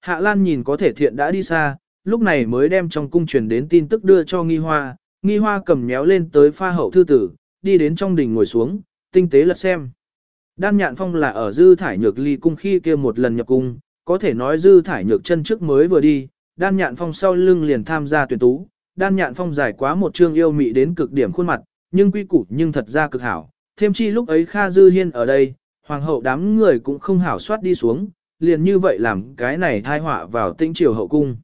Hạ Lan nhìn có thể thiện đã đi xa, lúc này mới đem trong cung truyền đến tin tức đưa cho nghi hoa, nghi hoa cầm méo lên tới pha hậu thư tử, đi đến trong đình ngồi xuống, tinh tế lật xem. Đan nhạn phong là ở dư thải nhược ly cung khi kia một lần nhập cung, có thể nói dư thải nhược chân trước mới vừa đi, đan nhạn phong sau lưng liền tham gia tuyển tú, đan nhạn phong dài quá một chương yêu mị đến cực điểm khuôn mặt, nhưng quy củ nhưng thật ra cực hảo, thêm chi lúc ấy Kha Dư Hiên ở đây, hoàng hậu đám người cũng không hảo soát đi xuống, liền như vậy làm cái này thai họa vào tinh triều hậu cung.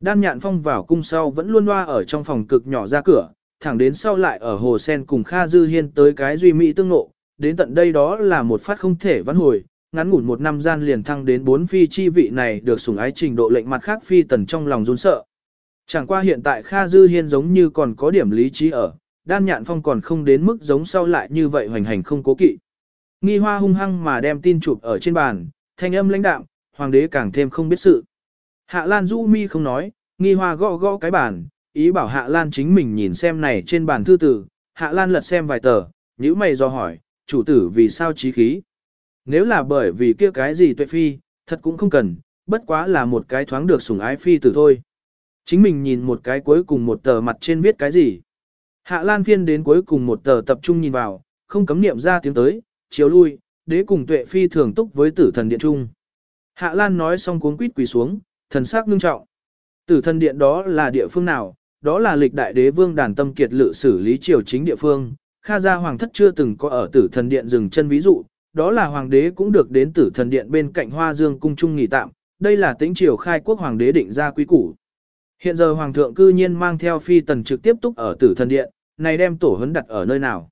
Đan nhạn phong vào cung sau vẫn luôn loa ở trong phòng cực nhỏ ra cửa, thẳng đến sau lại ở hồ sen cùng Kha Dư Hiên tới cái duy mỹ tương nộ, đến tận đây đó là một phát không thể vãn hồi, ngắn ngủn một năm gian liền thăng đến bốn phi chi vị này được sủng ái trình độ lệnh mặt khác phi tần trong lòng run sợ. Chẳng qua hiện tại Kha Dư Hiên giống như còn có điểm lý trí ở, đan nhạn phong còn không đến mức giống sau lại như vậy hoành hành không cố kỵ. Nghi hoa hung hăng mà đem tin chụp ở trên bàn, thanh âm lãnh đạm, hoàng đế càng thêm không biết sự. Hạ Lan Du Mi không nói, nghi hoa gõ gõ cái bàn, ý bảo Hạ Lan chính mình nhìn xem này trên bàn thư tử, Hạ Lan lật xem vài tờ, nhíu mày do hỏi, chủ tử vì sao trí khí. Nếu là bởi vì kia cái gì tuệ phi, thật cũng không cần, bất quá là một cái thoáng được sủng ái phi tử thôi. Chính mình nhìn một cái cuối cùng một tờ mặt trên viết cái gì. Hạ Lan phiên đến cuối cùng một tờ tập trung nhìn vào, không cấm niệm ra tiếng tới, chiếu lui, đế cùng tuệ phi thường túc với tử thần điện trung. Hạ Lan nói xong cuốn quýt quỳ xuống, thần sắc ngưng trọng. Tử thần điện đó là địa phương nào? Đó là lịch đại đế vương đàn tâm kiệt lự xử lý triều chính địa phương. Kha gia hoàng thất chưa từng có ở tử thần điện dừng chân ví dụ, đó là hoàng đế cũng được đến tử thần điện bên cạnh hoa dương cung trung nghỉ tạm. Đây là tính triều khai quốc hoàng đế định ra quý củ. Hiện giờ hoàng thượng cư nhiên mang theo phi tần trực tiếp túc ở tử thần điện, này đem tổ hấn đặt ở nơi nào.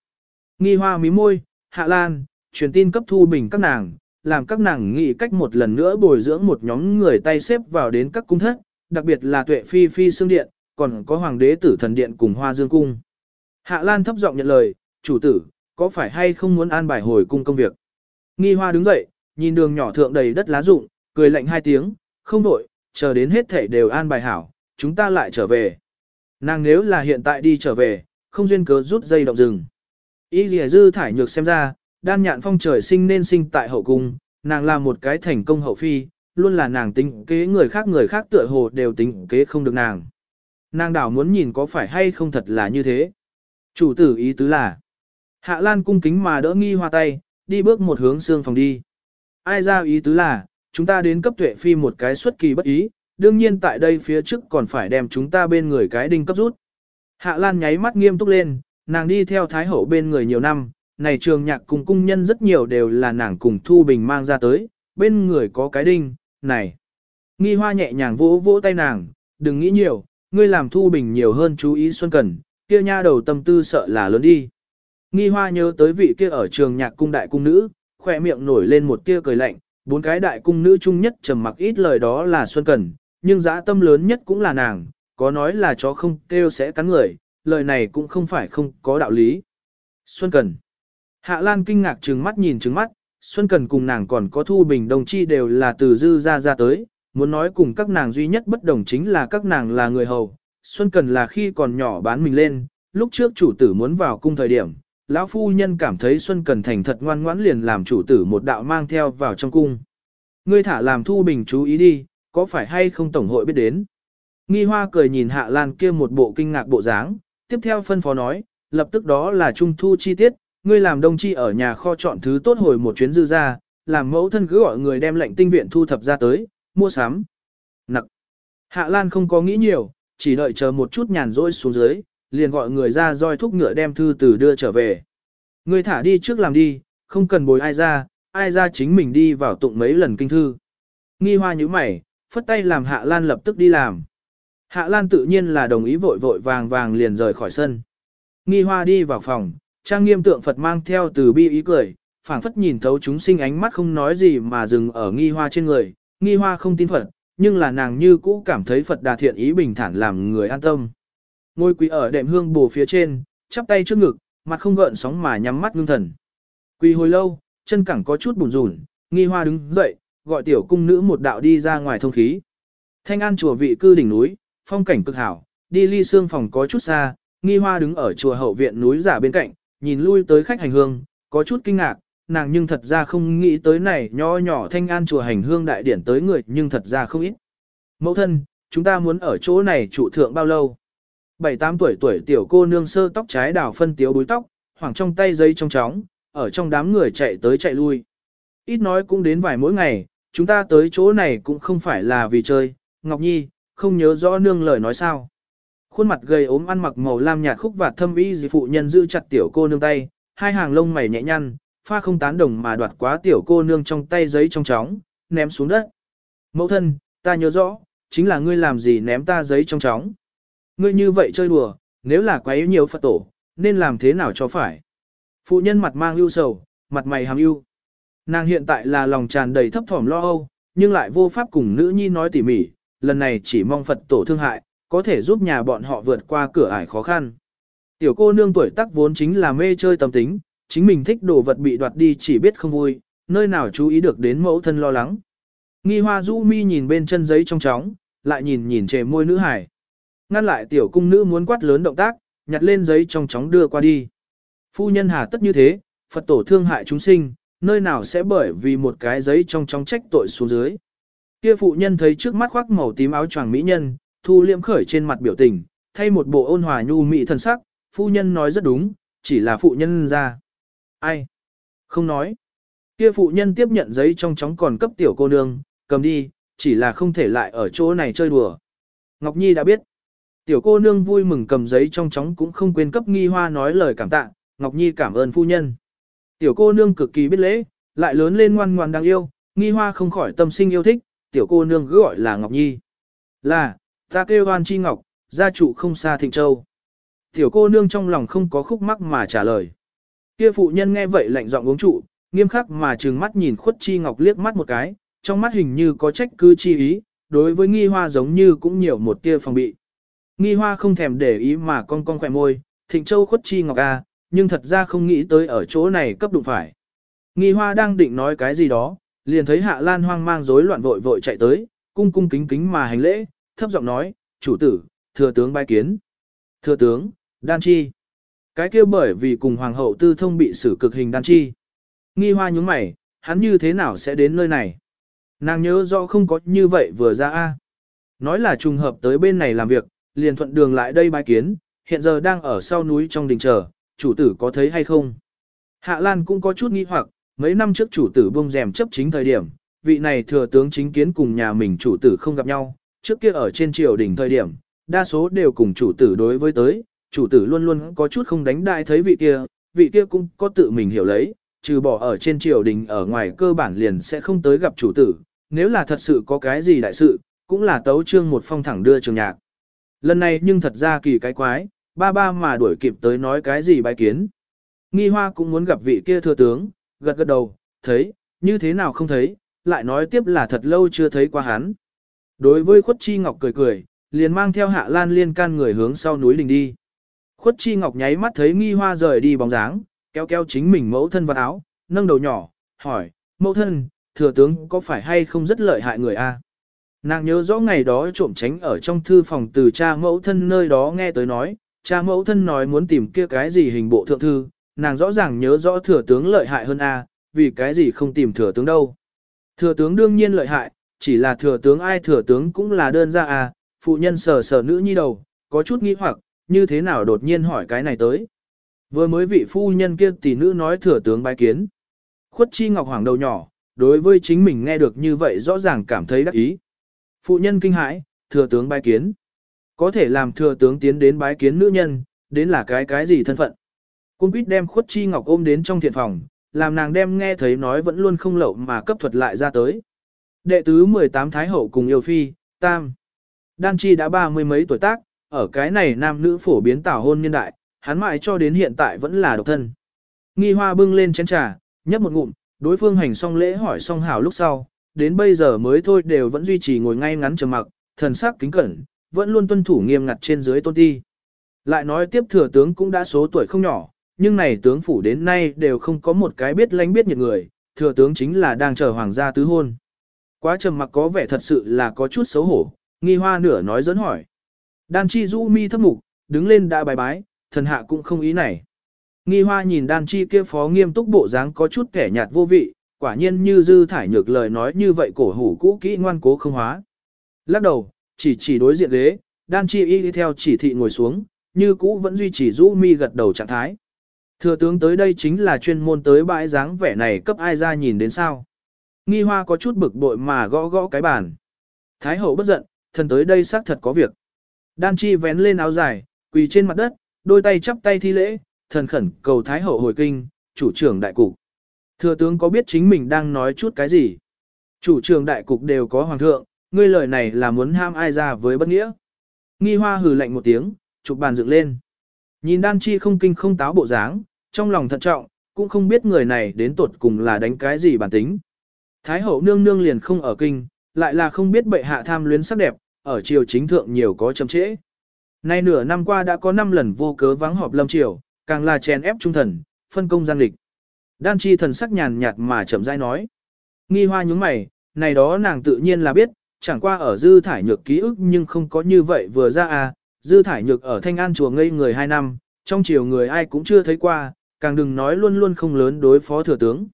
Nghi hoa mí môi, hạ lan, truyền tin cấp thu bình các nàng, làm các nàng nghĩ cách một lần nữa bồi dưỡng một nhóm người tay xếp vào đến các cung thất, đặc biệt là tuệ phi phi xương điện, còn có hoàng đế tử thần điện cùng hoa dương cung. Hạ Lan thấp giọng nhận lời, chủ tử, có phải hay không muốn an bài hồi cung công việc? Nghi hoa đứng dậy, nhìn đường nhỏ thượng đầy đất lá rụng, cười lạnh hai tiếng, không đổi, chờ đến hết thể đều an bài hảo, chúng ta lại trở về. Nàng nếu là hiện tại đi trở về, không duyên cớ rút dây động rừng. Y dì dư thải nhược xem ra, đan nhạn phong trời sinh nên sinh tại hậu cung, nàng là một cái thành công hậu phi, luôn là nàng tính kế người khác người khác tựa hồ đều tính kế không được nàng. Nàng đảo muốn nhìn có phải hay không thật là như thế. Chủ tử ý tứ là, hạ lan cung kính mà đỡ nghi hoa tay, đi bước một hướng xương phòng đi. Ai ra ý tứ là, chúng ta đến cấp tuệ phi một cái xuất kỳ bất ý, đương nhiên tại đây phía trước còn phải đem chúng ta bên người cái đinh cấp rút. Hạ Lan nháy mắt nghiêm túc lên, nàng đi theo Thái Hậu bên người nhiều năm, này trường nhạc cùng cung nhân rất nhiều đều là nàng cùng Thu Bình mang ra tới, bên người có cái đinh, này. Nghi hoa nhẹ nhàng vỗ vỗ tay nàng, đừng nghĩ nhiều, ngươi làm Thu Bình nhiều hơn chú ý Xuân Cần, kia nha đầu tâm tư sợ là lớn đi. Nghi hoa nhớ tới vị kia ở trường nhạc cung đại cung nữ, khỏe miệng nổi lên một tia cười lạnh, bốn cái đại cung nữ chung nhất trầm mặc ít lời đó là Xuân Cần, nhưng dã tâm lớn nhất cũng là nàng, có nói là chó không kêu sẽ cắn người, lời này cũng không phải không có đạo lý. Xuân Cần Hạ Lan kinh ngạc trừng mắt nhìn trừng mắt, Xuân Cần cùng nàng còn có Thu Bình đồng chi đều là từ dư ra ra tới, muốn nói cùng các nàng duy nhất bất đồng chính là các nàng là người hầu. Xuân Cần là khi còn nhỏ bán mình lên, lúc trước chủ tử muốn vào cung thời điểm, lão phu nhân cảm thấy Xuân Cần thành thật ngoan ngoãn liền làm chủ tử một đạo mang theo vào trong cung. Ngươi thả làm Thu Bình chú ý đi, có phải hay không tổng hội biết đến. Nghi hoa cười nhìn Hạ Lan kia một bộ kinh ngạc bộ dáng, tiếp theo phân phó nói, lập tức đó là trung thu chi tiết, ngươi làm đông chi ở nhà kho chọn thứ tốt hồi một chuyến dư ra, làm mẫu thân cứ gọi người đem lệnh tinh viện thu thập ra tới, mua sắm. Nặc. Hạ Lan không có nghĩ nhiều, chỉ đợi chờ một chút nhàn rỗi xuống dưới, liền gọi người ra roi thúc ngựa đem thư từ đưa trở về. Ngươi thả đi trước làm đi, không cần bồi ai ra, ai ra chính mình đi vào tụng mấy lần kinh thư. Nghi hoa như mày, phất tay làm Hạ Lan lập tức đi làm. Hạ Lan tự nhiên là đồng ý vội vội vàng vàng liền rời khỏi sân. Nghi hoa đi vào phòng, trang nghiêm tượng Phật mang theo từ bi ý cười, phảng phất nhìn thấu chúng sinh ánh mắt không nói gì mà dừng ở nghi hoa trên người. Nghi hoa không tin Phật, nhưng là nàng như cũ cảm thấy Phật đà thiện ý bình thản làm người an tâm. Ngôi quỳ ở đệm hương bù phía trên, chắp tay trước ngực, mặt không gợn sóng mà nhắm mắt ngưng thần. Quỳ hồi lâu, chân cẳng có chút bùn rùn, nghi hoa đứng dậy, gọi tiểu cung nữ một đạo đi ra ngoài thông khí. Thanh an chùa vị cư đỉnh núi, phong cảnh cực hảo, đi ly xương phòng có chút xa, nghi hoa đứng ở chùa hậu viện núi giả bên cạnh, nhìn lui tới khách hành hương, có chút kinh ngạc, nàng nhưng thật ra không nghĩ tới này nho nhỏ thanh an chùa hành hương đại điển tới người nhưng thật ra không ít. Mẫu thân, chúng ta muốn ở chỗ này trụ thượng bao lâu? Bảy tám tuổi tuổi tiểu cô nương sơ tóc trái đào phân tiếu búi tóc, hoảng trong tay dây trong chóng, ở trong đám người chạy tới chạy lui. Ít nói cũng đến vài mỗi ngày, chúng ta tới chỗ này cũng không phải là vì chơi, Ngọc Nhi, không nhớ rõ nương lời nói sao. Khuôn mặt gầy ốm ăn mặc màu lam nhạt khúc và thâm y dị phụ nhân giữ chặt tiểu cô nương tay, hai hàng lông mày nhẹ nhăn, pha không tán đồng mà đoạt quá tiểu cô nương trong tay giấy trong chóng, ném xuống đất. Mẫu thân, ta nhớ rõ, chính là ngươi làm gì ném ta giấy trong chóng. Ngươi như vậy chơi đùa, nếu là quá yếu nhiều Phật tổ, nên làm thế nào cho phải. Phụ nhân mặt mang ưu sầu, mặt mày hàm ưu. Nàng hiện tại là lòng tràn đầy thấp thỏm lo âu, nhưng lại vô pháp cùng nữ nhi nói tỉ mỉ, lần này chỉ mong Phật tổ thương hại, có thể giúp nhà bọn họ vượt qua cửa ải khó khăn. Tiểu cô nương tuổi tác vốn chính là mê chơi tâm tính, chính mình thích đồ vật bị đoạt đi chỉ biết không vui, nơi nào chú ý được đến mẫu thân lo lắng. Nghi hoa du mi nhìn bên chân giấy trong chóng, lại nhìn nhìn trề môi nữ hải. Ngăn lại tiểu cung nữ muốn quát lớn động tác, nhặt lên giấy trong chóng đưa qua đi. Phu nhân hà tất như thế, Phật tổ thương hại chúng sinh, nơi nào sẽ bởi vì một cái giấy trong chóng trách tội xuống dưới. Kia phụ nhân thấy trước mắt khoác màu tím áo choàng mỹ nhân, thu liêm khởi trên mặt biểu tình, thay một bộ ôn hòa nhu mị thần sắc, phu nhân nói rất đúng, chỉ là phụ nhân ra. Ai? Không nói. Kia phụ nhân tiếp nhận giấy trong chóng còn cấp tiểu cô nương, cầm đi, chỉ là không thể lại ở chỗ này chơi đùa. Ngọc Nhi đã biết. Tiểu cô nương vui mừng cầm giấy trong chóng cũng không quên cấp nghi hoa nói lời cảm tạ, Ngọc Nhi cảm ơn phu nhân. Tiểu cô nương cực kỳ biết lễ, lại lớn lên ngoan ngoan đáng yêu, nghi hoa không khỏi tâm sinh yêu thích, tiểu cô nương cứ gọi là Ngọc Nhi. Là, ta kêu hoan chi Ngọc, gia trụ không xa Thịnh Châu. Tiểu cô nương trong lòng không có khúc mắc mà trả lời. Kia phụ nhân nghe vậy lạnh giọng uống trụ, nghiêm khắc mà trừng mắt nhìn khuất chi Ngọc liếc mắt một cái, trong mắt hình như có trách cứ chi ý, đối với nghi hoa giống như cũng nhiều một tia phòng bị. Nghi hoa không thèm để ý mà con con khỏe môi, thịnh châu khuất chi ngọc a, nhưng thật ra không nghĩ tới ở chỗ này cấp đụng phải. Nghi hoa đang định nói cái gì đó, liền thấy hạ lan hoang mang rối loạn vội vội chạy tới, cung cung kính kính mà hành lễ, thấp giọng nói, chủ tử, thừa tướng bái kiến. Thừa tướng, đan chi. Cái kia bởi vì cùng hoàng hậu tư thông bị xử cực hình đan chi. Nghi hoa nhúng mày, hắn như thế nào sẽ đến nơi này? Nàng nhớ rõ không có như vậy vừa ra a. Nói là trùng hợp tới bên này làm việc, liền thuận đường lại đây bái kiến, hiện giờ đang ở sau núi trong đình chờ, chủ tử có thấy hay không? Hạ Lan cũng có chút nghi hoặc, mấy năm trước chủ tử bông rèm chấp chính thời điểm, vị này thừa tướng chính kiến cùng nhà mình chủ tử không gặp nhau, trước kia ở trên triều đình thời điểm, đa số đều cùng chủ tử đối với tới, chủ tử luôn luôn có chút không đánh đại thấy vị kia, vị kia cũng có tự mình hiểu lấy, trừ bỏ ở trên triều đình ở ngoài cơ bản liền sẽ không tới gặp chủ tử, nếu là thật sự có cái gì đại sự, cũng là tấu trương một phong thẳng đưa trường nhạc. Lần này nhưng thật ra kỳ cái quái, ba ba mà đuổi kịp tới nói cái gì bài kiến. Nghi hoa cũng muốn gặp vị kia thừa tướng, gật gật đầu, thấy, như thế nào không thấy, lại nói tiếp là thật lâu chưa thấy qua hắn. Đối với khuất chi ngọc cười cười, liền mang theo hạ lan liên can người hướng sau núi đình đi. Khuất chi ngọc nháy mắt thấy nghi hoa rời đi bóng dáng, kéo kéo chính mình mẫu thân vào áo, nâng đầu nhỏ, hỏi, mẫu thân, thừa tướng có phải hay không rất lợi hại người a? Nàng nhớ rõ ngày đó trộm tránh ở trong thư phòng từ cha mẫu thân nơi đó nghe tới nói, cha mẫu thân nói muốn tìm kia cái gì hình bộ thượng thư, nàng rõ ràng nhớ rõ thừa tướng lợi hại hơn a, vì cái gì không tìm thừa tướng đâu. Thừa tướng đương nhiên lợi hại, chỉ là thừa tướng ai thừa tướng cũng là đơn ra à phụ nhân sờ sờ nữ nhi đầu, có chút nghi hoặc, như thế nào đột nhiên hỏi cái này tới. Vừa mới vị phu nhân kia tỷ nữ nói thừa tướng bái kiến. Khuất chi ngọc hoàng đầu nhỏ, đối với chính mình nghe được như vậy rõ ràng cảm thấy đắc ý. Phụ nhân kinh hãi, thừa tướng bái kiến. Có thể làm thừa tướng tiến đến bái kiến nữ nhân, đến là cái cái gì thân phận. Cung quýt đem khuất chi ngọc ôm đến trong thiện phòng, làm nàng đem nghe thấy nói vẫn luôn không lậu mà cấp thuật lại ra tới. Đệ tứ 18 Thái Hậu cùng yêu phi, Tam. Đan Chi đã ba mươi mấy tuổi tác, ở cái này nam nữ phổ biến tảo hôn nhân đại, hắn mãi cho đến hiện tại vẫn là độc thân. Nghi hoa bưng lên chén trà, nhấp một ngụm, đối phương hành xong lễ hỏi xong hảo lúc sau, đến bây giờ mới thôi đều vẫn duy trì ngồi ngay ngắn trầm mặc, thần sắc kính cẩn, vẫn luôn tuân thủ nghiêm ngặt trên dưới tôn ti. Lại nói tiếp thừa tướng cũng đã số tuổi không nhỏ, nhưng này tướng phủ đến nay đều không có một cái biết lánh biết nhiệt người, thừa tướng chính là đang chờ hoàng gia tứ hôn. Quá trầm mặc có vẻ thật sự là có chút xấu hổ, nghi hoa nửa nói dẫn hỏi. Đan chi du mi thấp mục, đứng lên đã bài bái, thần hạ cũng không ý này. Nghi hoa nhìn đan chi kia phó nghiêm túc bộ dáng có chút kẻ nhạt vô vị, quả nhiên như dư thải nhược lời nói như vậy cổ hủ cũ kỹ ngoan cố không hóa. Lắc đầu, chỉ chỉ đối diện ghế, đan chi y đi theo chỉ thị ngồi xuống, như cũ vẫn duy trì rũ mi gật đầu trạng thái. Thừa tướng tới đây chính là chuyên môn tới bãi dáng vẻ này cấp ai ra nhìn đến sao. Nghi hoa có chút bực bội mà gõ gõ cái bàn. Thái hậu bất giận, thần tới đây xác thật có việc. Đan chi vén lên áo dài, quỳ trên mặt đất, đôi tay chắp tay thi lễ, thần khẩn cầu Thái hậu hồi kinh, chủ trưởng đại cục. Thừa tướng có biết chính mình đang nói chút cái gì? Chủ trưởng đại cục đều có hoàng thượng, ngươi lời này là muốn ham ai ra với bất nghĩa. Nghi hoa hừ lạnh một tiếng, chụp bàn dựng lên. Nhìn đan chi không kinh không táo bộ dáng, trong lòng thận trọng, cũng không biết người này đến tột cùng là đánh cái gì bản tính. Thái hậu nương nương liền không ở kinh, lại là không biết bệ hạ tham luyến sắc đẹp, ở triều chính thượng nhiều có chậm trễ. Nay nửa năm qua đã có 5 lần vô cớ vắng họp lâm triều, càng là chèn ép trung thần, phân công gian địch. Đan chi thần sắc nhàn nhạt mà chậm rãi nói. Nghi hoa nhúng mày, này đó nàng tự nhiên là biết, chẳng qua ở dư thải nhược ký ức nhưng không có như vậy vừa ra à, dư thải nhược ở thanh an chùa ngây người 2 năm, trong triều người ai cũng chưa thấy qua, càng đừng nói luôn luôn không lớn đối phó thừa tướng.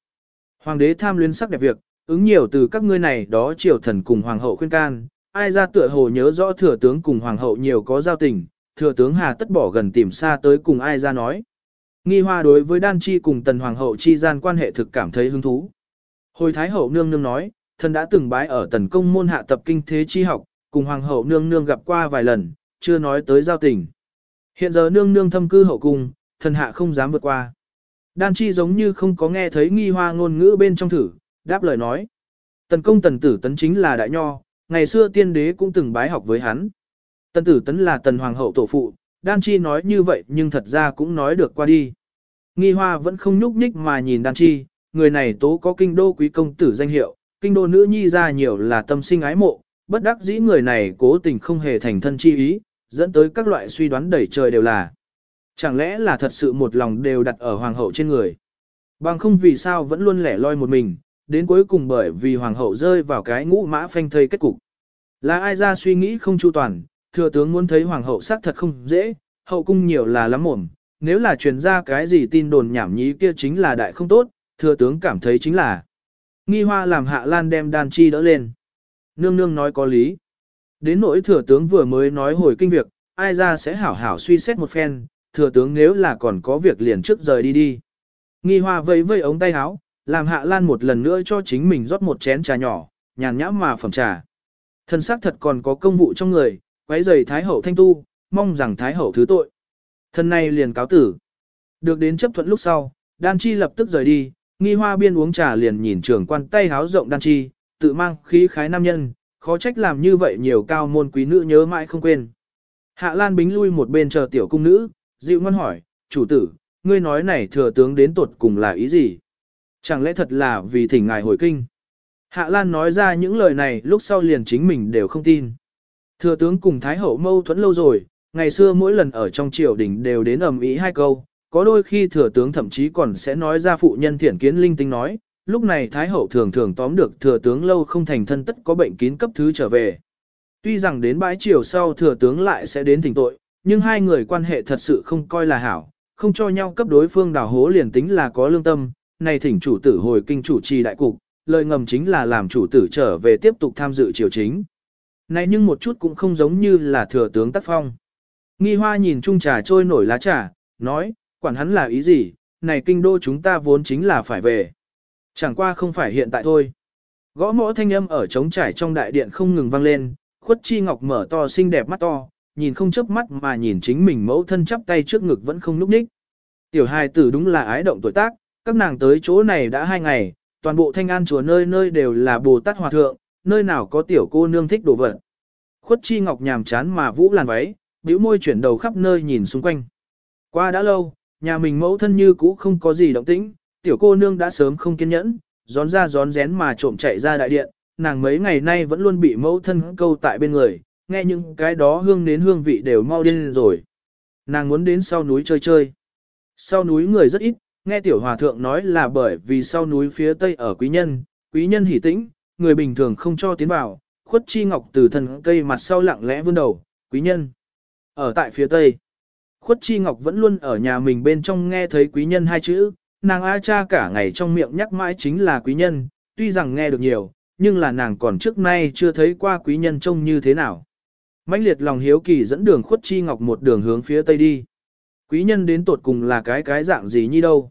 Hoàng đế tham luyến sắc đẹp việc, ứng nhiều từ các ngươi này đó triều thần cùng hoàng hậu khuyên can, ai ra tựa hồ nhớ rõ thừa tướng cùng hoàng hậu nhiều có giao tình, thừa tướng hà tất bỏ gần tìm xa tới cùng ai ra nói. Nghi hoa đối với đan chi cùng tần hoàng hậu chi gian quan hệ thực cảm thấy hứng thú. Hồi thái hậu nương nương nói, thần đã từng bái ở tần công môn hạ tập kinh thế chi học, cùng hoàng hậu nương nương gặp qua vài lần, chưa nói tới giao tình. Hiện giờ nương nương thâm cư hậu cung, thần hạ không dám vượt qua. Đan chi giống như không có nghe thấy nghi hoa ngôn ngữ bên trong thử, đáp lời nói. Tần công tần tử tấn chính là đại nho, ngày xưa tiên đế cũng từng bái học với hắn. Tần tử tấn là tần hoàng hậu tổ phụ, đan chi nói như vậy nhưng thật ra cũng nói được qua đi. Nghi hoa vẫn không nhúc nhích mà nhìn đan chi, người này tố có kinh đô quý công tử danh hiệu, kinh đô nữ nhi ra nhiều là tâm sinh ái mộ, bất đắc dĩ người này cố tình không hề thành thân chi ý, dẫn tới các loại suy đoán đẩy trời đều là. Chẳng lẽ là thật sự một lòng đều đặt ở hoàng hậu trên người. Bằng không vì sao vẫn luôn lẻ loi một mình, đến cuối cùng bởi vì hoàng hậu rơi vào cái ngũ mã phanh thây kết cục. Là ai ra suy nghĩ không chu toàn, thừa tướng muốn thấy hoàng hậu xác thật không dễ, hậu cung nhiều là lắm mồm, nếu là truyền ra cái gì tin đồn nhảm nhí kia chính là đại không tốt, thừa tướng cảm thấy chính là. Nghi hoa làm hạ lan đem đan chi đỡ lên. Nương nương nói có lý. Đến nỗi thừa tướng vừa mới nói hồi kinh việc, ai ra sẽ hảo hảo suy xét một phen, thừa tướng nếu là còn có việc liền trước rời đi đi. Nghi hoa vẫy vẫy ống tay áo, làm hạ lan một lần nữa cho chính mình rót một chén trà nhỏ, nhàn nhã mà phẩm trà. Thân xác thật còn có công vụ trong người, quấy giày Thái Hậu thanh tu, mong rằng Thái Hậu thứ tội. Thân này liền cáo tử. Được đến chấp thuận lúc sau, Đan Chi lập tức rời đi, nghi hoa biên uống trà liền nhìn trưởng quan tay háo rộng Đan Chi, tự mang khí khái nam nhân, khó trách làm như vậy nhiều cao môn quý nữ nhớ mãi không quên. Hạ Lan Bính lui một bên chờ tiểu cung nữ, dịu ngon hỏi, chủ tử, ngươi nói này thừa tướng đến tột cùng là ý gì? Chẳng lẽ thật là vì thỉnh ngài hồi kinh? Hạ Lan nói ra những lời này lúc sau liền chính mình đều không tin. Thừa tướng cùng Thái Hậu mâu thuẫn lâu rồi, ngày xưa mỗi lần ở trong triều đình đều đến ầm ĩ hai câu, có đôi khi thừa tướng thậm chí còn sẽ nói ra phụ nhân thiển kiến linh tinh nói, lúc này Thái Hậu thường thường tóm được thừa tướng lâu không thành thân tất có bệnh kín cấp thứ trở về. Tuy rằng đến bãi triều sau thừa tướng lại sẽ đến thỉnh tội, nhưng hai người quan hệ thật sự không coi là hảo, không cho nhau cấp đối phương đào hố liền tính là có lương tâm, này thỉnh chủ tử hồi kinh chủ trì đại cục, lời ngầm chính là làm chủ tử trở về tiếp tục tham dự triều chính. Này nhưng một chút cũng không giống như là thừa tướng tác phong. Nghi hoa nhìn chung trà trôi nổi lá trà, nói, quản hắn là ý gì, này kinh đô chúng ta vốn chính là phải về. Chẳng qua không phải hiện tại thôi. Gõ mõ thanh âm ở trống trải trong đại điện không ngừng vang lên, khuất chi ngọc mở to xinh đẹp mắt to, nhìn không chớp mắt mà nhìn chính mình mẫu thân chắp tay trước ngực vẫn không núp ních. Tiểu hài tử đúng là ái động tuổi tác, các nàng tới chỗ này đã hai ngày, toàn bộ thanh an chùa nơi nơi đều là Bồ Tát Hòa Thượng, nơi nào có tiểu cô nương thích đồ vật. Khuất chi ngọc nhàm chán mà vũ làn váy, bĩu môi chuyển đầu khắp nơi nhìn xung quanh. Qua đã lâu, nhà mình mẫu thân như cũ không có gì động tĩnh, tiểu cô nương đã sớm không kiên nhẫn, gión ra gión rén mà trộm chạy ra đại điện, nàng mấy ngày nay vẫn luôn bị mẫu thân câu tại bên người, nghe những cái đó hương đến hương vị đều mau điên rồi. Nàng muốn đến sau núi chơi chơi. Sau núi người rất ít, nghe tiểu hòa thượng nói là bởi vì sau núi phía tây ở quý nhân, quý nhân hỉ tĩnh, người bình thường không cho tiến vào, khuất chi ngọc từ thần cây mặt sau lặng lẽ vươn đầu, quý nhân. Ở tại phía tây, Khuất Chi Ngọc vẫn luôn ở nhà mình bên trong nghe thấy quý nhân hai chữ, nàng A cha cả ngày trong miệng nhắc mãi chính là quý nhân, tuy rằng nghe được nhiều, nhưng là nàng còn trước nay chưa thấy qua quý nhân trông như thế nào. mãnh liệt lòng hiếu kỳ dẫn đường Khuất Chi Ngọc một đường hướng phía tây đi. Quý nhân đến tột cùng là cái cái dạng gì như đâu.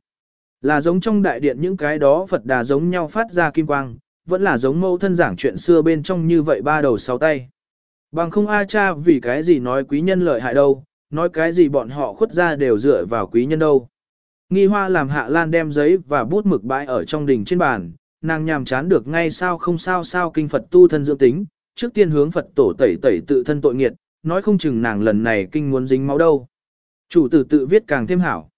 Là giống trong đại điện những cái đó Phật đà giống nhau phát ra kim quang, vẫn là giống mâu thân giảng chuyện xưa bên trong như vậy ba đầu sáu tay. Bằng không A cha vì cái gì nói quý nhân lợi hại đâu, nói cái gì bọn họ khuất ra đều dựa vào quý nhân đâu. Nghi hoa làm hạ lan đem giấy và bút mực bãi ở trong đỉnh trên bàn, nàng nhàm chán được ngay sao không sao sao kinh Phật tu thân dưỡng tính, trước tiên hướng Phật tổ tẩy tẩy tự thân tội nghiệt, nói không chừng nàng lần này kinh muốn dính máu đâu. Chủ tử tự viết càng thêm hảo.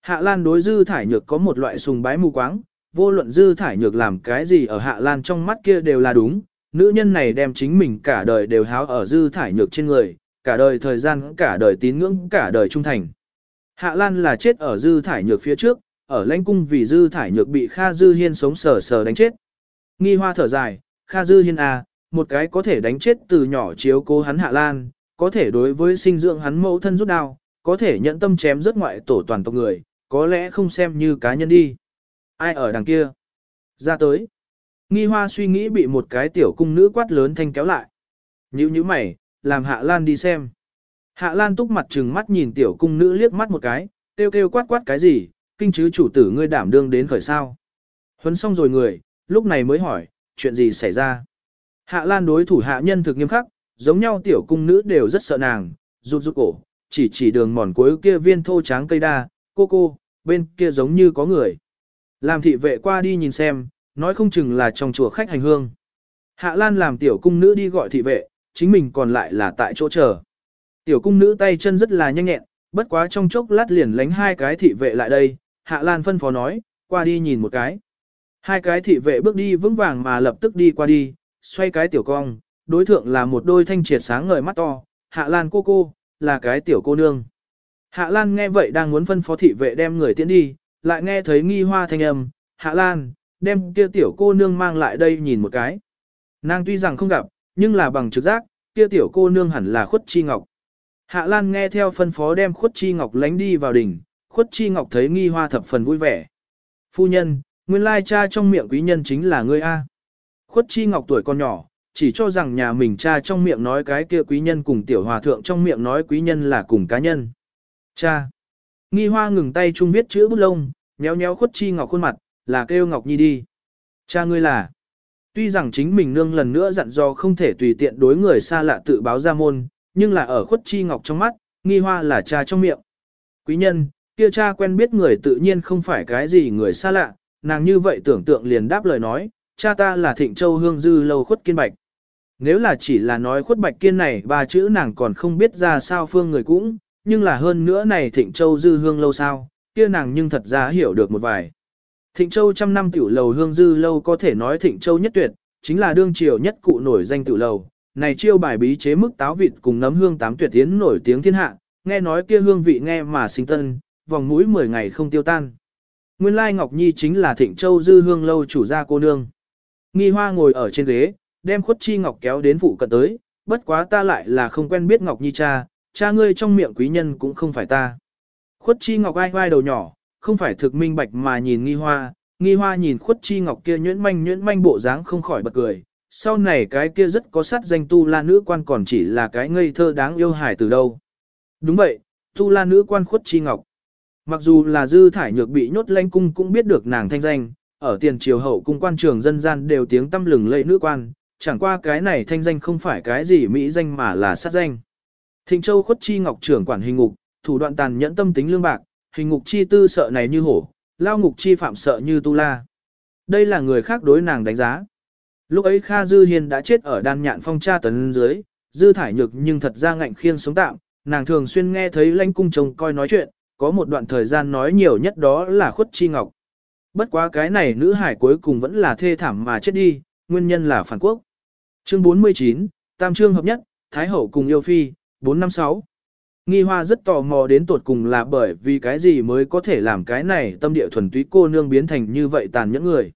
Hạ Lan đối dư thải nhược có một loại sùng bái mù quáng, vô luận dư thải nhược làm cái gì ở Hạ Lan trong mắt kia đều là đúng, nữ nhân này đem chính mình cả đời đều háo ở dư thải nhược trên người, cả đời thời gian, cả đời tín ngưỡng, cả đời trung thành. Hạ Lan là chết ở dư thải nhược phía trước, ở lãnh cung vì dư thải nhược bị Kha Dư Hiên sống sờ sờ đánh chết. Nghi hoa thở dài, Kha Dư Hiên à, một cái có thể đánh chết từ nhỏ chiếu cố hắn Hạ Lan, có thể đối với sinh dưỡng hắn mẫu thân rút đao, có thể nhận tâm chém rất ngoại tổ toàn tộc người, có lẽ không xem như cá nhân đi. Ai ở đằng kia? Ra tới. Nghi hoa suy nghĩ bị một cái tiểu cung nữ quát lớn thanh kéo lại. Nhữ như mày, làm Hạ Lan đi xem. Hạ Lan túc mặt trừng mắt nhìn tiểu cung nữ liếc mắt một cái, kêu kêu quát quát cái gì, kinh chứ chủ tử ngươi đảm đương đến khởi sao. Huấn xong rồi người, lúc này mới hỏi, chuyện gì xảy ra. Hạ Lan đối thủ hạ nhân thực nghiêm khắc, giống nhau tiểu cung nữ đều rất sợ nàng, rụt rụt cổ, chỉ chỉ đường mòn cuối kia viên thô tráng cây đa, cô cô, bên kia giống như có người. Làm thị vệ qua đi nhìn xem, nói không chừng là trong chùa khách hành hương. Hạ Lan làm tiểu cung nữ đi gọi thị vệ, chính mình còn lại là tại chỗ chờ. Tiểu cung nữ tay chân rất là nhanh nhẹn, bất quá trong chốc lát liền lánh hai cái thị vệ lại đây, Hạ Lan phân phó nói, qua đi nhìn một cái. Hai cái thị vệ bước đi vững vàng mà lập tức đi qua đi, xoay cái tiểu cong, đối thượng là một đôi thanh triệt sáng ngời mắt to, Hạ Lan cô cô, là cái tiểu cô nương. Hạ Lan nghe vậy đang muốn phân phó thị vệ đem người tiễn đi, lại nghe thấy nghi hoa thanh âm, Hạ Lan, đem kia tiểu cô nương mang lại đây nhìn một cái. Nàng tuy rằng không gặp, nhưng là bằng trực giác, kia tiểu cô nương hẳn là khuất chi ngọc. Hạ Lan nghe theo phân phó đem khuất chi ngọc lánh đi vào đỉnh, khuất chi ngọc thấy nghi hoa thập phần vui vẻ. Phu nhân, nguyên lai cha trong miệng quý nhân chính là ngươi A. Khuất chi ngọc tuổi còn nhỏ, chỉ cho rằng nhà mình cha trong miệng nói cái kia quý nhân cùng tiểu hòa thượng trong miệng nói quý nhân là cùng cá nhân. Cha. Nghi hoa ngừng tay chung viết chữ bút lông, nhéo nhéo khuất chi ngọc khuôn mặt, là kêu ngọc nhi đi. Cha ngươi là. Tuy rằng chính mình nương lần nữa dặn dò không thể tùy tiện đối người xa lạ tự báo ra môn, nhưng là ở khuất chi ngọc trong mắt, nghi hoa là cha trong miệng. Quý nhân, kia cha quen biết người tự nhiên không phải cái gì người xa lạ, nàng như vậy tưởng tượng liền đáp lời nói, cha ta là thịnh châu hương dư lâu khuất kiên bạch. Nếu là chỉ là nói khuất bạch kiên này ba chữ nàng còn không biết ra sao phương người cũng, nhưng là hơn nữa này thịnh châu dư hương lâu sao, kia nàng nhưng thật ra hiểu được một vài. Thịnh Châu trăm năm tiểu lầu hương dư lâu có thể nói Thịnh Châu nhất tuyệt, chính là đương triều nhất cụ nổi danh tiểu lầu. Này chiêu bài bí chế mức táo vịt cùng nấm hương tám tuyệt tiến nổi tiếng thiên hạ, nghe nói kia hương vị nghe mà sinh tân, vòng mũi 10 ngày không tiêu tan. Nguyên lai Ngọc Nhi chính là Thịnh Châu dư hương lâu chủ gia cô nương. Nghi Hoa ngồi ở trên ghế, đem khuất chi Ngọc kéo đến phụ cận tới, bất quá ta lại là không quen biết Ngọc Nhi cha, cha ngươi trong miệng quý nhân cũng không phải ta. Khuất chi Ngọc ai vai đầu nhỏ, không phải thực minh bạch mà nhìn nghi hoa, nghi hoa nhìn khuất chi ngọc kia nhuyễn manh nhuyễn manh bộ dáng không khỏi bật cười. Sau này cái kia rất có sát danh tu la nữ quan còn chỉ là cái ngây thơ đáng yêu hài từ đâu. Đúng vậy, tu la nữ quan khuất chi ngọc. Mặc dù là dư thải nhược bị nhốt lanh cung cũng biết được nàng thanh danh, ở tiền triều hậu cung quan trường dân gian đều tiếng tâm lừng lẫy nữ quan, chẳng qua cái này thanh danh không phải cái gì mỹ danh mà là sát danh. Thịnh Châu khuất chi ngọc trưởng quản hình ngục, thủ đoạn tàn nhẫn tâm tính lương bạc, hình ngục chi tư sợ này như hổ, lao ngục chi phạm sợ như tu la. Đây là người khác đối nàng đánh giá. Lúc ấy Kha Dư hiền đã chết ở đan nhạn phong tra tấn dưới, Dư thải nhược nhưng thật ra ngạnh khiên sống tạm, nàng thường xuyên nghe thấy lãnh cung chồng coi nói chuyện, có một đoạn thời gian nói nhiều nhất đó là khuất chi ngọc. Bất quá cái này nữ hải cuối cùng vẫn là thê thảm mà chết đi, nguyên nhân là phản quốc. Chương 49, Tam chương hợp nhất, Thái hậu cùng yêu phi, 456. Nghi hoa rất tò mò đến tột cùng là bởi vì cái gì mới có thể làm cái này tâm địa thuần túy cô nương biến thành như vậy tàn nhẫn người.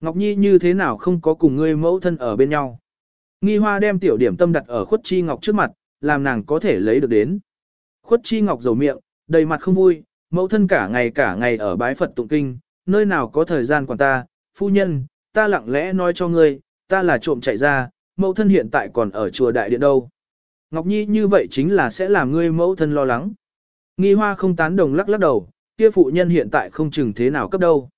Ngọc Nhi như thế nào không có cùng ngươi mẫu thân ở bên nhau. Nghi hoa đem tiểu điểm tâm đặt ở khuất chi ngọc trước mặt, làm nàng có thể lấy được đến. Khuất Chi Ngọc dầu miệng, đầy mặt không vui, mẫu thân cả ngày cả ngày ở bái Phật tụng kinh, nơi nào có thời gian quản ta, phu nhân, ta lặng lẽ nói cho ngươi, ta là trộm chạy ra, mẫu thân hiện tại còn ở chùa đại điện đâu. Ngọc Nhi như vậy chính là sẽ làm ngươi mẫu thân lo lắng. Nghi hoa không tán đồng lắc lắc đầu, kia phụ nhân hiện tại không chừng thế nào cấp đâu.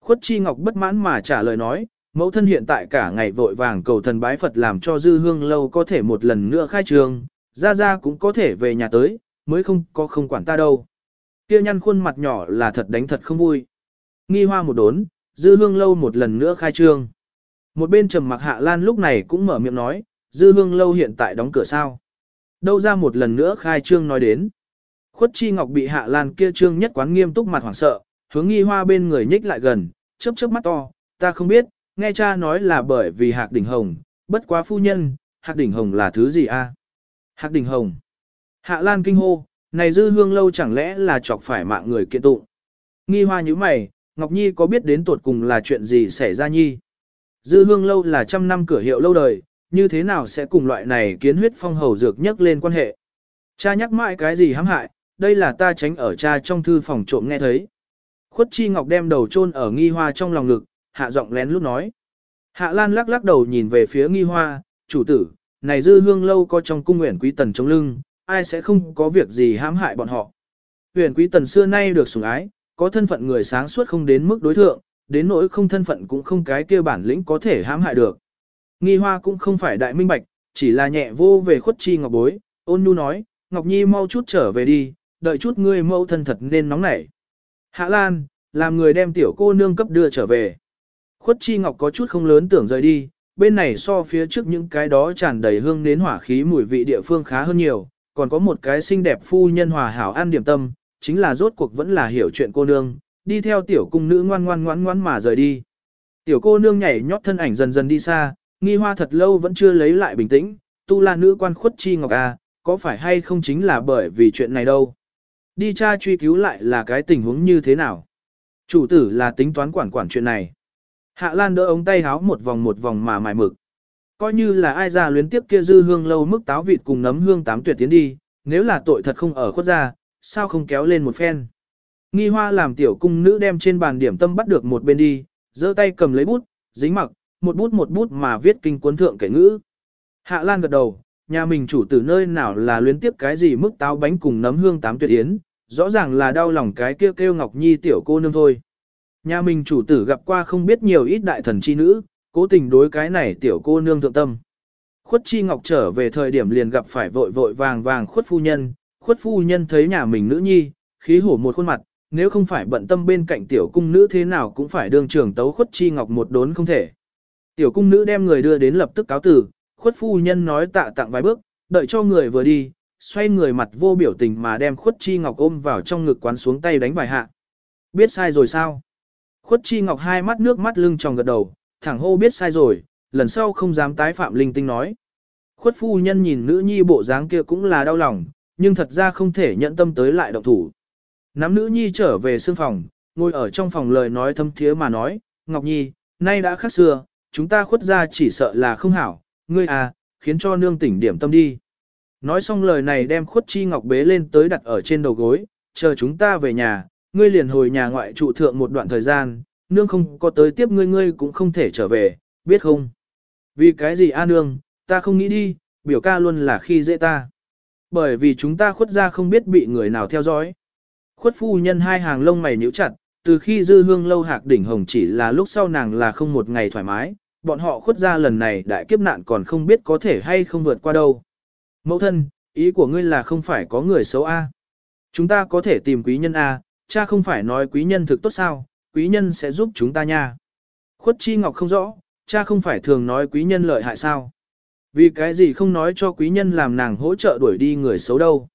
Khuất Chi Ngọc bất mãn mà trả lời nói, mẫu thân hiện tại cả ngày vội vàng cầu thần bái Phật làm cho dư hương lâu có thể một lần nữa khai trường, ra ra cũng có thể về nhà tới, mới không có không quản ta đâu. Kia nhăn khuôn mặt nhỏ là thật đánh thật không vui. Nghi hoa một đốn, dư hương lâu một lần nữa khai trương. Một bên trầm mặc hạ lan lúc này cũng mở miệng nói, dư hương lâu hiện tại đóng cửa sao. Đâu ra một lần nữa khai trương nói đến. Khuất chi ngọc bị hạ lan kia trương nhất quán nghiêm túc mặt hoảng sợ, hướng nghi hoa bên người nhích lại gần, chớp chớp mắt to, ta không biết, nghe cha nói là bởi vì hạc đỉnh hồng, bất quá phu nhân, hạc đỉnh hồng là thứ gì a? Hạc đỉnh hồng. Hạ lan kinh hô, này dư hương lâu chẳng lẽ là chọc phải mạng người kiện tụng. Nghi hoa như mày, Ngọc Nhi có biết đến tuột cùng là chuyện gì xảy ra nhi? Dư hương lâu là trăm năm cửa hiệu lâu đời, như thế nào sẽ cùng loại này kiến huyết phong hầu dược nhắc lên quan hệ? Cha nhắc mãi cái gì hãm hại, đây là ta tránh ở cha trong thư phòng trộm nghe thấy. Khuất Chi Ngọc đem đầu chôn ở nghi hoa trong lòng ngực, hạ giọng lén lút nói. Hạ Lan lắc lắc đầu nhìn về phía nghi hoa, chủ tử, này dư hương lâu có trong cung nguyện quý tần chống lưng, ai sẽ không có việc gì hãm hại bọn họ. Huyền quý tần xưa nay được sủng ái, có thân phận người sáng suốt không đến mức đối thượng, đến nỗi không thân phận cũng không cái kia bản lĩnh có thể hãm hại được. Nghi hoa cũng không phải đại minh bạch, chỉ là nhẹ vô về khuất chi ngọc bối, ôn nhu nói, Ngọc Nhi mau chút trở về đi, đợi chút ngươi mẫu thân thật nên nóng nảy. Hạ Lan, làm người đem tiểu cô nương cấp đưa trở về. Khuất Chi Ngọc có chút không lớn tưởng rời đi, bên này so phía trước những cái đó tràn đầy hương nến hỏa khí mùi vị địa phương khá hơn nhiều, còn có một cái xinh đẹp phu nhân hòa hảo ăn điểm tâm, chính là rốt cuộc vẫn là hiểu chuyện cô nương, đi theo tiểu cung nữ ngoan ngoan ngoan ngoan mà rời đi. Tiểu cô nương nhảy nhót thân ảnh dần dần đi xa, nghi hoa thật lâu vẫn chưa lấy lại bình tĩnh, tu la nữ quan khuất chi ngọc a, có phải hay không chính là bởi vì chuyện này đâu. Đi tra truy cứu lại là cái tình huống như thế nào. Chủ tử là tính toán quản quản chuyện này. Hạ Lan đỡ ống tay háo một vòng một vòng mà mài mực. Coi như là ai ra luyến tiếp kia dư hương lâu mức táo vịt cùng nấm hương tám tuyệt tiến đi, nếu là tội thật không ở khuất ra, sao không kéo lên một phen. Nghi hoa làm tiểu cung nữ đem trên bàn điểm tâm bắt được một bên đi, giơ tay cầm lấy bút, dính mặc, một bút một bút mà viết kinh cuốn thượng kể ngữ. Hạ Lan gật đầu, nhà mình chủ tử nơi nào là luyến tiếp cái gì mức táo bánh cùng nấm hương tám tuyệt yến, rõ ràng là đau lòng cái kêu kêu Ngọc Nhi tiểu cô nương thôi. Nhà mình chủ tử gặp qua không biết nhiều ít đại thần chi nữ, cố tình đối cái này tiểu cô nương thượng tâm. Khuất Chi Ngọc trở về thời điểm liền gặp phải vội vội vàng vàng khuất phu nhân, khuất phu nhân thấy nhà mình nữ nhi, khí hổ một khuôn mặt, nếu không phải bận tâm bên cạnh tiểu cung nữ thế nào cũng phải đương trưởng tấu khuất Chi Ngọc một đốn không thể. Tiểu cung nữ đem người đưa đến lập tức cáo tử, khuất phu nhân nói tạ tặng vài bước, đợi cho người vừa đi, xoay người mặt vô biểu tình mà đem khuất chi ngọc ôm vào trong ngực quán xuống tay đánh vài hạ. Biết sai rồi sao? Khuất chi ngọc hai mắt nước mắt lưng tròng gật đầu, thẳng hô biết sai rồi, lần sau không dám tái phạm linh tinh nói. Khuất phu nhân nhìn nữ nhi bộ dáng kia cũng là đau lòng, nhưng thật ra không thể nhận tâm tới lại động thủ. Nắm nữ nhi trở về sương phòng, ngồi ở trong phòng lời nói thâm thiế mà nói, Ngọc Nhi, nay đã khác xưa, chúng ta khuất ra chỉ sợ là không hảo, ngươi à, khiến cho nương tỉnh điểm tâm đi. Nói xong lời này đem khuất chi ngọc bế lên tới đặt ở trên đầu gối, chờ chúng ta về nhà, ngươi liền hồi nhà ngoại trụ thượng một đoạn thời gian, nương không có tới tiếp ngươi ngươi cũng không thể trở về, biết không? Vì cái gì a nương, ta không nghĩ đi, biểu ca luôn là khi dễ ta. Bởi vì chúng ta khuất ra không biết bị người nào theo dõi. Khuất phu nhân hai hàng lông mày nhíu chặt, từ khi dư hương lâu hạc đỉnh hồng chỉ là lúc sau nàng là không một ngày thoải mái, bọn họ khuất ra lần này đại kiếp nạn còn không biết có thể hay không vượt qua đâu. Mẫu thân, ý của ngươi là không phải có người xấu A. Chúng ta có thể tìm quý nhân A, cha không phải nói quý nhân thực tốt sao, quý nhân sẽ giúp chúng ta nha. Khuất Chi Ngọc không rõ, cha không phải thường nói quý nhân lợi hại sao. Vì cái gì không nói cho quý nhân làm nàng hỗ trợ đuổi đi người xấu đâu.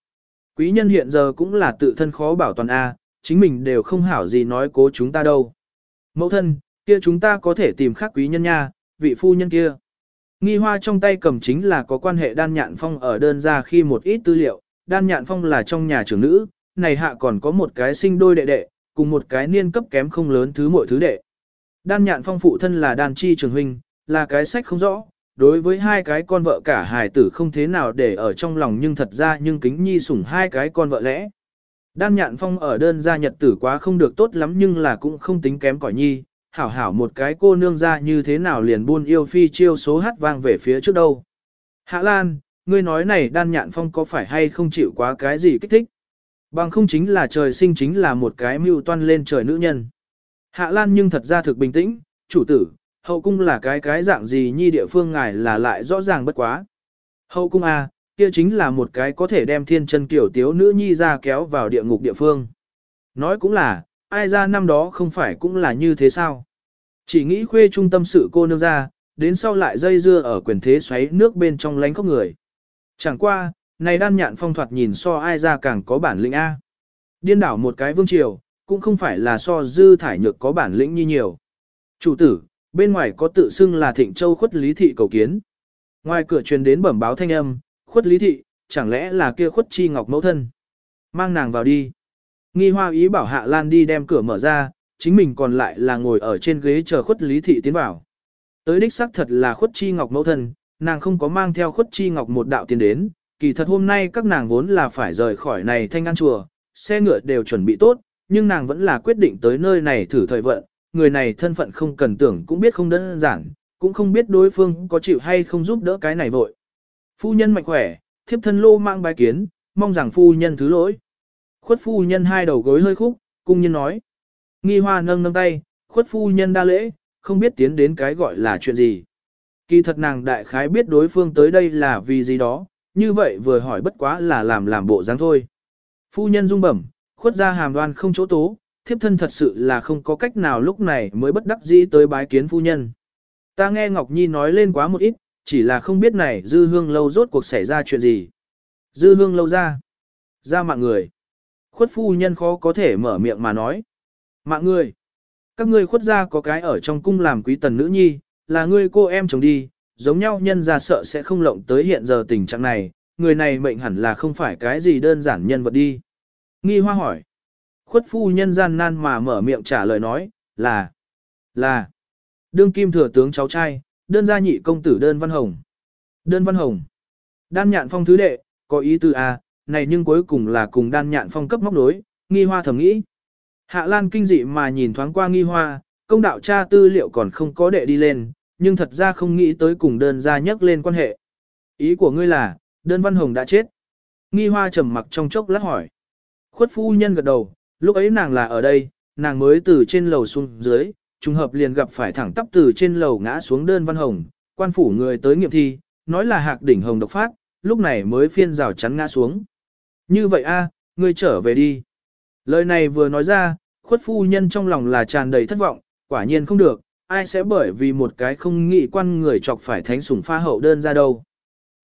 Quý nhân hiện giờ cũng là tự thân khó bảo toàn A, chính mình đều không hảo gì nói cố chúng ta đâu. Mẫu thân, kia chúng ta có thể tìm khác quý nhân nha, vị phu nhân kia. Nghi hoa trong tay cầm chính là có quan hệ đan nhạn phong ở đơn ra khi một ít tư liệu, đan nhạn phong là trong nhà trưởng nữ, này hạ còn có một cái sinh đôi đệ đệ, cùng một cái niên cấp kém không lớn thứ mỗi thứ đệ. Đan nhạn phong phụ thân là đan chi trường huynh, là cái sách không rõ, đối với hai cái con vợ cả hài tử không thế nào để ở trong lòng nhưng thật ra nhưng kính nhi sủng hai cái con vợ lẽ. Đan nhạn phong ở đơn gia nhật tử quá không được tốt lắm nhưng là cũng không tính kém cỏi nhi, hảo hảo một cái cô nương ra như thế nào liền buôn yêu phi chiêu số hát vang về phía trước đâu. Hạ Lan, ngươi nói này đan nhạn phong có phải hay không chịu quá cái gì kích thích? Bằng không chính là trời sinh chính là một cái mưu toan lên trời nữ nhân. Hạ Lan nhưng thật ra thực bình tĩnh, chủ tử, hậu cung là cái cái dạng gì nhi địa phương ngài là lại rõ ràng bất quá. Hậu cung A, kia chính là một cái có thể đem thiên chân kiểu tiếu nữ nhi ra kéo vào địa ngục địa phương. Nói cũng là, ai ra năm đó không phải cũng là như thế sao? Chỉ nghĩ khuê trung tâm sự cô nương ra, đến sau lại dây dưa ở quyền thế xoáy nước bên trong lánh khóc người. Chẳng qua, này đan nhạn phong thoạt nhìn so ai ra càng có bản lĩnh A. Điên đảo một cái vương triều, cũng không phải là so dư thải nhược có bản lĩnh như nhiều. Chủ tử, bên ngoài có tự xưng là thịnh châu khuất lý thị cầu kiến. Ngoài cửa truyền đến bẩm báo thanh âm, khuất lý thị, chẳng lẽ là kia khuất chi ngọc mẫu thân. Mang nàng vào đi. Nghi hoa ý bảo hạ lan đi đem cửa mở ra, chính mình còn lại là ngồi ở trên ghế chờ khuất lý thị tiến vào. Tới đích xác thật là khuất chi ngọc mẫu thân, nàng không có mang theo khuất chi ngọc một đạo tiền đến, kỳ thật hôm nay các nàng vốn là phải rời khỏi này thanh an chùa, xe ngựa đều chuẩn bị tốt, nhưng nàng vẫn là quyết định tới nơi này thử thời vận, người này thân phận không cần tưởng cũng biết không đơn giản, cũng không biết đối phương có chịu hay không giúp đỡ cái này vội. Phu nhân mạnh khỏe, thiếp thân lô mang bài kiến, mong rằng phu nhân thứ lỗi. Khuất phu nhân hai đầu gối hơi khúc, cung nhân nói. Nghi hoa nâng nâng tay, khuất phu nhân đa lễ, không biết tiến đến cái gọi là chuyện gì. Kỳ thật nàng đại khái biết đối phương tới đây là vì gì đó, như vậy vừa hỏi bất quá là làm làm bộ dáng thôi. Phu nhân rung bẩm, khuất ra hàm đoan không chỗ tố, thiếp thân thật sự là không có cách nào lúc này mới bất đắc dĩ tới bái kiến phu nhân. Ta nghe Ngọc Nhi nói lên quá một ít, chỉ là không biết này dư hương lâu rốt cuộc xảy ra chuyện gì. Dư hương lâu ra. Ra mạng người. Khuất phu nhân khó có thể mở miệng mà nói. Mạng người. Các ngươi khuất gia có cái ở trong cung làm quý tần nữ nhi, là ngươi cô em chồng đi, giống nhau nhân ra sợ sẽ không lộng tới hiện giờ tình trạng này, người này mệnh hẳn là không phải cái gì đơn giản nhân vật đi. Nghi hoa hỏi. Khuất phu nhân gian nan mà mở miệng trả lời nói, là, là, đương kim thừa tướng cháu trai, đơn gia nhị công tử đơn văn hồng. Đơn văn hồng. Đan nhạn phong thứ đệ, có ý tư A, này nhưng cuối cùng là cùng đan nhạn phong cấp móc đối, nghi hoa thầm nghĩ. Hạ Lan kinh dị mà nhìn thoáng qua nghi hoa, công đạo cha tư liệu còn không có đệ đi lên, nhưng thật ra không nghĩ tới cùng đơn gia nhắc lên quan hệ. Ý của ngươi là, đơn văn hồng đã chết. Nghi hoa trầm mặc trong chốc lát hỏi. Khuất phu nhân gật đầu, lúc ấy nàng là ở đây, nàng mới từ trên lầu xuống dưới, trùng hợp liền gặp phải thẳng tắp từ trên lầu ngã xuống đơn văn hồng, quan phủ người tới nghiệm thi, nói là hạc đỉnh hồng độc phát, lúc này mới phiên rào chắn ngã xuống. Như vậy a, ngươi trở về đi. Lời này vừa nói ra, khuất phu nhân trong lòng là tràn đầy thất vọng, quả nhiên không được, ai sẽ bởi vì một cái không nghĩ quan người chọc phải thánh sủng pha hậu đơn ra đâu.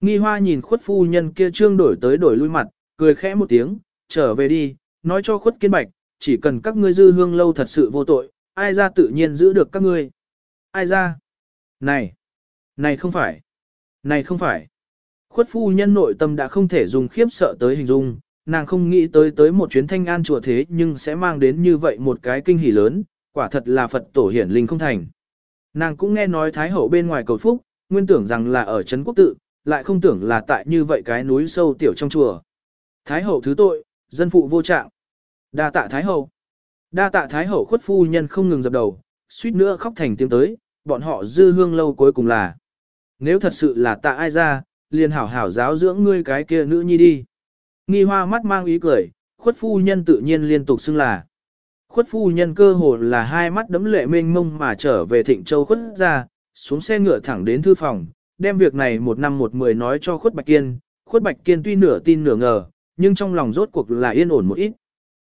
Nghi hoa nhìn khuất phu nhân kia trương đổi tới đổi lui mặt, cười khẽ một tiếng, trở về đi, nói cho khuất kiên bạch, chỉ cần các ngươi dư hương lâu thật sự vô tội, ai ra tự nhiên giữ được các ngươi. Ai ra? Này! Này không phải! Này không phải! Khuất phu nhân nội tâm đã không thể dùng khiếp sợ tới hình dung, nàng không nghĩ tới tới một chuyến thanh an chùa thế nhưng sẽ mang đến như vậy một cái kinh hỉ lớn, quả thật là Phật tổ hiển linh không thành. Nàng cũng nghe nói Thái Hậu bên ngoài cầu phúc, nguyên tưởng rằng là ở Trấn Quốc Tự, lại không tưởng là tại như vậy cái núi sâu tiểu trong chùa. Thái Hậu thứ tội, dân phụ vô trạng. Đa tạ Thái Hậu. Đa tạ Thái Hậu khuất phu nhân không ngừng dập đầu, suýt nữa khóc thành tiếng tới, bọn họ dư hương lâu cuối cùng là. Nếu thật sự là tạ ai ra, liền hảo hảo giáo dưỡng ngươi cái kia nữ nhi đi. Nghi hoa mắt mang ý cười, khuất phu nhân tự nhiên liên tục xưng là. Khuất phu nhân cơ hồ là hai mắt đấm lệ mênh mông mà trở về thịnh châu khuất ra, xuống xe ngựa thẳng đến thư phòng, đem việc này một năm một mười nói cho khuất bạch kiên. Khuất bạch kiên tuy nửa tin nửa ngờ, nhưng trong lòng rốt cuộc là yên ổn một ít.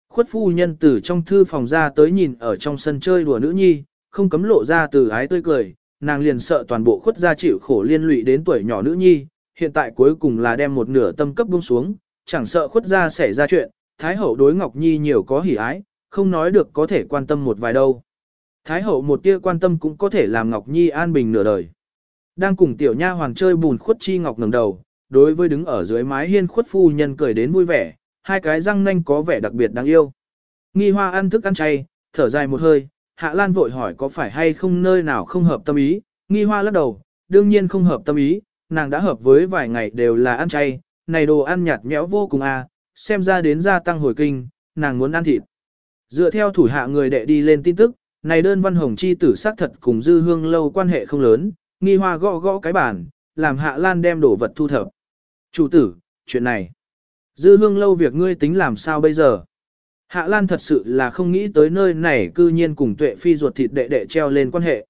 Khuất phu nhân từ trong thư phòng ra tới nhìn ở trong sân chơi đùa nữ nhi, không cấm lộ ra từ ái tươi cười, nàng liền sợ toàn bộ khuất gia chịu khổ liên lụy đến tuổi nhỏ nữ nhi, hiện tại cuối cùng là đem một nửa tâm cấp buông xuống, chẳng sợ khuất gia xảy ra chuyện, Thái hậu đối Ngọc Nhi nhiều có hỉ ái, không nói được có thể quan tâm một vài đâu. Thái hậu một tia quan tâm cũng có thể làm Ngọc Nhi an bình nửa đời. Đang cùng tiểu nha hoàng chơi bùn khuất chi ngọc ngẩng đầu, đối với đứng ở dưới mái hiên khuất phu nhân cười đến vui vẻ, hai cái răng nanh có vẻ đặc biệt đáng yêu. Nghi hoa ăn thức ăn chay, thở dài một hơi, hạ lan vội hỏi có phải hay không nơi nào không hợp tâm ý, nghi hoa lắc đầu, đương nhiên không hợp tâm ý, nàng đã hợp với vài ngày đều là ăn chay, này đồ ăn nhạt nhẽo vô cùng à, xem ra đến gia tăng hồi kinh, nàng muốn ăn thịt. Dựa theo thủ hạ người đệ đi lên tin tức, này đơn văn hồng chi tử xác thật cùng dư hương lâu quan hệ không lớn, nghi hoa gõ gõ cái bản, làm hạ lan đem đồ vật thu thập. Chủ tử, chuyện này. Dư hương lâu việc ngươi tính làm sao bây giờ? Hạ Lan thật sự là không nghĩ tới nơi này cư nhiên cùng tuệ phi ruột thịt đệ đệ treo lên quan hệ.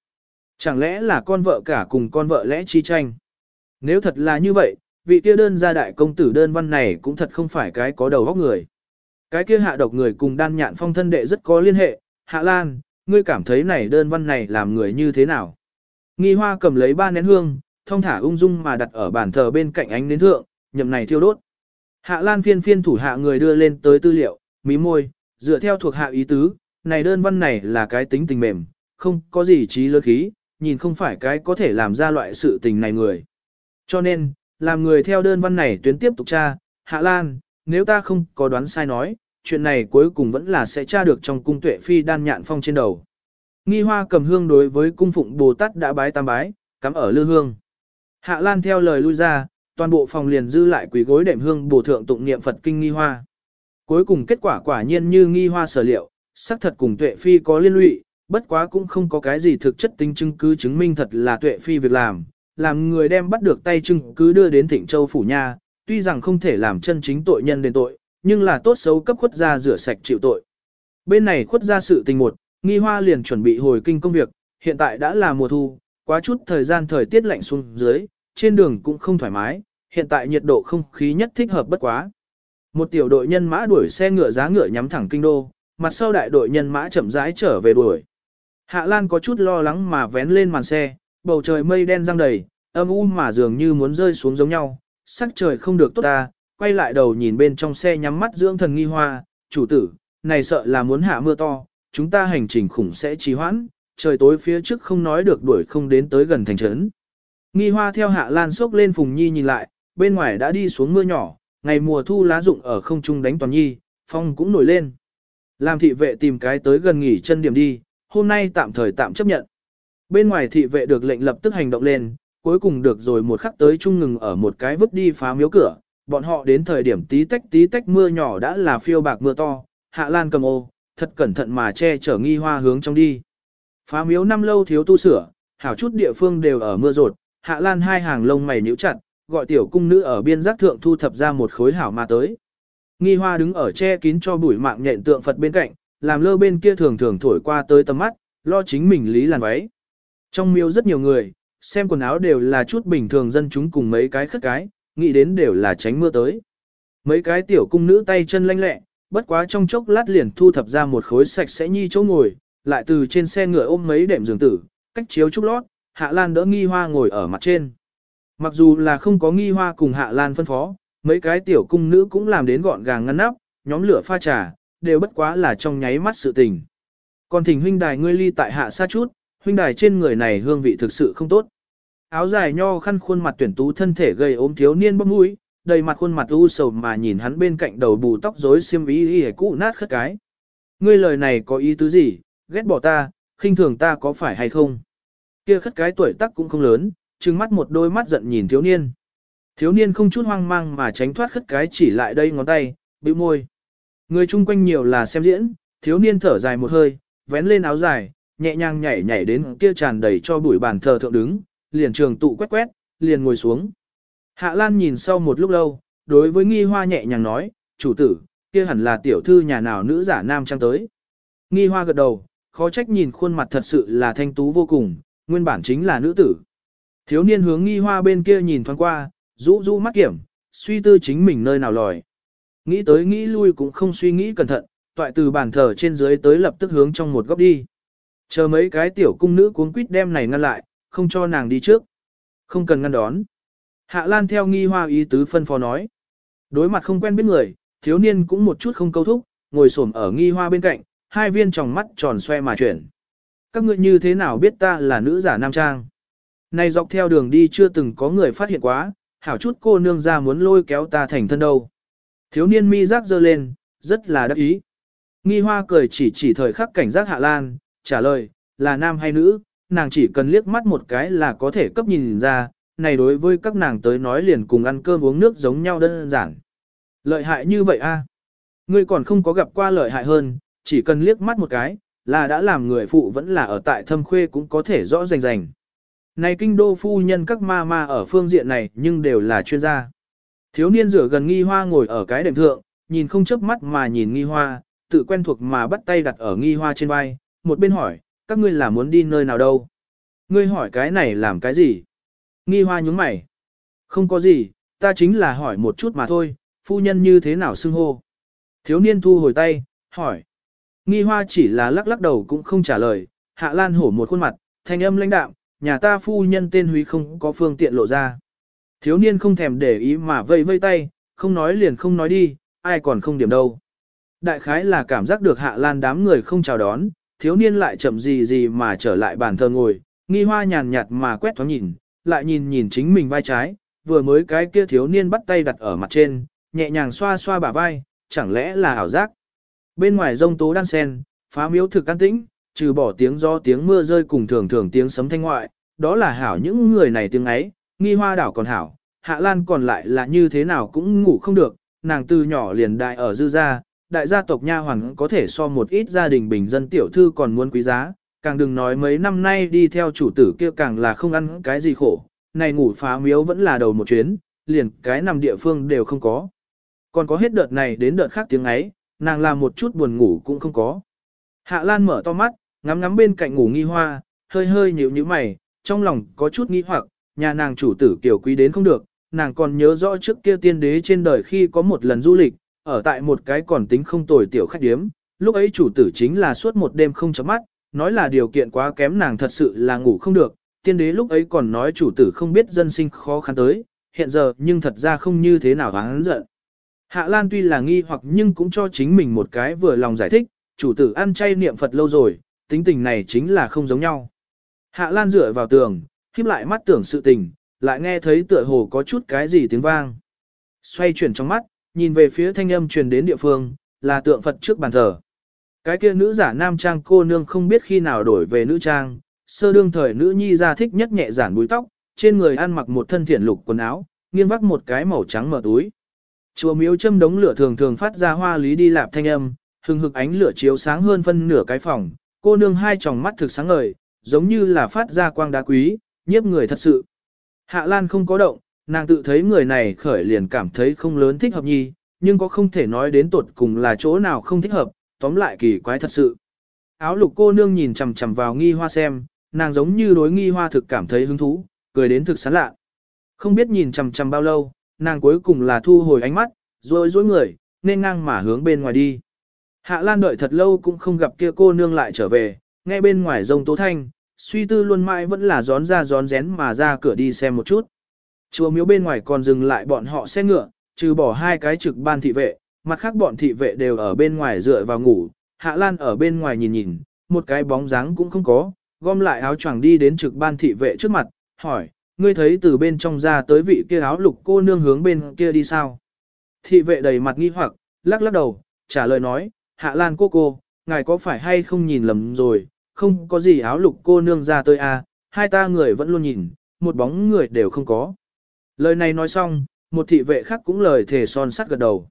Chẳng lẽ là con vợ cả cùng con vợ lẽ chi tranh? Nếu thật là như vậy, vị kia đơn gia đại công tử đơn văn này cũng thật không phải cái có đầu óc người. Cái kia hạ độc người cùng đan nhạn phong thân đệ rất có liên hệ, Hạ Lan, ngươi cảm thấy này đơn văn này làm người như thế nào? Nghi hoa cầm lấy ba nén hương, thông thả ung dung mà đặt ở bàn thờ bên cạnh ánh nến thượng, nhậm này thiêu đốt. Hạ Lan phiên phiên thủ hạ người đưa lên tới tư liệu, mí môi, dựa theo thuộc hạ ý tứ, này đơn văn này là cái tính tình mềm, không có gì trí lớn khí, nhìn không phải cái có thể làm ra loại sự tình này người. Cho nên, làm người theo đơn văn này tuyến tiếp tục tra, Hạ Lan, nếu ta không có đoán sai nói, chuyện này cuối cùng vẫn là sẽ tra được trong cung tuệ phi đan nhạn phong trên đầu. Nghi hoa cầm hương đối với cung phụng Bồ Tát đã bái tam bái, cắm ở lư hương. Hạ Lan theo lời lui ra, toàn bộ phòng liền dư lại quỳ gối đệm hương bổ thượng tụng niệm Phật kinh nghi hoa. Cuối cùng kết quả quả nhiên như nghi hoa sở liệu, xác thật cùng tuệ phi có liên lụy, bất quá cũng không có cái gì thực chất tính chứng cứ chứng minh thật là tuệ phi việc làm, làm người đem bắt được tay chứng cứ đưa đến Thịnh Châu phủ nha, tuy rằng không thể làm chân chính tội nhân đến tội, nhưng là tốt xấu cấp khuất gia rửa sạch chịu tội. Bên này khuất gia sự tình một, nghi hoa liền chuẩn bị hồi kinh công việc, hiện tại đã là mùa thu, quá chút thời gian thời tiết lạnh xuống dưới, trên đường cũng không thoải mái, hiện tại nhiệt độ không khí nhất thích hợp bất quá. Một tiểu đội nhân mã đuổi xe ngựa giá ngựa nhắm thẳng kinh đô, mặt sau đại đội nhân mã chậm rãi trở về đuổi. Hạ Lan có chút lo lắng mà vén lên màn xe, bầu trời mây đen răng đầy, âm u mà dường như muốn rơi xuống giống nhau, sắc trời không được tốt ta, quay lại đầu nhìn bên trong xe nhắm mắt dưỡng thần nghi hoa, chủ tử, này sợ là muốn hạ mưa to, chúng ta hành trình khủng sẽ trì hoãn, trời tối phía trước không nói được đuổi không đến tới gần thành trấn. Nghi hoa theo hạ lan sốc lên Phùng Nhi nhìn lại, bên ngoài đã đi xuống mưa nhỏ, ngày mùa thu lá rụng ở không trung đánh toàn nhi, phong cũng nổi lên. Làm thị vệ tìm cái tới gần nghỉ chân điểm đi, hôm nay tạm thời tạm chấp nhận. Bên ngoài thị vệ được lệnh lập tức hành động lên, cuối cùng được rồi một khắc tới trung ngừng ở một cái vứt đi phá miếu cửa, bọn họ đến thời điểm tí tách tí tách mưa nhỏ đã là phiêu bạc mưa to, hạ lan cầm ô, thật cẩn thận mà che chở nghi hoa hướng trong đi. Phá miếu năm lâu thiếu tu sửa, hảo chút địa phương đều ở mưa rột, hạ lan hai hàng lông mày nhíu chặt, gọi tiểu cung nữ ở biên giác thượng thu thập ra một khối hảo mà tới. Nghi hoa đứng ở che kín cho bụi mạng nhện tượng Phật bên cạnh, làm lơ bên kia thường thường thổi qua tới tầm mắt, lo chính mình lý làn váy. Trong miếu rất nhiều người, xem quần áo đều là chút bình thường dân chúng cùng mấy cái khất cái, nghĩ đến đều là tránh mưa tới. Mấy cái tiểu cung nữ tay chân lanh lẹ, bất quá trong chốc lát liền thu thập ra một khối sạch sẽ nhi chỗ ngồi, lại từ trên xe ngựa ôm mấy đệm giường tử, cách chiếu trúc lót, Hạ Lan đỡ nghi hoa ngồi ở mặt trên. Mặc dù là không có nghi hoa cùng Hạ Lan phân phó, mấy cái tiểu cung nữ cũng làm đến gọn gàng ngăn nắp, nhóm lửa pha trà, đều bất quá là trong nháy mắt sự tình. Còn thỉnh huynh đài ngươi ly tại hạ xa chút, huynh đài trên người này hương vị thực sự không tốt. Áo dài nho khăn khuôn mặt tuyển tú thân thể gầy ốm thiếu niên bốc mũi, đầy mặt khuôn mặt u sầu mà nhìn hắn bên cạnh đầu bù tóc rối xiêm ý y cũ nát khất cái. Ngươi lời này có ý tứ gì, ghét bỏ ta, khinh thường ta có phải hay không? Kia khất cái tuổi tác cũng không lớn, trừng mắt một đôi mắt giận nhìn thiếu niên. Thiếu niên không chút hoang mang mà tránh thoát khất cái chỉ lại đây ngón tay, bĩu môi. Người chung quanh nhiều là xem diễn, thiếu niên thở dài một hơi, vén lên áo dài, nhẹ nhàng nhảy nhảy đến kia tràn đầy cho bụi bàn thờ thượng đứng, liền trường tụ quét quét, liền ngồi xuống. Hạ Lan nhìn sau một lúc lâu, đối với nghi hoa nhẹ nhàng nói, chủ tử, kia hẳn là tiểu thư nhà nào nữ giả nam trang tới. Nghi hoa gật đầu, khó trách nhìn khuôn mặt thật sự là thanh tú vô cùng, nguyên bản chính là nữ tử. Thiếu niên hướng nghi hoa bên kia nhìn thoáng qua, rũ rũ mắt kiểm, suy tư chính mình nơi nào lòi. Nghĩ tới nghĩ lui cũng không suy nghĩ cẩn thận, toại từ bàn thờ trên dưới tới lập tức hướng trong một góc đi. Chờ mấy cái tiểu cung nữ cuốn quýt đem này ngăn lại, không cho nàng đi trước. Không cần ngăn đón. Hạ Lan theo nghi hoa ý tứ phân phó nói. Đối mặt không quen biết người, thiếu niên cũng một chút không câu thúc, ngồi xổm ở nghi hoa bên cạnh, hai viên tròng mắt tròn xoe mà chuyển. Các ngươi như thế nào biết ta là nữ giả nam trang? Này dọc theo đường đi chưa từng có người phát hiện quá, hảo chút cô nương ra muốn lôi kéo ta thành thân đâu. Thiếu niên mi giác dơ lên, rất là đắc ý. Nghi hoa cười chỉ chỉ thời khắc cảnh giác hạ lan, trả lời, là nam hay nữ, nàng chỉ cần liếc mắt một cái là có thể cấp nhìn ra, này đối với các nàng tới nói liền cùng ăn cơm uống nước giống nhau đơn giản. Lợi hại như vậy a? Ngươi còn không có gặp qua lợi hại hơn, chỉ cần liếc mắt một cái, là đã làm người phụ vẫn là ở tại thâm khuê cũng có thể rõ rành rành. Này kinh đô phu nhân các ma ma ở phương diện này nhưng đều là chuyên gia. Thiếu niên rửa gần nghi hoa ngồi ở cái đệm thượng, nhìn không chớp mắt mà nhìn nghi hoa, tự quen thuộc mà bắt tay đặt ở nghi hoa trên vai, một bên hỏi, các ngươi là muốn đi nơi nào đâu? Ngươi hỏi cái này làm cái gì? Nghi hoa nhúng mày. Không có gì, ta chính là hỏi một chút mà thôi, phu nhân như thế nào xưng hô? Thiếu niên thu hồi tay, hỏi. Nghi hoa chỉ là lắc lắc đầu cũng không trả lời, hạ lan hổ một khuôn mặt, thanh âm lãnh đạm, nhà ta phu nhân tên Huy không có phương tiện lộ ra. Thiếu niên không thèm để ý mà vây vây tay, không nói liền không nói đi, ai còn không điểm đâu. Đại khái là cảm giác được hạ lan đám người không chào đón, thiếu niên lại chậm gì gì mà trở lại bàn thờ ngồi, nghi hoa nhàn nhạt mà quét thoáng nhìn, lại nhìn nhìn chính mình vai trái, vừa mới cái kia thiếu niên bắt tay đặt ở mặt trên, nhẹ nhàng xoa xoa bả vai, chẳng lẽ là ảo giác. Bên ngoài rông tố đan sen, phá miếu thực an tĩnh, trừ bỏ tiếng gió tiếng mưa rơi cùng thường thường tiếng sấm thanh ngoại, đó là hảo những người này tiếng ấy, nghi hoa đảo còn hảo, hạ lan còn lại là như thế nào cũng ngủ không được, nàng từ nhỏ liền đại ở dư gia, đại gia tộc nha hoàn có thể so một ít gia đình bình dân tiểu thư còn muốn quý giá, càng đừng nói mấy năm nay đi theo chủ tử kia càng là không ăn cái gì khổ, này ngủ phá miếu vẫn là đầu một chuyến, liền cái nằm địa phương đều không có. Còn có hết đợt này đến đợt khác tiếng ấy, nàng làm một chút buồn ngủ cũng không có. Hạ Lan mở to mắt, ngắm ngắm bên cạnh ngủ nghi hoa, hơi hơi nhíu nhíu mày, trong lòng có chút nghi hoặc, nhà nàng chủ tử kiểu quý đến không được, nàng còn nhớ rõ trước kia tiên đế trên đời khi có một lần du lịch, ở tại một cái còn tính không tồi tiểu khách điếm, lúc ấy chủ tử chính là suốt một đêm không chấm mắt, nói là điều kiện quá kém nàng thật sự là ngủ không được, tiên đế lúc ấy còn nói chủ tử không biết dân sinh khó khăn tới, hiện giờ nhưng thật ra không như thế nào hắn giận. Hạ Lan tuy là nghi hoặc nhưng cũng cho chính mình một cái vừa lòng giải thích, chủ tử ăn chay niệm Phật lâu rồi, tính tình này chính là không giống nhau. Hạ Lan dựa vào tường, khiếp lại mắt tưởng sự tình, lại nghe thấy tựa hồ có chút cái gì tiếng vang. Xoay chuyển trong mắt, nhìn về phía thanh âm truyền đến địa phương, là tượng Phật trước bàn thờ. Cái kia nữ giả nam trang cô nương không biết khi nào đổi về nữ trang, sơ đương thời nữ nhi ra thích nhất nhẹ giản búi tóc, trên người ăn mặc một thân thiển lục quần áo, nghiêng vác một cái màu trắng mở túi. Chùa miếu châm đống lửa thường thường phát ra hoa lý đi lạp thanh âm, hừng hực ánh lửa chiếu sáng hơn phân nửa cái phòng, cô nương hai tròng mắt thực sáng ngời, giống như là phát ra quang đá quý, nhiếp người thật sự. Hạ Lan không có động, nàng tự thấy người này khởi liền cảm thấy không lớn thích hợp nhi, nhưng có không thể nói đến tột cùng là chỗ nào không thích hợp, tóm lại kỳ quái thật sự. Áo lục cô nương nhìn chằm chằm vào nghi hoa xem, nàng giống như đối nghi hoa thực cảm thấy hứng thú, cười đến thực sán lạ. Không biết nhìn chằm chằm bao lâu, nàng cuối cùng là thu hồi ánh mắt, rồi dối người, nên ngang mà hướng bên ngoài đi. Hạ Lan đợi thật lâu cũng không gặp kia cô nương lại trở về, nghe bên ngoài rông tố thanh, suy tư luôn mãi vẫn là gión ra gión rén mà ra cửa đi xem một chút. Chùa miếu bên ngoài còn dừng lại bọn họ xe ngựa, trừ bỏ hai cái trực ban thị vệ, mặt khác bọn thị vệ đều ở bên ngoài dựa vào ngủ, Hạ Lan ở bên ngoài nhìn nhìn, một cái bóng dáng cũng không có, gom lại áo choàng đi đến trực ban thị vệ trước mặt, hỏi, ngươi thấy từ bên trong ra tới vị kia áo lục cô nương hướng bên kia đi sao? Thị vệ đầy mặt nghi hoặc, lắc lắc đầu, trả lời nói, Hạ Lan cô cô, ngài có phải hay không nhìn lầm rồi, không có gì áo lục cô nương ra tới à, hai ta người vẫn luôn nhìn, một bóng người đều không có. Lời này nói xong, một thị vệ khác cũng lời thề son sắt gật đầu.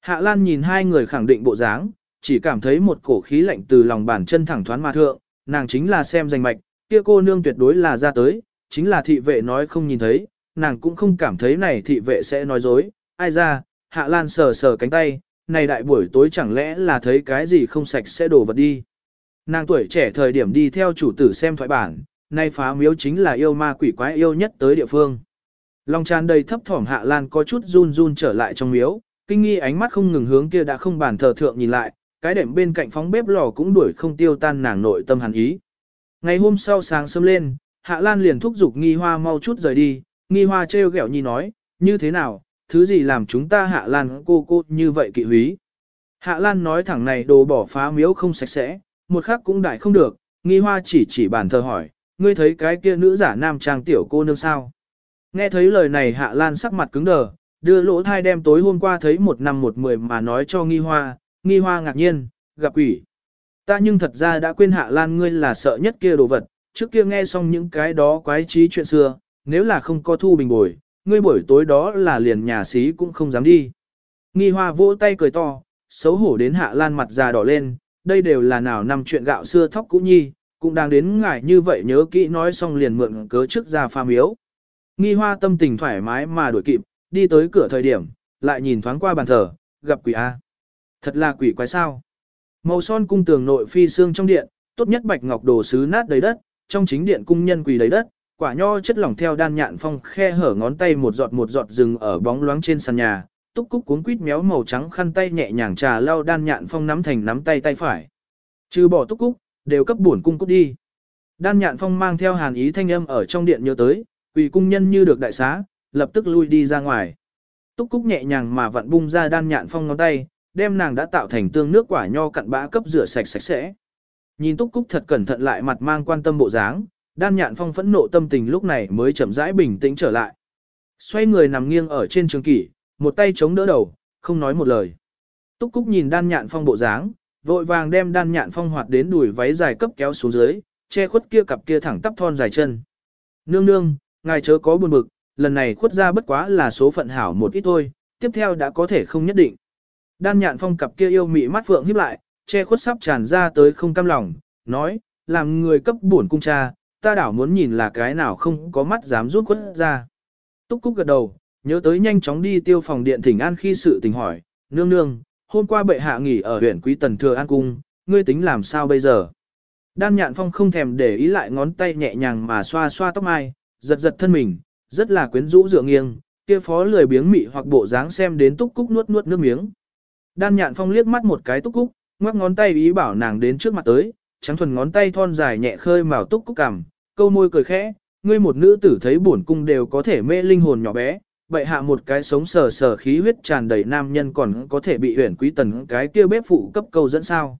Hạ Lan nhìn hai người khẳng định bộ dáng, chỉ cảm thấy một cổ khí lạnh từ lòng bàn chân thẳng thoáng mà thượng, nàng chính là xem danh mạch, kia cô nương tuyệt đối là ra tới, chính là thị vệ nói không nhìn thấy, nàng cũng không cảm thấy này thị vệ sẽ nói dối, ai ra, Hạ Lan sờ sờ cánh tay, này đại buổi tối chẳng lẽ là thấy cái gì không sạch sẽ đổ vật đi. Nàng tuổi trẻ thời điểm đi theo chủ tử xem thoại bản, nay phá miếu chính là yêu ma quỷ quái yêu nhất tới địa phương. Long tràn đầy thấp thỏm Hạ Lan có chút run run trở lại trong miếu, kinh nghi ánh mắt không ngừng hướng kia đã không bàn thờ thượng nhìn lại, cái đệm bên cạnh phóng bếp lò cũng đuổi không tiêu tan nàng nội tâm hàn ý. Ngày hôm sau sáng sớm lên, Hạ Lan liền thúc giục nghi hoa mau chút rời đi, nghi hoa trêu ghẹo nhi nói, như thế nào, thứ gì làm chúng ta Hạ Lan cô cô như vậy kỵ húy. Hạ Lan nói thẳng này đồ bỏ phá miếu không sạch sẽ, một khắc cũng đại không được, nghi hoa chỉ chỉ bản thờ hỏi, ngươi thấy cái kia nữ giả nam trang tiểu cô nương sao. Nghe thấy lời này Hạ Lan sắc mặt cứng đờ, đưa lỗ thai đem tối hôm qua thấy một năm một mười mà nói cho nghi hoa, nghi hoa ngạc nhiên, gặp quỷ. Ta nhưng thật ra đã quên Hạ Lan ngươi là sợ nhất kia đồ vật, trước kia nghe xong những cái đó quái trí chuyện xưa, nếu là không có thu bình bồi, ngươi buổi tối đó là liền nhà xí cũng không dám đi. Nghi hoa vỗ tay cười to, xấu hổ đến hạ lan mặt già đỏ lên, đây đều là nào năm chuyện gạo xưa thóc cũ nhi, cũng đang đến ngài như vậy nhớ kỹ nói xong liền mượn cớ trước ra pha miếu. Nghi hoa tâm tình thoải mái mà đuổi kịp, đi tới cửa thời điểm, lại nhìn thoáng qua bàn thờ, gặp quỷ A. Thật là quỷ quái sao. Màu son cung tường nội phi xương trong điện, tốt nhất bạch ngọc đồ sứ nát đầy đất, trong chính điện cung nhân quỷ đầy đất, quả nho chất lỏng theo đan nhạn phong khe hở ngón tay một giọt một giọt rừng ở bóng loáng trên sàn nhà, túc cúc cuốn quýt méo màu trắng khăn tay nhẹ nhàng trà lau đan nhạn phong nắm thành nắm tay tay phải. Trừ bỏ túc cúc, đều cấp bổn cung cúc đi. Đan nhạn phong mang theo hàn ý thanh âm ở trong điện nhớ tới, quỷ cung nhân như được đại xá, lập tức lui đi ra ngoài. Túc cúc nhẹ nhàng mà vặn bung ra đan nhạn phong ngón tay, đem nàng đã tạo thành tương nước quả nho cặn bã cấp rửa sạch sạch sẽ. Nhìn Túc Cúc thật cẩn thận lại mặt mang quan tâm bộ dáng, đan nhạn phong phẫn nộ tâm tình lúc này mới chậm rãi bình tĩnh trở lại. Xoay người nằm nghiêng ở trên trường kỷ, một tay chống đỡ đầu, không nói một lời. Túc Cúc nhìn đan nhạn phong bộ dáng, vội vàng đem đan nhạn phong hoạt đến đùi váy dài cấp kéo xuống dưới, che khuất kia cặp kia thẳng tắp thon dài chân. Nương nương, ngài chớ có buồn bực, lần này khuất ra bất quá là số phận hảo một ít thôi, tiếp theo đã có thể không nhất định. Đan nhạn phong cặp kia yêu mị mắt phượng híp lại, che khuất sắp tràn ra tới không cam lòng, nói, làm người cấp buồn cung cha, ta đảo muốn nhìn là cái nào không có mắt dám rút quất ra. Túc Cúc gật đầu, nhớ tới nhanh chóng đi tiêu phòng điện thỉnh an khi sự tình hỏi, nương nương, hôm qua bệ hạ nghỉ ở huyện quý tần thừa an cung, ngươi tính làm sao bây giờ? Đan nhạn phong không thèm để ý lại ngón tay nhẹ nhàng mà xoa xoa tóc mai, giật giật thân mình, rất là quyến rũ dựa nghiêng, kia phó lười biếng mị hoặc bộ dáng xem đến túc cúc nuốt nuốt nước miếng. Đan nhạn phong liếc mắt một cái túc cúc, ngoắc ngón tay ý bảo nàng đến trước mặt tới, trắng thuần ngón tay thon dài nhẹ khơi màu túc cúc cằm, câu môi cười khẽ, ngươi một nữ tử thấy bổn cung đều có thể mê linh hồn nhỏ bé, vậy hạ một cái sống sờ sờ khí huyết tràn đầy nam nhân còn có thể bị huyền quý tần cái kia bếp phụ cấp câu dẫn sao.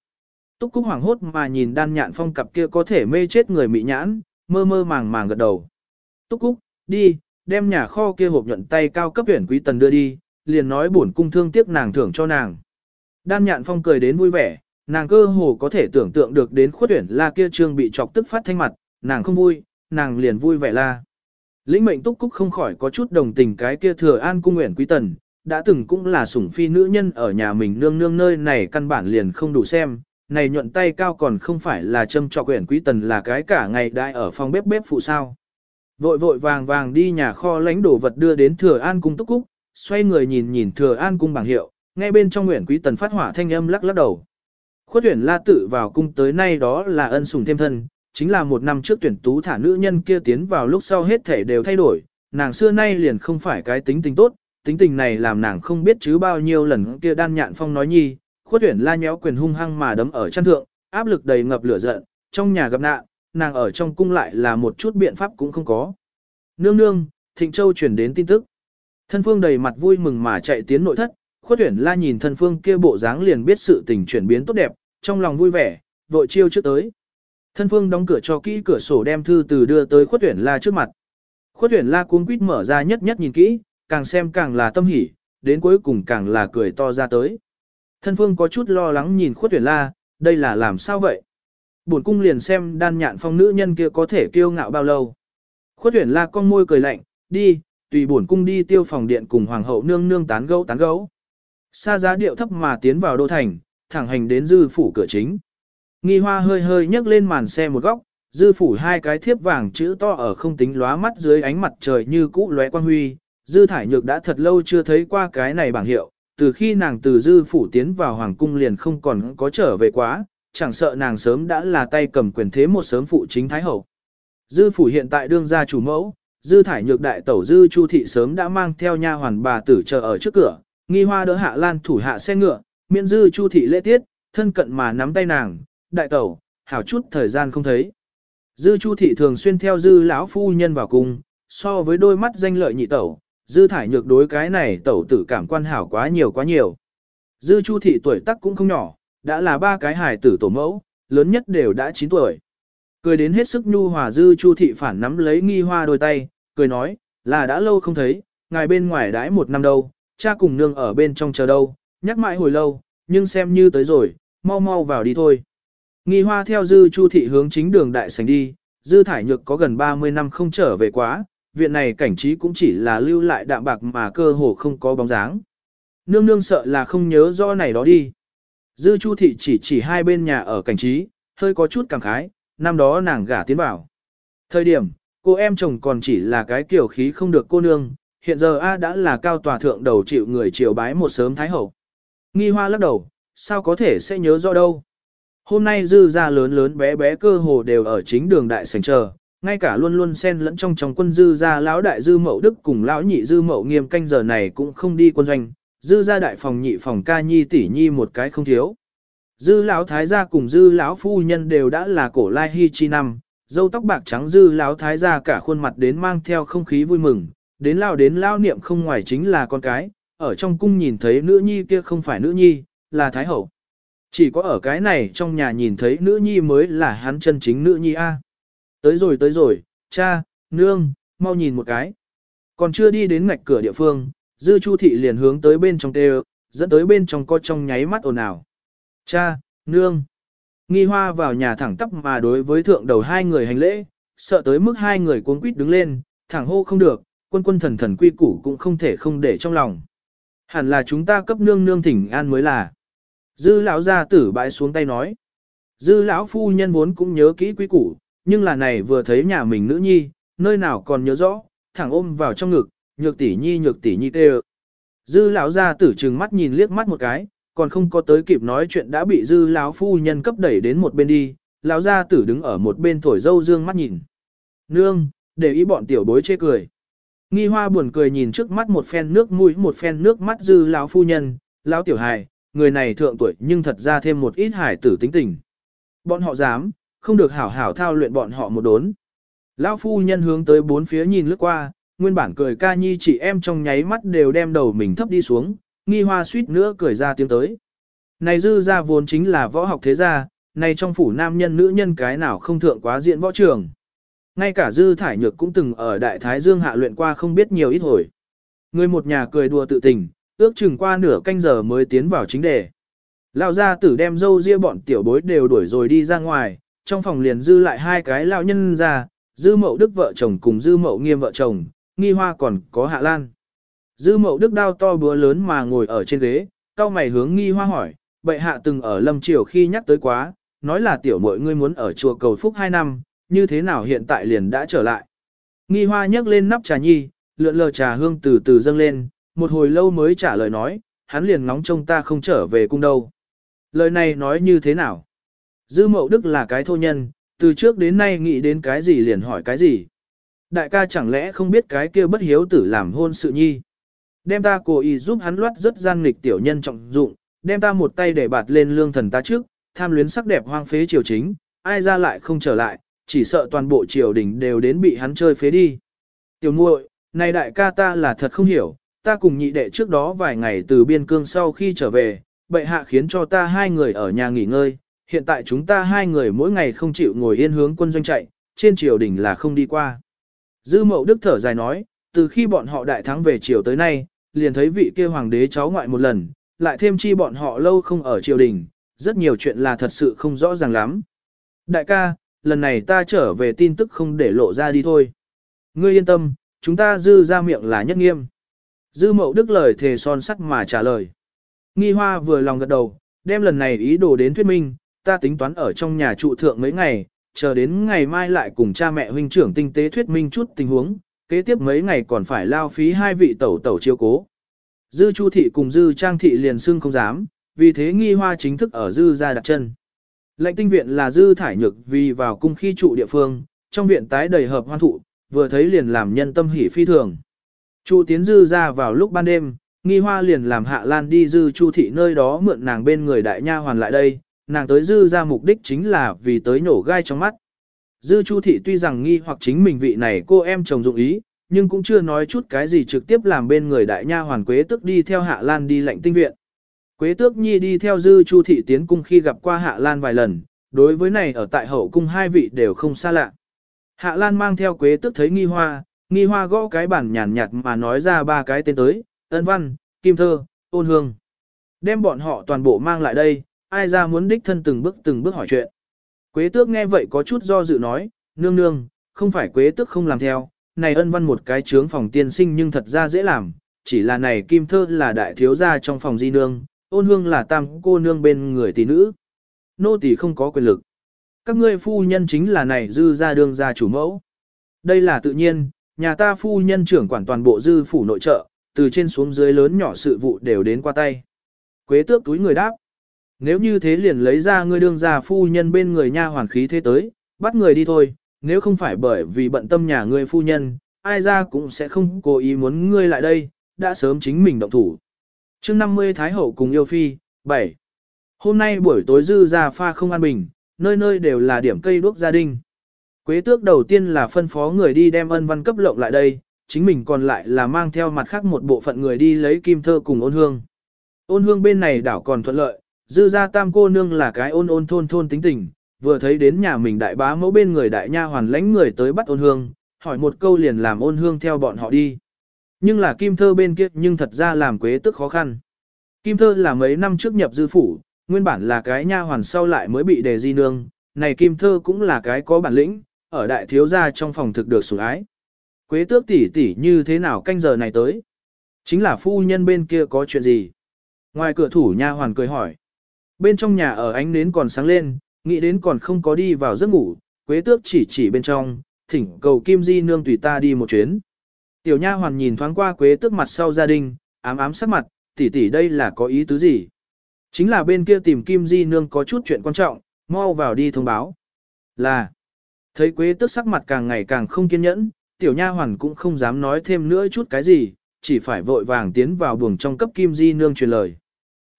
Túc cúc hoảng hốt mà nhìn đan nhạn phong cặp kia có thể mê chết người mị nhãn, mơ mơ màng màng gật đầu. Túc cúc, đi, đem nhà kho kia hộp nhuận tay cao cấp huyền quý tần đưa đi, liền nói bổn cung thương tiếc nàng thưởng cho nàng. Đan nhạn phong cười đến vui vẻ, nàng cơ hồ có thể tưởng tượng được đến khuất tuyển la kia trương bị chọc tức phát thanh mặt, nàng không vui, nàng liền vui vẻ la. Lĩnh mệnh túc cúc không khỏi có chút đồng tình cái kia thừa an cung nguyện quý tần, đã từng cũng là sủng phi nữ nhân ở nhà mình nương nương nơi này căn bản liền không đủ xem, này nhuận tay cao còn không phải là châm trọc quyển quý tần là cái cả ngày đại ở phòng bếp bếp phụ sao. Vội vội vàng vàng đi nhà kho lãnh đồ vật đưa đến thừa an cung túc cúc, xoay người nhìn nhìn thừa an cung bảng hiệu, nghe bên trong nguyện quý tần phát hỏa thanh âm lắc lắc đầu. Khuất tuyển la tự vào cung tới nay đó là ân sủng thêm thân, chính là một năm trước tuyển tú thả nữ nhân kia tiến vào lúc sau hết thể đều thay đổi, nàng xưa nay liền không phải cái tính tình tốt, tính tình này làm nàng không biết chứ bao nhiêu lần kia đan nhạn phong nói nhi, khuất tuyển la nhéo quyền hung hăng mà đấm ở chân thượng, áp lực đầy ngập lửa giận, trong nhà gặp nạn, nàng ở trong cung lại là một chút biện pháp cũng không có. Nương nương, Thịnh Châu chuyển đến tin tức. Thân phương đầy mặt vui mừng mà chạy tiến nội thất, khuất tuyển la nhìn thân phương kia bộ dáng liền biết sự tình chuyển biến tốt đẹp, trong lòng vui vẻ, vội chiêu trước tới. Thân phương đóng cửa cho kỹ cửa sổ đem thư từ đưa tới khuất tuyển la trước mặt. Khuất tuyển la cuống quýt mở ra nhất nhất nhìn kỹ, càng xem càng là tâm hỉ, đến cuối cùng càng là cười to ra tới. Thân phương có chút lo lắng nhìn khuất tuyển la, đây là làm sao vậy? Bổn cung liền xem đan nhạn phong nữ nhân kia có thể kiêu ngạo bao lâu. Khuất tuyển la con môi cười lạnh, đi, tùy bổn cung đi tiêu phòng điện cùng hoàng hậu nương nương tán gấu tán gấu. Xa giá điệu thấp mà tiến vào đô thành, thẳng hành đến dư phủ cửa chính. Nghi hoa hơi hơi nhấc lên màn xe một góc, dư phủ hai cái thiếp vàng chữ to ở không tính lóa mắt dưới ánh mặt trời như cũ lóe quan huy. Dư thải nhược đã thật lâu chưa thấy qua cái này bảng hiệu, từ khi nàng từ dư phủ tiến vào hoàng cung liền không còn có trở về quá, chẳng sợ nàng sớm đã là tay cầm quyền thế một sớm phụ chính thái hậu. Dư phủ hiện tại đương gia chủ mẫu, dư thải nhược đại tẩu dư chu thị sớm đã mang theo nha hoàn bà tử chờ ở trước cửa, nghi hoa đỡ hạ lan thủ hạ xe ngựa, miễn dư chu thị lễ tiết, thân cận mà nắm tay nàng, đại tẩu, hảo chút thời gian không thấy. Dư chu thị thường xuyên theo dư lão phu nhân vào cung, so với đôi mắt danh lợi nhị tẩu, dư thải nhược đối cái này tẩu tử cảm quan hảo quá nhiều quá nhiều. Dư chu thị tuổi tác cũng không nhỏ, đã là ba cái hài tử tổ mẫu, lớn nhất đều đã 9 tuổi. Cười đến hết sức nhu hòa dư chu thị phản nắm lấy nghi hoa đôi tay, cười nói, là đã lâu không thấy, ngài bên ngoài đãi một năm đâu, cha cùng nương ở bên trong chờ đâu, nhắc mãi hồi lâu, nhưng xem như tới rồi, mau mau vào đi thôi. Nghi hoa theo dư chu thị hướng chính đường đại sảnh đi, dư thải nhược có gần 30 năm không trở về quá, viện này cảnh trí cũng chỉ là lưu lại đạm bạc mà cơ hồ không có bóng dáng. Nương nương sợ là không nhớ rõ này đó đi. Dư Chu Thị chỉ chỉ hai bên nhà ở cảnh trí, hơi có chút cảm khái, năm đó nàng gả tiến vào. Thời điểm, cô em chồng còn chỉ là cái kiểu khí không được cô nương, hiện giờ A đã là cao tòa thượng đầu chịu người triều bái một sớm thái hậu. Nghi hoa lắc đầu, sao có thể sẽ nhớ rõ đâu. Hôm nay dư gia lớn lớn bé bé cơ hồ đều ở chính đường đại sảnh chờ, ngay cả luôn luôn xen lẫn trong trong quân dư gia lão đại dư mậu đức cùng lão nhị dư mậu nghiêm canh giờ này cũng không đi quân doanh, dư gia đại phòng nhị phòng ca nhi tỷ nhi một cái không thiếu. Dư lão thái gia cùng dư lão phu nhân đều đã là cổ lai hy chi năm, dâu tóc bạc trắng dư lão thái gia cả khuôn mặt đến mang theo không khí vui mừng, đến lao đến lao niệm không ngoài chính là con cái, ở trong cung nhìn thấy nữ nhi kia không phải nữ nhi, là thái hậu. Chỉ có ở cái này trong nhà nhìn thấy nữ nhi mới là hắn chân chính nữ nhi a. Tới rồi tới rồi, cha, nương, mau nhìn một cái. Còn chưa đi đến ngạch cửa địa phương, dư chu thị liền hướng tới bên trong tê dẫn tới bên trong co trong nháy mắt ồn ào. Cha, nương. Nghi hoa vào nhà thẳng tắp mà đối với thượng đầu hai người hành lễ, sợ tới mức hai người cuống quýt đứng lên, thẳng hô không được, quân quân thần thần quy củ cũng không thể không để trong lòng. Hẳn là chúng ta cấp nương nương thỉnh an mới là. Dư lão gia tử bãi xuống tay nói. Dư lão phu nhân vốn cũng nhớ kỹ quy củ, nhưng là này vừa thấy nhà mình nữ nhi, nơi nào còn nhớ rõ, thẳng ôm vào trong ngực, nhược tỷ nhi nhược tỷ nhi tê Dư lão gia tử trừng mắt nhìn liếc mắt một cái, còn không có tới kịp nói chuyện đã bị dư lão phu nhân cấp đẩy đến một bên đi, lão gia tử đứng ở một bên thổi dâu dương mắt nhìn. Nương, để ý bọn tiểu bối chê cười. Nghi hoa buồn cười nhìn trước mắt một phen nước mũi một phen nước mắt dư lão phu nhân, lão tiểu hài, người này thượng tuổi nhưng thật ra thêm một ít hải tử tính tình. Bọn họ dám, không được hảo hảo thao luyện bọn họ một đốn. Lão phu nhân hướng tới bốn phía nhìn lướt qua, nguyên bản cười ca nhi chị em trong nháy mắt đều đem đầu mình thấp đi xuống, nghi hoa suýt nữa cười ra tiếng tới. Này dư ra vốn chính là võ học thế gia, này trong phủ nam nhân nữ nhân cái nào không thượng quá diện võ trường. Ngay cả dư thải nhược cũng từng ở đại thái dương hạ luyện qua không biết nhiều ít hồi. Người một nhà cười đùa tự tình, ước chừng qua nửa canh giờ mới tiến vào chính đề. Lão gia tử đem dâu ria bọn tiểu bối đều đuổi rồi đi ra ngoài, trong phòng liền dư lại hai cái lão nhân ra, dư mậu đức vợ chồng cùng dư mậu nghiêm vợ chồng, nghi hoa còn có hạ lan. Dư mậu đức đao to búa lớn mà ngồi ở trên ghế, cao mày hướng nghi hoa hỏi, bệ hạ từng ở lâm triều khi nhắc tới quá, nói là tiểu mội ngươi muốn ở chùa cầu phúc hai năm, như thế nào hiện tại liền đã trở lại. Nghi hoa nhấc lên nắp trà nhi, lượn lờ trà hương từ từ dâng lên, một hồi lâu mới trả lời nói, hắn liền ngóng trông ta không trở về cung đâu. Lời này nói như thế nào? Dư mậu đức là cái thô nhân, từ trước đến nay nghĩ đến cái gì liền hỏi cái gì. Đại ca chẳng lẽ không biết cái kia bất hiếu tử làm hôn sự nhi. Đem ta cố ý giúp hắn loát rất gian nghịch tiểu nhân trọng dụng, đem ta một tay để bạt lên lương thần ta trước, tham luyến sắc đẹp hoang phế triều chính, ai ra lại không trở lại, chỉ sợ toàn bộ triều đình đều đến bị hắn chơi phế đi. Tiểu muội, này đại ca ta là thật không hiểu, ta cùng nhị đệ trước đó vài ngày từ biên cương sau khi trở về, bệ hạ khiến cho ta hai người ở nhà nghỉ ngơi, hiện tại chúng ta hai người mỗi ngày không chịu ngồi yên hướng quân doanh chạy, trên triều đình là không đi qua. Dư mậu đức thở dài nói, từ khi bọn họ đại thắng về triều tới nay, liền thấy vị kia hoàng đế cháu ngoại một lần, lại thêm chi bọn họ lâu không ở triều đình, rất nhiều chuyện là thật sự không rõ ràng lắm. Đại ca, lần này ta trở về tin tức không để lộ ra đi thôi. Ngươi yên tâm, chúng ta dư ra miệng là nhất nghiêm. Dư mậu đức lời thề son sắt mà trả lời. Nghi hoa vừa lòng gật đầu, đem lần này ý đồ đến thuyết minh, ta tính toán ở trong nhà trụ thượng mấy ngày, chờ đến ngày mai lại cùng cha mẹ huynh trưởng tinh tế thuyết minh chút tình huống, kế tiếp mấy ngày còn phải lao phí hai vị tẩu tẩu chiêu cố. Dư Chu thị cùng Dư Trang thị liền xưng không dám, vì thế nghi hoa chính thức ở Dư ra đặt chân. Lệnh tinh viện là Dư thải nhược vì vào cung khi trụ địa phương, trong viện tái đầy hợp hoan thụ, vừa thấy liền làm nhân tâm hỉ phi thường. Chu tiến Dư ra vào lúc ban đêm, nghi hoa liền làm hạ lan đi Dư Chu thị nơi đó mượn nàng bên người đại nha hoàn lại đây, nàng tới Dư ra mục đích chính là vì tới nổ gai trong mắt. Dư Chu thị tuy rằng nghi hoặc chính mình vị này cô em chồng dụng ý, nhưng cũng chưa nói chút cái gì trực tiếp làm bên người đại nha hoàn Quế tức đi theo Hạ Lan đi lệnh tinh viện. Quế Tước Nhi đi theo Dư Chu thị tiến cung khi gặp qua Hạ Lan vài lần, đối với này ở tại hậu cung hai vị đều không xa lạ. Hạ Lan mang theo Quế Tước thấy nghi hoa, nghi hoa gõ cái bản nhàn nhạt mà nói ra ba cái tên tới, ân văn, kim thơ, ôn hương. Đem bọn họ toàn bộ mang lại đây, ai ra muốn đích thân từng bước từng bước hỏi chuyện. Quế tước nghe vậy có chút do dự nói, nương nương, không phải quế Tước không làm theo, này ân văn một cái trướng phòng tiên sinh nhưng thật ra dễ làm, chỉ là này kim thơ là đại thiếu gia trong phòng di nương, ôn hương là tam cô nương bên người tỷ nữ. Nô tỷ không có quyền lực. Các ngươi phu nhân chính là này dư gia đương gia chủ mẫu. Đây là tự nhiên, nhà ta phu nhân trưởng quản toàn bộ dư phủ nội trợ, từ trên xuống dưới lớn nhỏ sự vụ đều đến qua tay. Quế tước túi người đáp. Nếu như thế liền lấy ra ngươi đương gia phu nhân bên người nha hoàn khí thế tới, bắt người đi thôi, nếu không phải bởi vì bận tâm nhà ngươi phu nhân, ai ra cũng sẽ không cố ý muốn ngươi lại đây, đã sớm chính mình động thủ chương 50 Thái Hậu cùng yêu phi, 7. Hôm nay buổi tối dư ra pha không an bình, nơi nơi đều là điểm cây đuốc gia đình. Quế tước đầu tiên là phân phó người đi đem ân văn cấp lộng lại đây, chính mình còn lại là mang theo mặt khác một bộ phận người đi lấy kim thơ cùng ôn hương. Ôn hương bên này đảo còn thuận lợi, dư ra tam cô nương là cái ôn ôn thôn thôn tính tình, vừa thấy đến nhà mình đại bá mẫu bên người đại nha hoàn lãnh người tới bắt ôn hương, hỏi một câu liền làm ôn hương theo bọn họ đi. Nhưng là kim thơ bên kia nhưng thật ra làm quế tức khó khăn. Kim thơ là mấy năm trước nhập dư phủ, nguyên bản là cái nha hoàn sau lại mới bị đề di nương, này kim thơ cũng là cái có bản lĩnh, ở đại thiếu gia trong phòng thực được sủng ái. Quế tước tỷ tỷ như thế nào canh giờ này tới? Chính là phu nhân bên kia có chuyện gì? Ngoài cửa thủ nha hoàn cười hỏi. Bên trong nhà ở ánh nến còn sáng lên, nghĩ đến còn không có đi vào giấc ngủ, quế tước chỉ chỉ bên trong, thỉnh cầu kim di nương tùy ta đi một chuyến. Tiểu nha hoàn nhìn thoáng qua quế tước mặt sau gia đình, ám ám sắc mặt, tỷ tỷ đây là có ý tứ gì? Chính là bên kia tìm kim di nương có chút chuyện quan trọng, mau vào đi thông báo. Là, thấy quế tước sắc mặt càng ngày càng không kiên nhẫn, tiểu nha hoàn cũng không dám nói thêm nữa chút cái gì, chỉ phải vội vàng tiến vào buồng trong cấp kim di nương truyền lời.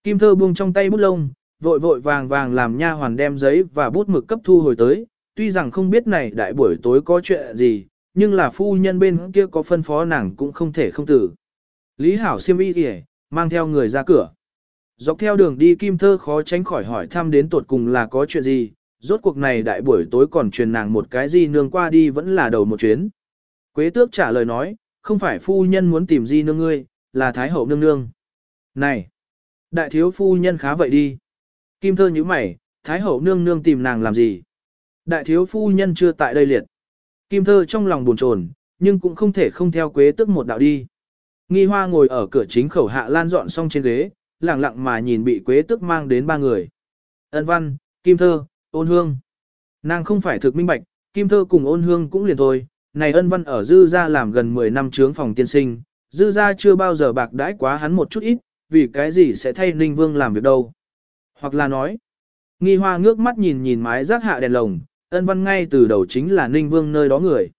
Kim thơ buông trong tay bút lông, vội vội vàng vàng làm nha hoàn đem giấy và bút mực cấp thu hồi tới, tuy rằng không biết này đại buổi tối có chuyện gì, nhưng là phu nhân bên kia có phân phó nàng cũng không thể không tử. Lý Hảo siêm y kìa, mang theo người ra cửa. Dọc theo đường đi Kim Thơ khó tránh khỏi hỏi thăm đến tuột cùng là có chuyện gì, rốt cuộc này đại buổi tối còn truyền nàng một cái gì nương qua đi vẫn là đầu một chuyến. Quế tước trả lời nói, không phải phu nhân muốn tìm gì nương ngươi, là Thái hậu nương nương. Này, đại thiếu phu nhân khá vậy đi. Kim thơ như mày, Thái hậu nương nương tìm nàng làm gì? Đại thiếu phu nhân chưa tại đây liệt. Kim thơ trong lòng buồn chồn, nhưng cũng không thể không theo quế tức một đạo đi. Nghi hoa ngồi ở cửa chính khẩu hạ lan dọn xong trên ghế, lặng lặng mà nhìn bị quế tức mang đến ba người. Ân văn, kim thơ, ôn hương. Nàng không phải thực minh bạch, kim thơ cùng ôn hương cũng liền thôi. Này ân văn ở dư gia làm gần 10 năm trướng phòng tiên sinh, dư gia chưa bao giờ bạc đãi quá hắn một chút ít, vì cái gì sẽ thay ninh vương làm việc đâu. Hoặc là nói, nghi hoa ngước mắt nhìn nhìn mái rác hạ đèn lồng, ân văn ngay từ đầu chính là ninh vương nơi đó người.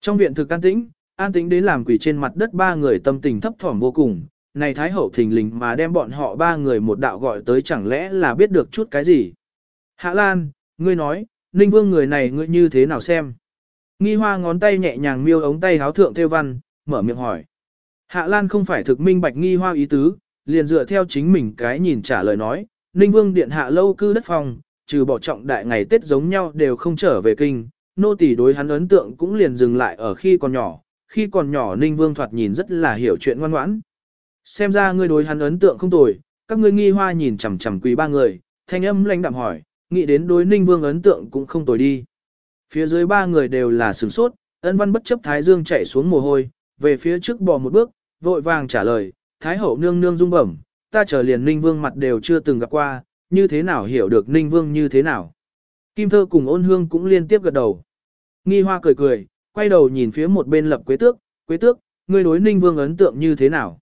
Trong viện thực an tĩnh, an tĩnh đến làm quỷ trên mặt đất ba người tâm tình thấp thỏm vô cùng, này thái hậu thình lình mà đem bọn họ ba người một đạo gọi tới chẳng lẽ là biết được chút cái gì. Hạ Lan, ngươi nói, ninh vương người này ngươi như thế nào xem. Nghi hoa ngón tay nhẹ nhàng miêu ống tay háo thượng theo văn, mở miệng hỏi. Hạ Lan không phải thực minh bạch nghi hoa ý tứ, liền dựa theo chính mình cái nhìn trả lời nói, Ninh Vương điện hạ lâu cư đất phòng, trừ bỏ trọng đại ngày Tết giống nhau đều không trở về kinh, nô tỳ đối hắn ấn tượng cũng liền dừng lại ở khi còn nhỏ, khi còn nhỏ Ninh Vương thoạt nhìn rất là hiểu chuyện ngoan ngoãn. Xem ra ngươi đối hắn ấn tượng không tồi, các ngươi nghi hoa nhìn chằm chằm quý ba người, thanh âm lãnh đạm hỏi, nghĩ đến đối Ninh Vương ấn tượng cũng không tồi đi. Phía dưới ba người đều là sửng sốt, ân văn bất chấp Thái Dương chạy xuống mồ hôi, về phía trước bò một bước, vội vàng trả lời, Thái hậu nương nương rung bẩm, ta chờ liền Ninh Vương mặt đều chưa từng gặp qua, như thế nào hiểu được Ninh Vương như thế nào. Kim thơ cùng ôn hương cũng liên tiếp gật đầu. Nghi hoa cười cười, quay đầu nhìn phía một bên lập quế tước, quế tước, ngươi đối Ninh Vương ấn tượng như thế nào.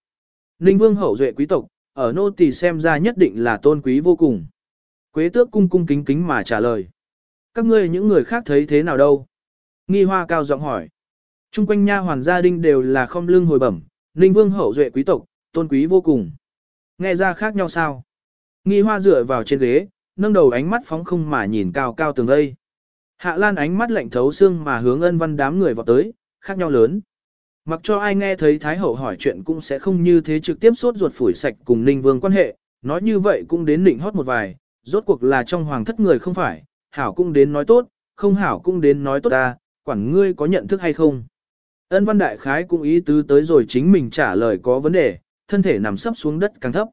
Ninh Vương hậu duệ quý tộc, ở nô tỳ xem ra nhất định là tôn quý vô cùng. Quế tước cung cung kính kính mà trả lời. Các ngươi những người khác thấy thế nào đâu? Nghi hoa cao giọng hỏi. Trung quanh nha hoàn gia đình đều là không lưng hồi bẩm, Ninh Vương hậu duệ quý tộc, tôn quý vô cùng. Nghe ra khác nhau sao? Nghi hoa dựa vào trên ghế, nâng đầu ánh mắt phóng không mà nhìn cao cao tường vây. Hạ Lan ánh mắt lạnh thấu xương mà hướng ân văn đám người vào tới, khác nhau lớn. Mặc cho ai nghe thấy Thái Hậu hỏi chuyện cũng sẽ không như thế trực tiếp sốt ruột phủi sạch cùng Ninh Vương quan hệ, nói như vậy cũng đến nịnh hót một vài, rốt cuộc là trong hoàng thất người không phải, hảo cũng đến nói tốt, không hảo cũng đến nói tốt ta, quản ngươi có nhận thức hay không. Ân văn đại khái cũng ý tứ tới rồi chính mình trả lời có vấn đề, thân thể nằm sấp xuống đất càng thấp.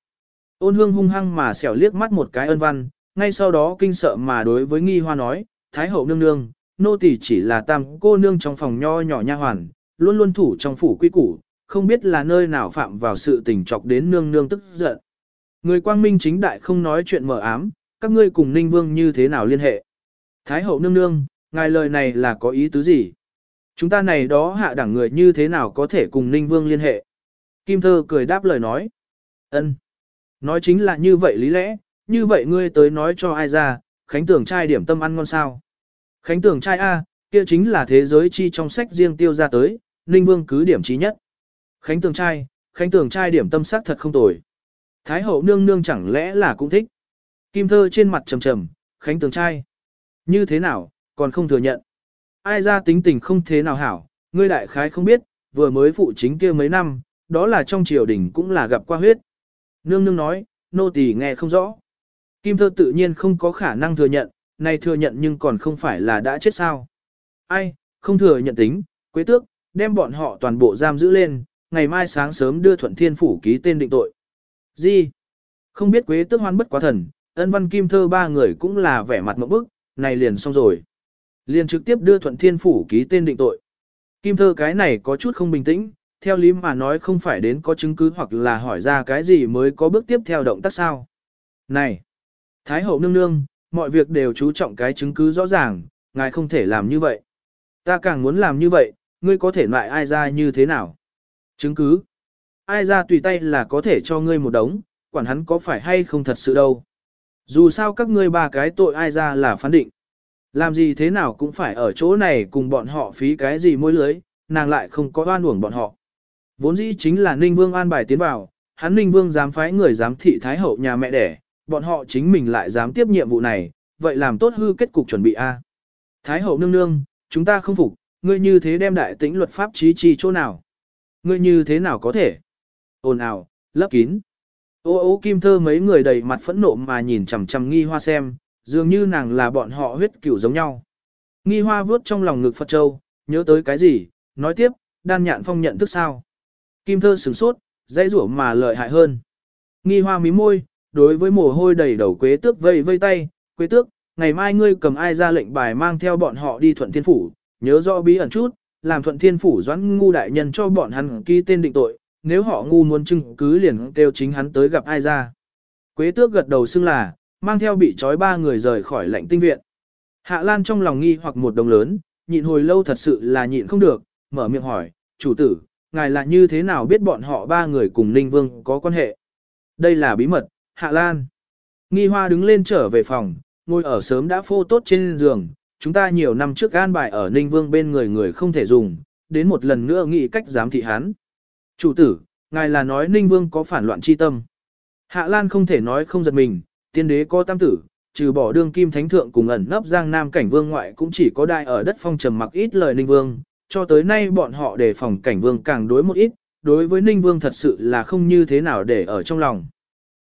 Ôn hương hung hăng mà xẻo liếc mắt một cái ân văn, ngay sau đó kinh sợ mà đối với nghi hoa nói, Thái hậu nương nương, nô tỳ chỉ là tam cô nương trong phòng nho nhỏ nha hoàn, luôn luôn thủ trong phủ quy củ, không biết là nơi nào phạm vào sự tình chọc đến nương nương tức giận. Người quang minh chính đại không nói chuyện mờ ám, các ngươi cùng Ninh Vương như thế nào liên hệ. Thái hậu nương nương, ngài lời này là có ý tứ gì? Chúng ta này đó hạ đẳng người như thế nào có thể cùng Ninh Vương liên hệ? Kim thơ cười đáp lời nói. ân, Nói chính là như vậy lý lẽ, như vậy ngươi tới nói cho ai ra, Khánh tưởng trai điểm tâm ăn ngon sao? Khánh tưởng trai A, kia chính là thế giới chi trong sách riêng tiêu ra tới, Ninh Vương cứ điểm trí nhất. Khánh tường trai, Khánh tường trai điểm tâm sắc thật không tồi. Thái hậu nương nương chẳng lẽ là cũng thích. Kim thơ trên mặt trầm trầm, Khánh tường trai. Như thế nào, còn không thừa nhận. Ai ra tính tình không thế nào hảo, ngươi đại khái không biết, vừa mới phụ chính kia mấy năm, đó là trong triều đình cũng là gặp qua huyết. Nương nương nói, nô tỳ nghe không rõ. Kim thơ tự nhiên không có khả năng thừa nhận, này thừa nhận nhưng còn không phải là đã chết sao. Ai, không thừa nhận tính, quế tước, đem bọn họ toàn bộ giam giữ lên, ngày mai sáng sớm đưa thuận thiên phủ ký tên định tội. Gì? Không biết quế tước hoan bất quá thần, ân văn kim thơ ba người cũng là vẻ mặt một bức, này liền xong rồi. Liền trực tiếp đưa thuận thiên phủ ký tên định tội. Kim thơ cái này có chút không bình tĩnh, theo lý mà nói không phải đến có chứng cứ hoặc là hỏi ra cái gì mới có bước tiếp theo động tác sao. Này! Thái hậu nương nương, mọi việc đều chú trọng cái chứng cứ rõ ràng, ngài không thể làm như vậy. Ta càng muốn làm như vậy, ngươi có thể loại ai ra như thế nào? Chứng cứ? Ai ra tùy tay là có thể cho ngươi một đống, quản hắn có phải hay không thật sự đâu. Dù sao các ngươi ba cái tội ai ra là phán định. Làm gì thế nào cũng phải ở chỗ này cùng bọn họ phí cái gì môi lưới, nàng lại không có oan uổng bọn họ. Vốn dĩ chính là Ninh Vương an bài tiến vào, hắn Ninh Vương dám phái người giám thị Thái Hậu nhà mẹ đẻ, bọn họ chính mình lại dám tiếp nhiệm vụ này, vậy làm tốt hư kết cục chuẩn bị a. Thái Hậu nương nương, chúng ta không phục, ngươi như thế đem đại tĩnh luật pháp trí chi chỗ nào? Ngươi như thế nào có thể? Ồn ào, lấp kín. Ô ô kim thơ mấy người đầy mặt phẫn nộ mà nhìn chằm chằm nghi hoa xem, dường như nàng là bọn họ huyết cửu giống nhau. Nghi hoa vớt trong lòng ngực Phật Châu, nhớ tới cái gì, nói tiếp, đan nhạn phong nhận thức sao. Kim thơ sửng sốt, dãy rủa mà lợi hại hơn. Nghi hoa mí môi, đối với mồ hôi đầy đầu quế tước vây vây tay, quế tước, ngày mai ngươi cầm ai ra lệnh bài mang theo bọn họ đi thuận thiên phủ, nhớ rõ bí ẩn chút, làm thuận thiên phủ doãn ngu đại nhân cho bọn hắn ký tên định tội, nếu họ ngu muốn chứng cứ liền kêu chính hắn tới gặp ai ra. Quế tước gật đầu xưng là, mang theo bị trói ba người rời khỏi lệnh tinh viện. Hạ Lan trong lòng nghi hoặc một đồng lớn, nhịn hồi lâu thật sự là nhịn không được, mở miệng hỏi, chủ tử, ngài là như thế nào biết bọn họ ba người cùng Ninh Vương có quan hệ? Đây là bí mật, Hạ Lan. Nghi hoa đứng lên trở về phòng, ngồi ở sớm đã phô tốt trên giường, chúng ta nhiều năm trước gan bài ở Ninh Vương bên người người không thể dùng, đến một lần nữa nghĩ cách giám thị hắn. Chủ tử, ngài là nói Ninh Vương có phản loạn chi tâm. Hạ Lan không thể nói không giật mình, tiên đế có tam tử, trừ bỏ đương kim thánh thượng cùng ẩn nấp giang nam cảnh vương ngoại cũng chỉ có đại ở đất phong trầm mặc ít lời Ninh Vương, cho tới nay bọn họ đề phòng cảnh vương càng đối một ít, đối với Ninh Vương thật sự là không như thế nào để ở trong lòng.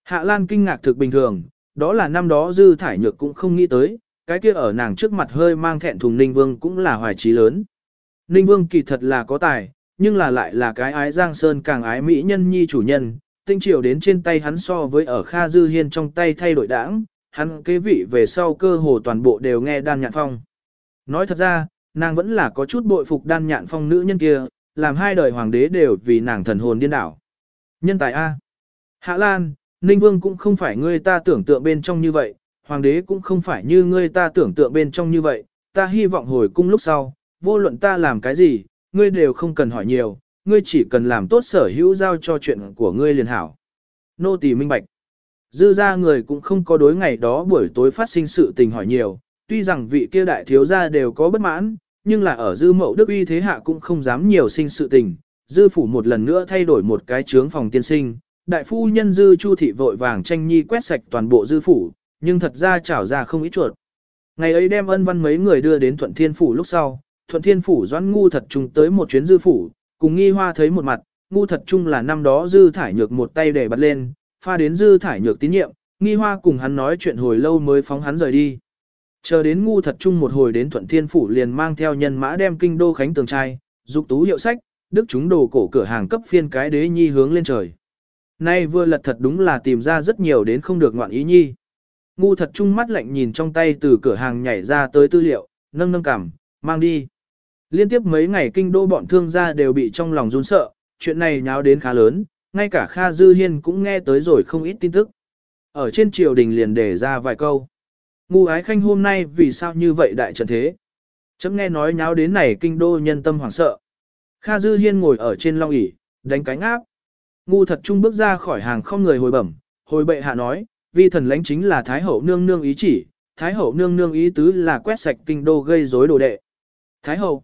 Hạ Lan kinh ngạc thực bình thường, đó là năm đó dư thải nhược cũng không nghĩ tới, cái kia ở nàng trước mặt hơi mang thẹn thùng Ninh Vương cũng là hoài trí lớn. Ninh Vương kỳ thật là có tài, nhưng là lại là cái ái Giang Sơn càng ái mỹ nhân nhi chủ nhân, tinh triều đến trên tay hắn so với ở Kha Dư Hiên trong tay thay đổi đảng, hắn kế vị về sau cơ hồ toàn bộ đều nghe đan nhạc phong. Nói thật ra, nàng vẫn là có chút bội phục đan nhạn phong nữ nhân kia, làm hai đời hoàng đế đều vì nàng thần hồn điên đảo. Nhân tài A. Hạ Lan, Ninh Vương cũng không phải ngươi ta tưởng tượng bên trong như vậy, hoàng đế cũng không phải như ngươi ta tưởng tượng bên trong như vậy, ta hy vọng hồi cung lúc sau, vô luận ta làm cái gì, ngươi đều không cần hỏi nhiều, ngươi chỉ cần làm tốt sở hữu giao cho chuyện của ngươi liền hảo. Nô tỳ minh bạch. Dư ra người cũng không có đối ngày đó buổi tối phát sinh sự tình hỏi nhiều, tuy rằng vị kia đại thiếu gia đều có bất mãn, nhưng là ở dư mậu đức uy thế hạ cũng không dám nhiều sinh sự tình. Dư phủ một lần nữa thay đổi một cái trướng phòng tiên sinh, đại phu nhân dư chu thị vội vàng tranh nhi quét sạch toàn bộ dư phủ, nhưng thật ra chảo ra không ít chuột. Ngày ấy đem ân văn mấy người đưa đến thuận thiên phủ lúc sau, thuận thiên phủ doãn ngu thật trung tới một chuyến dư phủ, cùng nghi hoa thấy một mặt, ngu thật trung là năm đó dư thải nhược một tay để bắt lên, pha đến dư thải nhược tín nhiệm, nghi hoa cùng hắn nói chuyện hồi lâu mới phóng hắn rời đi. Chờ đến ngu thật trung một hồi đến thuận thiên phủ liền mang theo nhân mã đem kinh đô khánh tường trai, dục tú hiệu sách, đức chúng đồ cổ cửa hàng cấp phiên cái đế nhi hướng lên trời. Nay vừa lật thật đúng là tìm ra rất nhiều đến không được ngoạn ý nhi. Ngu thật trung mắt lạnh nhìn trong tay từ cửa hàng nhảy ra tới tư liệu, nâng nâng cảm, mang đi. Liên tiếp mấy ngày kinh đô bọn thương gia đều bị trong lòng run sợ, chuyện này nháo đến khá lớn, ngay cả Kha Dư Hiên cũng nghe tới rồi không ít tin tức. Ở trên triều đình liền để ra vài câu. Ngu ái khanh hôm nay vì sao như vậy đại trận thế? Chấm nghe nói nháo đến này kinh đô nhân tâm hoảng sợ. Kha Dư Hiên ngồi ở trên long ỷ đánh cánh áp. Ngu thật trung bước ra khỏi hàng không người hồi bẩm, hồi bệ hạ nói, vi thần lãnh chính là Thái hậu nương nương ý chỉ, Thái hậu nương nương ý tứ là quét sạch kinh đô gây rối đồ đệ. Thái hậu,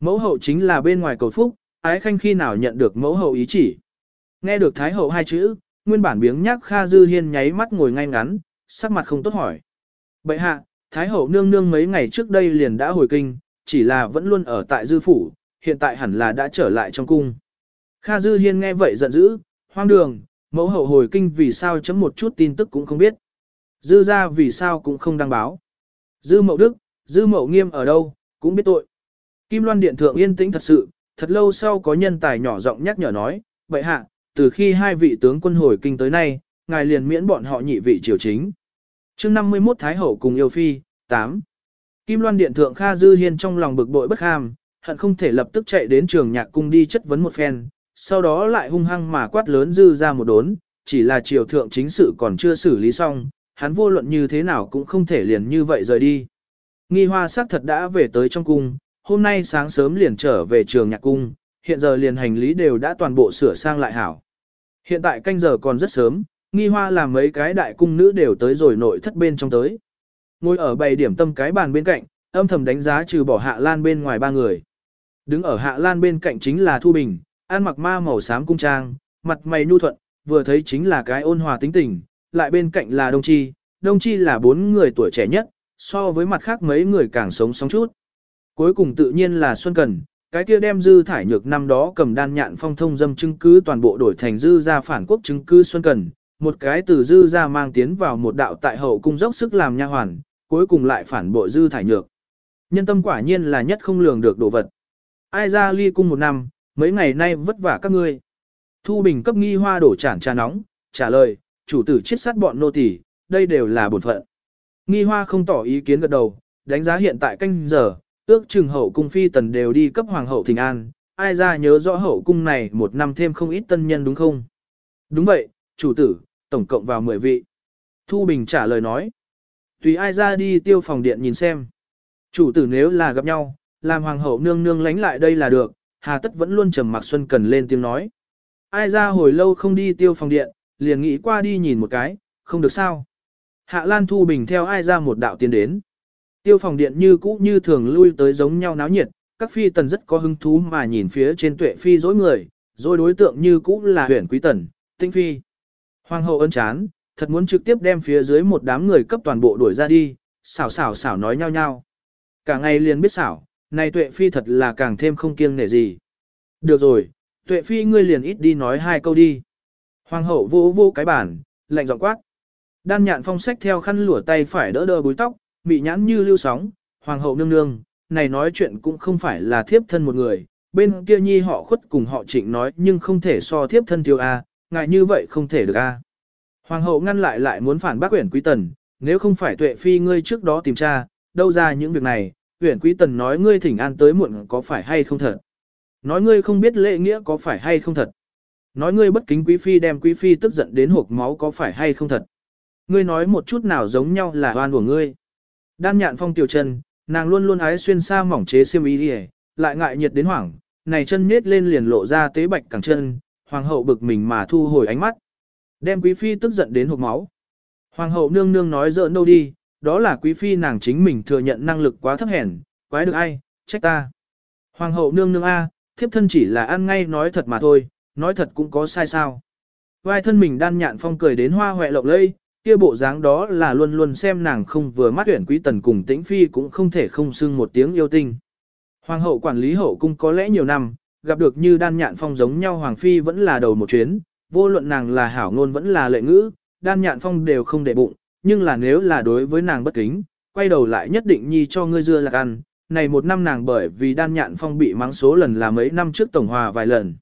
mẫu hậu chính là bên ngoài cầu phúc, ái khanh khi nào nhận được mẫu hậu ý chỉ. Nghe được Thái hậu hai chữ, nguyên bản biếng nhác Kha Dư Hiên nháy mắt ngồi ngay ngắn, sắc mặt không tốt hỏi. Bệ hạ, Thái hậu nương nương mấy ngày trước đây liền đã hồi kinh, chỉ là vẫn luôn ở tại dư phủ, hiện tại hẳn là đã trở lại trong cung. Kha Dư Hiên nghe vậy giận dữ, hoang đường, mẫu hậu hồi kinh vì sao chấm một chút tin tức cũng không biết. Dư ra vì sao cũng không đăng báo. Dư mậu đức, dư mậu nghiêm ở đâu, cũng biết tội. Kim Loan Điện Thượng yên tĩnh thật sự, thật lâu sau có nhân tài nhỏ giọng nhắc nhở nói, vậy hạ, từ khi hai vị tướng quân hồi kinh tới nay, ngài liền miễn bọn họ nhị vị triều chính chương 51 Thái Hậu cùng yêu phi, 8. Kim Loan Điện Thượng Kha Dư Hiên trong lòng bực bội bất ham, hận không thể lập tức chạy đến trường nhạc cung đi chất vấn một phen, sau đó lại hung hăng mà quát lớn dư ra một đốn, chỉ là triều thượng chính sự còn chưa xử lý xong, hắn vô luận như thế nào cũng không thể liền như vậy rời đi. Nghi hoa sắc thật đã về tới trong cung, hôm nay sáng sớm liền trở về trường nhạc cung, hiện giờ liền hành lý đều đã toàn bộ sửa sang lại hảo. Hiện tại canh giờ còn rất sớm, nghi hoa làm mấy cái đại cung nữ đều tới rồi nội thất bên trong tới. Ngồi ở bầy điểm tâm cái bàn bên cạnh, âm thầm đánh giá trừ bỏ hạ lan bên ngoài ba người. Đứng ở hạ lan bên cạnh chính là Thu Bình, ăn mặc ma màu xám cung trang, mặt mày nhu thuận, vừa thấy chính là cái ôn hòa tính tình, lại bên cạnh là Đông Chi, Đông Chi là bốn người tuổi trẻ nhất, so với mặt khác mấy người càng sống sống chút. Cuối cùng tự nhiên là Xuân Cần, cái kia đem dư thải nhược năm đó cầm đan nhạn phong thông dâm chứng cứ toàn bộ đổi thành dư ra phản quốc chứng cứ Xuân Cần, một cái từ dư ra mang tiến vào một đạo tại hậu cung dốc sức làm nha hoàn, cuối cùng lại phản bội dư thải nhược. Nhân tâm quả nhiên là nhất không lường được đồ vật. Ai ra ly cung một năm, mấy ngày nay vất vả các ngươi. Thu Bình cấp nghi hoa đổ chản trà nóng, trả lời, chủ tử chết sát bọn nô tỳ, đây đều là bổn phận. Nghi hoa không tỏ ý kiến gật đầu, đánh giá hiện tại canh giờ, ước chừng hậu cung phi tần đều đi cấp hoàng hậu thỉnh an, ai ra nhớ rõ hậu cung này một năm thêm không ít tân nhân đúng không? Đúng vậy, chủ tử, tổng cộng vào 10 vị. Thu Bình trả lời nói. Tùy ai ra đi tiêu phòng điện nhìn xem. Chủ tử nếu là gặp nhau, làm hoàng hậu nương nương lánh lại đây là được, hà tất vẫn luôn trầm mặc xuân cần lên tiếng nói. Ai ra hồi lâu không đi tiêu phòng điện, liền nghĩ qua đi nhìn một cái, không được sao. Hạ Lan Thu Bình theo ai ra một đạo tiến đến. Tiêu phòng điện như cũ như thường lui tới giống nhau náo nhiệt, các phi tần rất có hứng thú mà nhìn phía trên tuệ phi dối người, rồi đối tượng như cũ là huyền quý tần, tinh phi. Hoàng hậu ân chán, thật muốn trực tiếp đem phía dưới một đám người cấp toàn bộ đuổi ra đi, xảo xảo xảo nói nhau nhau. Cả ngày liền biết xảo, này tuệ phi thật là càng thêm không kiêng nể gì. Được rồi, tuệ phi ngươi liền ít đi nói hai câu đi. Hoàng hậu vô vô cái bản, lạnh giọng quát. Đan nhạn phong sách theo khăn lụa tay phải đỡ đỡ búi tóc, bị nhãn như lưu sóng, hoàng hậu nương nương, này nói chuyện cũng không phải là thiếp thân một người, bên kia nhi họ khuất cùng họ trịnh nói nhưng không thể so thiếp thân tiêu a, ngại như vậy không thể được a. Hoàng hậu ngăn lại lại muốn phản bác uyển quý tần, nếu không phải tuệ phi ngươi trước đó tìm tra, đâu ra những việc này, Uyển Quý Tần nói ngươi thỉnh an tới muộn có phải hay không thật? Nói ngươi không biết lễ nghĩa có phải hay không thật? Nói ngươi bất kính Quý Phi đem Quý Phi tức giận đến hộp máu có phải hay không thật? Ngươi nói một chút nào giống nhau là oan của ngươi. Đan nhạn phong tiểu chân, nàng luôn luôn ái xuyên xa mỏng chế xiêm y lại ngại nhiệt đến hoảng, này chân nết lên liền lộ ra tế bạch cẳng chân, hoàng hậu bực mình mà thu hồi ánh mắt. Đem quý phi tức giận đến hộp máu. Hoàng hậu nương nương nói giỡn đâu đi, đó là quý phi nàng chính mình thừa nhận năng lực quá thấp hèn, quái được ai, trách ta. Hoàng hậu nương nương A, thiếp thân chỉ là ăn ngay nói thật mà thôi, nói thật cũng có sai sao. Vai thân mình đan nhạn phong cười đến hoa hoẹ lộng lây, kia bộ dáng đó là luôn luôn xem nàng không vừa mắt tuyển quý tần cùng tĩnh phi cũng không thể không xưng một tiếng yêu tinh. Hoàng hậu quản lý hậu cung có lẽ nhiều năm, gặp được như đan nhạn phong giống nhau hoàng phi vẫn là đầu một chuyến, vô luận nàng là hảo ngôn vẫn là lệ ngữ, đan nhạn phong đều không để bụng, nhưng là nếu là đối với nàng bất kính, quay đầu lại nhất định nhi cho ngươi dưa lạc ăn. Này một năm nàng bởi vì đan nhạn phong bị mắng số lần là mấy năm trước tổng hòa vài lần.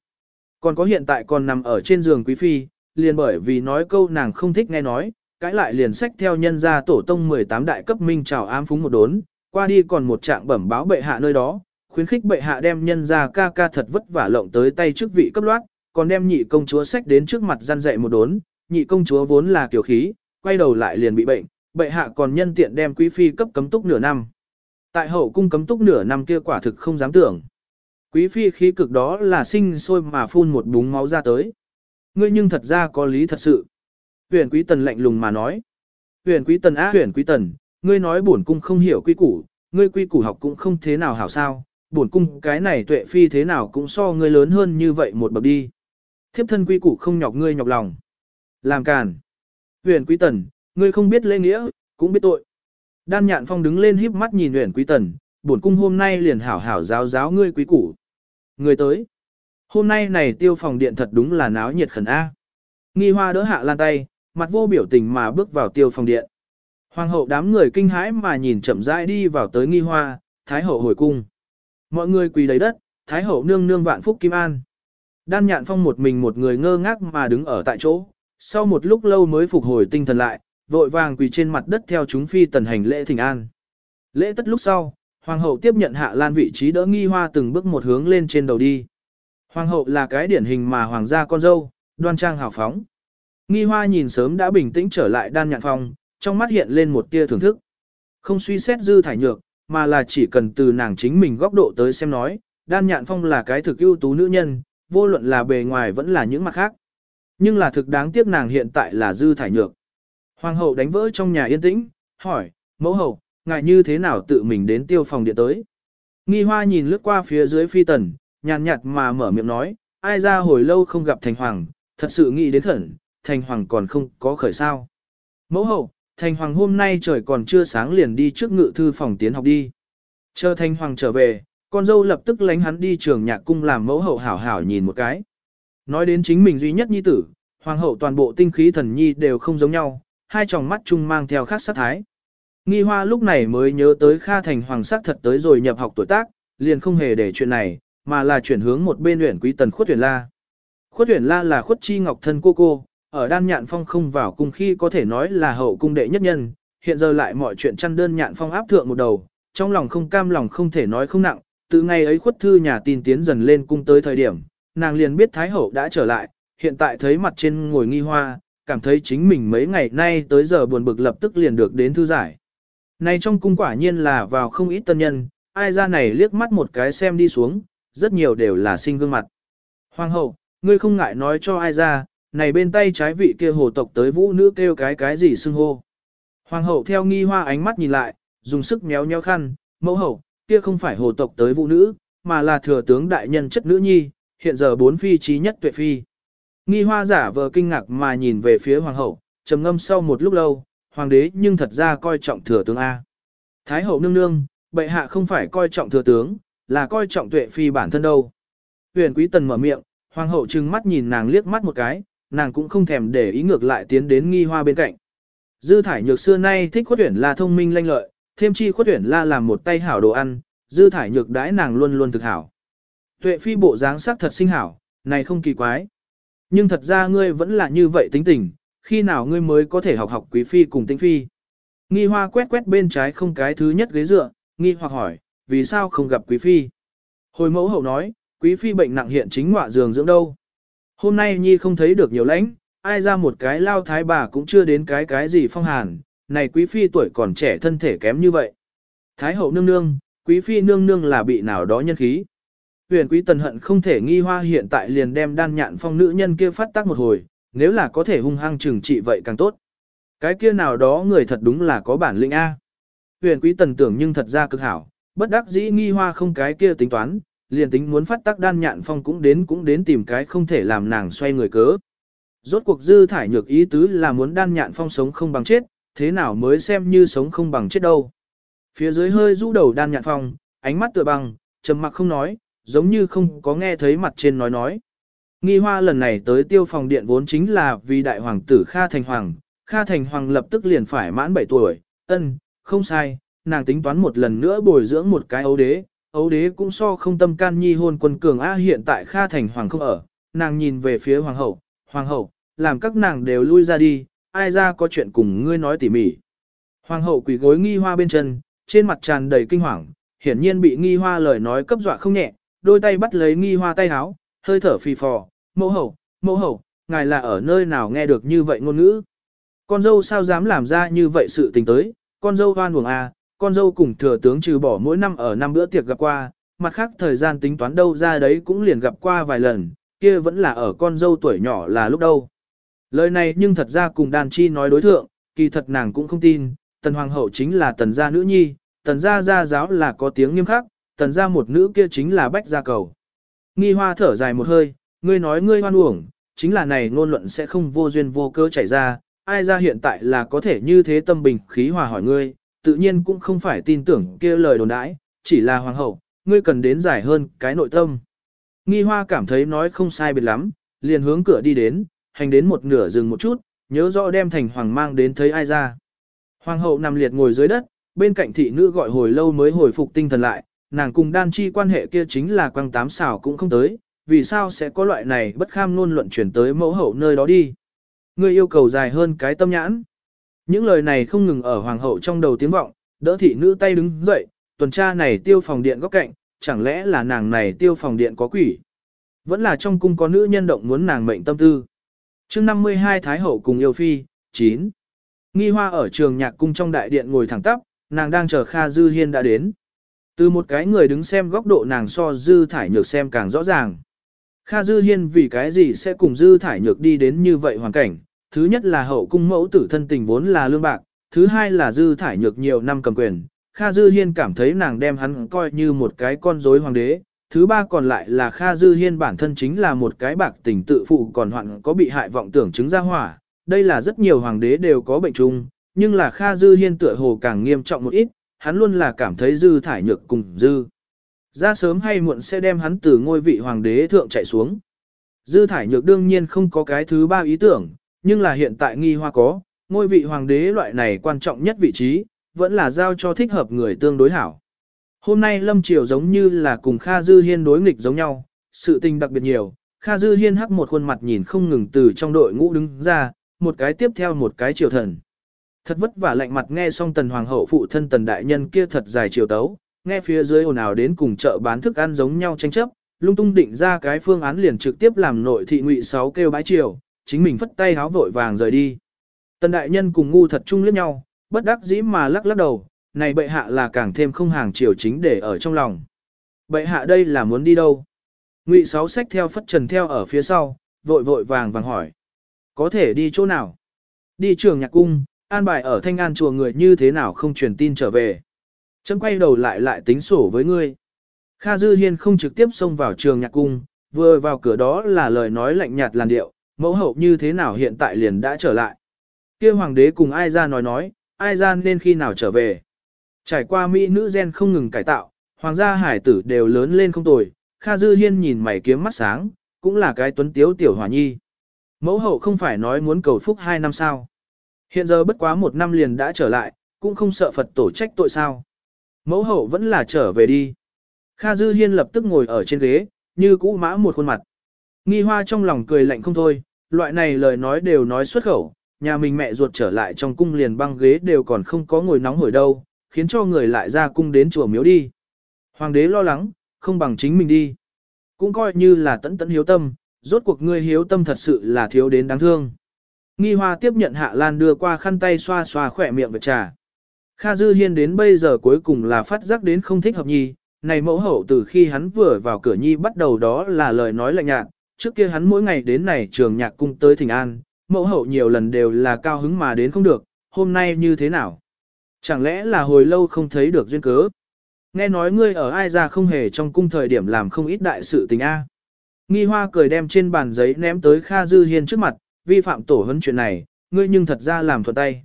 Còn có hiện tại còn nằm ở trên giường quý phi, liền bởi vì nói câu nàng không thích nghe nói, cãi lại liền sách theo nhân gia tổ tông 18 đại cấp minh chào ám phúng một đốn, qua đi còn một trạng bẩm báo bệ hạ nơi đó, khuyến khích bệ hạ đem nhân ra ca ca thật vất vả lộng tới tay trước vị cấp loát, còn đem nhị công chúa sách đến trước mặt gian dạy một đốn, nhị công chúa vốn là kiểu khí, quay đầu lại liền bị bệnh, bệ hạ còn nhân tiện đem quý phi cấp cấm túc nửa năm. Tại hậu cung cấm túc nửa năm kia quả thực không dám tưởng. Quý phi khí cực đó là sinh sôi mà phun một búng máu ra tới. Ngươi nhưng thật ra có lý thật sự. Huyền quý tần lạnh lùng mà nói. Huyền quý tần á huyền quý tần, ngươi nói bổn cung không hiểu quy củ, ngươi quy củ học cũng không thế nào hảo sao, bổn cung cái này tuệ phi thế nào cũng so ngươi lớn hơn như vậy một bậc đi. Thiếp thân quy củ không nhọc ngươi nhọc lòng. Làm càn. Huyền quý tần, ngươi không biết lễ nghĩa, cũng biết tội. Đan nhạn phong đứng lên híp mắt nhìn huyền quý tần, bổn cung hôm nay liền hảo hảo giáo giáo ngươi quý củ. Người tới. Hôm nay này tiêu phòng điện thật đúng là náo nhiệt khẩn A. Nghi hoa đỡ hạ lan tay, mặt vô biểu tình mà bước vào tiêu phòng điện. Hoàng hậu đám người kinh hãi mà nhìn chậm rãi đi vào tới nghi hoa, thái hậu hồi cung. Mọi người quỳ đầy đất, thái hậu nương nương vạn phúc kim an. Đan nhạn phong một mình một người ngơ ngác mà đứng ở tại chỗ, sau một lúc lâu mới phục hồi tinh thần lại, vội vàng quỳ trên mặt đất theo chúng phi tần hành lễ thỉnh an. Lễ tất lúc sau, hoàng hậu tiếp nhận hạ lan vị trí đỡ nghi hoa từng bước một hướng lên trên đầu đi. Hoàng hậu là cái điển hình mà hoàng gia con dâu, đoan trang hào phóng. Nghi hoa nhìn sớm đã bình tĩnh trở lại đan nhạn phong, trong mắt hiện lên một tia thưởng thức. Không suy xét dư thải nhược, mà là chỉ cần từ nàng chính mình góc độ tới xem nói, đan nhạn phong là cái thực ưu tú nữ nhân, vô luận là bề ngoài vẫn là những mặt khác. Nhưng là thực đáng tiếc nàng hiện tại là dư thải nhược. Hoàng hậu đánh vỡ trong nhà yên tĩnh, hỏi, mẫu hậu, ngài như thế nào tự mình đến tiêu phòng điện tới. Nghi hoa nhìn lướt qua phía dưới phi tần, nhàn nhạt mà mở miệng nói, ai ra hồi lâu không gặp thành hoàng, thật sự nghĩ đến khẩn, thành hoàng còn không có khởi sao. Mẫu hậu, thành hoàng hôm nay trời còn chưa sáng liền đi trước ngự thư phòng tiến học đi. Chờ thành hoàng trở về, con dâu lập tức lánh hắn đi trường nhạc cung làm mẫu hậu hảo hảo nhìn một cái. Nói đến chính mình duy nhất nhi tử, hoàng hậu toàn bộ tinh khí thần nhi đều không giống nhau, hai tròng mắt chung mang theo khác sát thái. Nghi hoa lúc này mới nhớ tới Kha Thành Hoàng sắc thật tới rồi nhập học tuổi tác, liền không hề để chuyện này, mà là chuyển hướng một bên luyện quý tần khuất tuyển la. Khuất tuyển la là khuất chi ngọc thân cô cô, ở đan nhạn phong không vào cung khi có thể nói là hậu cung đệ nhất nhân, hiện giờ lại mọi chuyện chăn đơn nhạn phong áp thượng một đầu, trong lòng không cam lòng không thể nói không nặng, từ ngày ấy khuất thư nhà tin tiến dần lên cung tới thời điểm, nàng liền biết Thái Hậu đã trở lại, hiện tại thấy mặt trên ngồi nghi hoa, cảm thấy chính mình mấy ngày nay tới giờ buồn bực lập tức liền được đến thư giải. Này trong cung quả nhiên là vào không ít tân nhân, ai ra này liếc mắt một cái xem đi xuống, rất nhiều đều là sinh gương mặt. Hoàng hậu, ngươi không ngại nói cho ai ra, này bên tay trái vị kia hồ tộc tới vũ nữ kêu cái cái gì xưng hô. Hoàng hậu theo nghi hoa ánh mắt nhìn lại, dùng sức méo nheo khăn, mẫu hậu, kia không phải hồ tộc tới vũ nữ, mà là thừa tướng đại nhân chất nữ nhi, hiện giờ bốn phi trí nhất tuệ phi. Nghi hoa giả vờ kinh ngạc mà nhìn về phía hoàng hậu, trầm ngâm sau một lúc lâu, hoàng đế nhưng thật ra coi trọng thừa tướng A. Thái hậu nương nương, bệ hạ không phải coi trọng thừa tướng, là coi trọng tuệ phi bản thân đâu. Huyền quý tần mở miệng, hoàng hậu trừng mắt nhìn nàng liếc mắt một cái, nàng cũng không thèm để ý ngược lại tiến đến nghi hoa bên cạnh. Dư thải nhược xưa nay thích khuất tuyển la thông minh lanh lợi, thêm chi khuất tuyển la làm một tay hảo đồ ăn, dư thải nhược đãi nàng luôn luôn thực hảo. Tuệ phi bộ dáng sắc thật sinh hảo, này không kỳ quái. Nhưng thật ra ngươi vẫn là như vậy tính tình, khi nào ngươi mới có thể học học quý phi cùng tinh phi. Nghi hoa quét quét bên trái không cái thứ nhất ghế dựa, nghi hoặc hỏi, vì sao không gặp quý phi. Hồi mẫu hậu nói, quý phi bệnh nặng hiện chính ngọa giường dưỡng đâu. Hôm nay nhi không thấy được nhiều lãnh, ai ra một cái lao thái bà cũng chưa đến cái cái gì phong hàn, này quý phi tuổi còn trẻ thân thể kém như vậy. Thái hậu nương nương, quý phi nương nương là bị nào đó nhân khí. Huyền quý tần hận không thể nghi hoa hiện tại liền đem đan nhạn phong nữ nhân kia phát tác một hồi, nếu là có thể hung hăng trừng trị vậy càng tốt. Cái kia nào đó người thật đúng là có bản lĩnh A. Huyền quý tần tưởng nhưng thật ra cực hảo, bất đắc dĩ nghi hoa không cái kia tính toán, liền tính muốn phát tác đan nhạn phong cũng đến cũng đến tìm cái không thể làm nàng xoay người cớ. Rốt cuộc dư thải nhược ý tứ là muốn đan nhạn phong sống không bằng chết, thế nào mới xem như sống không bằng chết đâu. Phía dưới hơi rũ đầu đan nhạn phong, ánh mắt tựa bằng, trầm mặc không nói, giống như không có nghe thấy mặt trên nói nói. Nghi hoa lần này tới tiêu phòng điện vốn chính là vì đại hoàng tử Kha Thành Hoàng, Kha Thành Hoàng lập tức liền phải mãn 7 tuổi, ân, không sai, nàng tính toán một lần nữa bồi dưỡng một cái ấu đế, ấu đế cũng so không tâm can nhi hôn quân cường A hiện tại Kha Thành Hoàng không ở, nàng nhìn về phía Hoàng hậu, Hoàng hậu, làm các nàng đều lui ra đi, ai ra có chuyện cùng ngươi nói tỉ mỉ. Hoàng hậu quỳ gối nghi hoa bên chân, trên mặt tràn đầy kinh hoàng, hiển nhiên bị nghi hoa lời nói cấp dọa không nhẹ, đôi tay bắt lấy nghi hoa tay háo, hơi thở phì phò, mẫu hậu, mẫu hậu, ngài là ở nơi nào nghe được như vậy ngôn ngữ. Con dâu sao dám làm ra như vậy sự tình tới, con dâu hoan buồng à, con dâu cùng thừa tướng trừ bỏ mỗi năm ở năm bữa tiệc gặp qua, mặt khác thời gian tính toán đâu ra đấy cũng liền gặp qua vài lần, kia vẫn là ở con dâu tuổi nhỏ là lúc đâu. Lời này nhưng thật ra cùng đàn chi nói đối thượng, kỳ thật nàng cũng không tin, tần hoàng hậu chính là tần gia nữ nhi, tần gia gia giáo là có tiếng nghiêm khắc, tần gia một nữ kia chính là bách gia cầu. Nghi hoa thở dài một hơi, ngươi nói ngươi hoan uổng, chính là này ngôn luận sẽ không vô duyên vô cớ chảy ra, ai ra hiện tại là có thể như thế tâm bình khí hòa hỏi ngươi, tự nhiên cũng không phải tin tưởng kia lời đồn đãi, chỉ là hoàng hậu, ngươi cần đến giải hơn cái nội tâm. Nghi hoa cảm thấy nói không sai biệt lắm, liền hướng cửa đi đến, hành đến một nửa dừng một chút, nhớ rõ đem thành hoàng mang đến thấy ai ra. Hoàng hậu nằm liệt ngồi dưới đất, bên cạnh thị nữ gọi hồi lâu mới hồi phục tinh thần lại, nàng cùng đan chi quan hệ kia chính là quang tám xảo cũng không tới, vì sao sẽ có loại này bất kham luôn luận chuyển tới mẫu hậu nơi đó đi. Ngươi yêu cầu dài hơn cái tâm nhãn. Những lời này không ngừng ở hoàng hậu trong đầu tiếng vọng, đỡ thị nữ tay đứng dậy, tuần tra này tiêu phòng điện góc cạnh, chẳng lẽ là nàng này tiêu phòng điện có quỷ. Vẫn là trong cung có nữ nhân động muốn nàng mệnh tâm tư. chương 52 Thái Hậu cùng yêu phi, 9. Nghi hoa ở trường nhạc cung trong đại điện ngồi thẳng tắp, nàng đang chờ Kha Dư Hiên đã đến. Từ một cái người đứng xem góc độ nàng so Dư Thải Nhược xem càng rõ ràng. Kha Dư Hiên vì cái gì sẽ cùng Dư Thải Nhược đi đến như vậy hoàn cảnh, thứ nhất là hậu cung mẫu tử thân tình vốn là lương bạc, thứ hai là Dư Thải Nhược nhiều năm cầm quyền, Kha Dư Hiên cảm thấy nàng đem hắn coi như một cái con rối hoàng đế, thứ ba còn lại là Kha Dư Hiên bản thân chính là một cái bạc tình tự phụ còn hoạn có bị hại vọng tưởng chứng ra hỏa, đây là rất nhiều hoàng đế đều có bệnh chung, nhưng là Kha Dư Hiên tựa hồ càng nghiêm trọng một ít, hắn luôn là cảm thấy Dư Thải Nhược cùng Dư. Ra sớm hay muộn sẽ đem hắn từ ngôi vị hoàng đế thượng chạy xuống. Dư Thải Nhược đương nhiên không có cái thứ ba ý tưởng, nhưng là hiện tại nghi hoa có, ngôi vị hoàng đế loại này quan trọng nhất vị trí, vẫn là giao cho thích hợp người tương đối hảo. Hôm nay Lâm Triều giống như là cùng Kha Dư Hiên đối nghịch giống nhau, sự tình đặc biệt nhiều, Kha Dư Hiên hắc một khuôn mặt nhìn không ngừng từ trong đội ngũ đứng ra, một cái tiếp theo một cái triều thần. Thật vất vả lạnh mặt nghe xong tần hoàng hậu phụ thân tần đại nhân kia thật dài triều tấu, nghe phía dưới ồn ào đến cùng chợ bán thức ăn giống nhau tranh chấp, lung tung định ra cái phương án liền trực tiếp làm nội thị ngụy sáu kêu bãi triều, chính mình phất tay háo vội vàng rời đi. Tần đại nhân cùng ngu thật chung liếc nhau, bất đắc dĩ mà lắc lắc đầu, này bệ hạ là càng thêm không hàng triều chính để ở trong lòng. Bệ hạ đây là muốn đi đâu? Ngụy sáu sách theo phất trần theo ở phía sau, vội vội vàng vàng hỏi. Có thể đi chỗ nào? Đi trường nhạc cung, an bài ở thanh an chùa người như thế nào không truyền tin trở về. Chấm quay đầu lại lại tính sổ với ngươi. Kha Dư Hiên không trực tiếp xông vào trường nhạc cung, vừa vào cửa đó là lời nói lạnh nhạt làn điệu, mẫu hậu như thế nào hiện tại liền đã trở lại. kia hoàng đế cùng ai ra nói nói, ai ra nên khi nào trở về. Trải qua mỹ nữ gen không ngừng cải tạo, hoàng gia hải tử đều lớn lên không tồi, Kha Dư Hiên nhìn mày kiếm mắt sáng, cũng là cái tuấn tiếu tiểu hòa nhi. Mẫu hậu không phải nói muốn cầu phúc hai năm sao. Hiện giờ bất quá một năm liền đã trở lại, cũng không sợ Phật tổ trách tội sao. Mẫu hậu vẫn là trở về đi. Kha Dư Hiên lập tức ngồi ở trên ghế, như cũ mã một khuôn mặt. Nghi hoa trong lòng cười lạnh không thôi, loại này lời nói đều nói xuất khẩu, nhà mình mẹ ruột trở lại trong cung liền băng ghế đều còn không có ngồi nóng hổi đâu, khiến cho người lại ra cung đến chùa miếu đi. Hoàng đế lo lắng, không bằng chính mình đi. Cũng coi như là tận tận hiếu tâm, rốt cuộc ngươi hiếu tâm thật sự là thiếu đến đáng thương. Nghi hoa tiếp nhận hạ lan đưa qua khăn tay xoa xoa khỏe miệng vật trà. Kha Dư Hiên đến bây giờ cuối cùng là phát giác đến không thích hợp nhi, này mẫu hậu từ khi hắn vừa vào cửa nhi bắt đầu đó là lời nói lạnh nhạt, trước kia hắn mỗi ngày đến này trường nhạc cung tới thỉnh an, mẫu hậu nhiều lần đều là cao hứng mà đến không được, hôm nay như thế nào? Chẳng lẽ là hồi lâu không thấy được duyên cớ? Nghe nói ngươi ở ai ra không hề trong cung thời điểm làm không ít đại sự tình A. Nghi hoa cười đem trên bàn giấy ném tới Kha Dư Hiên trước mặt, vi phạm tổ hấn chuyện này, ngươi nhưng thật ra làm thuận tay.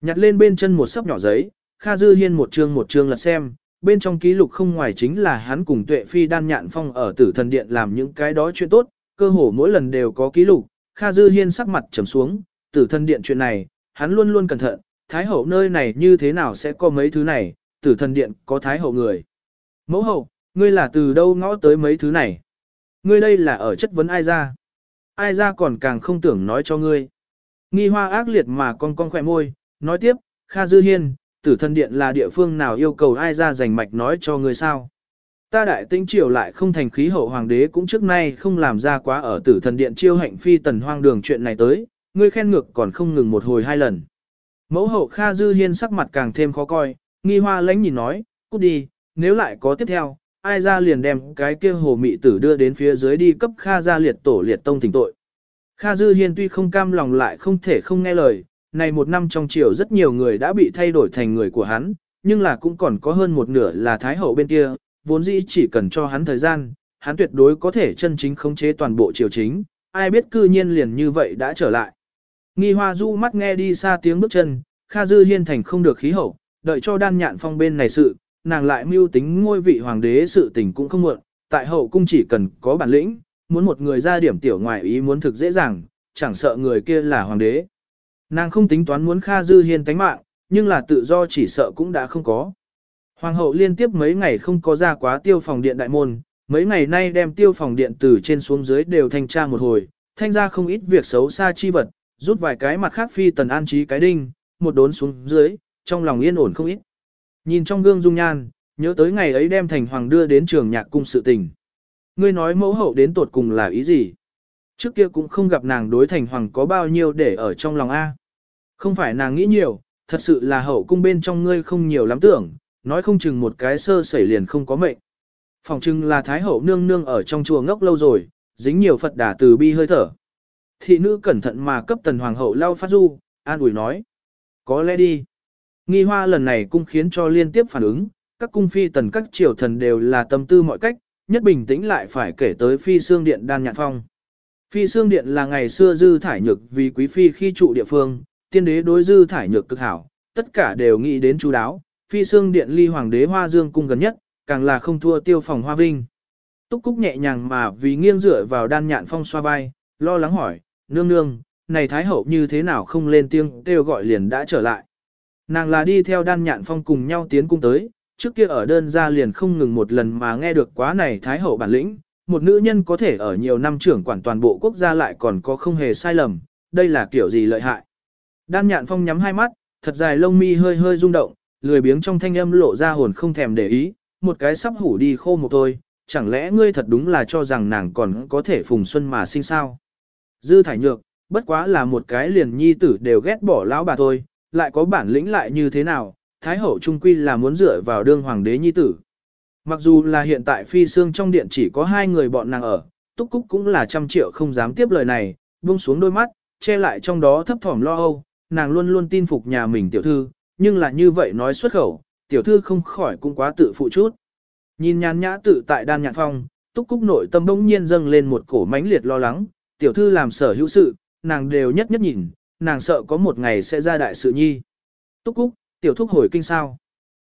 Nhặt lên bên chân một sấp nhỏ giấy, Kha Dư Hiên một chương một chương lật xem, bên trong ký lục không ngoài chính là hắn cùng tuệ phi đan nhạn phong ở tử thần điện làm những cái đó chuyện tốt, cơ hồ mỗi lần đều có ký lục, Kha Dư Hiên sắc mặt trầm xuống, tử thần điện chuyện này, hắn luôn luôn cẩn thận, thái hậu nơi này như thế nào sẽ có mấy thứ này, tử thần điện có thái hậu người. Mẫu hậu, ngươi là từ đâu ngõ tới mấy thứ này? Ngươi đây là ở chất vấn ai ra? Ai ra còn càng không tưởng nói cho ngươi. Nghi hoa ác liệt mà con con khỏe môi, nói tiếp, Kha Dư Hiên, tử thần điện là địa phương nào yêu cầu ai ra giành mạch nói cho ngươi sao. Ta đại tinh triều lại không thành khí hậu hoàng đế cũng trước nay không làm ra quá ở tử thần điện chiêu hạnh phi tần hoang đường chuyện này tới, ngươi khen ngược còn không ngừng một hồi hai lần. Mẫu hậu Kha Dư Hiên sắc mặt càng thêm khó coi, nghi hoa lãnh nhìn nói, cút đi, nếu lại có tiếp theo, ai ra liền đem cái kia hồ mị tử đưa đến phía dưới đi cấp Kha ra liệt tổ liệt tông thỉnh tội. Kha Dư Hiên tuy không cam lòng lại không thể không nghe lời, này một năm trong triều rất nhiều người đã bị thay đổi thành người của hắn, nhưng là cũng còn có hơn một nửa là Thái Hậu bên kia, vốn dĩ chỉ cần cho hắn thời gian, hắn tuyệt đối có thể chân chính khống chế toàn bộ triều chính, ai biết cư nhiên liền như vậy đã trở lại. Nghi hoa du mắt nghe đi xa tiếng bước chân, Kha Dư Hiên thành không được khí hậu, đợi cho đan nhạn phong bên này sự, nàng lại mưu tính ngôi vị hoàng đế sự tình cũng không muộn, tại hậu cung chỉ cần có bản lĩnh, muốn một người ra điểm tiểu ngoại ý muốn thực dễ dàng, chẳng sợ người kia là hoàng đế. Nàng không tính toán muốn Kha Dư Hiên tánh mạng, nhưng là tự do chỉ sợ cũng đã không có. Hoàng hậu liên tiếp mấy ngày không có ra quá tiêu phòng điện đại môn, mấy ngày nay đem tiêu phòng điện từ trên xuống dưới đều thanh tra một hồi, thanh ra không ít việc xấu xa chi vật, rút vài cái mặt khác phi tần an trí cái đinh, một đốn xuống dưới, trong lòng yên ổn không ít. Nhìn trong gương dung nhan, nhớ tới ngày ấy đem thành hoàng đưa đến trường nhạc cung sự tình. Ngươi nói mẫu hậu đến tột cùng là ý gì? Trước kia cũng không gặp nàng đối thành hoàng có bao nhiêu để ở trong lòng A. Không phải nàng nghĩ nhiều, thật sự là hậu cung bên trong ngươi không nhiều lắm tưởng, nói không chừng một cái sơ sẩy liền không có mệnh. Phòng chừng là thái hậu nương nương ở trong chùa ngốc lâu rồi, dính nhiều Phật đà từ bi hơi thở. Thị nữ cẩn thận mà cấp tần hoàng hậu lau phát du, an ủi nói. Có lẽ đi. Nghi hoa lần này cũng khiến cho liên tiếp phản ứng, các cung phi tần các triều thần đều là tâm tư mọi cách, nhất bình tĩnh lại phải kể tới phi xương điện đan nhạn phong. Phi xương điện là ngày xưa dư thải nhược vì quý phi khi trụ địa phương, tiên đế đối dư thải nhược cực hảo, tất cả đều nghĩ đến chú đáo, phi xương điện ly hoàng đế hoa dương cung gần nhất, càng là không thua tiêu phòng hoa vinh. Túc cúc nhẹ nhàng mà vì nghiêng dựa vào đan nhạn phong xoa vai, lo lắng hỏi, nương nương, này thái hậu như thế nào không lên tiếng kêu gọi liền đã trở lại. Nàng là đi theo đan nhạn phong cùng nhau tiến cung tới, trước kia ở đơn gia liền không ngừng một lần mà nghe được quá này thái hậu bản lĩnh, một nữ nhân có thể ở nhiều năm trưởng quản toàn bộ quốc gia lại còn có không hề sai lầm, đây là kiểu gì lợi hại. Đan nhạn phong nhắm hai mắt, thật dài lông mi hơi hơi rung động, lười biếng trong thanh âm lộ ra hồn không thèm để ý, một cái sắp hủ đi khô một thôi, chẳng lẽ ngươi thật đúng là cho rằng nàng còn có thể phùng xuân mà sinh sao. Dư thải nhược, bất quá là một cái liền nhi tử đều ghét bỏ lão bà thôi, lại có bản lĩnh lại như thế nào, Thái hậu trung quy là muốn dựa vào đương hoàng đế nhi tử. Mặc dù là hiện tại phi xương trong điện chỉ có hai người bọn nàng ở, túc cúc cũng là trăm triệu không dám tiếp lời này, buông xuống đôi mắt, che lại trong đó thấp thỏm lo âu, nàng luôn luôn tin phục nhà mình tiểu thư, nhưng là như vậy nói xuất khẩu, tiểu thư không khỏi cũng quá tự phụ chút. Nhìn nhàn nhã tự tại đan nhạc phong, túc cúc nội tâm bỗng nhiên dâng lên một cổ mãnh liệt lo lắng, tiểu thư làm sở hữu sự, nàng đều nhất nhất nhìn, nàng sợ có một ngày sẽ ra đại sự nhi. Túc Cúc, tiểu thúc hồi kinh sao.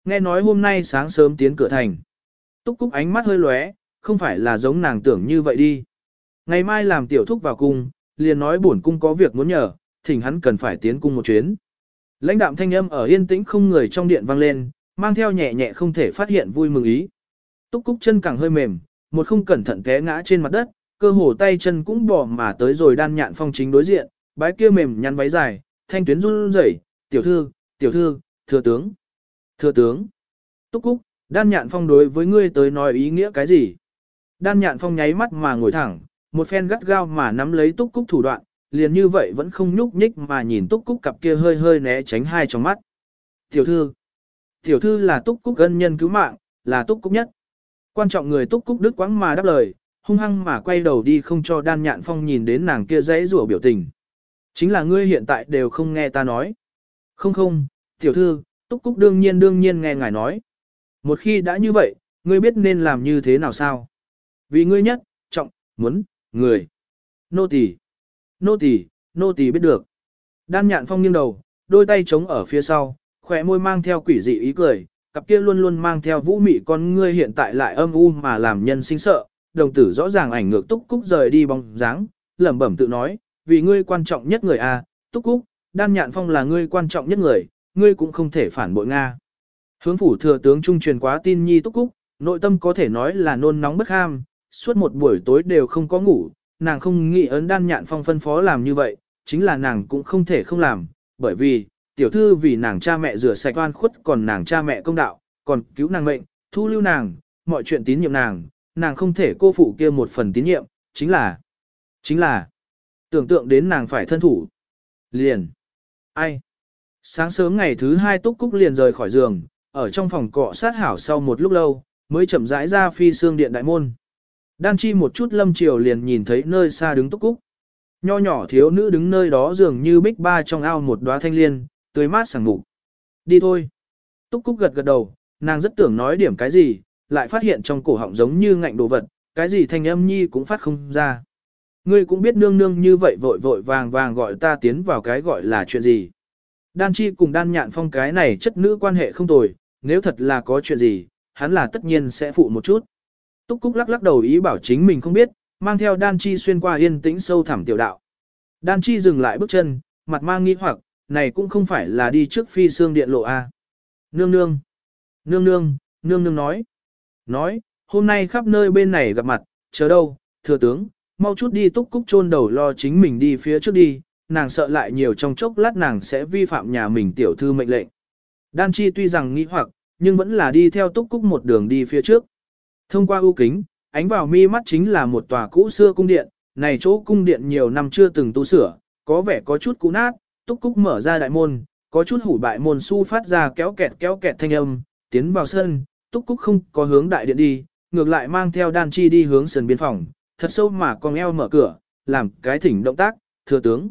Nghe nói hôm nay sáng sớm tiến cửa thành. Túc Cúc ánh mắt hơi lóe, không phải là giống nàng tưởng như vậy đi. Ngày mai làm tiểu thúc vào cung, liền nói bổn cung có việc muốn nhờ, thỉnh hắn cần phải tiến cung một chuyến. Lãnh đạm thanh âm ở yên tĩnh không người trong điện vang lên, mang theo nhẹ nhẹ không thể phát hiện vui mừng ý. Túc Cúc chân càng hơi mềm, một không cẩn thận té ngã trên mặt đất, cơ hồ tay chân cũng bỏ mà tới rồi đan nhạn phong chính đối diện, bái kia mềm nhăn váy dài, thanh tuyến run rẩy, tiểu thư, tiểu thư, thừa tướng, thừa tướng. Túc Cúc, đan nhạn phong đối với ngươi tới nói ý nghĩa cái gì? Đan nhạn phong nháy mắt mà ngồi thẳng, một phen gắt gao mà nắm lấy Túc Cúc thủ đoạn, liền như vậy vẫn không nhúc nhích mà nhìn Túc Cúc cặp kia hơi hơi né tránh hai trong mắt. Tiểu thư, tiểu thư là Túc Cúc ân nhân cứu mạng, là Túc Cúc nhất. Quan trọng người Túc Cúc đức quãng mà đáp lời, hung hăng mà quay đầu đi không cho đan nhạn phong nhìn đến nàng kia dãy rủa biểu tình. Chính là ngươi hiện tại đều không nghe ta nói. Không không, tiểu thư, túc cúc đương nhiên đương nhiên nghe ngài nói. Một khi đã như vậy, ngươi biết nên làm như thế nào sao? Vì ngươi nhất, trọng, muốn, người. Nô tỳ, nô tỳ, nô tỳ biết được. Đan nhạn phong nghiêng đầu, đôi tay chống ở phía sau, khỏe môi mang theo quỷ dị ý cười, cặp kia luôn luôn mang theo vũ mị con ngươi hiện tại lại âm u mà làm nhân sinh sợ, đồng tử rõ ràng ảnh ngược túc cúc rời đi bóng dáng, lẩm bẩm tự nói, vì ngươi quan trọng nhất người a, túc cúc, đan nhạn phong là ngươi quan trọng nhất người, ngươi cũng không thể phản bội Nga. Hướng phủ thừa tướng trung truyền quá tin nhi túc cúc, nội tâm có thể nói là nôn nóng bất ham, suốt một buổi tối đều không có ngủ, nàng không nghĩ ấn đan nhạn phong phân phó làm như vậy, chính là nàng cũng không thể không làm, bởi vì, tiểu thư vì nàng cha mẹ rửa sạch oan khuất còn nàng cha mẹ công đạo, còn cứu nàng mệnh, thu lưu nàng, mọi chuyện tín nhiệm nàng, nàng không thể cô phụ kia một phần tín nhiệm, chính là, chính là, tưởng tượng đến nàng phải thân thủ. Liền. Ai? Sáng sớm ngày thứ hai Túc Cúc liền rời khỏi giường, ở trong phòng cọ sát hảo sau một lúc lâu, mới chậm rãi ra phi xương điện đại môn. Đan chi một chút lâm chiều liền nhìn thấy nơi xa đứng Túc Cúc. Nho nhỏ thiếu nữ đứng nơi đó dường như bích ba trong ao một đóa thanh liên, tươi mát sảng mục. Đi thôi. Túc Cúc gật gật đầu, nàng rất tưởng nói điểm cái gì, lại phát hiện trong cổ họng giống như ngạnh đồ vật, cái gì thanh âm nhi cũng phát không ra. Ngươi cũng biết nương nương như vậy vội vội vàng vàng gọi ta tiến vào cái gọi là chuyện gì. Đan chi cùng đan nhạn phong cái này chất nữ quan hệ không tồi, nếu thật là có chuyện gì, hắn là tất nhiên sẽ phụ một chút. Túc Cúc lắc lắc đầu ý bảo chính mình không biết, mang theo đan chi xuyên qua yên tĩnh sâu thẳm tiểu đạo. Đan chi dừng lại bước chân, mặt mang nghi hoặc, này cũng không phải là đi trước phi xương điện lộ A. Nương nương, nương nương, nương nương nói. Nói, hôm nay khắp nơi bên này gặp mặt, chờ đâu, thừa tướng, mau chút đi túc cúc chôn đầu lo chính mình đi phía trước đi, nàng sợ lại nhiều trong chốc lát nàng sẽ vi phạm nhà mình tiểu thư mệnh lệnh. Đan Chi tuy rằng nghĩ hoặc, nhưng vẫn là đi theo túc cúc một đường đi phía trước. Thông qua ưu kính, ánh vào mi mắt chính là một tòa cũ xưa cung điện, này chỗ cung điện nhiều năm chưa từng tu sửa, có vẻ có chút cũ nát, túc cúc mở ra đại môn, có chút hủ bại môn su phát ra kéo kẹt kéo kẹt thanh âm, tiến vào sân, túc cúc không có hướng đại điện đi, ngược lại mang theo đan chi đi hướng sân biên phòng, thật sâu mà con eo mở cửa, làm cái thỉnh động tác, thừa tướng.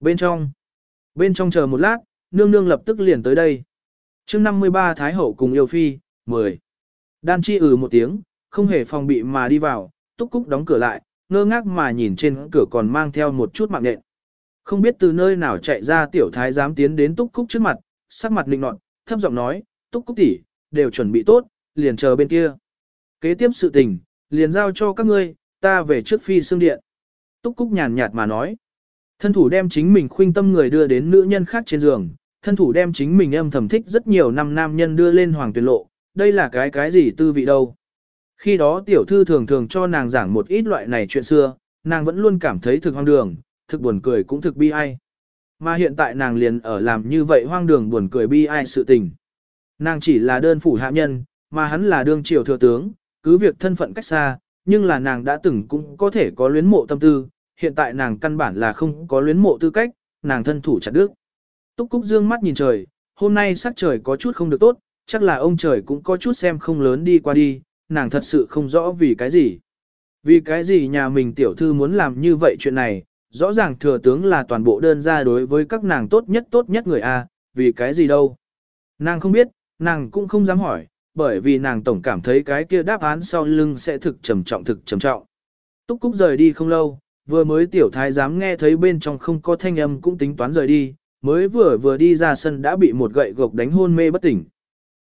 Bên trong, bên trong chờ một lát, nương nương lập tức liền tới đây. chương 53 Thái Hậu cùng yêu phi, 10. Đan chi ừ một tiếng, không hề phòng bị mà đi vào, túc cúc đóng cửa lại, ngơ ngác mà nhìn trên cửa còn mang theo một chút mạng nện. Không biết từ nơi nào chạy ra tiểu thái dám tiến đến túc cúc trước mặt, sắc mặt lịnh nọt, thấp giọng nói, túc cúc tỷ, đều chuẩn bị tốt, liền chờ bên kia. Kế tiếp sự tình, liền giao cho các ngươi, ta về trước phi xương điện. Túc Cúc nhàn nhạt mà nói. Thân thủ đem chính mình khuynh tâm người đưa đến nữ nhân khác trên giường, thân thủ đem chính mình âm thầm thích rất nhiều năm nam nhân đưa lên hoàng tuyển lộ, đây là cái cái gì tư vị đâu. Khi đó tiểu thư thường thường cho nàng giảng một ít loại này chuyện xưa, nàng vẫn luôn cảm thấy thực hoang đường, thực buồn cười cũng thực bi ai. Mà hiện tại nàng liền ở làm như vậy hoang đường buồn cười bi ai sự tình. Nàng chỉ là đơn phủ hạ nhân, mà hắn là đương triều thừa tướng, cứ việc thân phận cách xa, nhưng là nàng đã từng cũng có thể có luyến mộ tâm tư, hiện tại nàng căn bản là không có luyến mộ tư cách, nàng thân thủ chặt đức. Túc Cúc dương mắt nhìn trời, hôm nay sắc trời có chút không được tốt, chắc là ông trời cũng có chút xem không lớn đi qua đi, nàng thật sự không rõ vì cái gì. Vì cái gì nhà mình tiểu thư muốn làm như vậy chuyện này, rõ ràng thừa tướng là toàn bộ đơn gia đối với các nàng tốt nhất tốt nhất người A, vì cái gì đâu. Nàng không biết, nàng cũng không dám hỏi, bởi vì nàng tổng cảm thấy cái kia đáp án sau lưng sẽ thực trầm trọng thực trầm trọng. Túc Cúc rời đi không lâu, vừa mới tiểu thái dám nghe thấy bên trong không có thanh âm cũng tính toán rời đi, mới vừa vừa đi ra sân đã bị một gậy gộc đánh hôn mê bất tỉnh.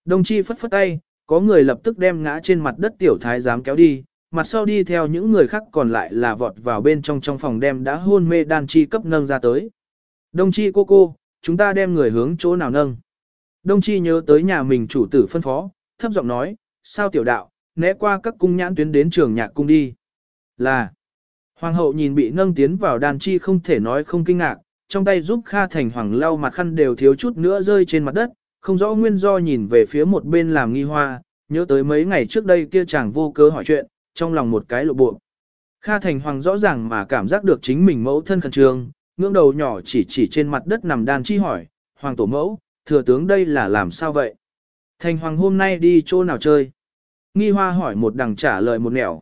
Đồng chi phất phất tay, có người lập tức đem ngã trên mặt đất tiểu thái giám kéo đi, mặt sau đi theo những người khác còn lại là vọt vào bên trong trong phòng đem đã hôn mê đan chi cấp nâng ra tới. Đồng chi cô cô, chúng ta đem người hướng chỗ nào nâng. Đồng chi nhớ tới nhà mình chủ tử phân phó, thấp giọng nói, sao tiểu đạo, né qua các cung nhãn tuyến đến trường nhạc cung đi. Là, hoàng hậu nhìn bị nâng tiến vào đàn chi không thể nói không kinh ngạc, trong tay giúp Kha Thành Hoàng lau mặt khăn đều thiếu chút nữa rơi trên mặt đất, không rõ nguyên do nhìn về phía một bên làm nghi hoa, nhớ tới mấy ngày trước đây kia chàng vô cớ hỏi chuyện, trong lòng một cái lộ bộ. Kha Thành Hoàng rõ ràng mà cảm giác được chính mình mẫu thân khẩn trương, ngưỡng đầu nhỏ chỉ chỉ trên mặt đất nằm đàn chi hỏi, Hoàng tổ mẫu, thừa tướng đây là làm sao vậy? Thành hoàng hôm nay đi chỗ nào chơi? Nghi hoa hỏi một đằng trả lời một nẻo.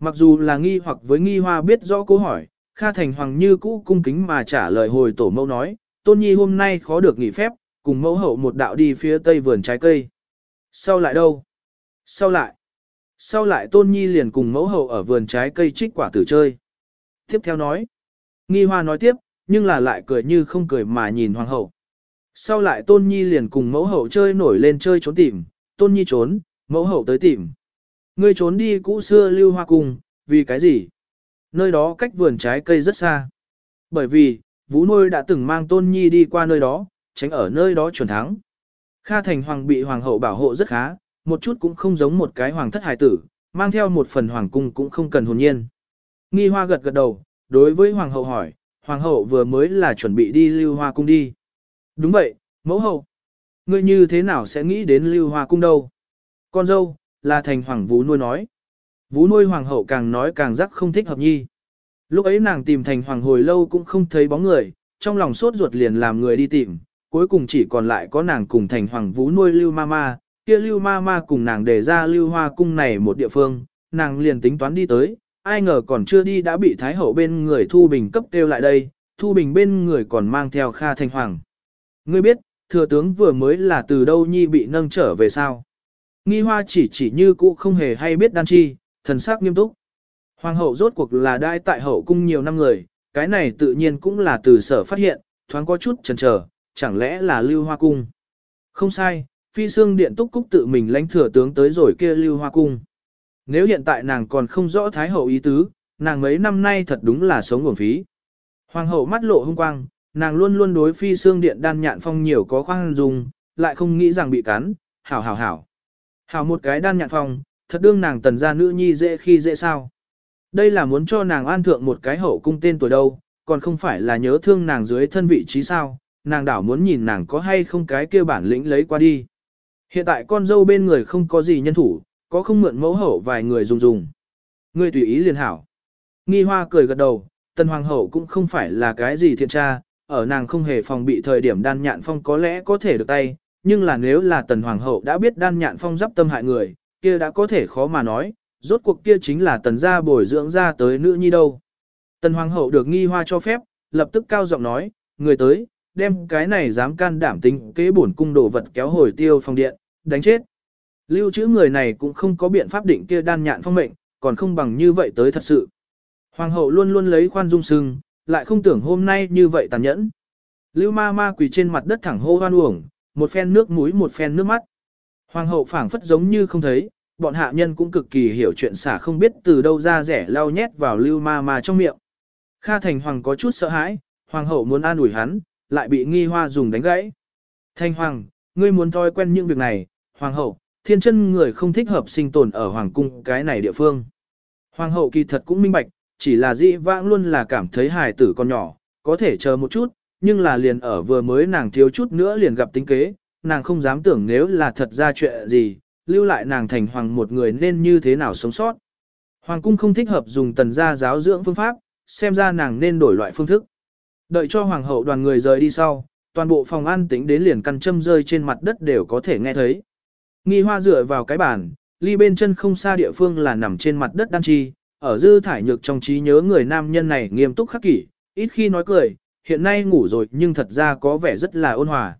Mặc dù là nghi hoặc với nghi hoa biết rõ câu hỏi, Kha Thành Hoàng như cũ cung kính mà trả lời hồi tổ mẫu nói, Tôn Nhi hôm nay khó được nghỉ phép, cùng mẫu hậu một đạo đi phía tây vườn trái cây. Sau lại đâu? Sau lại? Sau lại Tôn Nhi liền cùng mẫu hậu ở vườn trái cây trích quả tử chơi. Tiếp theo nói. Nghi hoa nói tiếp, nhưng là lại cười như không cười mà nhìn hoàng hậu. Sau lại Tôn Nhi liền cùng mẫu hậu chơi nổi lên chơi trốn tìm, Tôn Nhi trốn, mẫu hậu tới tìm. Ngươi trốn đi cũ xưa lưu hoa cung, vì cái gì? Nơi đó cách vườn trái cây rất xa. Bởi vì, Vũ Nuôi đã từng mang Tôn Nhi đi qua nơi đó, tránh ở nơi đó chuẩn thắng. Kha Thành Hoàng bị Hoàng hậu bảo hộ rất khá, một chút cũng không giống một cái hoàng thất hài tử, mang theo một phần hoàng cung cũng không cần hồn nhiên. Nghi hoa gật gật đầu, đối với Hoàng hậu hỏi, Hoàng hậu vừa mới là chuẩn bị đi lưu hoa cung đi. Đúng vậy, mẫu hậu. Ngươi như thế nào sẽ nghĩ đến lưu hoa cung đâu? Con dâu, là thành hoàng vũ nuôi nói. Vũ nuôi hoàng hậu càng nói càng rắc không thích hợp nhi. Lúc ấy nàng tìm thành hoàng hồi lâu cũng không thấy bóng người, trong lòng sốt ruột liền làm người đi tìm, cuối cùng chỉ còn lại có nàng cùng thành hoàng vũ nuôi lưu ma ma, kia lưu ma ma cùng nàng để ra lưu hoa cung này một địa phương, nàng liền tính toán đi tới, ai ngờ còn chưa đi đã bị thái hậu bên người thu bình cấp kêu lại đây, thu bình bên người còn mang theo kha thành hoàng. Ngươi biết, thừa tướng vừa mới là từ đâu nhi bị nâng trở về sao? Nghi hoa chỉ chỉ như cũ không hề hay biết đan chi, thần sắc nghiêm túc. Hoàng hậu rốt cuộc là đai tại hậu cung nhiều năm người, cái này tự nhiên cũng là từ sở phát hiện, thoáng có chút chần chờ, chẳng lẽ là lưu hoa cung. Không sai, phi xương điện túc cúc tự mình lãnh thừa tướng tới rồi kia lưu hoa cung. Nếu hiện tại nàng còn không rõ thái hậu ý tứ, nàng mấy năm nay thật đúng là sống nguồn phí. Hoàng hậu mắt lộ hung quang, nàng luôn luôn đối phi xương điện đan nhạn phong nhiều có khoan dung, lại không nghĩ rằng bị cắn, hảo hảo hảo. Hảo một cái đan nhạn phong, thật đương nàng tần gia nữ nhi dễ khi dễ sao. Đây là muốn cho nàng an thượng một cái hậu cung tên tuổi đâu, còn không phải là nhớ thương nàng dưới thân vị trí sao, nàng đảo muốn nhìn nàng có hay không cái kia bản lĩnh lấy qua đi. Hiện tại con dâu bên người không có gì nhân thủ, có không mượn mẫu hậu vài người dùng dùng. Ngươi tùy ý liền hảo. Nghi hoa cười gật đầu, tần hoàng hậu cũng không phải là cái gì thiện tra, ở nàng không hề phòng bị thời điểm đan nhạn phong có lẽ có thể được tay, nhưng là nếu là tần hoàng hậu đã biết đan nhạn phong giáp tâm hại người, kia đã có thể khó mà nói, rốt cuộc kia chính là tần gia bồi dưỡng ra tới nữ nhi đâu. Tần hoàng hậu được nghi hoa cho phép, lập tức cao giọng nói, người tới, đem cái này dám can đảm tính kế bổn cung đồ vật kéo hồi tiêu phòng điện, đánh chết. Lưu trữ người này cũng không có biện pháp định kia đan nhạn phong mệnh, còn không bằng như vậy tới thật sự. Hoàng hậu luôn luôn lấy khoan dung sưng, lại không tưởng hôm nay như vậy tàn nhẫn. Lưu ma ma quỳ trên mặt đất thẳng hô hoan uổng, một phen nước mũi một phen nước mắt. Hoàng hậu phảng phất giống như không thấy, bọn hạ nhân cũng cực kỳ hiểu chuyện xả không biết từ đâu ra rẻ lau nhét vào lưu ma ma trong miệng. Kha Thành Hoàng có chút sợ hãi, Hoàng hậu muốn an ủi hắn, lại bị nghi hoa dùng đánh gãy. thanh Hoàng, ngươi muốn thói quen những việc này, Hoàng hậu, thiên chân người không thích hợp sinh tồn ở Hoàng cung cái này địa phương. Hoàng hậu kỳ thật cũng minh bạch, chỉ là dĩ vãng luôn là cảm thấy hài tử con nhỏ, có thể chờ một chút, nhưng là liền ở vừa mới nàng thiếu chút nữa liền gặp tính kế, nàng không dám tưởng nếu là thật ra chuyện gì, lưu lại nàng thành hoàng một người nên như thế nào sống sót. Hoàng cung không thích hợp dùng tần gia giáo dưỡng phương pháp, xem ra nàng nên đổi loại phương thức. Đợi cho hoàng hậu đoàn người rời đi sau, toàn bộ phòng an tĩnh đến liền căn châm rơi trên mặt đất đều có thể nghe thấy. Nghi hoa dựa vào cái bàn, ly bên chân không xa địa phương là nằm trên mặt đất đan chi, ở dư thải nhược trong trí nhớ người nam nhân này nghiêm túc khắc kỷ, ít khi nói cười, hiện nay ngủ rồi nhưng thật ra có vẻ rất là ôn hòa.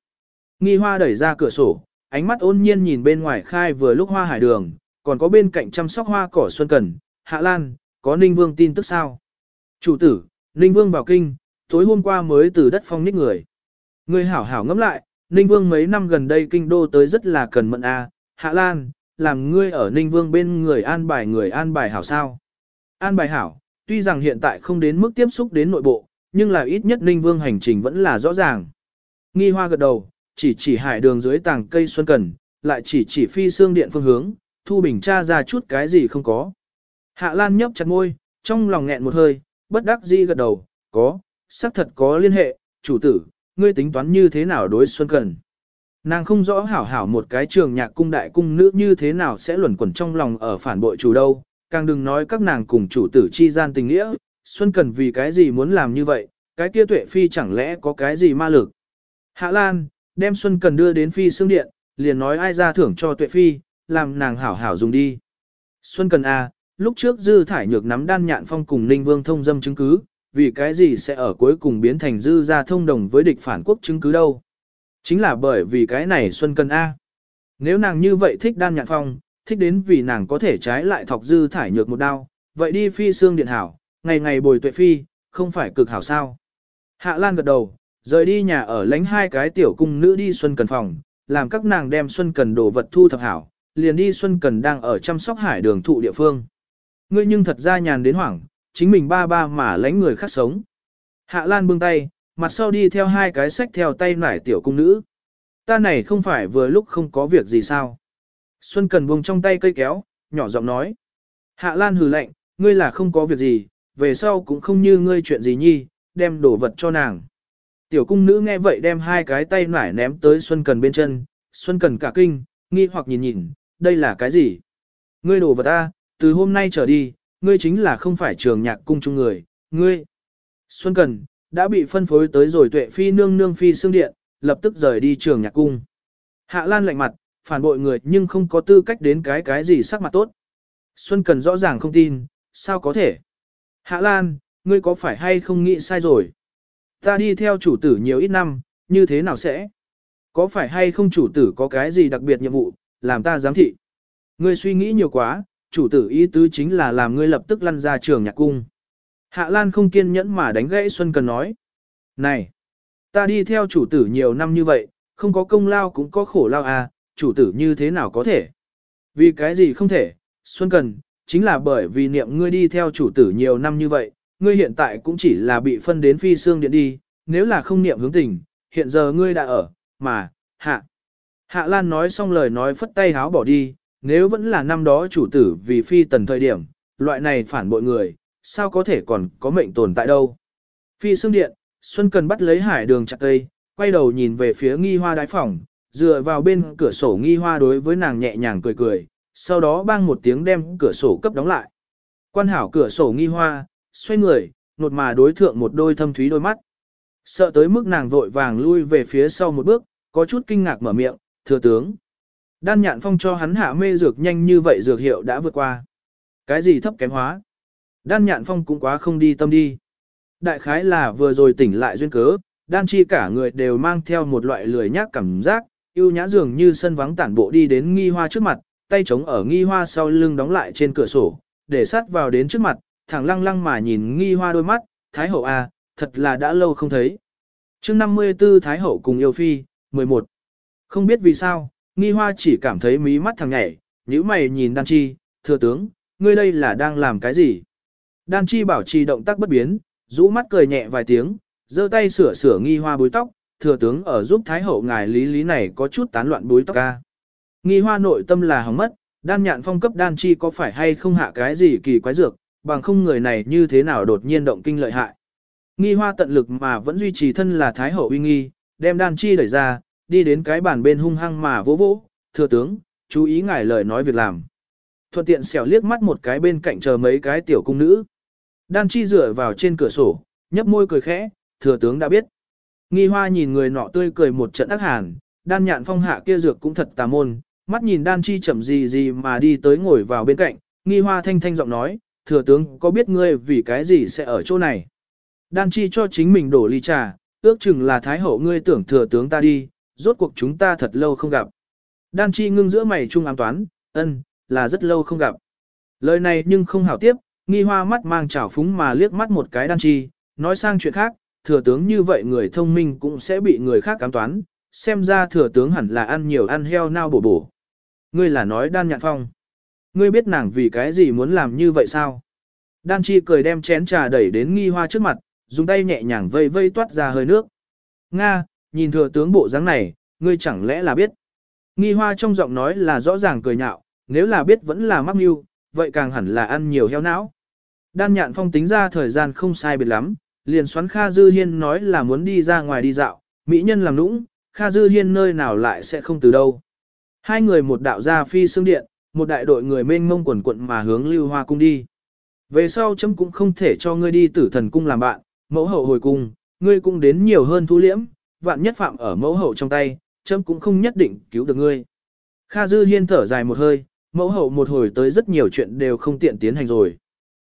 Nghi hoa đẩy ra cửa sổ, ánh mắt ôn nhiên nhìn bên ngoài khai vừa lúc hoa hải đường, còn có bên cạnh chăm sóc hoa cỏ xuân cần, hạ lan, có Ninh Vương tin tức sao? Chủ tử, Ninh Vương vào kinh, tối hôm qua mới từ đất phong ních người. Người hảo hảo ngẫm lại, Ninh Vương mấy năm gần đây kinh đô tới rất là cần mận a, Hạ Lan, làm ngươi ở Ninh Vương bên người an bài người an bài hảo sao? An bài hảo, tuy rằng hiện tại không đến mức tiếp xúc đến nội bộ, nhưng là ít nhất Ninh Vương hành trình vẫn là rõ ràng. Nghi hoa gật đầu, chỉ chỉ hải đường dưới tàng cây xuân cần, lại chỉ chỉ phi xương điện phương hướng, thu bình tra ra chút cái gì không có. Hạ Lan nhấp chặt môi, trong lòng nghẹn một hơi, bất đắc dĩ gật đầu, có, xác thật có liên hệ, chủ tử, ngươi tính toán như thế nào đối xuân cần. Nàng không rõ hảo hảo một cái trường nhạc cung đại cung nữ như thế nào sẽ luẩn quẩn trong lòng ở phản bội chủ đâu, càng đừng nói các nàng cùng chủ tử chi gian tình nghĩa, Xuân Cần vì cái gì muốn làm như vậy, cái kia tuệ phi chẳng lẽ có cái gì ma lực. Hạ Lan, đem Xuân Cần đưa đến phi xương điện, liền nói ai ra thưởng cho tuệ phi, làm nàng hảo hảo dùng đi. Xuân Cần A, à, lúc trước dư thải nhược nắm đan nhạn phong cùng Ninh Vương thông dâm chứng cứ, vì cái gì sẽ ở cuối cùng biến thành dư ra thông đồng với địch phản quốc chứng cứ đâu. Chính là bởi vì cái này Xuân Cần A. Nếu nàng như vậy thích đan nhạc phong, thích đến vì nàng có thể trái lại thọc dư thải nhược một đao, vậy đi phi xương điện hảo, ngày ngày bồi tuệ phi, không phải cực hảo sao. Hạ Lan gật đầu, rời đi nhà ở lánh hai cái tiểu cung nữ đi Xuân Cần phòng, làm các nàng đem Xuân Cần đồ vật thu thập hảo, liền đi Xuân Cần đang ở chăm sóc hải đường thụ địa phương. Ngươi nhưng thật ra nhàn đến hoảng, chính mình ba ba mà lánh người khác sống. Hạ Lan bưng tay, mặt sau đi theo hai cái sách theo tay nải tiểu cung nữ. Ta này không phải vừa lúc không có việc gì sao. Xuân Cần buông trong tay cây kéo, nhỏ giọng nói. Hạ Lan hừ lạnh, ngươi là không có việc gì, về sau cũng không như ngươi chuyện gì nhi, đem đồ vật cho nàng. Tiểu cung nữ nghe vậy đem hai cái tay nải ném tới Xuân Cần bên chân, Xuân Cần cả kinh, nghi hoặc nhìn nhìn, đây là cái gì? Ngươi đồ vật ta, từ hôm nay trở đi, ngươi chính là không phải trường nhạc cung chung người, ngươi. Xuân Cần, đã bị phân phối tới rồi tuệ phi nương nương phi xương điện, lập tức rời đi trường nhạc cung. Hạ Lan lạnh mặt, phản bội người nhưng không có tư cách đến cái cái gì sắc mặt tốt. Xuân Cần rõ ràng không tin, sao có thể? Hạ Lan, ngươi có phải hay không nghĩ sai rồi? Ta đi theo chủ tử nhiều ít năm, như thế nào sẽ? Có phải hay không chủ tử có cái gì đặc biệt nhiệm vụ, làm ta giám thị? Ngươi suy nghĩ nhiều quá, chủ tử ý tứ chính là làm ngươi lập tức lăn ra trường nhạc cung. Hạ Lan không kiên nhẫn mà đánh gãy Xuân Cần nói. Này, ta đi theo chủ tử nhiều năm như vậy, không có công lao cũng có khổ lao à, chủ tử như thế nào có thể? Vì cái gì không thể, Xuân Cần, chính là bởi vì niệm ngươi đi theo chủ tử nhiều năm như vậy, ngươi hiện tại cũng chỉ là bị phân đến phi xương điện đi, nếu là không niệm hướng tình, hiện giờ ngươi đã ở, mà, hạ. Hạ Lan nói xong lời nói phất tay háo bỏ đi, nếu vẫn là năm đó chủ tử vì phi tần thời điểm, loại này phản bội người, sao có thể còn có mệnh tồn tại đâu. Phi xương điện, Xuân Cần bắt lấy hải đường chặt cây, quay đầu nhìn về phía nghi hoa đái phòng, dựa vào bên cửa sổ nghi hoa đối với nàng nhẹ nhàng cười cười, sau đó bang một tiếng đem cửa sổ cấp đóng lại. Quan hảo cửa sổ nghi hoa, xoay người, nột mà đối thượng một đôi thâm thúy đôi mắt. Sợ tới mức nàng vội vàng lui về phía sau một bước, có chút kinh ngạc mở miệng, thừa tướng. Đan nhạn phong cho hắn hạ mê dược nhanh như vậy dược hiệu đã vượt qua. Cái gì thấp kém hóa? Đan nhạn phong cũng quá không đi tâm đi. Đại khái là vừa rồi tỉnh lại duyên cớ, đan chi cả người đều mang theo một loại lười nhác cảm giác, yêu nhã dường như sân vắng tản bộ đi đến nghi hoa trước mặt, tay chống ở nghi hoa sau lưng đóng lại trên cửa sổ, để sát vào đến trước mặt, thẳng lăng lăng mà nhìn nghi hoa đôi mắt, Thái hậu à, thật là đã lâu không thấy. chương 54 Thái hậu cùng yêu phi, 11. Không biết vì sao, nghi hoa chỉ cảm thấy mí mắt thằng nhảy, nhíu mày nhìn đan chi, thừa tướng, ngươi đây là đang làm cái gì? Đan chi bảo trì động tác bất biến, rũ mắt cười nhẹ vài tiếng, giơ tay sửa sửa nghi hoa búi tóc, thừa tướng ở giúp thái hậu ngài lý lý này có chút tán loạn búi tóc ca. Nghi hoa nội tâm là hỏng mất, đan nhạn phong cấp đan chi có phải hay không hạ cái gì kỳ quái dược, bằng không người này như thế nào đột nhiên động kinh lợi hại. Nghi hoa tận lực mà vẫn duy trì thân là thái hậu uy nghi, đem đan chi đẩy ra, đi đến cái bàn bên hung hăng mà vỗ vỗ, thừa tướng, chú ý ngài lời nói việc làm. Thuận tiện xẻo liếc mắt một cái bên cạnh chờ mấy cái tiểu cung nữ. Đan chi dựa vào trên cửa sổ, nhấp môi cười khẽ, thừa tướng đã biết. Nghi hoa nhìn người nọ tươi cười một trận ác hàn, đan nhạn phong hạ kia dược cũng thật tà môn, mắt nhìn đan chi chậm gì gì mà đi tới ngồi vào bên cạnh, nghi hoa thanh thanh giọng nói, thừa tướng có biết ngươi vì cái gì sẽ ở chỗ này. Đan chi cho chính mình đổ ly trà, ước chừng là thái hậu ngươi tưởng thừa tướng ta đi, rốt cuộc chúng ta thật lâu không gặp. Đan chi ngưng giữa mày trung ám toán, ân, là rất lâu không gặp. Lời này nhưng không hảo tiếp, nghi hoa mắt mang trào phúng mà liếc mắt một cái đan chi, nói sang chuyện khác, thừa tướng như vậy người thông minh cũng sẽ bị người khác cám toán, xem ra thừa tướng hẳn là ăn nhiều ăn heo nao bổ bổ. Ngươi là nói đan nhạn phong. Ngươi biết nàng vì cái gì muốn làm như vậy sao? Đan chi cười đem chén trà đẩy đến nghi hoa trước mặt, dùng tay nhẹ nhàng vây vây toát ra hơi nước. Nga, nhìn thừa tướng bộ dáng này, ngươi chẳng lẽ là biết? Nghi hoa trong giọng nói là rõ ràng cười nhạo, nếu là biết vẫn là mắc mưu, vậy càng hẳn là ăn nhiều heo não. Đan nhạn phong tính ra thời gian không sai biệt lắm, liền xoắn Kha Dư Hiên nói là muốn đi ra ngoài đi dạo, mỹ nhân làm nũng, Kha Dư Hiên nơi nào lại sẽ không từ đâu. Hai người một đạo ra phi xương điện, một đại đội người mênh mông quần quận mà hướng lưu hoa cung đi. Về sau chấm cũng không thể cho ngươi đi tử thần cung làm bạn, mẫu hậu hồi cung, ngươi cũng đến nhiều hơn thu liễm, vạn nhất phạm ở mẫu hậu trong tay, chấm cũng không nhất định cứu được ngươi. Kha Dư Hiên thở dài một hơi, mẫu hậu một hồi tới rất nhiều chuyện đều không tiện tiến hành rồi.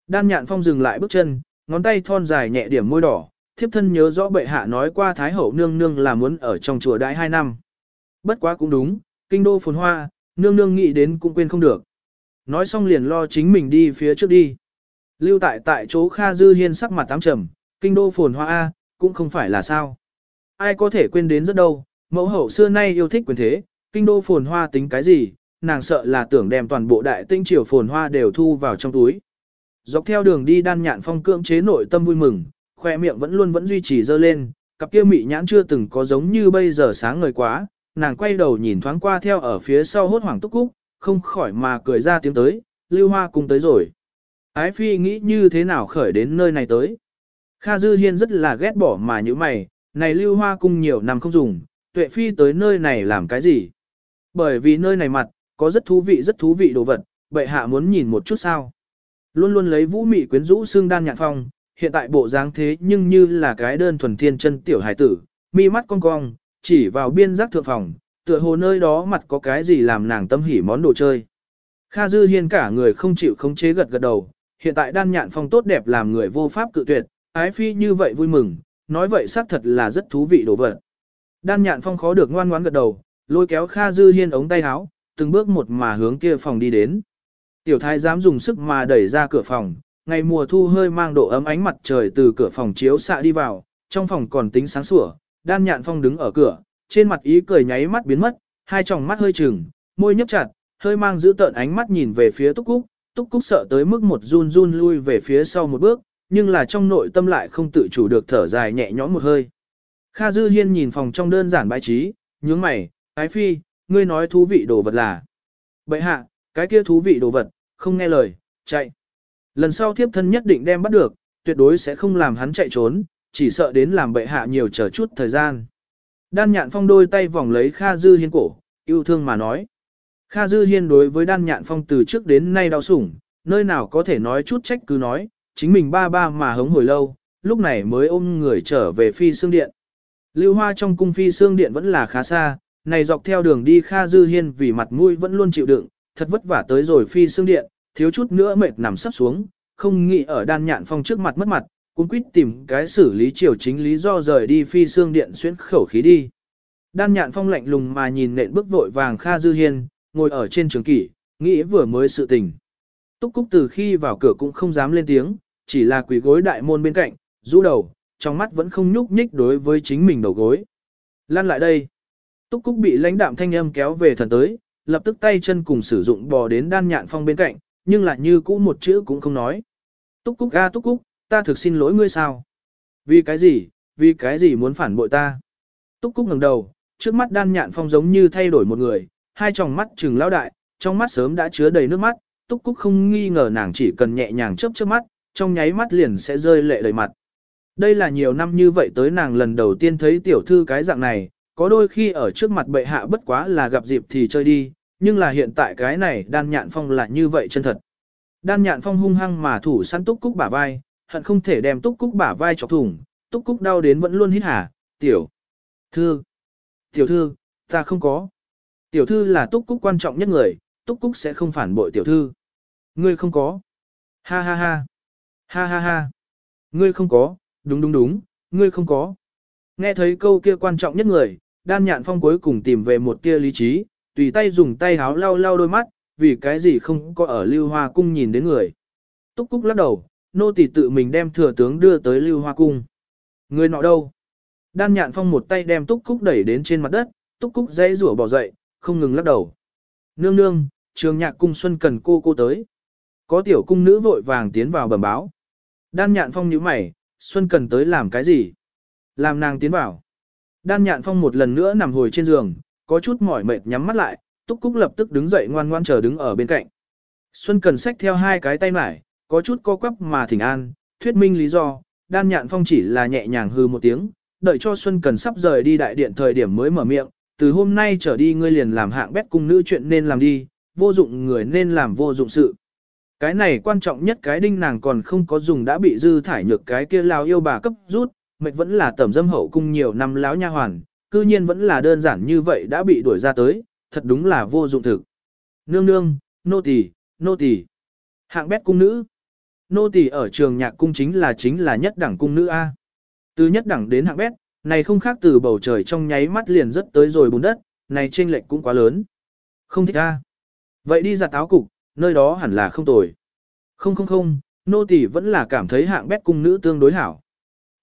Đan nhạn phong dừng lại bước chân, ngón tay thon dài nhẹ điểm môi đỏ, thiếp thân nhớ rõ bệ hạ nói qua Thái hậu nương nương là muốn ở trong chùa đãi hai năm. Bất quá cũng đúng, kinh đô phồn hoa, nương nương nghĩ đến cũng quên không được. Nói xong liền lo chính mình đi phía trước đi. Lưu tại tại chỗ Kha Dư Hiên sắc mặt tám trầm, kinh đô phồn hoa A, cũng không phải là sao. Ai có thể quên đến rất đâu, mẫu hậu xưa nay yêu thích quyền thế, kinh đô phồn hoa tính cái gì, nàng sợ là tưởng đem toàn bộ đại tinh triều phồn hoa đều thu vào trong túi. Dọc theo đường đi đan nhạn phong cưỡng chế nội tâm vui mừng, khoe miệng vẫn luôn vẫn duy trì dơ lên, cặp kia mị nhãn chưa từng có giống như bây giờ sáng ngời quá, nàng quay đầu nhìn thoáng qua theo ở phía sau hốt hoảng túc cúc, không khỏi mà cười ra tiếng tới, lưu hoa cùng tới rồi. Ái phi nghĩ như thế nào khởi đến nơi này tới. Kha Dư Hiên rất là ghét bỏ mà như mày, này lưu hoa cung nhiều năm không dùng, tuệ phi tới nơi này làm cái gì? Bởi vì nơi này mặt, có rất thú vị rất thú vị đồ vật, bệ hạ muốn nhìn một chút sao. Luôn luôn lấy vũ mị quyến rũ xương đan nhạn phong, hiện tại bộ dáng thế nhưng như là cái đơn thuần thiên chân tiểu hải tử, mi mắt cong cong, chỉ vào biên giác thượng phòng, tựa hồ nơi đó mặt có cái gì làm nàng tâm hỉ món đồ chơi. Kha Dư Hiên cả người không chịu khống chế gật gật đầu, hiện tại đan nhạn phong tốt đẹp làm người vô pháp cự tuyệt, ái phi như vậy vui mừng, nói vậy xác thật là rất thú vị đồ vật. Đan nhạn phong khó được ngoan ngoãn gật đầu, lôi kéo Kha Dư Hiên ống tay áo, từng bước một mà hướng kia phòng đi đến. Tiểu thái dám dùng sức mà đẩy ra cửa phòng, ngày mùa thu hơi mang độ ấm ánh mặt trời từ cửa phòng chiếu xạ đi vào, trong phòng còn tính sáng sủa, đan nhạn phong đứng ở cửa, trên mặt ý cười nháy mắt biến mất, hai tròng mắt hơi trừng, môi nhấp chặt, hơi mang giữ tợn ánh mắt nhìn về phía Túc Cúc, Túc Cúc sợ tới mức một run run lui về phía sau một bước, nhưng là trong nội tâm lại không tự chủ được thở dài nhẹ nhõm một hơi. Kha Dư Hiên nhìn phòng trong đơn giản bài trí, nhướng mày, ái phi, ngươi nói thú vị đồ vật là. Bậy hạ, cái kia thú vị đồ vật, không nghe lời, chạy. Lần sau thiếp thân nhất định đem bắt được, tuyệt đối sẽ không làm hắn chạy trốn, chỉ sợ đến làm bệ hạ nhiều chờ chút thời gian. Đan nhạn phong đôi tay vòng lấy Kha Dư Hiên cổ, yêu thương mà nói. Kha Dư Hiên đối với đan nhạn phong từ trước đến nay đau sủng, nơi nào có thể nói chút trách cứ nói, chính mình ba ba mà hống hồi lâu, lúc này mới ôm người trở về phi xương điện. Lưu hoa trong cung phi xương điện vẫn là khá xa, này dọc theo đường đi Kha Dư Hiên vì mặt mũi vẫn luôn chịu đựng, thật vất vả tới rồi phi xương điện, thiếu chút nữa mệt nằm sắp xuống, không nghĩ ở đan nhạn phong trước mặt mất mặt, cũng quyết tìm cái xử lý triều chính lý do rời đi phi xương điện xuyên khẩu khí đi. Đan nhạn phong lạnh lùng mà nhìn nện bước vội vàng Kha Dư Hiên, ngồi ở trên trường kỷ, nghĩ vừa mới sự tình. Túc Cúc từ khi vào cửa cũng không dám lên tiếng, chỉ là quỳ gối đại môn bên cạnh, rũ đầu, trong mắt vẫn không nhúc nhích đối với chính mình đầu gối. Lan lại đây. Túc Cúc bị lãnh đạm thanh âm kéo về thần tới, lập tức tay chân cùng sử dụng bò đến đan nhạn phong bên cạnh, nhưng lại như cũ một chữ cũng không nói. Túc Cúc a Túc Cúc, ta thực xin lỗi ngươi sao? Vì cái gì, vì cái gì muốn phản bội ta? Túc Cúc ngẩng đầu, trước mắt đan nhạn phong giống như thay đổi một người, hai tròng mắt trừng lão đại, trong mắt sớm đã chứa đầy nước mắt, Túc Cúc không nghi ngờ nàng chỉ cần nhẹ nhàng chớp chớp mắt, trong nháy mắt liền sẽ rơi lệ đầy mặt. Đây là nhiều năm như vậy tới nàng lần đầu tiên thấy tiểu thư cái dạng này, có đôi khi ở trước mặt bệ hạ bất quá là gặp dịp thì chơi đi, nhưng là hiện tại cái này đan nhạn phong là như vậy chân thật. Đan nhạn phong hung hăng mà thủ săn túc cúc bả vai, hận không thể đem túc cúc bả vai chọc thủng, túc cúc đau đến vẫn luôn hít hả, tiểu thư, tiểu thư, ta không có. Tiểu thư là túc cúc quan trọng nhất người, túc cúc sẽ không phản bội tiểu thư. Ngươi không có. Ha ha ha. Ha ha ha. Ngươi không có, đúng đúng đúng, ngươi không có. Nghe thấy câu kia quan trọng nhất người, đan nhạn phong cuối cùng tìm về một tia lý trí, tùy tay dùng tay háo lau lau đôi mắt, vì cái gì không có ở lưu hoa cung nhìn đến người. Túc cúc lắc đầu, nô tỳ tự mình đem thừa tướng đưa tới lưu hoa cung. Người nọ đâu? Đan nhạn phong một tay đem túc cúc đẩy đến trên mặt đất, túc cúc dãy rủa bỏ dậy, không ngừng lắc đầu. Nương nương, trường nhạc cung xuân cần cô cô tới. Có tiểu cung nữ vội vàng tiến vào bẩm báo. Đan nhạn phong nhíu mày, xuân cần tới làm cái gì? Làm nàng tiến vào. Đan nhạn phong một lần nữa nằm hồi trên giường, có chút mỏi mệt nhắm mắt lại, túc cúc lập tức đứng dậy ngoan ngoan chờ đứng ở bên cạnh. Xuân cần xách theo hai cái tay mải, có chút co quắp mà thỉnh an, thuyết minh lý do, đan nhạn phong chỉ là nhẹ nhàng hư một tiếng, đợi cho Xuân cần sắp rời đi đại điện thời điểm mới mở miệng, từ hôm nay trở đi ngươi liền làm hạng bét cung nữ chuyện nên làm đi, vô dụng người nên làm vô dụng sự. Cái này quan trọng nhất cái đinh nàng còn không có dùng đã bị dư thải nhược cái kia lao yêu bà cấp rút, mệnh vẫn là tẩm dâm hậu cung nhiều năm láo nha hoàn, cư nhiên vẫn là đơn giản như vậy đã bị đuổi ra tới, thật đúng là vô dụng thực. Nương nương, nô tỳ, nô tỳ. Hạng bét cung nữ. Nô tỳ ở trường nhạc cung chính là chính là nhất đẳng cung nữ A. Từ nhất đẳng đến hạng bét, này không khác từ bầu trời trong nháy mắt liền rất tới rồi bùn đất, này chênh lệch cũng quá lớn. Không thích A. Vậy đi giặt áo cục, nơi đó hẳn là không tồi. Không không không, nô tỳ vẫn là cảm thấy hạng bét cung nữ tương đối hảo.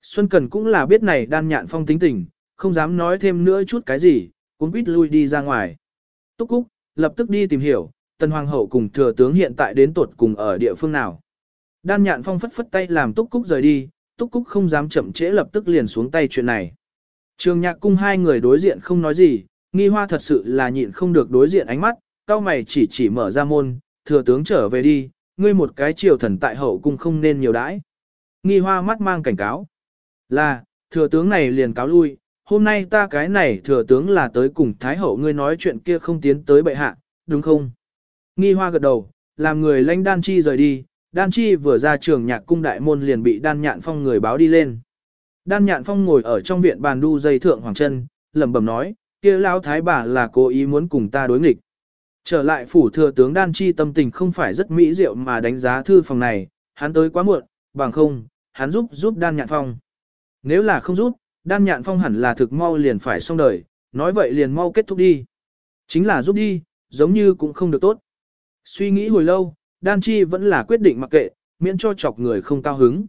Xuân Cần cũng là biết này đan nhạn phong tính tình, không dám nói thêm nữa chút cái gì, cũng quýt lui đi ra ngoài. Túc Cúc, lập tức đi tìm hiểu, tần hoàng hậu cùng thừa tướng hiện tại đến tuột cùng ở địa phương nào. Đan nhạn phong phất phất tay làm Túc Cúc rời đi, Túc Cúc không dám chậm trễ lập tức liền xuống tay chuyện này. Trường nhạc cung hai người đối diện không nói gì, nghi hoa thật sự là nhịn không được đối diện ánh mắt, cao mày chỉ chỉ mở ra môn, thừa tướng trở về đi, ngươi một cái triều thần tại hậu cung không nên nhiều đãi. Nghi hoa mắt mang cảnh cáo. Là, thừa tướng này liền cáo lui, hôm nay ta cái này thừa tướng là tới cùng Thái Hậu ngươi nói chuyện kia không tiến tới bệ hạ, đúng không? Nghi hoa gật đầu, làm người lãnh đan chi rời đi, đan chi vừa ra trường nhạc cung đại môn liền bị đan nhạn phong người báo đi lên. Đan nhạn phong ngồi ở trong viện bàn đu dây thượng hoàng chân, lẩm bẩm nói, kia lão thái bà là cố ý muốn cùng ta đối nghịch. Trở lại phủ thừa tướng đan chi tâm tình không phải rất mỹ diệu mà đánh giá thư phòng này, hắn tới quá muộn, bằng không, hắn giúp giúp đan nhạn phong. Nếu là không giúp, đan nhạn phong hẳn là thực mau liền phải xong đời, nói vậy liền mau kết thúc đi. Chính là giúp đi, giống như cũng không được tốt. Suy nghĩ hồi lâu, đan chi vẫn là quyết định mặc kệ, miễn cho chọc người không cao hứng.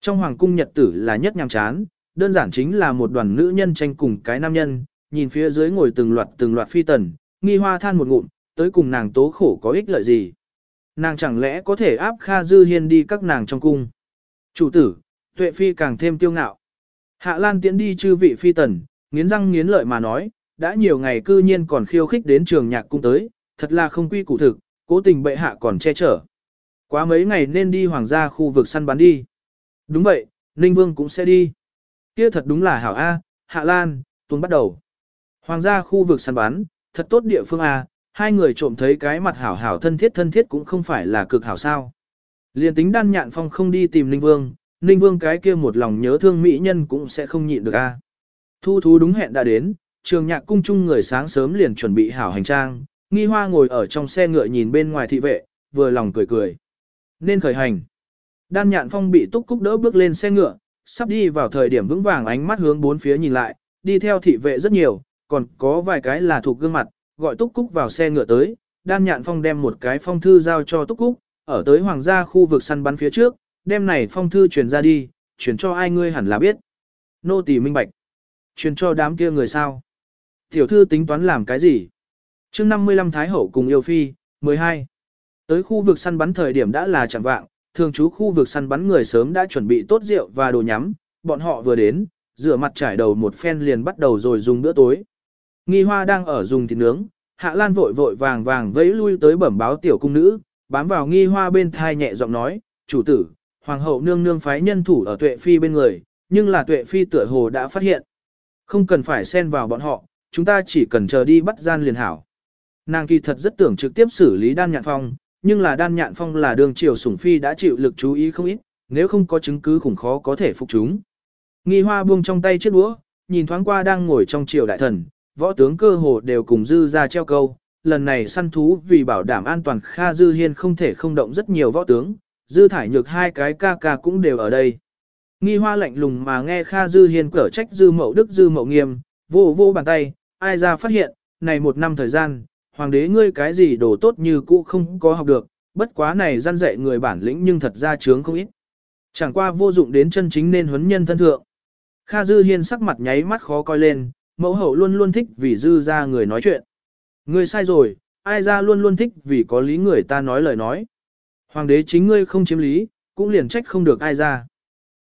Trong hoàng cung nhật tử là nhất nhàm chán, đơn giản chính là một đoàn nữ nhân tranh cùng cái nam nhân, nhìn phía dưới ngồi từng loạt từng loạt phi tần, nghi hoa than một ngụm, tới cùng nàng tố khổ có ích lợi gì. Nàng chẳng lẽ có thể áp Kha Dư Hiên đi các nàng trong cung. Chủ tử, tuệ phi càng thêm tiêu ngạo. Hạ Lan tiễn đi chư vị phi tần, nghiến răng nghiến lợi mà nói, đã nhiều ngày cư nhiên còn khiêu khích đến trường nhạc cung tới, thật là không quy củ thực, cố tình bệ hạ còn che chở. Quá mấy ngày nên đi hoàng gia khu vực săn bắn đi. Đúng vậy, Ninh Vương cũng sẽ đi. Kia thật đúng là hảo A, Hạ Lan, tuần bắt đầu. Hoàng gia khu vực săn bắn, thật tốt địa phương A, hai người trộm thấy cái mặt hảo hảo thân thiết thân thiết cũng không phải là cực hảo sao. Liên tính đan nhạn phong không đi tìm Ninh Vương, Ninh Vương cái kia một lòng nhớ thương mỹ nhân cũng sẽ không nhịn được A. Thu thú đúng hẹn đã đến, trường nhạc cung chung người sáng sớm liền chuẩn bị hảo hành trang, nghi hoa ngồi ở trong xe ngựa nhìn bên ngoài thị vệ, vừa lòng cười cười. Nên khởi hành. Đan nhạn phong bị túc cúc đỡ bước lên xe ngựa, sắp đi vào thời điểm vững vàng ánh mắt hướng bốn phía nhìn lại, đi theo thị vệ rất nhiều, còn có vài cái là thuộc gương mặt, gọi túc cúc vào xe ngựa tới. Đan nhạn phong đem một cái phong thư giao cho túc cúc, ở tới hoàng gia khu vực săn bắn phía trước, đem này phong thư truyền ra đi, truyền cho ai ngươi hẳn là biết. Nô tỳ minh bạch. Truyền cho đám kia người sao? Tiểu thư tính toán làm cái gì? chương 55 Thái Hậu cùng yêu phi, 12. Tới khu vực săn bắn thời điểm đã là chẳng vạng, thường trú khu vực săn bắn người sớm đã chuẩn bị tốt rượu và đồ nhắm, bọn họ vừa đến, rửa mặt trải đầu một phen liền bắt đầu rồi dùng bữa tối. Nghi hoa đang ở dùng thịt nướng, hạ lan vội vội vàng vàng vẫy lui tới bẩm báo tiểu cung nữ, bám vào nghi hoa bên thai nhẹ giọng nói, chủ tử, hoàng hậu nương nương phái nhân thủ ở tuệ phi bên người, nhưng là tuệ phi tựa hồ đã phát hiện. Không cần phải xen vào bọn họ, chúng ta chỉ cần chờ đi bắt gian liền hảo. Nàng kỳ thật rất tưởng trực tiếp xử lý đan nhạn phong, nhưng là đan nhạn phong là đường triều sủng phi đã chịu lực chú ý không ít, nếu không có chứng cứ khủng khó có thể phục chúng. Nghi hoa buông trong tay chiếc đũa, nhìn thoáng qua đang ngồi trong triều đại thần, võ tướng cơ hồ đều cùng dư ra treo câu. Lần này săn thú vì bảo đảm an toàn Kha Dư Hiên không thể không động rất nhiều võ tướng, dư thải nhược hai cái ca ca cũng đều ở đây. Nghi hoa lạnh lùng mà nghe Kha Dư Hiên cở trách dư mậu đức dư mậu nghiêm, vô vô bàn tay, ai ra phát hiện, này một năm thời gian, hoàng đế ngươi cái gì đồ tốt như cũ không có học được, bất quá này gian dạy người bản lĩnh nhưng thật ra chướng không ít. Chẳng qua vô dụng đến chân chính nên huấn nhân thân thượng. Kha Dư Hiên sắc mặt nháy mắt khó coi lên, mẫu hậu luôn luôn thích vì Dư ra người nói chuyện. Ngươi sai rồi, ai ra luôn luôn thích vì có lý người ta nói lời nói. Hoàng đế chính ngươi không chiếm lý, cũng liền trách không được ai ra.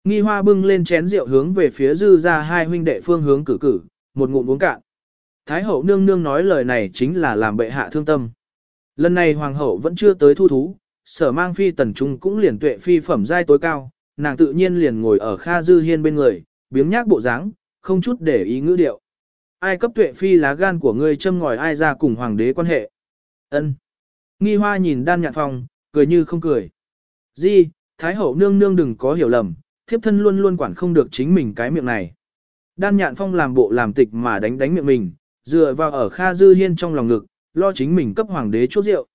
Nghi hoa bưng lên chén rượu hướng về phía Dư ra hai huynh đệ phương hướng cử cử, một ngụm uống cạn. Thái hậu nương nương nói lời này chính là làm bệ hạ thương tâm. Lần này hoàng hậu vẫn chưa tới thu thú, sở mang phi tần trung cũng liền tuệ phi phẩm giai tối cao, nàng tự nhiên liền ngồi ở Kha Dư Hiên bên người, biếng nhác bộ dáng, không chút để ý ngữ điệu. Ai cấp tuệ phi lá gan của ngươi châm ngòi ai ra cùng hoàng đế quan hệ? Ân. Nghi hoa nhìn đan nhạn phong, cười như không cười. Di, Thái hậu nương nương đừng có hiểu lầm, thiếp thân luôn luôn quản không được chính mình cái miệng này. Đan nhạn phong làm bộ làm tịch mà đánh đánh miệng mình, dựa vào ở Kha Dư Hiên trong lòng ngực, lo chính mình cấp hoàng đế chuốc rượu.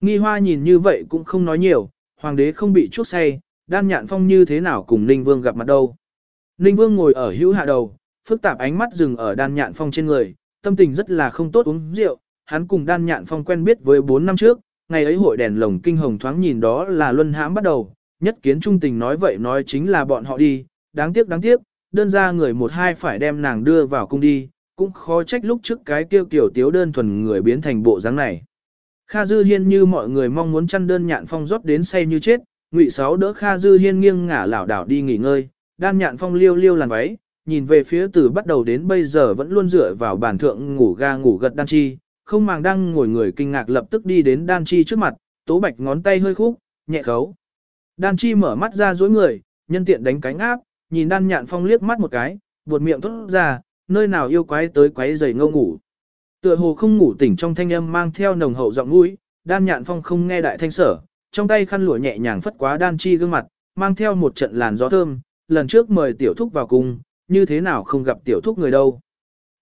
Nghi hoa nhìn như vậy cũng không nói nhiều, hoàng đế không bị chuốc say, đan nhạn phong như thế nào cùng Ninh Vương gặp mặt đâu. Ninh Vương ngồi ở hữu hạ đầu, phức tạp ánh mắt dừng ở đan nhạn phong trên người, tâm tình rất là không tốt uống rượu, hắn cùng đan nhạn phong quen biết với 4 năm trước, ngày ấy hội đèn lồng kinh hồng thoáng nhìn đó là luân hãm bắt đầu, nhất kiến trung tình nói vậy nói chính là bọn họ đi, đáng tiếc đáng tiếc, đơn ra người một hai phải đem nàng đưa vào cung đi, cũng khó trách lúc trước cái kêu kiểu tiếu đơn thuần người biến thành bộ dáng này. Kha Dư Hiên như mọi người mong muốn chăn đơn nhạn phong rót đến say như chết, Ngụy Sáu đỡ Kha Dư Hiên nghiêng ngả lảo đảo đi nghỉ ngơi, đan nhạn phong liêu liêu làn váy, nhìn về phía từ bắt đầu đến bây giờ vẫn luôn dựa vào bàn thượng ngủ ga ngủ gật đan chi, không màng đang ngồi người kinh ngạc lập tức đi đến đan chi trước mặt, tố bạch ngón tay hơi khúc, nhẹ khấu. Đan chi mở mắt ra dối người, nhân tiện đánh cánh áp, nhìn đan nhạn phong liếc mắt một cái, buột miệng thốt ra, nơi nào yêu quái tới quái giày ngâu ngủ. Tựa hồ không ngủ tỉnh trong thanh âm mang theo nồng hậu giọng mũi, đan nhạn phong không nghe đại thanh sở, trong tay khăn lụa nhẹ nhàng phất quá đan chi gương mặt, mang theo một trận làn gió thơm, lần trước mời tiểu thúc vào cùng như thế nào không gặp tiểu thúc người đâu.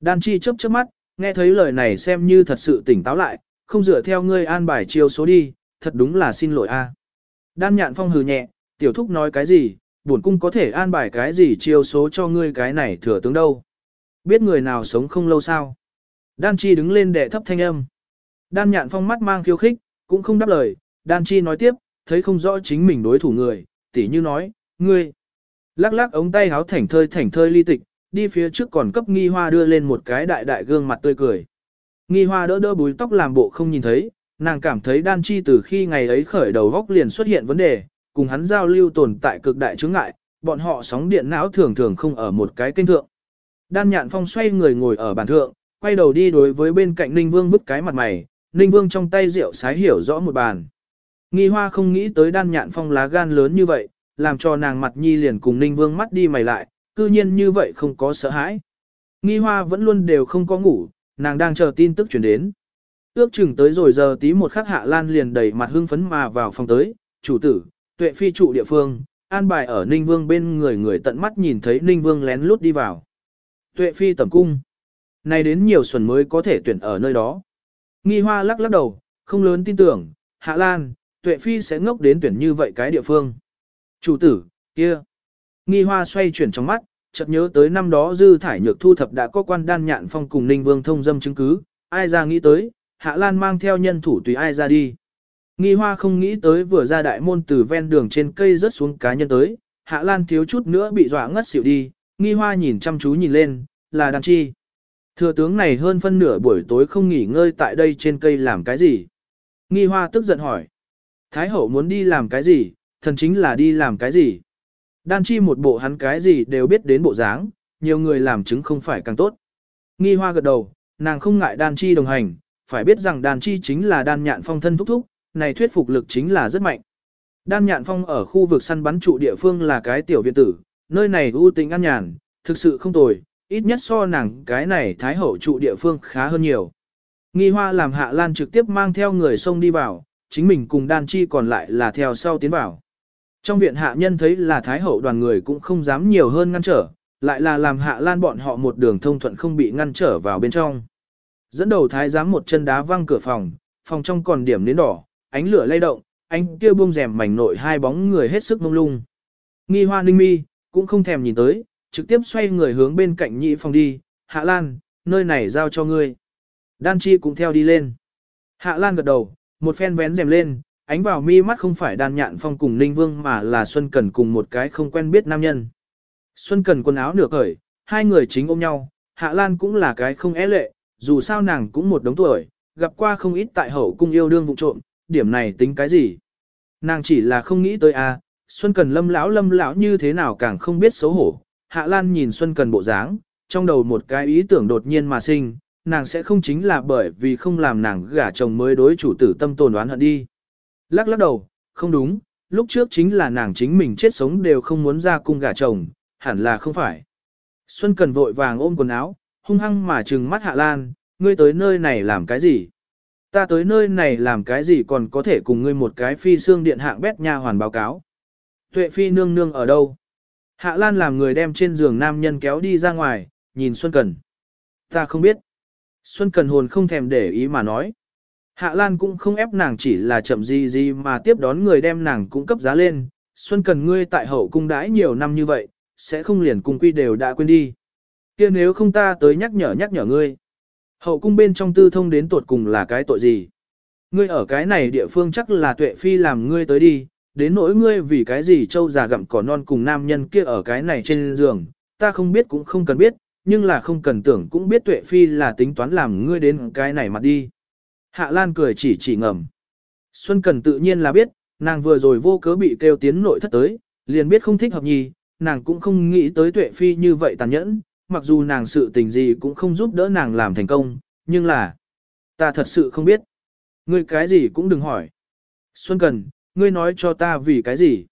Đan chi chớp chớp mắt, nghe thấy lời này xem như thật sự tỉnh táo lại, không dựa theo ngươi an bài chiêu số đi, thật đúng là xin lỗi a. Đan nhạn phong hừ nhẹ, tiểu thúc nói cái gì, bổn cung có thể an bài cái gì chiêu số cho ngươi cái này thừa tướng đâu. Biết người nào sống không lâu sao. Đan chi đứng lên đệ thấp thanh âm. Đan nhạn phong mắt mang khiêu khích, cũng không đáp lời, đan chi nói tiếp, thấy không rõ chính mình đối thủ người, tỉ như nói, ngươi. Lắc lắc ống tay háo thảnh thơi thảnh thơi ly tịch, đi phía trước còn cấp nghi hoa đưa lên một cái đại đại gương mặt tươi cười. Nghi hoa đỡ đỡ búi tóc làm bộ không nhìn thấy, nàng cảm thấy đan chi từ khi ngày ấy khởi đầu góc liền xuất hiện vấn đề, cùng hắn giao lưu tồn tại cực đại chướng ngại, bọn họ sóng điện não thường thường không ở một cái kênh thượng. Đan nhạn phong xoay người ngồi ở bàn thượng, quay đầu đi đối với bên cạnh Ninh Vương vứt cái mặt mày, Ninh Vương trong tay rượu sái hiểu rõ một bàn. Nghi hoa không nghĩ tới đan nhạn phong lá gan lớn như vậy, làm cho nàng mặt nhi liền cùng Ninh Vương mắt đi mày lại, cư nhiên như vậy không có sợ hãi. Nghi hoa vẫn luôn đều không có ngủ, nàng đang chờ tin tức chuyển đến. Ước chừng tới rồi giờ tí một khắc hạ lan liền đẩy mặt hưng phấn mà vào phòng tới, chủ tử, tuệ phi trụ địa phương, an bài ở Ninh Vương bên người người tận mắt nhìn thấy Ninh Vương lén lút đi vào. Tuệ phi tẩm cung. Này đến nhiều xuân mới có thể tuyển ở nơi đó. Nghi hoa lắc lắc đầu, không lớn tin tưởng, hạ lan, tuệ phi sẽ ngốc đến tuyển như vậy cái địa phương. Chủ tử, kia. Nghi hoa xoay chuyển trong mắt, chợt nhớ tới năm đó dư thải nhược thu thập đã có quan đan nhạn phong cùng ninh vương thông dâm chứng cứ, ai ra nghĩ tới, hạ lan mang theo nhân thủ tùy ai ra đi. Nghi hoa không nghĩ tới vừa ra đại môn từ ven đường trên cây rớt xuống cá nhân tới, hạ lan thiếu chút nữa bị dọa ngất xỉu đi, nghi hoa nhìn chăm chú nhìn lên, là đàn chi. Thừa tướng này hơn phân nửa buổi tối không nghỉ ngơi tại đây trên cây làm cái gì? Nghi hoa tức giận hỏi. Thái hậu muốn đi làm cái gì, thần chính là đi làm cái gì? Đan chi một bộ hắn cái gì đều biết đến bộ dáng, nhiều người làm chứng không phải càng tốt. Nghi hoa gật đầu, nàng không ngại đan chi đồng hành, phải biết rằng đan chi chính là đan nhạn phong thân thúc thúc, này thuyết phục lực chính là rất mạnh. Đan nhạn phong ở khu vực săn bắn trụ địa phương là cái tiểu viện tử, nơi này ưu tính an nhàn, thực sự không tồi, ít nhất so nàng cái này thái hậu trụ địa phương khá hơn nhiều. Nghi hoa làm hạ lan trực tiếp mang theo người sông đi vào, chính mình cùng đan chi còn lại là theo sau tiến vào. Trong viện hạ nhân thấy là thái hậu đoàn người cũng không dám nhiều hơn ngăn trở, lại là làm hạ lan bọn họ một đường thông thuận không bị ngăn trở vào bên trong. Dẫn đầu thái giám một chân đá văng cửa phòng, phòng trong còn điểm nến đỏ, ánh lửa lay động, anh kia buông rèm mảnh nội hai bóng người hết sức mông lung. Nghi hoa ninh mi, cũng không thèm nhìn tới, trực tiếp xoay người hướng bên cạnh nhị phòng đi, hạ lan, nơi này giao cho ngươi. Đan chi cũng theo đi lên. Hạ lan gật đầu, một phen vén rèm lên, ánh vào mi mắt không phải đan nhạn phong cùng ninh vương mà là Xuân Cần cùng một cái không quen biết nam nhân. Xuân Cần quần áo nửa cởi, hai người chính ôm nhau, Hạ Lan cũng là cái không é lệ, dù sao nàng cũng một đống tuổi, gặp qua không ít tại hậu cung yêu đương vụ trộm, điểm này tính cái gì. Nàng chỉ là không nghĩ tới a, à, Xuân Cần lâm lão lâm lão như thế nào càng không biết xấu hổ. Hạ Lan nhìn Xuân Cần bộ dáng, trong đầu một cái ý tưởng đột nhiên mà sinh, nàng sẽ không chính là bởi vì không làm nàng gả chồng mới đối chủ tử tâm tồn đoán hận đi. Lắc lắc đầu, không đúng, lúc trước chính là nàng chính mình chết sống đều không muốn ra cung gả chồng, hẳn là không phải. Xuân Cần vội vàng ôm quần áo, hung hăng mà trừng mắt Hạ Lan, ngươi tới nơi này làm cái gì? Ta tới nơi này làm cái gì còn có thể cùng ngươi một cái phi xương điện hạng bét nha hoàn báo cáo. Tuệ phi nương nương ở đâu? Hạ Lan làm người đem trên giường nam nhân kéo đi ra ngoài, nhìn Xuân Cần. Ta không biết. Xuân Cần hồn không thèm để ý mà nói. Hạ Lan cũng không ép nàng chỉ là chậm gì gì mà tiếp đón người đem nàng cung cấp giá lên. Xuân Cần ngươi tại hậu cung đãi nhiều năm như vậy, sẽ không liền cung quy đều đã quên đi. kia nếu không ta tới nhắc nhở nhắc nhở ngươi. Hậu cung bên trong tư thông đến tột cùng là cái tội gì? Ngươi ở cái này địa phương chắc là tuệ phi làm ngươi tới đi, đến nỗi ngươi vì cái gì trâu già gặm cỏ non cùng nam nhân kia ở cái này trên giường, ta không biết cũng không cần biết, nhưng là không cần tưởng cũng biết tuệ phi là tính toán làm ngươi đến cái này mặt đi. Hạ Lan cười chỉ chỉ ngầm. Xuân Cần tự nhiên là biết, nàng vừa rồi vô cớ bị kêu tiến nội thất tới, liền biết không thích hợp nhì, nàng cũng không nghĩ tới tuệ phi như vậy tàn nhẫn, mặc dù nàng sự tình gì cũng không giúp đỡ nàng làm thành công, nhưng là, ta thật sự không biết. Ngươi cái gì cũng đừng hỏi. Xuân Cần, ngươi nói cho ta vì cái gì?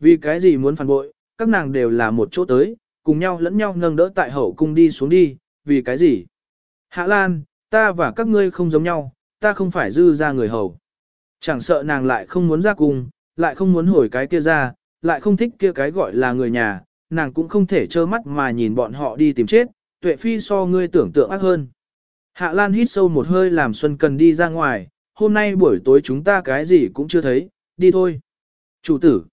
Vì cái gì muốn phản bội, các nàng đều là một chỗ tới, cùng nhau lẫn nhau nâng đỡ tại hậu cung đi xuống đi, vì cái gì? Hạ Lan, ta và các ngươi không giống nhau, ta không phải dư ra người hầu. Chẳng sợ nàng lại không muốn ra cung, lại không muốn hồi cái kia ra, lại không thích kia cái gọi là người nhà, nàng cũng không thể trơ mắt mà nhìn bọn họ đi tìm chết, tuệ phi so ngươi tưởng tượng ác hơn. Hạ Lan hít sâu một hơi làm Xuân Cần đi ra ngoài, hôm nay buổi tối chúng ta cái gì cũng chưa thấy, đi thôi. Chủ tử,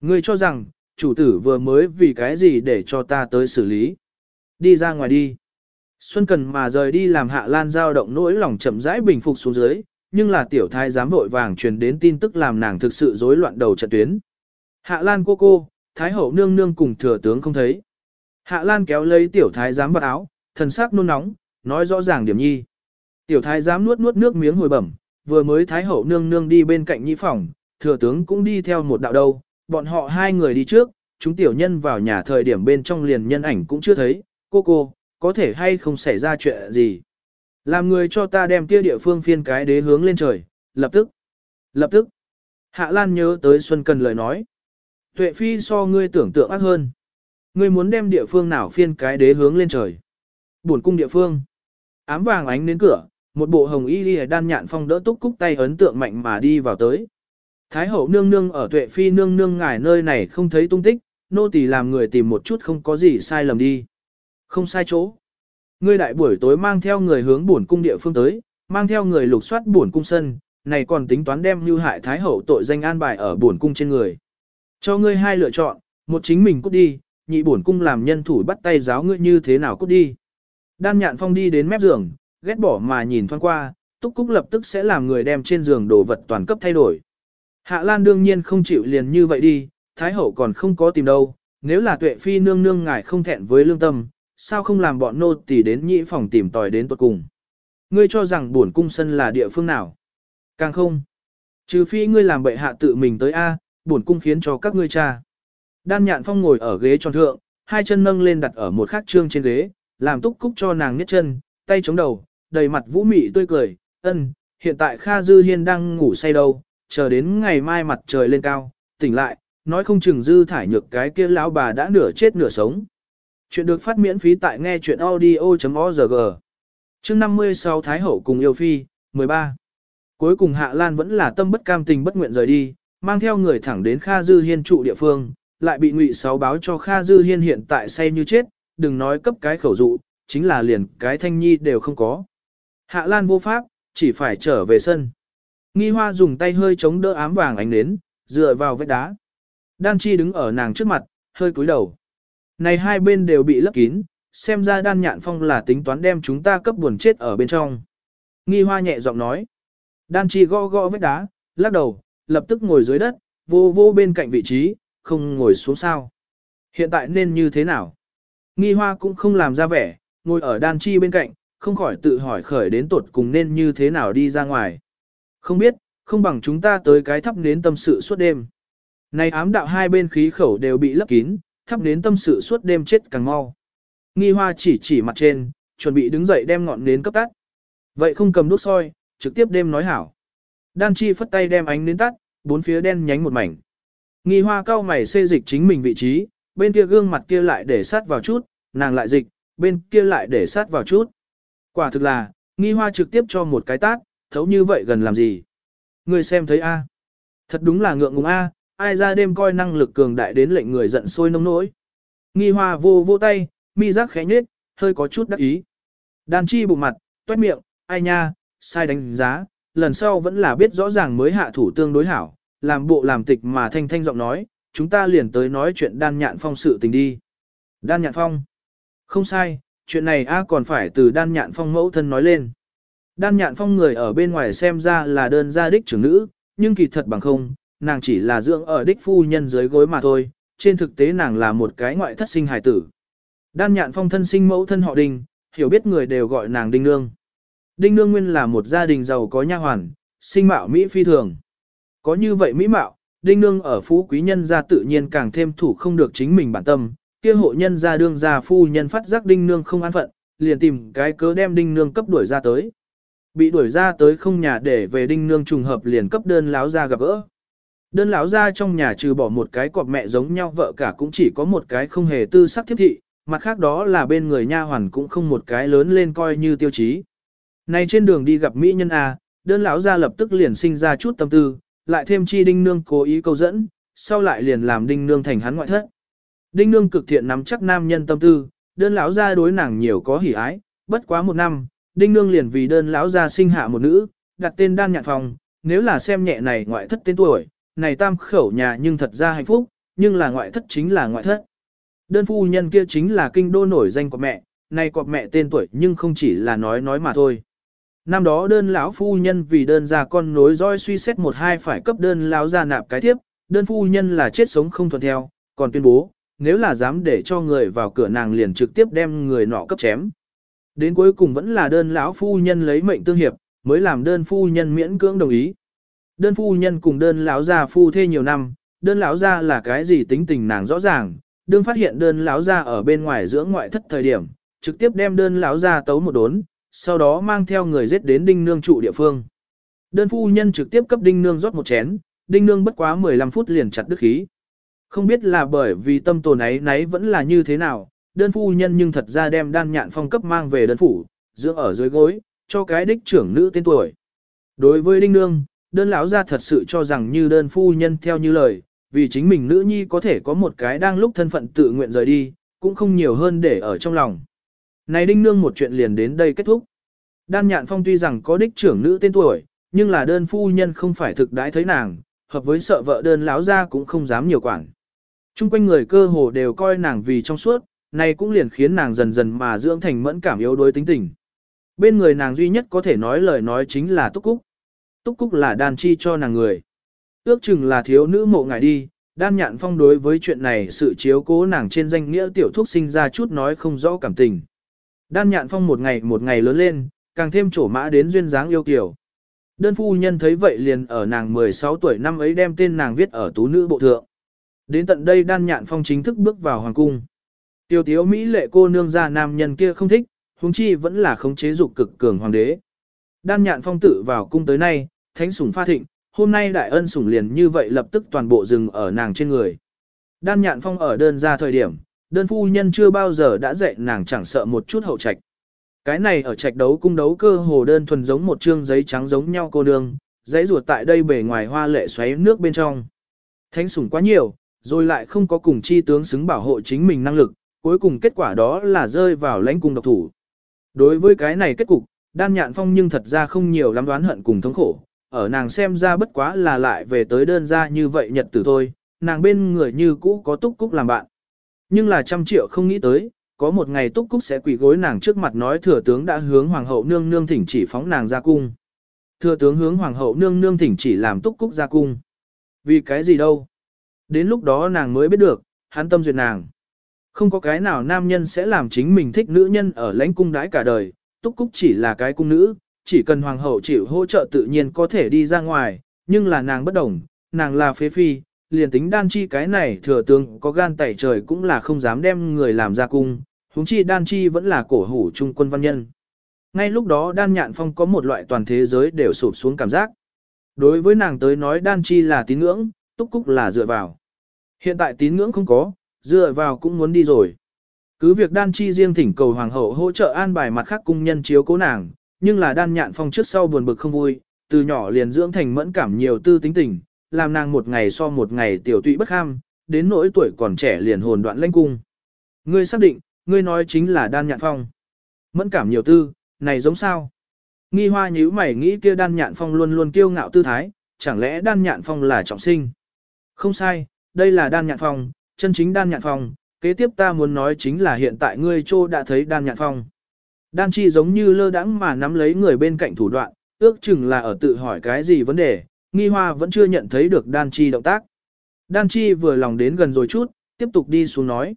ngươi cho rằng, chủ tử vừa mới vì cái gì để cho ta tới xử lý. Đi ra ngoài đi. Xuân Cần mà rời đi làm Hạ Lan giao động nỗi lòng chậm rãi bình phục xuống dưới, nhưng là tiểu thái giám vội vàng truyền đến tin tức làm nàng thực sự rối loạn đầu trận tuyến. Hạ Lan cô cô, Thái hậu nương nương cùng thừa tướng không thấy. Hạ Lan kéo lấy tiểu thái giám vào áo, thần sắc nôn nóng, nói rõ ràng điểm nhi. Tiểu thái giám nuốt nuốt nước miếng hồi bẩm, vừa mới Thái hậu nương nương đi bên cạnh nhi phòng, thừa tướng cũng đi theo một đạo đâu, bọn họ hai người đi trước, chúng tiểu nhân vào nhà thời điểm bên trong liền nhân ảnh cũng chưa thấy, cô cô, có thể hay không xảy ra chuyện gì. Làm người cho ta đem kia địa phương phiên cái đế hướng lên trời, lập tức, lập tức. Hạ Lan nhớ tới Xuân Cần lời nói. Tuệ phi so ngươi tưởng tượng ác hơn. Ngươi muốn đem địa phương nào phiên cái đế hướng lên trời. Buồn cung địa phương. Ám vàng ánh đến cửa, một bộ hồng y ghi đan nhạn phong đỡ túc cúc tay ấn tượng mạnh mà đi vào tới. Thái hậu nương nương ở tuệ phi nương nương ngài nơi này không thấy tung tích, nô tỳ làm người tìm một chút không có gì sai lầm đi. Không sai chỗ. Ngươi đại buổi tối mang theo người hướng buồn cung địa phương tới, mang theo người lục soát buồn cung sân, này còn tính toán đem như hại thái hậu tội danh an bài ở buồn cung trên người. Cho ngươi hai lựa chọn, một chính mình cút đi, nhị bổn cung làm nhân thủ bắt tay giáo ngươi như thế nào cút đi. Đan nhạn phong đi đến mép giường, ghét bỏ mà nhìn thoáng qua, túc cúc lập tức sẽ làm người đem trên giường đồ vật toàn cấp thay đổi. Hạ Lan đương nhiên không chịu liền như vậy đi, Thái Hậu còn không có tìm đâu, nếu là tuệ phi nương nương ngài không thẹn với lương tâm, sao không làm bọn nô tỳ đến nhị phòng tìm tòi đến tuột cùng. Ngươi cho rằng buồn cung sân là địa phương nào? Càng không. Trừ phi ngươi làm bệ hạ tự mình tới A, buồn cung khiến cho các ngươi cha. Đan nhạn phong ngồi ở ghế tròn thượng, hai chân nâng lên đặt ở một khắc trương trên ghế, làm túc cúc cho nàng nhét chân, tay chống đầu, đầy mặt vũ mị tươi cười, ân, hiện tại Kha Dư Hiên đang ngủ say đâu, chờ đến ngày mai mặt trời lên cao, tỉnh lại, nói không chừng Dư thải nhược cái kia lão bà đã nửa chết nửa sống. Chuyện được phát miễn phí tại nghe chuyện audio.org. Chương 56 Thái Hậu cùng yêu phi, 13. Cuối cùng Hạ Lan vẫn là tâm bất cam tình bất nguyện rời đi, mang theo người thẳng đến Kha Dư Hiên trụ địa phương, lại bị Ngụy Sáu báo cho Kha Dư Hiên hiện tại say như chết, đừng nói cấp cái khẩu dụ, chính là liền cái thanh nhi đều không có. Hạ Lan vô pháp, chỉ phải trở về sân. Nghi Hoa dùng tay hơi chống đỡ ám vàng ánh nến, dựa vào vách đá. Đan Chi đứng ở nàng trước mặt, hơi cúi đầu. Này hai bên đều bị lấp kín, xem ra đan nhạn phong là tính toán đem chúng ta cấp buồn chết ở bên trong. Nghi Hoa nhẹ giọng nói. Đan Chi gõ gõ vết đá, lắc đầu, lập tức ngồi dưới đất, vô vô bên cạnh vị trí, không ngồi xuống sao. Hiện tại nên như thế nào? Nghi hoa cũng không làm ra vẻ, ngồi ở đan chi bên cạnh, không khỏi tự hỏi khởi đến tột cùng nên như thế nào đi ra ngoài. Không biết, không bằng chúng ta tới cái thắp nến tâm sự suốt đêm. Này ám đạo hai bên khí khẩu đều bị lấp kín, thắp nến tâm sự suốt đêm chết càng mau. Nghi hoa chỉ chỉ mặt trên, chuẩn bị đứng dậy đem ngọn nến cấp tắt. Vậy không cầm đốt soi, trực tiếp đêm nói hảo. Đan chi phất tay đem ánh nến tắt, bốn phía đen nhánh một mảnh. Nghi hoa cao mày xê dịch chính mình vị trí, bên kia gương mặt kia lại để sát vào chút, nàng lại dịch, bên kia lại để sát vào chút. Quả thực là, nghi hoa trực tiếp cho một cái tát, thấu như vậy gần làm gì. Người xem thấy A. Thật đúng là ngượng ngùng A, ai ra đêm coi năng lực cường đại đến lệnh người giận sôi nông nỗi. Nghi hoa vô vô tay, mi giác khẽ nhết, hơi có chút đắc ý. Đàn chi bụng mặt, toét miệng, ai nha, sai đánh giá, lần sau vẫn là biết rõ ràng mới hạ thủ tương đối hảo, làm bộ làm tịch mà thanh thanh giọng nói, chúng ta liền tới nói chuyện đan nhạn phong sự tình đi. Đan nhạn phong. Không sai, chuyện này a còn phải từ đan nhạn phong mẫu thân nói lên. Đan nhạn phong người ở bên ngoài xem ra là đơn gia đích trưởng nữ, nhưng kỳ thật bằng không, nàng chỉ là dưỡng ở đích phu nhân dưới gối mà thôi, trên thực tế nàng là một cái ngoại thất sinh hài tử. Đan nhạn phong thân sinh mẫu thân họ đinh, hiểu biết người đều gọi nàng đinh nương. Đinh nương nguyên là một gia đình giàu có nha hoàn, sinh mạo Mỹ phi thường. Có như vậy Mỹ mạo, đinh nương ở phú quý nhân gia tự nhiên càng thêm thủ không được chính mình bản tâm, kia hộ nhân gia đương gia phu nhân phát giác đinh nương không an phận, liền tìm cái cớ đem đinh nương cấp đuổi ra tới. Bị đuổi ra tới không nhà để về đinh nương trùng hợp liền cấp đơn láo ra gặp gỡ. Đơn lão ra trong nhà trừ bỏ một cái cọp mẹ giống nhau vợ cả cũng chỉ có một cái không hề tư sắc thiết thị, mặt khác đó là bên người nha hoàn cũng không một cái lớn lên coi như tiêu chí. Này trên đường đi gặp mỹ nhân A, đơn lão ra lập tức liền sinh ra chút tâm tư, lại thêm chi đinh nương cố ý câu dẫn, sau lại liền làm đinh nương thành hắn ngoại thất. Đinh nương cực thiện nắm chắc nam nhân tâm tư, đơn lão ra đối nàng nhiều có hỉ ái, bất quá một năm, đinh nương liền vì đơn lão ra sinh hạ một nữ, đặt tên đan nhạn phòng, nếu là xem nhẹ này ngoại thất tên tuổi, này tam khẩu nhà nhưng thật ra hạnh phúc, nhưng là ngoại thất chính là ngoại thất. Đơn phu nhân kia chính là kinh đô nổi danh của mẹ, này cọp mẹ tên tuổi nhưng không chỉ là nói nói mà thôi. Năm đó đơn lão phu nhân vì đơn ra con nối roi suy xét một hai phải cấp đơn lão ra nạp cái tiếp, đơn phu nhân là chết sống không thuận theo, còn tuyên bố, nếu là dám để cho người vào cửa nàng liền trực tiếp đem người nọ cấp chém. Đến cuối cùng vẫn là đơn lão phu nhân lấy mệnh tương hiệp, mới làm đơn phu nhân miễn cưỡng đồng ý. Đơn phu nhân cùng đơn lão gia phu thê nhiều năm, đơn lão gia là cái gì tính tình nàng rõ ràng, đương phát hiện đơn lão gia ở bên ngoài dưỡng ngoại thất thời điểm, trực tiếp đem đơn lão gia tấu một đốn, sau đó mang theo người giết đến đinh nương trụ địa phương. Đơn phu nhân trực tiếp cấp đinh nương rót một chén, đinh nương bất quá 15 phút liền chặt đứt khí. Không biết là bởi vì tâm tồn ấy nấy vẫn là như thế nào, đơn phu nhân nhưng thật ra đem đan nhạn phong cấp mang về đơn phủ, dưỡng ở dưới gối, cho cái đích trưởng nữ tên tuổi. Đối với đinh nương, đơn lão gia thật sự cho rằng như đơn phu nhân theo như lời, vì chính mình nữ nhi có thể có một cái đang lúc thân phận tự nguyện rời đi, cũng không nhiều hơn để ở trong lòng. Này đinh nương một chuyện liền đến đây kết thúc. Đan nhạn phong tuy rằng có đích trưởng nữ tên tuổi, nhưng là đơn phu nhân không phải thực đãi thấy nàng, hợp với sợ vợ đơn lão gia cũng không dám nhiều quản. Trung quanh người cơ hồ đều coi nàng vì trong suốt, này cũng liền khiến nàng dần dần mà dưỡng thành mẫn cảm yếu đối tính tình. Bên người nàng duy nhất có thể nói lời nói chính là Túc Cúc. Túc Cúc là đan chi cho nàng người. Ước chừng là thiếu nữ mộ ngài đi, đan nhạn phong đối với chuyện này sự chiếu cố nàng trên danh nghĩa tiểu thúc sinh ra chút nói không rõ cảm tình. Đan nhạn phong một ngày một ngày lớn lên, càng thêm trổ mã đến duyên dáng yêu kiều. Đơn phu nhân thấy vậy liền ở nàng 16 tuổi năm ấy đem tên nàng viết ở tú nữ bộ thượng. Đến tận đây đan nhạn phong chính thức bước vào hoàng cung. Tiêu tiếu Mỹ lệ cô nương gia nam nhân kia không thích, huống chi vẫn là khống chế dục cực cường hoàng đế. Đan nhạn phong tự vào cung tới nay, thánh sủng pha thịnh, hôm nay đại ân sủng liền như vậy lập tức toàn bộ dừng ở nàng trên người. Đan nhạn phong ở đơn ra thời điểm, đơn phu nhân chưa bao giờ đã dạy nàng chẳng sợ một chút hậu trạch. Cái này ở trạch đấu cung đấu cơ hồ đơn thuần giống một trương giấy trắng giống nhau cô nương, giấy ruột tại đây bề ngoài hoa lệ xoáy nước bên trong. Thánh sủng quá nhiều, rồi lại không có cùng chi tướng xứng bảo hộ chính mình năng lực, cuối cùng kết quả đó là rơi vào lãnh cung độc thủ. Đối với cái này kết cục, đan nhạn phong nhưng thật ra không nhiều lắm đoán hận cùng thống khổ, ở nàng xem ra bất quá là lại về tới đơn ra như vậy nhật tử thôi, nàng bên người như cũ có túc cúc làm bạn. Nhưng là trăm triệu không nghĩ tới, có một ngày túc cúc sẽ quỳ gối nàng trước mặt nói thừa tướng đã hướng hoàng hậu nương nương thỉnh chỉ phóng nàng ra cung. Thừa tướng hướng hoàng hậu nương nương thỉnh chỉ làm túc cúc ra cung. Vì cái gì đâu? Đến lúc đó nàng mới biết được, hắn tâm duyệt nàng. Không có cái nào nam nhân sẽ làm chính mình thích nữ nhân ở lãnh cung đãi cả đời, túc cúc chỉ là cái cung nữ, chỉ cần hoàng hậu chịu hỗ trợ tự nhiên có thể đi ra ngoài, nhưng là nàng bất đồng, nàng là phế phi, liền tính đan chi cái này thừa tướng có gan tẩy trời cũng là không dám đem người làm ra cung, huống chi đan chi vẫn là cổ hủ trung quân văn nhân. Ngay lúc đó đan nhạn phong có một loại toàn thế giới đều sụp xuống cảm giác. Đối với nàng tới nói đan chi là tín ngưỡng, túc cúc là dựa vào. Hiện tại tín ngưỡng không có, dựa vào cũng muốn đi rồi. Cứ việc đan chi riêng thỉnh cầu hoàng hậu hỗ trợ an bài mặt khác cung nhân chiếu cố nàng, nhưng là đan nhạn phong trước sau buồn bực không vui, từ nhỏ liền dưỡng thành mẫn cảm nhiều tư tính tình, làm nàng một ngày so một ngày tiểu tụy bất ham, đến nỗi tuổi còn trẻ liền hồn đoạn lãnh cung. Ngươi xác định, ngươi nói chính là đan nhạn phong. Mẫn cảm nhiều tư, này giống sao? Nghi hoa nhíu mày nghĩ kia đan nhạn phong luôn luôn kiêu ngạo tư thái, chẳng lẽ đan nhạn phong là trọng sinh? Không sai, đây là đan nhạn phong, chân chính đan nhạn phong, kế tiếp ta muốn nói chính là hiện tại ngươi trô đã thấy đan nhạn phong. Đan chi giống như lơ đãng mà nắm lấy người bên cạnh thủ đoạn, ước chừng là ở tự hỏi cái gì vấn đề, nghi hoa vẫn chưa nhận thấy được đan chi động tác. Đan chi vừa lòng đến gần rồi chút, tiếp tục đi xuống nói.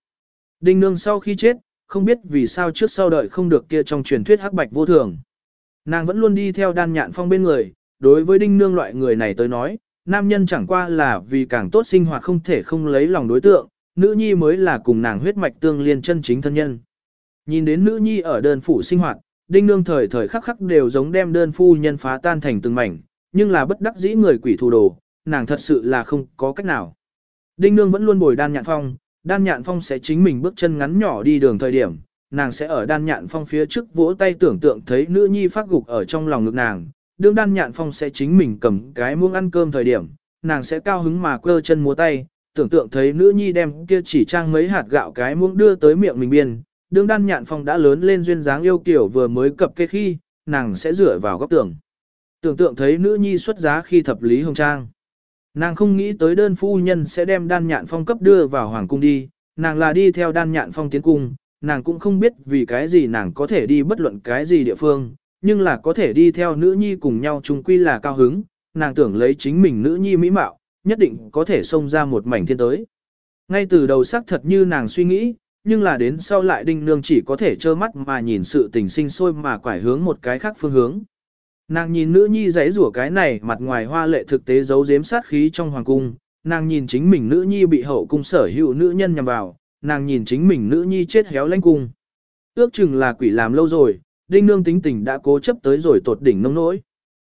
Đinh nương sau khi chết, không biết vì sao trước sau đợi không được kia trong truyền thuyết hắc bạch vô thường. Nàng vẫn luôn đi theo đan nhạn phong bên người, đối với đinh nương loại người này tới nói, nam nhân chẳng qua là vì càng tốt sinh hoạt không thể không lấy lòng đối tượng, nữ nhi mới là cùng nàng huyết mạch tương liên chân chính thân nhân. Nhìn đến nữ nhi ở đơn phủ sinh hoạt, đinh nương thời thời khắc khắc đều giống đem đơn phu nhân phá tan thành từng mảnh, nhưng là bất đắc dĩ người quỷ thủ đồ, nàng thật sự là không có cách nào. Đinh nương vẫn luôn bồi đan nhạn phong, đan nhạn phong sẽ chính mình bước chân ngắn nhỏ đi đường thời điểm, nàng sẽ ở đan nhạn phong phía trước vỗ tay tưởng tượng thấy nữ nhi phát gục ở trong lòng ngực nàng, đương đan nhạn phong sẽ chính mình cầm cái muỗng ăn cơm thời điểm, nàng sẽ cao hứng mà quơ chân múa tay, tưởng tượng thấy nữ nhi đem kia chỉ trang mấy hạt gạo cái muỗng đưa tới miệng mình biên, đương đan nhạn phong đã lớn lên duyên dáng yêu kiểu vừa mới cập kê khi, nàng sẽ dựa vào góc tường. Tưởng tượng thấy nữ nhi xuất giá khi thập lý hồng trang. Nàng không nghĩ tới đơn phu nhân sẽ đem đan nhạn phong cấp đưa vào hoàng cung đi, nàng là đi theo đan nhạn phong tiến cung, nàng cũng không biết vì cái gì nàng có thể đi bất luận cái gì địa phương, nhưng là có thể đi theo nữ nhi cùng nhau chung quy là cao hứng, nàng tưởng lấy chính mình nữ nhi mỹ mạo, nhất định có thể xông ra một mảnh thiên tới. Ngay từ đầu xác thật như nàng suy nghĩ, nhưng là đến sau lại đinh nương chỉ có thể trơ mắt mà nhìn sự tình sinh sôi mà quải hướng một cái khác phương hướng. Nàng nhìn nữ nhi giấy rủa cái này mặt ngoài hoa lệ thực tế giấu giếm sát khí trong hoàng cung, nàng nhìn chính mình nữ nhi bị hậu cung sở hữu nữ nhân nhằm vào, nàng nhìn chính mình nữ nhi chết héo lãnh cung. Ước chừng là quỷ làm lâu rồi, đinh nương tính tình đã cố chấp tới rồi tột đỉnh nông nỗi.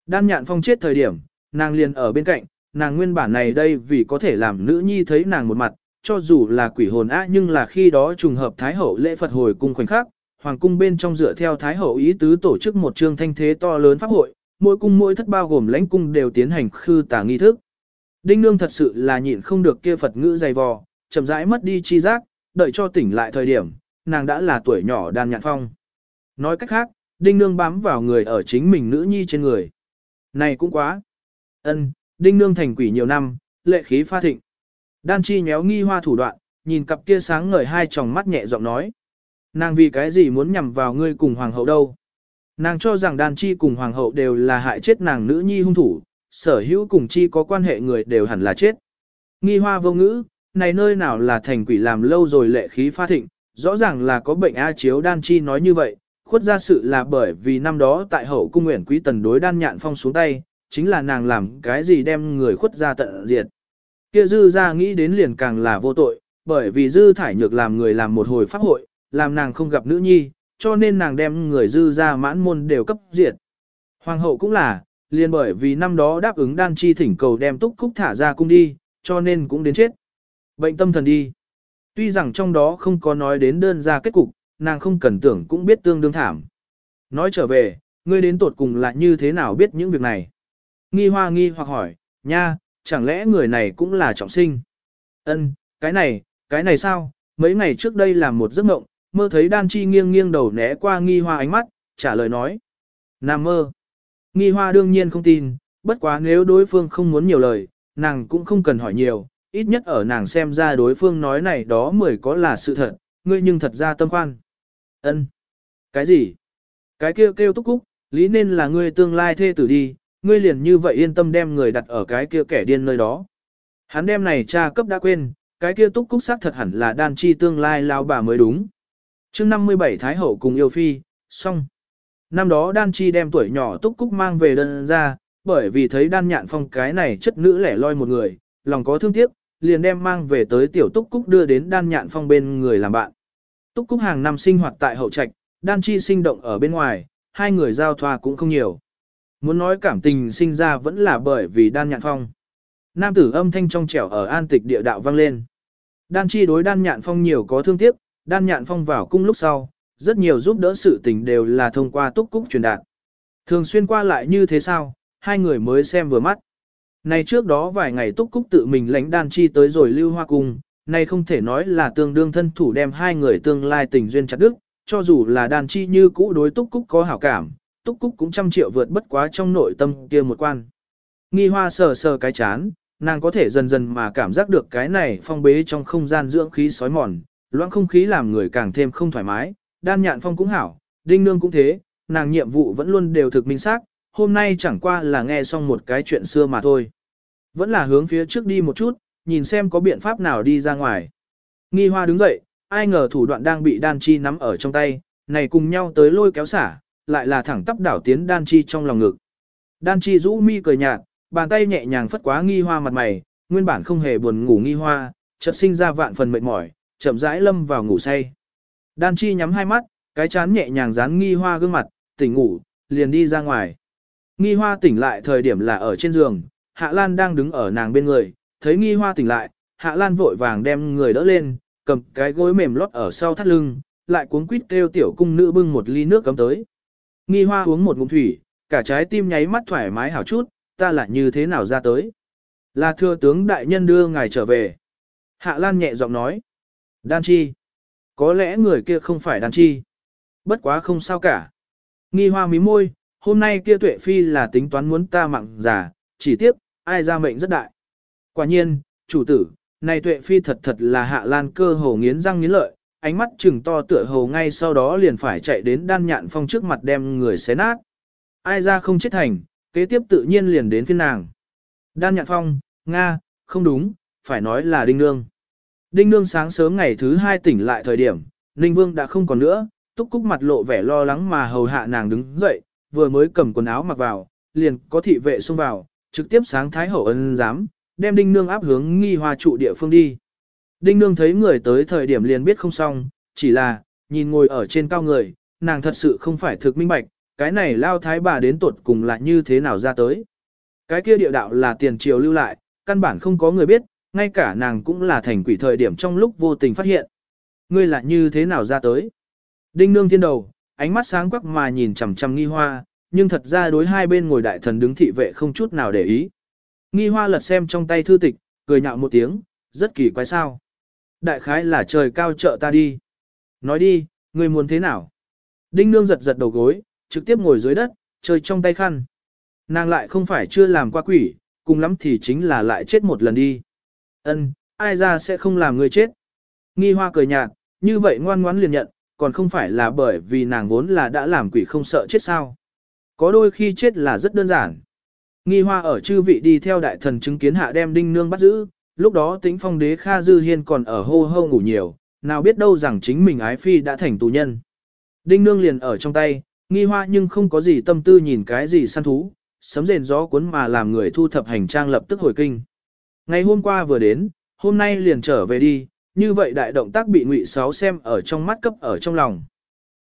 Đan nhạn phong chết thời điểm, nàng liền ở bên cạnh, nàng nguyên bản này đây vì có thể làm nữ nhi thấy nàng một mặt, cho dù là quỷ hồn á nhưng là khi đó trùng hợp Thái Hậu lễ Phật hồi cung khoảnh khắc, Hoàng cung bên trong dựa theo Thái Hậu ý tứ tổ chức một chương thanh thế to lớn pháp hội, mỗi cung mỗi thất bao gồm lãnh cung đều tiến hành khư tả nghi thức. Đinh nương thật sự là nhịn không được kia Phật ngữ dày vò, chậm rãi mất đi chi giác, đợi cho tỉnh lại thời điểm, nàng đã là tuổi nhỏ đang nhạn phong. Nói cách khác, đinh nương bám vào người ở chính mình nữ nhi trên người. Này cũng quá. ân đinh nương thành quỷ nhiều năm, lệ khí pha thịnh. Đan chi nhéo nghi hoa thủ đoạn, nhìn cặp kia sáng ngời hai tròng mắt nhẹ giọng nói. Nàng vì cái gì muốn nhằm vào ngươi cùng hoàng hậu đâu? Nàng cho rằng đan chi cùng hoàng hậu đều là hại chết nàng nữ nhi hung thủ, sở hữu cùng chi có quan hệ người đều hẳn là chết. Nghi hoa vô ngữ, này nơi nào là thành quỷ làm lâu rồi lệ khí pha thịnh, rõ ràng là có bệnh A chiếu đan chi nói như vậy, khuất ra sự là bởi vì năm đó tại hậu cung nguyện quý tần đối đan nhạn phong xuống tay, chính là nàng làm cái gì đem người khuất ra tận diệt. Kia dư ra nghĩ đến liền càng là vô tội, bởi vì dư thải nhược làm người làm một hồi pháp hội, làm nàng không gặp nữ nhi, cho nên nàng đem người dư ra mãn môn đều cấp diệt. Hoàng hậu cũng là, liền bởi vì năm đó đáp ứng đan chi thỉnh cầu đem túc cúc thả ra cung đi, cho nên cũng đến chết. Bệnh tâm thần đi. Tuy rằng trong đó không có nói đến đơn ra kết cục, nàng không cần tưởng cũng biết tương đương thảm. Nói trở về, ngươi đến tột cùng là như thế nào biết những việc này? Nghi hoa nghi hoặc hỏi, nha, chẳng lẽ người này cũng là trọng sinh? Ân, cái này, cái này sao? Mấy ngày trước đây làm một giấc mộng, mơ thấy đan chi nghiêng nghiêng đầu né qua nghi hoa ánh mắt, trả lời nói. Nam mơ. Nghi hoa đương nhiên không tin, bất quá nếu đối phương không muốn nhiều lời, nàng cũng không cần hỏi nhiều, ít nhất ở nàng xem ra đối phương nói này đó mười có là sự thật, ngươi nhưng thật ra tâm khoan. Ân. Cái gì? Cái kêu kêu túc cúc, lý nên là ngươi tương lai thê tử đi, ngươi liền như vậy yên tâm đem người đặt ở cái kia kẻ điên nơi đó. Hắn đem này cha cấp đã quên, cái kia túc cúc xác thật hẳn là đan chi tương lai lao bà mới đúng. chương 57 Thái Hậu cùng yêu phi, xong. Năm đó đan chi đem tuổi nhỏ túc cúc mang về đơn ra, bởi vì thấy đan nhạn phong cái này chất nữ lẻ loi một người, lòng có thương tiếc, liền đem mang về tới tiểu túc cúc đưa đến đan nhạn phong bên người làm bạn. Túc cúc hàng năm sinh hoạt tại hậu trạch, đan chi sinh động ở bên ngoài, hai người giao thoa cũng không nhiều. Muốn nói cảm tình sinh ra vẫn là bởi vì đan nhạn phong. Nam tử âm thanh trong trẻo ở an tịch địa đạo vang lên. Đan chi đối đan nhạn phong nhiều có thương tiếc, đan nhạn phong vào cung lúc sau, rất nhiều giúp đỡ sự tình đều là thông qua túc cúc truyền đạt. Thường xuyên qua lại như thế sao, hai người mới xem vừa mắt. Này trước đó vài ngày túc cúc tự mình lãnh đan chi tới rồi lưu hoa cung, này không thể nói là tương đương thân thủ đem hai người tương lai tình duyên chặt đức, cho dù là đan chi như cũ đối túc cúc có hảo cảm, túc cúc cũng trăm triệu vượt bất quá trong nội tâm kia một quan. Nghi hoa sờ sờ cái chán, nàng có thể dần dần mà cảm giác được cái này phong bế trong không gian dưỡng khí sói mòn, loãng không khí làm người càng thêm không thoải mái, đan nhạn phong cũng hảo, đinh nương cũng thế, nàng nhiệm vụ vẫn luôn đều thực minh xác, hôm nay chẳng qua là nghe xong một cái chuyện xưa mà thôi. Vẫn là hướng phía trước đi một chút, nhìn xem có biện pháp nào đi ra ngoài. Nghi hoa đứng dậy, ai ngờ thủ đoạn đang bị đan chi nắm ở trong tay, này cùng nhau tới lôi kéo xả, lại là thẳng tắp đảo tiến đan chi trong lòng ngực. Đan chi rũ mi cười nhạt, bàn tay nhẹ nhàng phất quá nghi hoa mặt mày, nguyên bản không hề buồn ngủ nghi hoa, chợt sinh ra vạn phần mệt mỏi, chậm rãi lâm vào ngủ say. Đan chi nhắm hai mắt, cái chán nhẹ nhàng dán nghi hoa gương mặt, tỉnh ngủ, liền đi ra ngoài. Nghi hoa tỉnh lại thời điểm là ở trên giường, Hạ Lan đang đứng ở nàng bên người, thấy nghi hoa tỉnh lại, Hạ Lan vội vàng đem người đỡ lên, cầm cái gối mềm lót ở sau thắt lưng, lại cuốn quýt kêu tiểu cung nữ bưng một ly nước cấm tới. Nghi hoa uống một ngụm thủy, cả trái tim nháy mắt thoải mái hảo chút, ta lại như thế nào ra tới. Là thừa tướng đại nhân đưa ngài trở về. Hạ Lan nhẹ giọng nói. Đan chi. Có lẽ người kia không phải đan chi. Bất quá không sao cả. Nghi hoa mí môi, hôm nay kia tuệ phi là tính toán muốn ta mặn giả, chỉ tiếc, ai ra mệnh rất đại. Quả nhiên, chủ tử, này tuệ phi thật thật là hạ lan cơ hồ nghiến răng nghiến lợi, ánh mắt chừng to tựa hồ ngay sau đó liền phải chạy đến đan nhạn phong trước mặt đem người xé nát. Ai ra không chết thành, kế tiếp tự nhiên liền đến phiên nàng. Đan nhạn phong, Nga, không đúng, phải nói là đinh nương. Đinh nương sáng sớm ngày thứ hai tỉnh lại thời điểm, Ninh Vương đã không còn nữa, túc cúc mặt lộ vẻ lo lắng mà hầu hạ nàng đứng dậy, vừa mới cầm quần áo mặc vào, liền có thị vệ xông vào, trực tiếp sáng thái hậu ân giám, đem đinh nương áp hướng nghi hoa trụ địa phương đi. Đinh nương thấy người tới thời điểm liền biết không xong, chỉ là, nhìn ngồi ở trên cao người, nàng thật sự không phải thực minh bạch, cái này lao thái bà đến tuột cùng là như thế nào ra tới. Cái kia địa đạo là tiền triều lưu lại, căn bản không có người biết, ngay cả nàng cũng là thành quỷ thời điểm trong lúc vô tình phát hiện. Ngươi là như thế nào ra tới? Đinh nương thiên đầu, ánh mắt sáng quắc mà nhìn chằm chằm nghi hoa, nhưng thật ra đối hai bên ngồi đại thần đứng thị vệ không chút nào để ý. Nghi hoa lật xem trong tay thư tịch, cười nhạo một tiếng, rất kỳ quái sao. Đại khái là trời cao trợ ta đi. Nói đi, ngươi muốn thế nào? Đinh nương giật giật đầu gối, trực tiếp ngồi dưới đất, chơi trong tay khăn. Nàng lại không phải chưa làm qua quỷ, cùng lắm thì chính là lại chết một lần đi. Ân, ai ra sẽ không làm ngươi chết. Nghi hoa cười nhạt, như vậy ngoan ngoãn liền nhận, còn không phải là bởi vì nàng vốn là đã làm quỷ không sợ chết sao. Có đôi khi chết là rất đơn giản. Nghi hoa ở chư vị đi theo đại thần chứng kiến hạ đem đinh nương bắt giữ, lúc đó tính phong đế Kha Dư Hiên còn ở hô hô ngủ nhiều, nào biết đâu rằng chính mình ái phi đã thành tù nhân. Đinh nương liền ở trong tay, nghi hoa nhưng không có gì tâm tư nhìn cái gì săn thú, sấm rền gió cuốn mà làm người thu thập hành trang lập tức hồi kinh. Ngày hôm qua vừa đến, hôm nay liền trở về đi, như vậy đại động tác bị Ngụy Sáu xem ở trong mắt cấp ở trong lòng.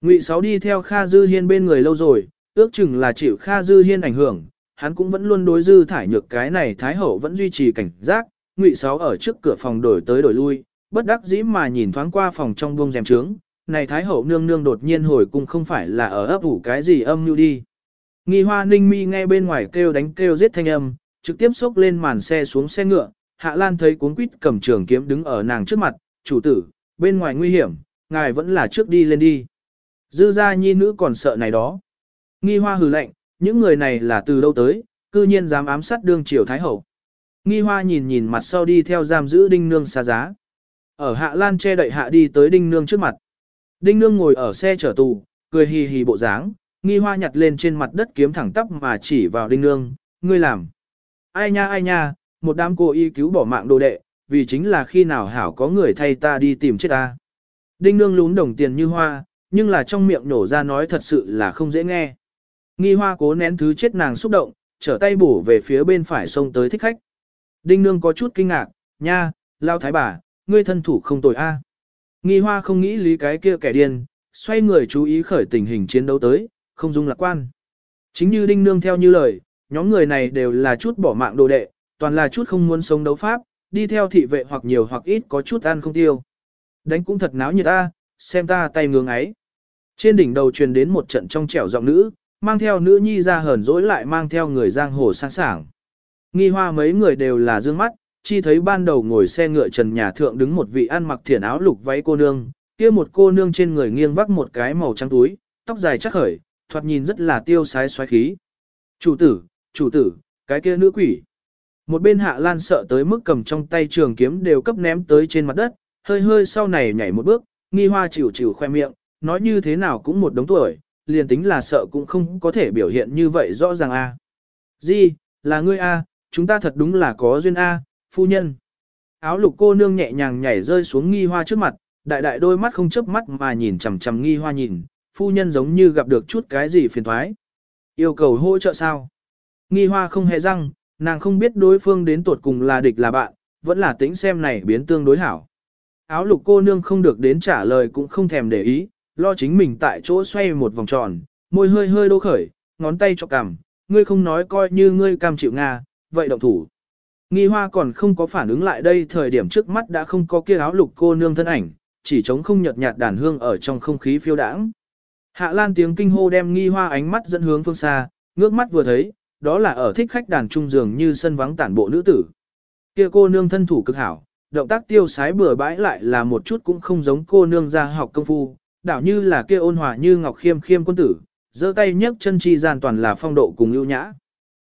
Ngụy Sáu đi theo Kha Dư Hiên bên người lâu rồi, ước chừng là chịu Kha Dư Hiên ảnh hưởng, hắn cũng vẫn luôn đối dư thải nhược cái này Thái Hậu vẫn duy trì cảnh giác, Ngụy Sáu ở trước cửa phòng đổi tới đổi lui, bất đắc dĩ mà nhìn thoáng qua phòng trong buông rèm trướng, này Thái Hậu nương nương đột nhiên hồi cung không phải là ở ấp ủ cái gì âm mưu đi. Nghi hoa ninh mi nghe bên ngoài kêu đánh kêu giết thanh âm, trực tiếp xốc lên màn xe xuống xe ngựa, Hạ Lan thấy cuốn quýt cầm trường kiếm đứng ở nàng trước mặt, chủ tử, bên ngoài nguy hiểm, ngài vẫn là trước đi lên đi. Dư gia nhi nữ còn sợ này đó. Nghi hoa hừ lạnh, những người này là từ đâu tới, cư nhiên dám ám sát đương triều thái hậu. Nghi hoa nhìn nhìn mặt sau đi theo giam giữ đinh nương xa giá. Ở hạ lan che đậy hạ đi tới đinh nương trước mặt. Đinh nương ngồi ở xe chở tù, cười hì hì bộ dáng, nghi hoa nhặt lên trên mặt đất kiếm thẳng tắp mà chỉ vào đinh nương, ngươi làm. Ai nha ai nha, một đám cô y cứu bỏ mạng đồ đệ, vì chính là khi nào hảo có người thay ta đi tìm chết ta. Đinh nương lún đồng tiền như hoa, nhưng là trong miệng nổ ra nói thật sự là không dễ nghe. Nghi hoa cố nén thứ chết nàng xúc động, trở tay bổ về phía bên phải sông tới thích khách. Đinh nương có chút kinh ngạc, nha, lao thái bà, ngươi thân thủ không tồi a. Nghi hoa không nghĩ lý cái kia kẻ điên, xoay người chú ý khởi tình hình chiến đấu tới, không dung lạc quan. Chính như đinh nương theo như lời, nhóm người này đều là chút bỏ mạng đồ đệ, toàn là chút không muốn sống đấu pháp, đi theo thị vệ hoặc nhiều hoặc ít có chút ăn không tiêu. Đánh cũng thật náo như ta, xem ta tay ngưỡng ấy. Trên đỉnh đầu truyền đến một trận trong trẻo giọng nữ, mang theo nữ nhi ra hờn dỗi lại mang theo người giang hồ sang sảng. Nghi hoa mấy người đều là dương mắt, chi thấy ban đầu ngồi xe ngựa trần nhà thượng đứng một vị ăn mặc thiển áo lục váy cô nương, kia một cô nương trên người nghiêng vác một cái màu trắng túi, tóc dài chắc khởi, thoạt nhìn rất là tiêu sái xoáy khí. Chủ tử, chủ tử, cái kia nữ quỷ. Một bên hạ lan sợ tới mức cầm trong tay trường kiếm đều cấp ném tới trên mặt đất, hơi hơi sau này nhảy một bước, nghi hoa chịu chịu khoe miệng, nói như thế nào cũng một đống tuổi, liền tính là sợ cũng không có thể biểu hiện như vậy rõ ràng a. À. Di, là ngươi a, chúng ta thật đúng là có duyên a, phu nhân. Áo lục cô nương nhẹ nhàng nhảy rơi xuống nghi hoa trước mặt, đại đại đôi mắt không chớp mắt mà nhìn chằm chằm nghi hoa nhìn, phu nhân giống như gặp được chút cái gì phiền thoái. Yêu cầu hỗ trợ sao? Nghi hoa không hề răng, nàng không biết đối phương đến tột cùng là địch là bạn, vẫn là tính xem này biến tương đối hảo. Áo lục cô nương không được đến trả lời cũng không thèm để ý, lo chính mình tại chỗ xoay một vòng tròn, môi hơi hơi đô khởi, ngón tay cho cằm, ngươi không nói coi như ngươi cam chịu Nga, vậy động thủ. Nghi hoa còn không có phản ứng lại đây thời điểm trước mắt đã không có kia áo lục cô nương thân ảnh, chỉ trống không nhợt nhạt đàn hương ở trong không khí phiêu đãng. Hạ lan tiếng kinh hô đem nghi hoa ánh mắt dẫn hướng phương xa, ngước mắt vừa thấy, đó là ở thích khách đàn trung dường như sân vắng tản bộ nữ tử. Kia cô nương thân thủ cực hảo, động tác tiêu sái bừa bãi lại là một chút cũng không giống cô nương ra học công phu, đảo như là kia ôn hòa như ngọc khiêm khiêm quân tử, giơ tay nhấc chân chi gian toàn là phong độ cùng ưu nhã.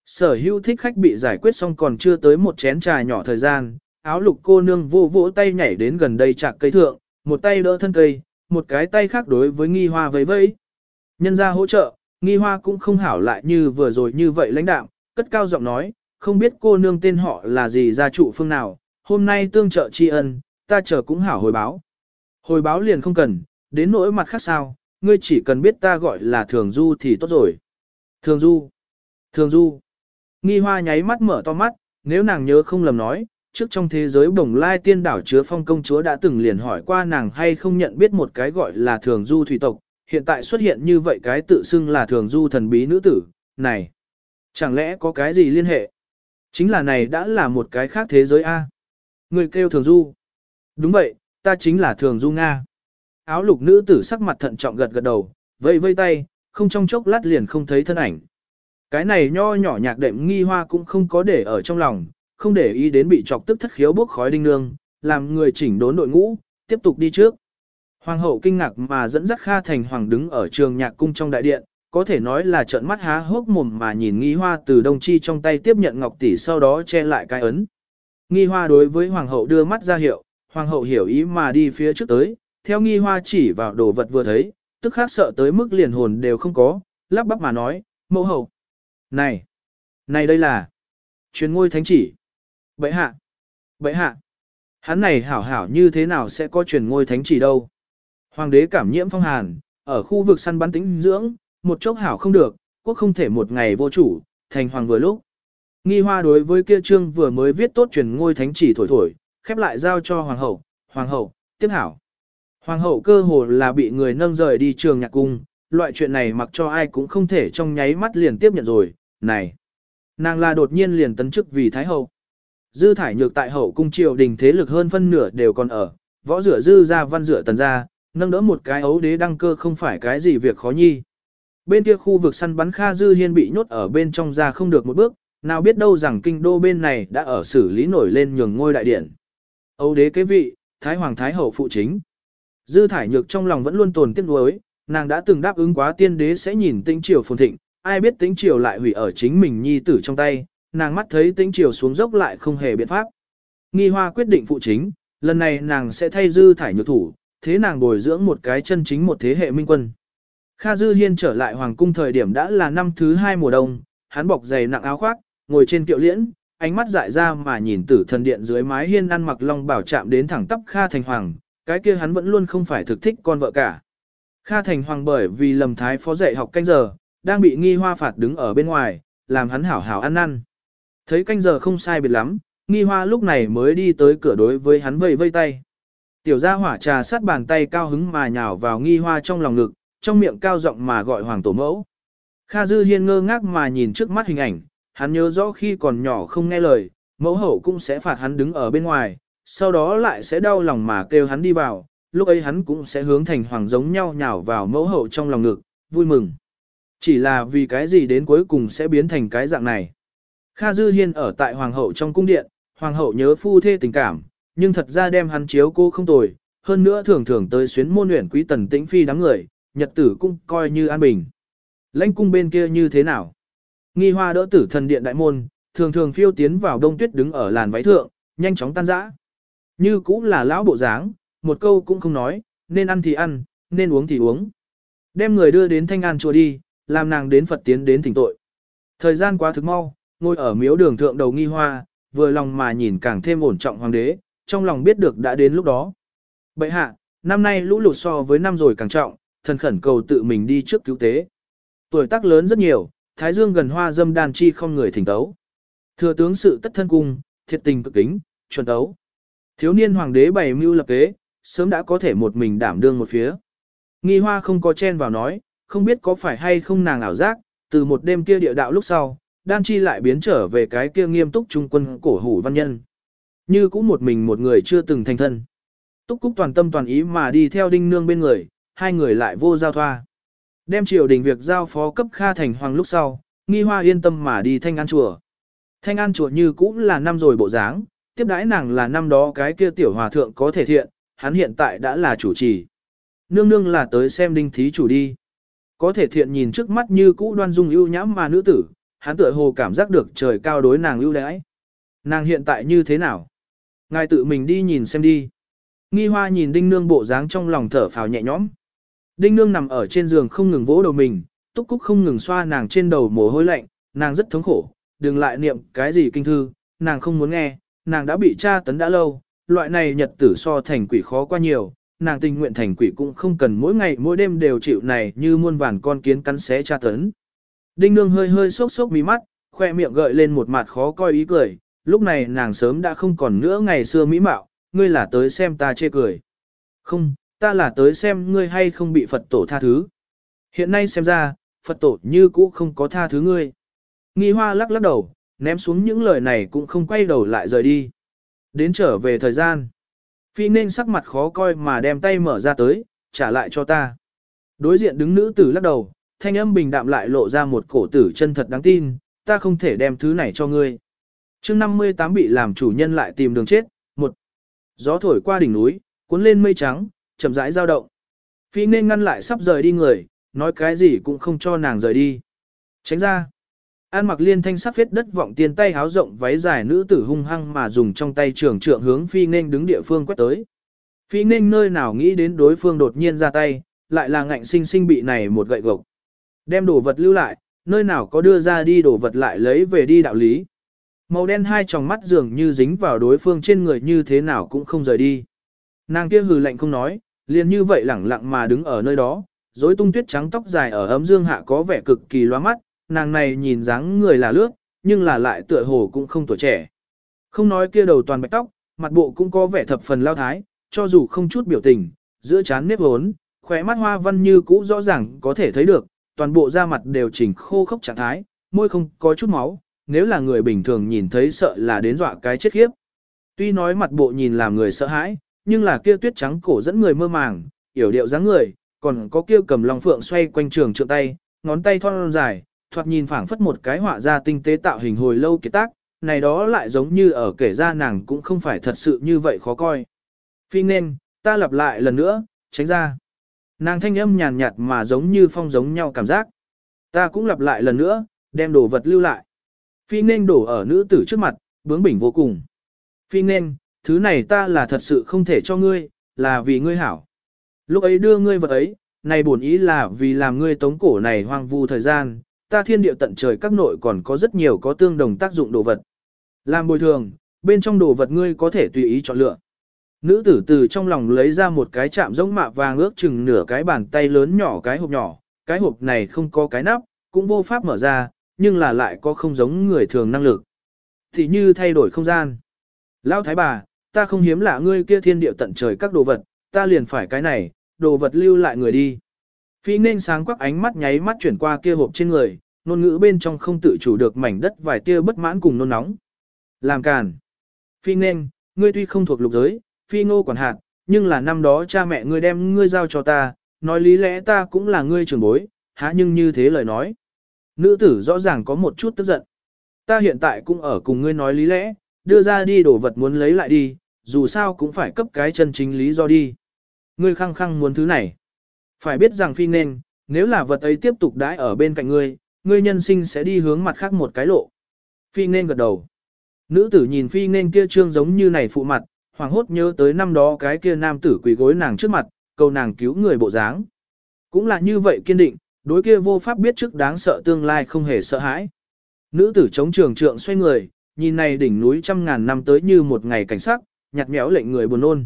Sở hữu thích khách bị giải quyết xong còn chưa tới một chén trà nhỏ thời gian, áo lục cô nương vô vỗ tay nhảy đến gần đây chạc cây thượng, một tay đỡ thân cây, một cái tay khác đối với nghi hoa vẫy vẫy. Nhân ra hỗ trợ, nghi hoa cũng không hảo lại như vừa rồi như vậy lãnh đạo, cất cao giọng nói, không biết cô nương tên họ là gì gia trụ phương nào, hôm nay tương trợ tri ân, ta chờ cũng hảo hồi báo. Hồi báo liền không cần, đến nỗi mặt khác sao, ngươi chỉ cần biết ta gọi là thường du thì tốt rồi. Thường du, thường du. Nghi hoa nháy mắt mở to mắt, nếu nàng nhớ không lầm nói, trước trong thế giới bồng lai tiên đảo chứa phong công chúa đã từng liền hỏi qua nàng hay không nhận biết một cái gọi là thường du thủy tộc, hiện tại xuất hiện như vậy cái tự xưng là thường du thần bí nữ tử, này, chẳng lẽ có cái gì liên hệ? Chính là này đã là một cái khác thế giới A. Người kêu thường du. Đúng vậy, ta chính là thường du Nga. Áo lục nữ tử sắc mặt thận trọng gật gật đầu, vây vây tay, không trong chốc lát liền không thấy thân ảnh. Cái này nho nhỏ nhạc đệm nghi hoa cũng không có để ở trong lòng, không để ý đến bị chọc tức thất khiếu bốc khói đinh nương, làm người chỉnh đốn đội ngũ, tiếp tục đi trước. Hoàng hậu kinh ngạc mà dẫn dắt Kha Thành Hoàng đứng ở trường nhạc cung trong đại điện, có thể nói là trợn mắt há hốc mồm mà nhìn nghi hoa từ đông chi trong tay tiếp nhận ngọc tỷ sau đó che lại cái ấn. Nghi hoa đối với hoàng hậu đưa mắt ra hiệu, hoàng hậu hiểu ý mà đi phía trước tới, theo nghi hoa chỉ vào đồ vật vừa thấy, tức khác sợ tới mức liền hồn đều không có, lắp bắp mà nói, mẫu hậu. Này, này đây là truyền ngôi thánh chỉ. Bệ hạ, bệ hạ, hắn này hảo hảo như thế nào sẽ có truyền ngôi thánh chỉ đâu. Hoàng đế cảm nhiễm phong hàn, ở khu vực săn bắn tĩnh dưỡng, một chốc hảo không được, quốc không thể một ngày vô chủ, thành hoàng vừa lúc. Nghi hoa đối với kia trương vừa mới viết tốt truyền ngôi thánh chỉ thổi thổi, khép lại giao cho hoàng hậu, hoàng hậu, tiếp hảo. Hoàng hậu cơ hồ là bị người nâng rời đi trường nhạc cung, loại chuyện này mặc cho ai cũng không thể trong nháy mắt liền tiếp nhận rồi, này. Nàng là đột nhiên liền tấn chức vì thái hậu. Dư thải nhược tại hậu cung triều đình thế lực hơn phân nửa đều còn ở, võ rửa dư ra văn rửa tần ra, nâng đỡ một cái ấu đế đăng cơ không phải cái gì việc khó nhi. Bên kia khu vực săn bắn Kha Dư Hiên bị nhốt ở bên trong ra không được một bước, nào biết đâu rằng kinh đô bên này đã ở xử lý nổi lên nhường ngôi đại điện. Âu đế kế vị, Thái Hoàng Thái Hậu phụ chính. Dư thải nhược trong lòng vẫn luôn tồn tiếc nuối, nàng đã từng đáp ứng quá tiên đế sẽ nhìn tinh triều phồn thịnh, ai biết tĩnh triều lại hủy ở chính mình nhi tử trong tay, nàng mắt thấy tĩnh triều xuống dốc lại không hề biện pháp. Nghi hoa quyết định phụ chính, lần này nàng sẽ thay dư thải nhược thủ, thế nàng bồi dưỡng một cái chân chính một thế hệ minh quân. Kha Dư Hiên trở lại hoàng cung thời điểm đã là năm thứ hai mùa đông, hắn bọc giày nặng áo khoác, ngồi trên kiệu liễn, ánh mắt dại ra mà nhìn tử thần điện dưới mái hiên ăn mặc long bảo chạm đến thẳng tắp Kha Thành Hoàng, cái kia hắn vẫn luôn không phải thực thích con vợ cả. Kha Thành Hoàng bởi vì lầm thái phó dạy học canh giờ, đang bị nghi hoa phạt đứng ở bên ngoài, làm hắn hảo hảo ăn năn. Thấy canh giờ không sai biệt lắm, nghi hoa lúc này mới đi tới cửa đối với hắn vây vây tay. Tiểu gia hỏa trà sát bàn tay cao hứng mà nhào vào nghi hoa trong lòng ngực, trong miệng cao giọng mà gọi hoàng tổ mẫu. Kha Dư Hiên ngơ ngác mà nhìn trước mắt hình ảnh, hắn nhớ rõ khi còn nhỏ không nghe lời, mẫu hậu cũng sẽ phạt hắn đứng ở bên ngoài, sau đó lại sẽ đau lòng mà kêu hắn đi vào, lúc ấy hắn cũng sẽ hướng thành hoàng giống nhau nhào vào mẫu hậu trong lòng ngực, vui mừng. Chỉ là vì cái gì đến cuối cùng sẽ biến thành cái dạng này. Kha Dư Hiên ở tại hoàng hậu trong cung điện, hoàng hậu nhớ phu thê tình cảm, nhưng thật ra đem hắn chiếu cô không tồi, hơn nữa thường thường tới xuyến môn luyện quý tần tĩnh phi đám người, nhật tử cũng coi như an bình. Lãnh cung bên kia như thế nào? Nghi hoa đỡ tử thần điện đại môn, thường thường phiêu tiến vào đông tuyết đứng ở làn váy thượng, nhanh chóng tan rã. Như cũng là lão bộ dáng, một câu cũng không nói, nên ăn thì ăn, nên uống thì uống. Đem người đưa đến thanh an chùa đi, làm nàng đến Phật tiến đến thỉnh tội. Thời gian quá thực mau, ngồi ở miếu đường thượng đầu nghi hoa, vừa lòng mà nhìn càng thêm ổn trọng hoàng đế, trong lòng biết được đã đến lúc đó. Bậy hạ, năm nay lũ lụt so với năm rồi càng trọng, thần khẩn cầu tự mình đi trước cứu tế. Tuổi tác lớn rất nhiều, thái dương gần hoa dâm đàn chi không người thỉnh tấu. Thừa tướng sự tất thân cung, thiệt tình cực kính, chuẩn tấu. Thiếu niên hoàng đế bày mưu lập kế, sớm đã có thể một mình đảm đương một phía. Nghi hoa không có chen vào nói, không biết có phải hay không nàng ảo giác, từ một đêm kia địa đạo lúc sau, đan chi lại biến trở về cái kia nghiêm túc trung quân cổ hủ văn nhân. Như cũng một mình một người chưa từng thành thân. Túc Cúc toàn tâm toàn ý mà đi theo đinh nương bên người, hai người lại vô giao thoa. Đem triều đình việc giao phó cấp Kha Thành Hoàng lúc sau, nghi hoa yên tâm mà đi thanh an chùa. Thanh an chùa như cũng là năm rồi bộ dáng, tiếp đãi nàng là năm đó cái kia tiểu hòa thượng có thể thiện, hắn hiện tại đã là chủ trì. Nương nương là tới xem đinh thí chủ đi. Có thể thiện nhìn trước mắt như cũ đoan dung ưu nhãm mà nữ tử, hắn tựa hồ cảm giác được trời cao đối nàng ưu đãi. Nàng hiện tại như thế nào? Ngài tự mình đi nhìn xem đi. Nghi hoa nhìn đinh nương bộ dáng trong lòng thở phào nhẹ nhõm. Đinh nương nằm ở trên giường không ngừng vỗ đầu mình, túc cúc không ngừng xoa nàng trên đầu mồ hôi lạnh, nàng rất thống khổ, đừng lại niệm cái gì kinh thư, nàng không muốn nghe, nàng đã bị tra tấn đã lâu, loại này nhật tử so thành quỷ khó qua nhiều, nàng tình nguyện thành quỷ cũng không cần mỗi ngày mỗi đêm đều chịu này như muôn vàn con kiến cắn xé tra tấn. Đinh nương hơi hơi sốc sốc mí mắt, khoe miệng gợi lên một mặt khó coi ý cười, lúc này nàng sớm đã không còn nữa ngày xưa mỹ mạo, ngươi là tới xem ta chê cười. Không, ta là tới xem ngươi hay không bị Phật tổ tha thứ. Hiện nay xem ra, Phật tổ như cũ không có tha thứ ngươi. Nghi hoa lắc lắc đầu, ném xuống những lời này cũng không quay đầu lại rời đi. Đến trở về thời gian. Phi nên sắc mặt khó coi mà đem tay mở ra tới, trả lại cho ta. Đối diện đứng nữ tử lắc đầu, thanh âm bình đạm lại lộ ra một cổ tử chân thật đáng tin, ta không thể đem thứ này cho ngươi. chương 58 bị làm chủ nhân lại tìm đường chết, một Gió thổi qua đỉnh núi, cuốn lên mây trắng, chậm rãi dao động. Phi nên ngăn lại sắp rời đi người, nói cái gì cũng không cho nàng rời đi. Tránh ra. An mặc liên thanh sắc phết đất vọng tiền tay háo rộng váy dài nữ tử hung hăng mà dùng trong tay trường trượng hướng phi nên đứng địa phương quét tới. Phi nên nơi nào nghĩ đến đối phương đột nhiên ra tay, lại là ngạnh sinh sinh bị này một gậy gộc. Đem đồ vật lưu lại, nơi nào có đưa ra đi đồ vật lại lấy về đi đạo lý. Màu đen hai tròng mắt dường như dính vào đối phương trên người như thế nào cũng không rời đi. Nàng kia hừ lạnh không nói, liền như vậy lẳng lặng mà đứng ở nơi đó, rối tung tuyết trắng tóc dài ở ấm dương hạ có vẻ cực kỳ loa mắt, nàng này nhìn dáng người là lướt, nhưng là lại tựa hồ cũng không tuổi trẻ. Không nói kia đầu toàn bạch tóc, mặt bộ cũng có vẻ thập phần lao thái, cho dù không chút biểu tình, giữa trán nếp hốn, khóe mắt hoa văn như cũ rõ ràng có thể thấy được, toàn bộ da mặt đều chỉnh khô khốc trạng thái, môi không có chút máu, nếu là người bình thường nhìn thấy sợ là đến dọa cái chết khiếp. Tuy nói mặt bộ nhìn làm người sợ hãi, nhưng là kia tuyết trắng cổ dẫn người mơ màng, yểu điệu dáng người, còn có kia cầm lòng phượng xoay quanh trường trượng tay, ngón tay thon dài, thoạt nhìn phảng phất một cái họa ra tinh tế tạo hình hồi lâu kiệt tác, này đó lại giống như ở kể ra nàng cũng không phải thật sự như vậy khó coi. Phi nên, ta lặp lại lần nữa, tránh ra. Nàng thanh âm nhàn nhạt mà giống như phong giống nhau cảm giác. Ta cũng lặp lại lần nữa, đem đồ vật lưu lại. Phi nên đổ ở nữ tử trước mặt, bướng bỉnh vô cùng. Phi nên, thứ này ta là thật sự không thể cho ngươi, là vì ngươi hảo. Lúc ấy đưa ngươi vật ấy, này bổn ý là vì làm ngươi tống cổ này hoang vu thời gian, ta thiên địa tận trời các nội còn có rất nhiều có tương đồng tác dụng đồ vật. Làm bồi thường, bên trong đồ vật ngươi có thể tùy ý chọn lựa. Nữ tử từ trong lòng lấy ra một cái chạm giống mạ vàng ước chừng nửa cái bàn tay lớn nhỏ cái hộp nhỏ, cái hộp này không có cái nắp, cũng vô pháp mở ra, nhưng là lại có không giống người thường năng lực. Thì như thay đổi không gian. Lão thái bà, ta không hiếm lạ ngươi kia thiên địa tận trời các đồ vật, ta liền phải cái này, đồ vật lưu lại người đi. Phi nên sáng quắc ánh mắt nháy mắt chuyển qua kia hộp trên người, ngôn ngữ bên trong không tự chủ được mảnh đất vài tia bất mãn cùng nôn nóng. Làm càn. Phi nên, ngươi tuy không thuộc lục giới, phi ngô quản hạt, nhưng là năm đó cha mẹ ngươi đem ngươi giao cho ta, nói lý lẽ ta cũng là ngươi trưởng bối, há nhưng như thế lời nói. Nữ tử rõ ràng có một chút tức giận. Ta hiện tại cũng ở cùng ngươi nói lý lẽ, đưa ra đi đồ vật muốn lấy lại đi, dù sao cũng phải cấp cái chân chính lý do đi. Ngươi khăng khăng muốn thứ này. Phải biết rằng phi nên, nếu là vật ấy tiếp tục đãi ở bên cạnh ngươi, ngươi nhân sinh sẽ đi hướng mặt khác một cái lộ. Phi nên gật đầu. Nữ tử nhìn phi nên kia trương giống như này phụ mặt, hoàng hốt nhớ tới năm đó cái kia nam tử quỳ gối nàng trước mặt, cầu nàng cứu người bộ dáng. Cũng là như vậy kiên định, đối kia vô pháp biết trước đáng sợ tương lai không hề sợ hãi. Nữ tử chống trường trượng xoay người, nhìn này đỉnh núi trăm ngàn năm tới như một ngày cảnh sắc, nhặt méo lệnh người buồn nôn.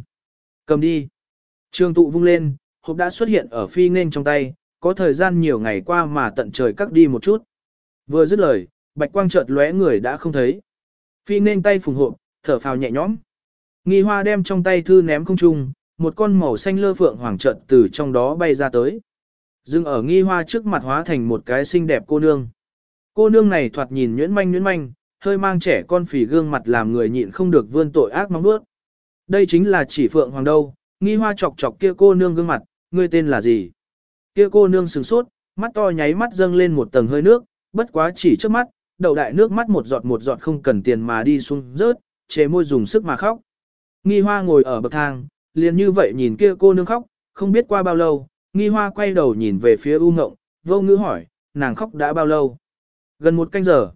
Cầm đi. Trường tụ vung lên, hộp đã xuất hiện ở phi nên trong tay, có thời gian nhiều ngày qua mà tận trời cắt đi một chút. Vừa dứt lời, bạch quang chợt lóe người đã không thấy. Phi nên tay phùng hộp, thở phào nhẹ nhõm. Nghi hoa đem trong tay thư ném không trung, một con màu xanh lơ phượng hoàng chợt từ trong đó bay ra tới. Dưng ở nghi hoa trước mặt hóa thành một cái xinh đẹp cô nương. Cô nương này thoạt nhìn nhuyễn manh nhuyễn manh, hơi mang trẻ con phì gương mặt làm người nhịn không được vươn tội ác mong bước. Đây chính là chỉ phượng hoàng đâu, nghi hoa chọc chọc kia cô nương gương mặt, ngươi tên là gì? Kia cô nương sừng sốt, mắt to nháy mắt dâng lên một tầng hơi nước, bất quá chỉ trước mắt, đầu đại nước mắt một giọt một giọt không cần tiền mà đi xuống rớt, chế môi dùng sức mà khóc. Nghi hoa ngồi ở bậc thang, liền như vậy nhìn kia cô nương khóc, không biết qua bao lâu, nghi hoa quay đầu nhìn về phía U Ngộng, vô ngữ hỏi, nàng khóc đã bao lâu? Gần một canh giờ.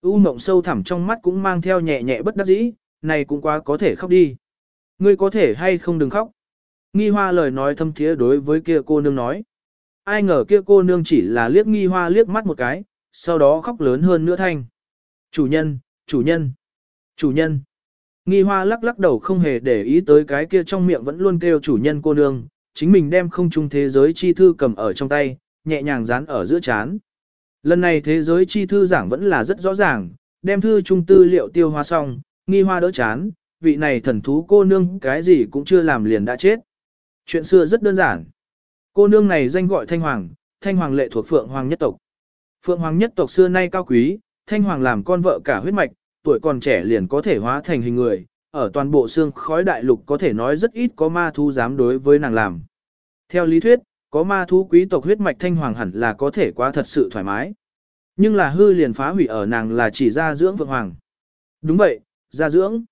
U Ngộng sâu thẳm trong mắt cũng mang theo nhẹ nhẹ bất đắc dĩ, này cũng quá có thể khóc đi. Ngươi có thể hay không đừng khóc. Nghi hoa lời nói thâm thiế đối với kia cô nương nói. Ai ngờ kia cô nương chỉ là liếc nghi hoa liếc mắt một cái, sau đó khóc lớn hơn nữa thanh. Chủ nhân, chủ nhân, chủ nhân. Nghi hoa lắc lắc đầu không hề để ý tới cái kia trong miệng vẫn luôn kêu chủ nhân cô nương, chính mình đem không trung thế giới chi thư cầm ở trong tay, nhẹ nhàng dán ở giữa chán. Lần này thế giới chi thư giảng vẫn là rất rõ ràng, đem thư trung tư liệu tiêu hóa xong, nghi hoa đỡ chán, vị này thần thú cô nương cái gì cũng chưa làm liền đã chết. Chuyện xưa rất đơn giản. Cô nương này danh gọi Thanh Hoàng, Thanh Hoàng lệ thuộc Phượng Hoàng nhất tộc. Phượng Hoàng nhất tộc xưa nay cao quý, Thanh Hoàng làm con vợ cả huyết mạch, tuổi còn trẻ liền có thể hóa thành hình người, ở toàn bộ xương khói đại lục có thể nói rất ít có ma thú dám đối với nàng làm. Theo lý thuyết, có ma thú quý tộc huyết mạch Thanh Hoàng hẳn là có thể quá thật sự thoải mái. Nhưng là hư liền phá hủy ở nàng là chỉ ra dưỡng Phượng Hoàng. Đúng vậy, gia dưỡng.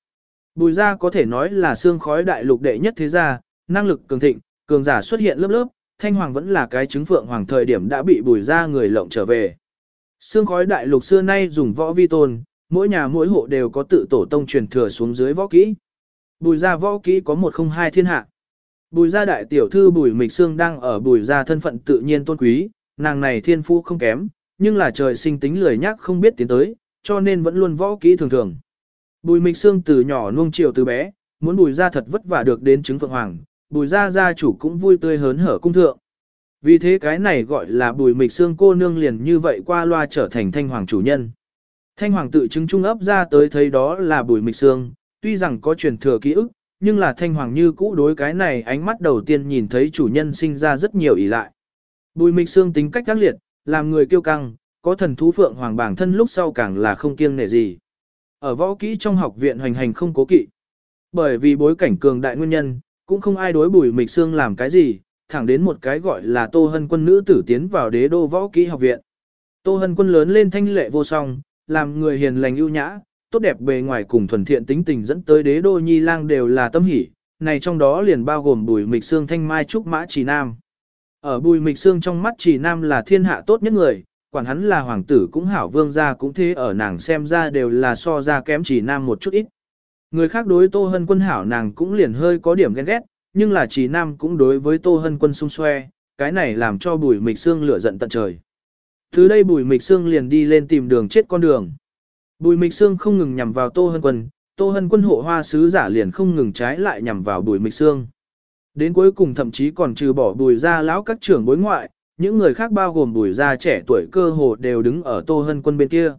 Bùi gia có thể nói là xương khói đại lục đệ nhất thế gia, năng lực cường thịnh, cường giả xuất hiện lớp lớp, Thanh Hoàng vẫn là cái trứng phượng hoàng thời điểm đã bị bùi gia người lộng trở về. Sương khói đại lục xưa nay dùng võ vi tôn, mỗi nhà mỗi hộ đều có tự tổ tông truyền thừa xuống dưới võ kỹ. Bùi gia võ kỹ có một không hai thiên hạ. Bùi gia đại tiểu thư bùi mịch xương đang ở bùi gia thân phận tự nhiên tôn quý, nàng này thiên phu không kém, nhưng là trời sinh tính lười nhắc không biết tiến tới, cho nên vẫn luôn võ kỹ thường thường. Bùi mịch xương từ nhỏ nuông chiều từ bé, muốn bùi gia thật vất vả được đến chứng phượng hoàng, bùi gia gia chủ cũng vui tươi hớn hở cung thượng. Vì thế cái này gọi là bùi mịch xương cô nương liền như vậy qua loa trở thành thanh hoàng chủ nhân. Thanh hoàng tự chứng trung ấp ra tới thấy đó là bùi mịch xương, tuy rằng có truyền thừa ký ức, nhưng là thanh hoàng như cũ đối cái này ánh mắt đầu tiên nhìn thấy chủ nhân sinh ra rất nhiều ý lại. Bùi mịch xương tính cách các liệt, làm người kiêu căng, có thần thú phượng hoàng bảng thân lúc sau càng là không kiêng nể gì. Ở võ kỹ trong học viện hoành hành không cố kỵ. Bởi vì bối cảnh cường đại nguyên nhân, cũng không ai đối bùi mịch xương làm cái gì, thẳng đến một cái gọi là Tô Hân quân nữ tử tiến vào đế đô võ kỹ học viện. Tô Hân quân lớn lên thanh lệ vô song, làm người hiền lành ưu nhã, tốt đẹp bề ngoài cùng thuần thiện tính tình dẫn tới đế đô nhi lang đều là tâm hỷ, này trong đó liền bao gồm bùi mịch xương thanh mai trúc mã trì nam. Ở bùi mịch xương trong mắt trì nam là thiên hạ tốt nhất người, quản hắn là hoàng tử cũng hảo vương gia cũng thế ở nàng xem ra đều là so ra kém trì nam một chút ít. Người khác đối Tô Hân quân hảo nàng cũng liền hơi có điểm ghen ghét, nhưng là Chỉ nam cũng đối với Tô Hân quân sung xoe, cái này làm cho bùi mịch xương lửa giận tận trời. Từ đây bùi mịch xương liền đi lên tìm đường chết con đường. Bùi mịch xương không ngừng nhằm vào Tô Hân quân, Tô Hân quân hộ hoa sứ giả liền không ngừng trái lại nhằm vào bùi mịch xương. Đến cuối cùng thậm chí còn trừ bỏ bùi ra lão các trưởng bối ngoại, những người khác bao gồm bùi ra trẻ tuổi cơ hồ đều đứng ở Tô Hân quân bên kia.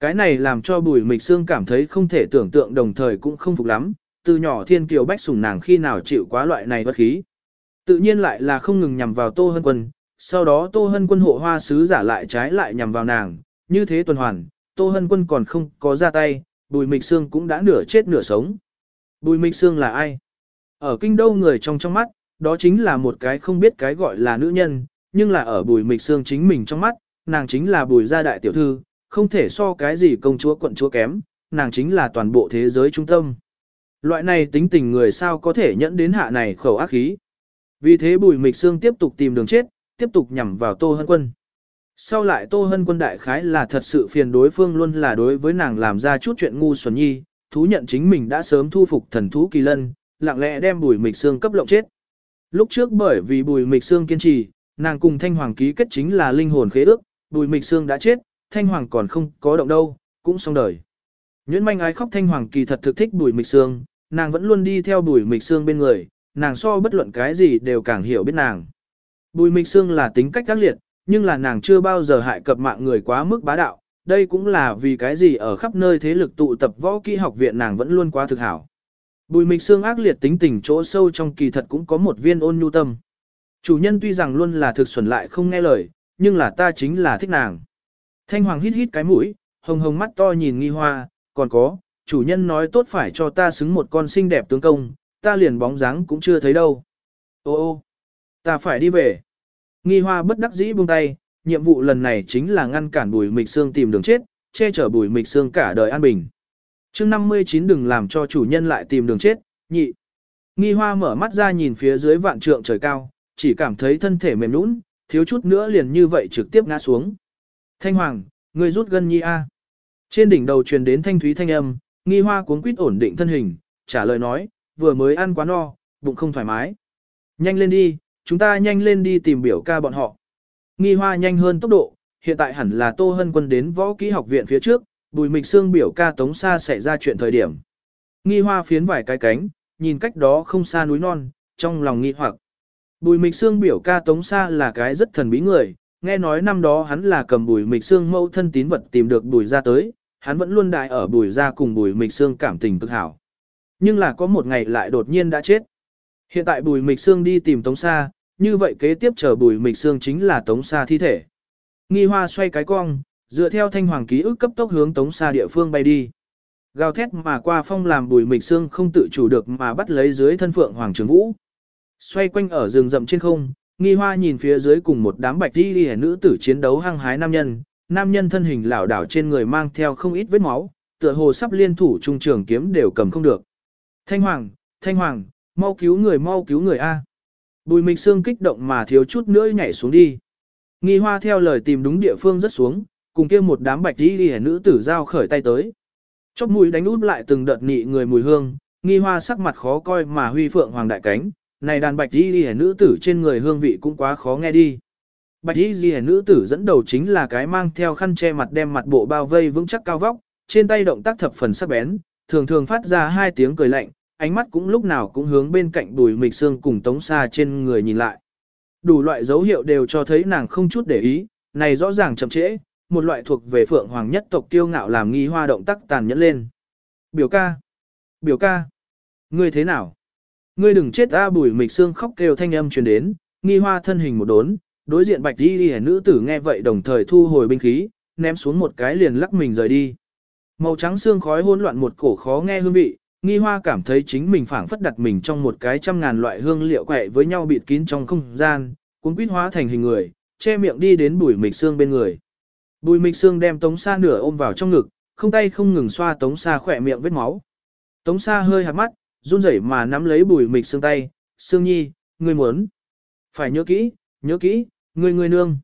Cái này làm cho bùi mịch xương cảm thấy không thể tưởng tượng đồng thời cũng không phục lắm, từ nhỏ thiên kiều bách sủng nàng khi nào chịu quá loại này bất khí. Tự nhiên lại là không ngừng nhằm vào Tô Hân quân, sau đó Tô Hân quân hộ hoa sứ giả lại trái lại nhằm vào nàng, như thế tuần hoàn, Tô Hân quân còn không có ra tay, bùi mịch xương cũng đã nửa chết nửa sống. Bùi mịch xương là ai? Ở kinh đô người trong trong mắt, đó chính là một cái không biết cái gọi là nữ nhân, nhưng là ở bùi mịch xương chính mình trong mắt, nàng chính là bùi gia đại tiểu thư, không thể so cái gì công chúa quận chúa kém, nàng chính là toàn bộ thế giới trung tâm. Loại này tính tình người sao có thể nhẫn đến hạ này khẩu ác khí. Vì thế bùi mịch xương tiếp tục tìm đường chết, tiếp tục nhằm vào Tô Hân Quân. Sau lại Tô Hân Quân đại khái là thật sự phiền đối phương luôn là đối với nàng làm ra chút chuyện ngu xuẩn nhi, thú nhận chính mình đã sớm thu phục thần thú kỳ lân, lặng lẽ đem bùi mịch xương cấp lộng chết. Lúc trước bởi vì bùi mịch xương kiên trì, nàng cùng Thanh Hoàng ký kết chính là linh hồn khế ước, bùi mịch xương đã chết, Thanh Hoàng còn không có động đâu, cũng xong đời. Nhuyễn manh ái khóc Thanh Hoàng kỳ thật thực thích bùi mịch xương, nàng vẫn luôn đi theo bùi mịch xương bên người, nàng so bất luận cái gì đều càng hiểu biết nàng. Bùi mịch xương là tính cách các liệt, nhưng là nàng chưa bao giờ hại cập mạng người quá mức bá đạo, đây cũng là vì cái gì ở khắp nơi thế lực tụ tập võ kỹ học viện nàng vẫn luôn quá thực hảo. Bùi mịch xương ác liệt tính tình chỗ sâu trong kỳ thật cũng có một viên ôn nhu tâm. Chủ nhân tuy rằng luôn là thực xuẩn lại không nghe lời, nhưng là ta chính là thích nàng. Thanh Hoàng hít hít cái mũi, hồng hồng mắt to nhìn nghi hoa, còn có, chủ nhân nói tốt phải cho ta xứng một con xinh đẹp tướng công, ta liền bóng dáng cũng chưa thấy đâu. Ô ô, ta phải đi về. Nghi hoa bất đắc dĩ buông tay, nhiệm vụ lần này chính là ngăn cản bùi mịch xương tìm đường chết, che chở bùi mịch xương cả đời an bình. chương 59 đừng làm cho chủ nhân lại tìm đường chết, nhị. Nghi hoa mở mắt ra nhìn phía dưới vạn trượng trời cao, chỉ cảm thấy thân thể mềm nũng, thiếu chút nữa liền như vậy trực tiếp ngã xuống. Thanh Hoàng, ngươi rút gân nhi A. Trên đỉnh đầu truyền đến thanh thúy thanh âm, nghi hoa cuốn quýt ổn định thân hình, trả lời nói, vừa mới ăn quá no, bụng không thoải mái. Nhanh lên đi, chúng ta nhanh lên đi tìm biểu ca bọn họ. Nghi hoa nhanh hơn tốc độ, hiện tại hẳn là Tô Hân Quân đến võ kỹ học viện phía trước, bùi mịch xương biểu ca tống xa xảy ra chuyện thời điểm. Nghi hoa phiến vài cái cánh, nhìn cách đó không xa núi non, trong lòng nghi hoặc. Bùi mịch xương biểu ca tống xa là cái rất thần bí người, nghe nói năm đó hắn là cầm bùi mịch xương mẫu thân tín vật tìm được bùi ra tới, hắn vẫn luôn đại ở bùi ra cùng bùi mịch xương cảm tình cực hảo. Nhưng là có một ngày lại đột nhiên đã chết. Hiện tại bùi mịch xương đi tìm tống xa, như vậy kế tiếp chờ bùi mịch xương chính là tống xa thi thể. Nghi hoa xoay cái cong, dựa theo thanh hoàng ký ức cấp tốc hướng tống xa địa phương bay đi. Gào thét mà qua phong làm bùi mịch xương không tự chủ được mà bắt lấy dưới thân phượng hoàng trường vũ. Xoay quanh ở rừng rậm trên không, nghi hoa nhìn phía dưới cùng một đám bạch đi đi nữ tử chiến đấu hăng hái nam nhân, nam nhân thân hình lảo đảo trên người mang theo không ít vết máu, tựa hồ sắp liên thủ trung trường kiếm đều cầm không được. Thanh hoàng, thanh hoàng, mau cứu người mau cứu người A. Bùi mịch xương kích động mà thiếu chút nữa nhảy xuống đi. Nghi hoa theo lời tìm đúng địa phương rất xuống, cùng kia một đám bạch đi đi nữ tử giao khởi tay tới. Chóc mũi đánh út lại từng đợt nị người mùi hương, nghi hoa sắc mặt khó coi mà huy phượng hoàng đại cánh, này đàn bạch đi đi nữ tử trên người hương vị cũng quá khó nghe đi. Bạch y ghi nữ tử dẫn đầu chính là cái mang theo khăn che mặt đem mặt bộ bao vây vững chắc cao vóc, trên tay động tác thập phần sắc bén, thường thường phát ra hai tiếng cười lạnh, ánh mắt cũng lúc nào cũng hướng bên cạnh đùi mịch xương cùng tống xa trên người nhìn lại. Đủ loại dấu hiệu đều cho thấy nàng không chút để ý, này rõ ràng chậm trễ, một loại thuộc về phượng hoàng nhất tộc tiêu ngạo làm nghi hoa động tác tàn nhẫn lên. Biểu ca! Biểu ca! Ngươi thế nào? Ngươi đừng chết a bùi mịch xương khóc kêu thanh âm truyền đến, nghi hoa thân hình một đốn, đối diện bạch đi đi nữ tử nghe vậy đồng thời thu hồi binh khí, ném xuống một cái liền lắc mình rời đi. Màu trắng xương khói hỗn loạn một cổ khó nghe hương vị, nghi hoa cảm thấy chính mình phảng phất đặt mình trong một cái trăm ngàn loại hương liệu quẹ với nhau bịt kín trong không gian, cuốn quýt hóa thành hình người, che miệng đi đến bùi mịch xương bên người. Bùi mịch xương đem tống xa nửa ôm vào trong ngực, không tay không ngừng xoa tống xa khỏe miệng vết máu. Tống xa hơi hạt mắt, run rẩy mà nắm lấy bùi mịch xương tay, xương nhi, ngươi muốn. Phải nhớ kỹ, nhớ kỹ, ngươi ngươi nương.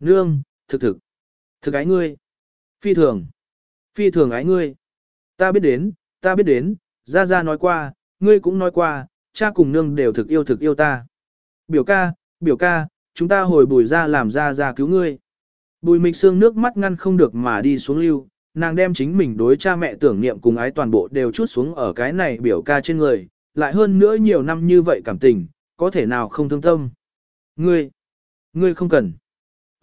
Nương, thực thực. Thực ái ngươi. Phi thường. Phi thường ái ngươi. Ta biết đến, ta biết đến, Gia Gia nói qua, ngươi cũng nói qua, cha cùng nương đều thực yêu thực yêu ta. Biểu ca, biểu ca, chúng ta hồi bùi ra làm Gia Gia cứu ngươi. Bùi mịch xương nước mắt ngăn không được mà đi xuống lưu, nàng đem chính mình đối cha mẹ tưởng niệm cùng ái toàn bộ đều chút xuống ở cái này biểu ca trên người, lại hơn nữa nhiều năm như vậy cảm tình, có thể nào không thương tâm. Ngươi, ngươi không cần.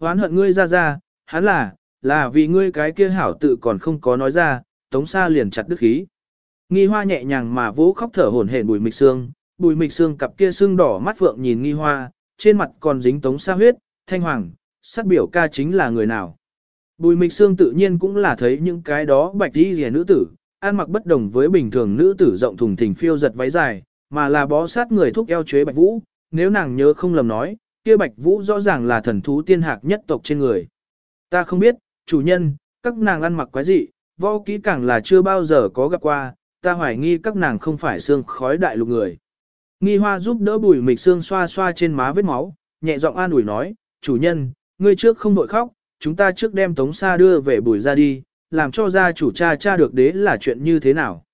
Hoán hận ngươi ra ra, hắn là, là vì ngươi cái kia hảo tự còn không có nói ra, tống xa liền chặt đức khí. Nghi hoa nhẹ nhàng mà vỗ khóc thở hổn hển bùi mịch xương, bùi mịch xương cặp kia xương đỏ mắt phượng nhìn nghi hoa, trên mặt còn dính tống xa huyết, thanh hoàng, sát biểu ca chính là người nào. Bùi mịch Sương tự nhiên cũng là thấy những cái đó bạch y rìa nữ tử, ăn mặc bất đồng với bình thường nữ tử rộng thùng thình phiêu giật váy dài, mà là bó sát người thúc eo chế bạch vũ, nếu nàng nhớ không lầm nói, kia bạch vũ rõ ràng là thần thú tiên hạc nhất tộc trên người. Ta không biết, chủ nhân, các nàng ăn mặc quái dị, võ kỹ càng là chưa bao giờ có gặp qua, ta hoài nghi các nàng không phải xương khói đại lục người. Nghi hoa giúp đỡ bùi mịch xương xoa xoa trên má vết máu, nhẹ giọng an ủi nói, chủ nhân, ngươi trước không đội khóc, chúng ta trước đem tống xa đưa về bùi ra đi, làm cho gia chủ cha cha được đế là chuyện như thế nào.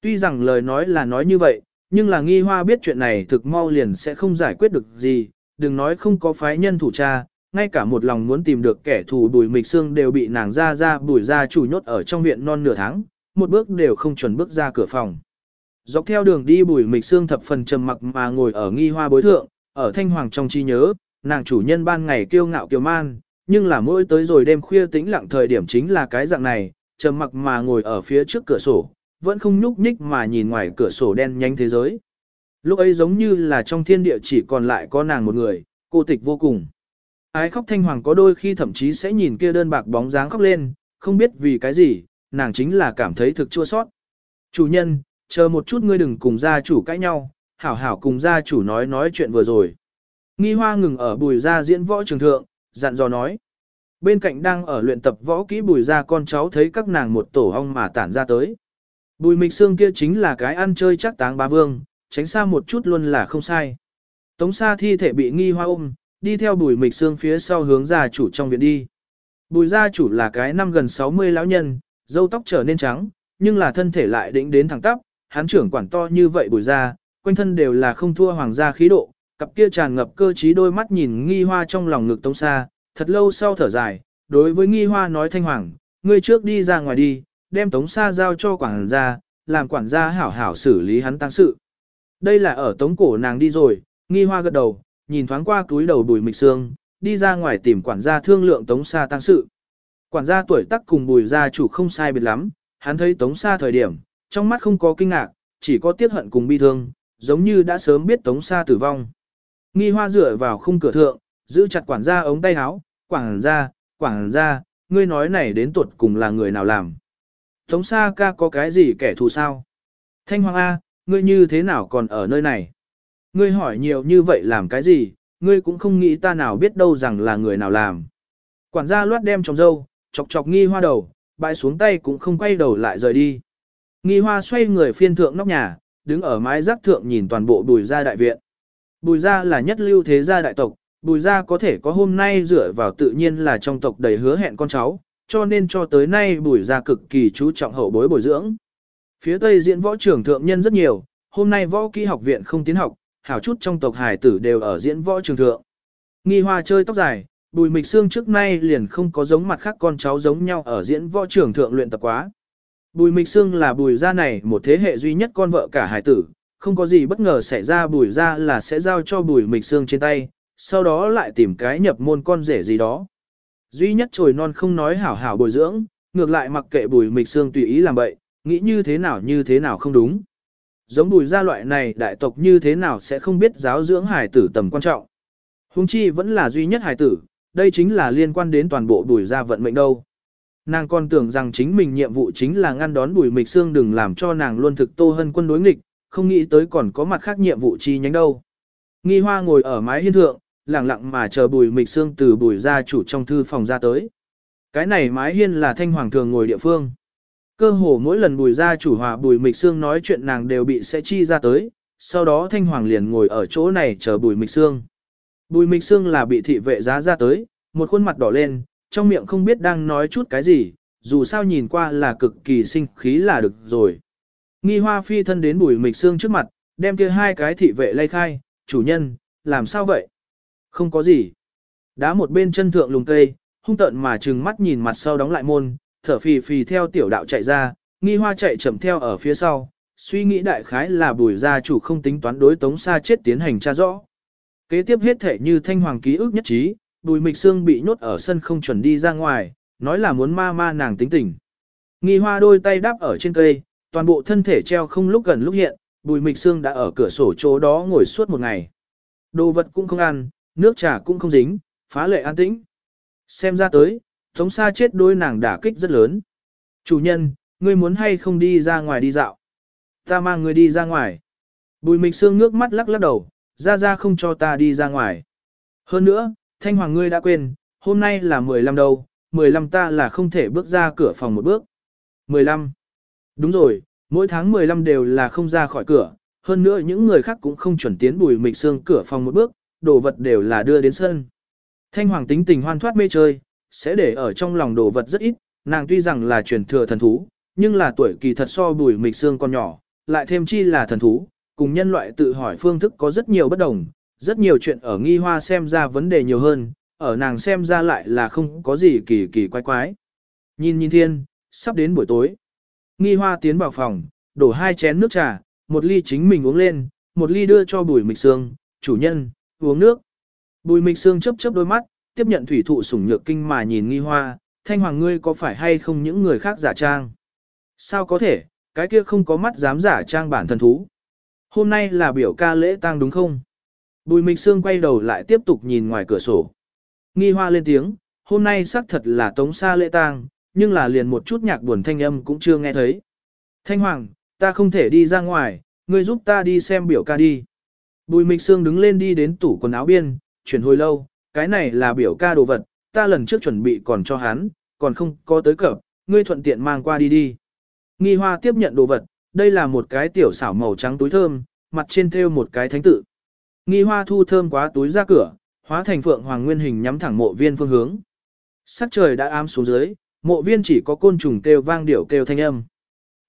Tuy rằng lời nói là nói như vậy, nhưng là nghi hoa biết chuyện này thực mau liền sẽ không giải quyết được gì, đừng nói không có phái nhân thủ cha, ngay cả một lòng muốn tìm được kẻ thù bùi mịch xương đều bị nàng ra ra bùi ra chủ nhốt ở trong viện non nửa tháng, một bước đều không chuẩn bước ra cửa phòng. Dọc theo đường đi bùi mịch xương thập phần trầm mặc mà ngồi ở nghi hoa bối thượng, ở thanh hoàng trong chi nhớ, nàng chủ nhân ban ngày kiêu ngạo kiều man, nhưng là mỗi tới rồi đêm khuya tĩnh lặng thời điểm chính là cái dạng này, trầm mặc mà ngồi ở phía trước cửa sổ, vẫn không nhúc nhích mà nhìn ngoài cửa sổ đen nhanh thế giới. Lúc ấy giống như là trong thiên địa chỉ còn lại có nàng một người, cô tịch vô cùng. Ái khóc thanh hoàng có đôi khi thậm chí sẽ nhìn kia đơn bạc bóng dáng khóc lên, không biết vì cái gì, nàng chính là cảm thấy thực chua sót. Chủ nhân, chờ một chút ngươi đừng cùng gia chủ cãi nhau, hảo hảo cùng gia chủ nói nói chuyện vừa rồi. Nghi hoa ngừng ở bùi gia diễn võ trường thượng, dặn dò nói. Bên cạnh đang ở luyện tập võ kỹ bùi gia con cháu thấy các nàng một tổ ong mà tản ra tới. Bùi mịch xương kia chính là cái ăn chơi chắc táng bá vương, tránh xa một chút luôn là không sai. Tống xa thi thể bị nghi hoa ôm, đi theo bùi mịch xương phía sau hướng gia chủ trong viện đi. Bùi gia chủ là cái năm gần 60 lão nhân, dâu tóc trở nên trắng, nhưng là thân thể lại đĩnh đến thẳng tắp, hắn trưởng quản to như vậy bùi gia, quanh thân đều là không thua hoàng gia khí độ, cặp kia tràn ngập cơ trí đôi mắt nhìn nghi hoa trong lòng ngực tống xa, thật lâu sau thở dài, đối với nghi hoa nói thanh hoàng, ngươi trước đi ra ngoài đi, đem tống xa giao cho quản gia, làm quản gia hảo hảo xử lý hắn tăng sự. Đây là ở tống cổ nàng đi rồi, nghi hoa gật đầu, nhìn thoáng qua túi đầu bùi mịch sương, đi ra ngoài tìm quản gia thương lượng tống xa tăng sự. Quản gia tuổi tác cùng bùi gia chủ không sai biệt lắm, hắn thấy tống xa thời điểm, trong mắt không có kinh ngạc, chỉ có tiếc hận cùng bi thương, giống như đã sớm biết tống xa tử vong. Nghi hoa dựa vào khung cửa thượng, giữ chặt quản gia ống tay áo, quản gia, quản gia, ngươi nói này đến tuột cùng là người nào làm. Tống Sa ca có cái gì kẻ thù sao? Thanh Hoàng A, ngươi như thế nào còn ở nơi này? Ngươi hỏi nhiều như vậy làm cái gì, ngươi cũng không nghĩ ta nào biết đâu rằng là người nào làm. Quản gia loát đem trong dâu, chọc chọc nghi hoa đầu, bãi xuống tay cũng không quay đầu lại rời đi. Nghi hoa xoay người phiên thượng nóc nhà, đứng ở mái rác thượng nhìn toàn bộ bùi gia đại viện. Bùi gia là nhất lưu thế gia đại tộc, bùi gia có thể có hôm nay dựa vào tự nhiên là trong tộc đầy hứa hẹn con cháu, cho nên cho tới nay bùi gia cực kỳ chú trọng hậu bối bồi dưỡng. Phía tây diễn võ trưởng thượng nhân rất nhiều, hôm nay võ kỹ học viện không tiến học, hảo chút trong tộc hải tử đều ở diễn võ trường thượng. Nghi hoa chơi tóc dài, bùi mịch xương trước nay liền không có giống mặt khác con cháu giống nhau ở diễn võ trường thượng luyện tập quá. Bùi mịch xương là bùi gia này một thế hệ duy nhất con vợ cả hải tử, không có gì bất ngờ xảy ra bùi gia là sẽ giao cho bùi mịch xương trên tay, sau đó lại tìm cái nhập môn con rể gì đó. Duy nhất trồi non không nói hảo hảo bồi dưỡng, ngược lại mặc kệ bùi mịch xương tùy ý làm bậy, nghĩ như thế nào như thế nào không đúng. Giống bùi gia loại này đại tộc như thế nào sẽ không biết giáo dưỡng hải tử tầm quan trọng. Hùng chi vẫn là duy nhất hải tử, đây chính là liên quan đến toàn bộ bùi gia vận mệnh đâu. Nàng còn tưởng rằng chính mình nhiệm vụ chính là ngăn đón bùi mịch xương đừng làm cho nàng luôn thực tô hơn quân đối nghịch, không nghĩ tới còn có mặt khác nhiệm vụ chi nhánh đâu. Nghi hoa ngồi ở mái hiên thượng, lặng lặng mà chờ bùi mịch xương từ bùi gia chủ trong thư phòng ra tới. Cái này mái hiên là thanh hoàng thường ngồi địa phương. Cơ hồ mỗi lần bùi gia chủ hòa bùi mịch xương nói chuyện nàng đều bị sẽ chi ra tới, sau đó thanh hoàng liền ngồi ở chỗ này chờ bùi mịch xương. Bùi mịch xương là bị thị vệ giá ra tới, một khuôn mặt đỏ lên, trong miệng không biết đang nói chút cái gì, dù sao nhìn qua là cực kỳ sinh khí là được rồi. Nghi hoa phi thân đến bùi mịch xương trước mặt, đem kia hai cái thị vệ lay khai, chủ nhân, làm sao vậy? Không có gì. Đá một bên chân thượng lùng cây, hung tợn mà trừng mắt nhìn mặt sau đóng lại môn, thở phì phì theo tiểu đạo chạy ra, nghi hoa chạy chậm theo ở phía sau, suy nghĩ đại khái là bùi gia chủ không tính toán đối tống xa chết tiến hành tra rõ. Kế tiếp hết thể như thanh hoàng ký ức nhất trí, bùi mịch xương bị nhốt ở sân không chuẩn đi ra ngoài, nói là muốn ma ma nàng tính tình. Nghi hoa đôi tay đáp ở trên cây, toàn bộ thân thể treo không lúc gần lúc hiện, bùi mịch xương đã ở cửa sổ chỗ đó ngồi suốt một ngày. Đồ vật cũng không ăn, nước trà cũng không dính, phá lệ an tĩnh. Xem ra tới, Tống Sa chết đôi nàng đả kích rất lớn. Chủ nhân, ngươi muốn hay không đi ra ngoài đi dạo? Ta mang ngươi đi ra ngoài. Bùi mịch xương ngước mắt lắc lắc đầu, ra ra không cho ta đi ra ngoài. Hơn nữa, Thanh Hoàng ngươi đã quên, hôm nay là 15 đâu, 15 ta là không thể bước ra cửa phòng một bước. 15. Đúng rồi, mỗi tháng 15 đều là không ra khỏi cửa, hơn nữa những người khác cũng không chuẩn tiến bùi mịch xương cửa phòng một bước, đồ vật đều là đưa đến sân. Thanh Hoàng tính tình hoan thoát mê chơi, sẽ để ở trong lòng đồ vật rất ít, nàng tuy rằng là truyền thừa thần thú, nhưng là tuổi kỳ thật so bùi mịch xương còn nhỏ, lại thêm chi là thần thú, cùng nhân loại tự hỏi phương thức có rất nhiều bất đồng, rất nhiều chuyện ở nghi hoa xem ra vấn đề nhiều hơn, ở nàng xem ra lại là không có gì kỳ kỳ quái quái. Nhìn nhìn thiên, sắp đến buổi tối. Nghi hoa tiến vào phòng, đổ hai chén nước trà, một ly chính mình uống lên, một ly đưa cho bùi mịch sương, chủ nhân, uống nước. Bùi mịch sương chớp chớp đôi mắt, tiếp nhận thủy thụ sủng nhược kinh mà nhìn nghi hoa, thanh hoàng ngươi có phải hay không những người khác giả trang? Sao có thể, cái kia không có mắt dám giả trang bản thân thú. Hôm nay là biểu ca lễ tang đúng không? Bùi Mịch Sương quay đầu lại tiếp tục nhìn ngoài cửa sổ. Nghi hoa lên tiếng, hôm nay xác thật là tống xa lễ tang, nhưng là liền một chút nhạc buồn thanh âm cũng chưa nghe thấy. Thanh Hoàng, ta không thể đi ra ngoài, ngươi giúp ta đi xem biểu ca đi. Bùi Mịch Sương đứng lên đi đến tủ quần áo biên, chuyển hồi lâu, cái này là biểu ca đồ vật, ta lần trước chuẩn bị còn cho hắn, còn không có tới cập, ngươi thuận tiện mang qua đi đi. Nghi hoa tiếp nhận đồ vật, đây là một cái tiểu xảo màu trắng túi thơm, mặt trên thêu một cái thánh tự. Nghi hoa thu thơm quá túi ra cửa, hóa thành phượng hoàng nguyên hình nhắm thẳng mộ viên phương hướng. Sắc trời đã ám xuống dưới, mộ viên chỉ có côn trùng kêu vang điệu kêu thanh âm.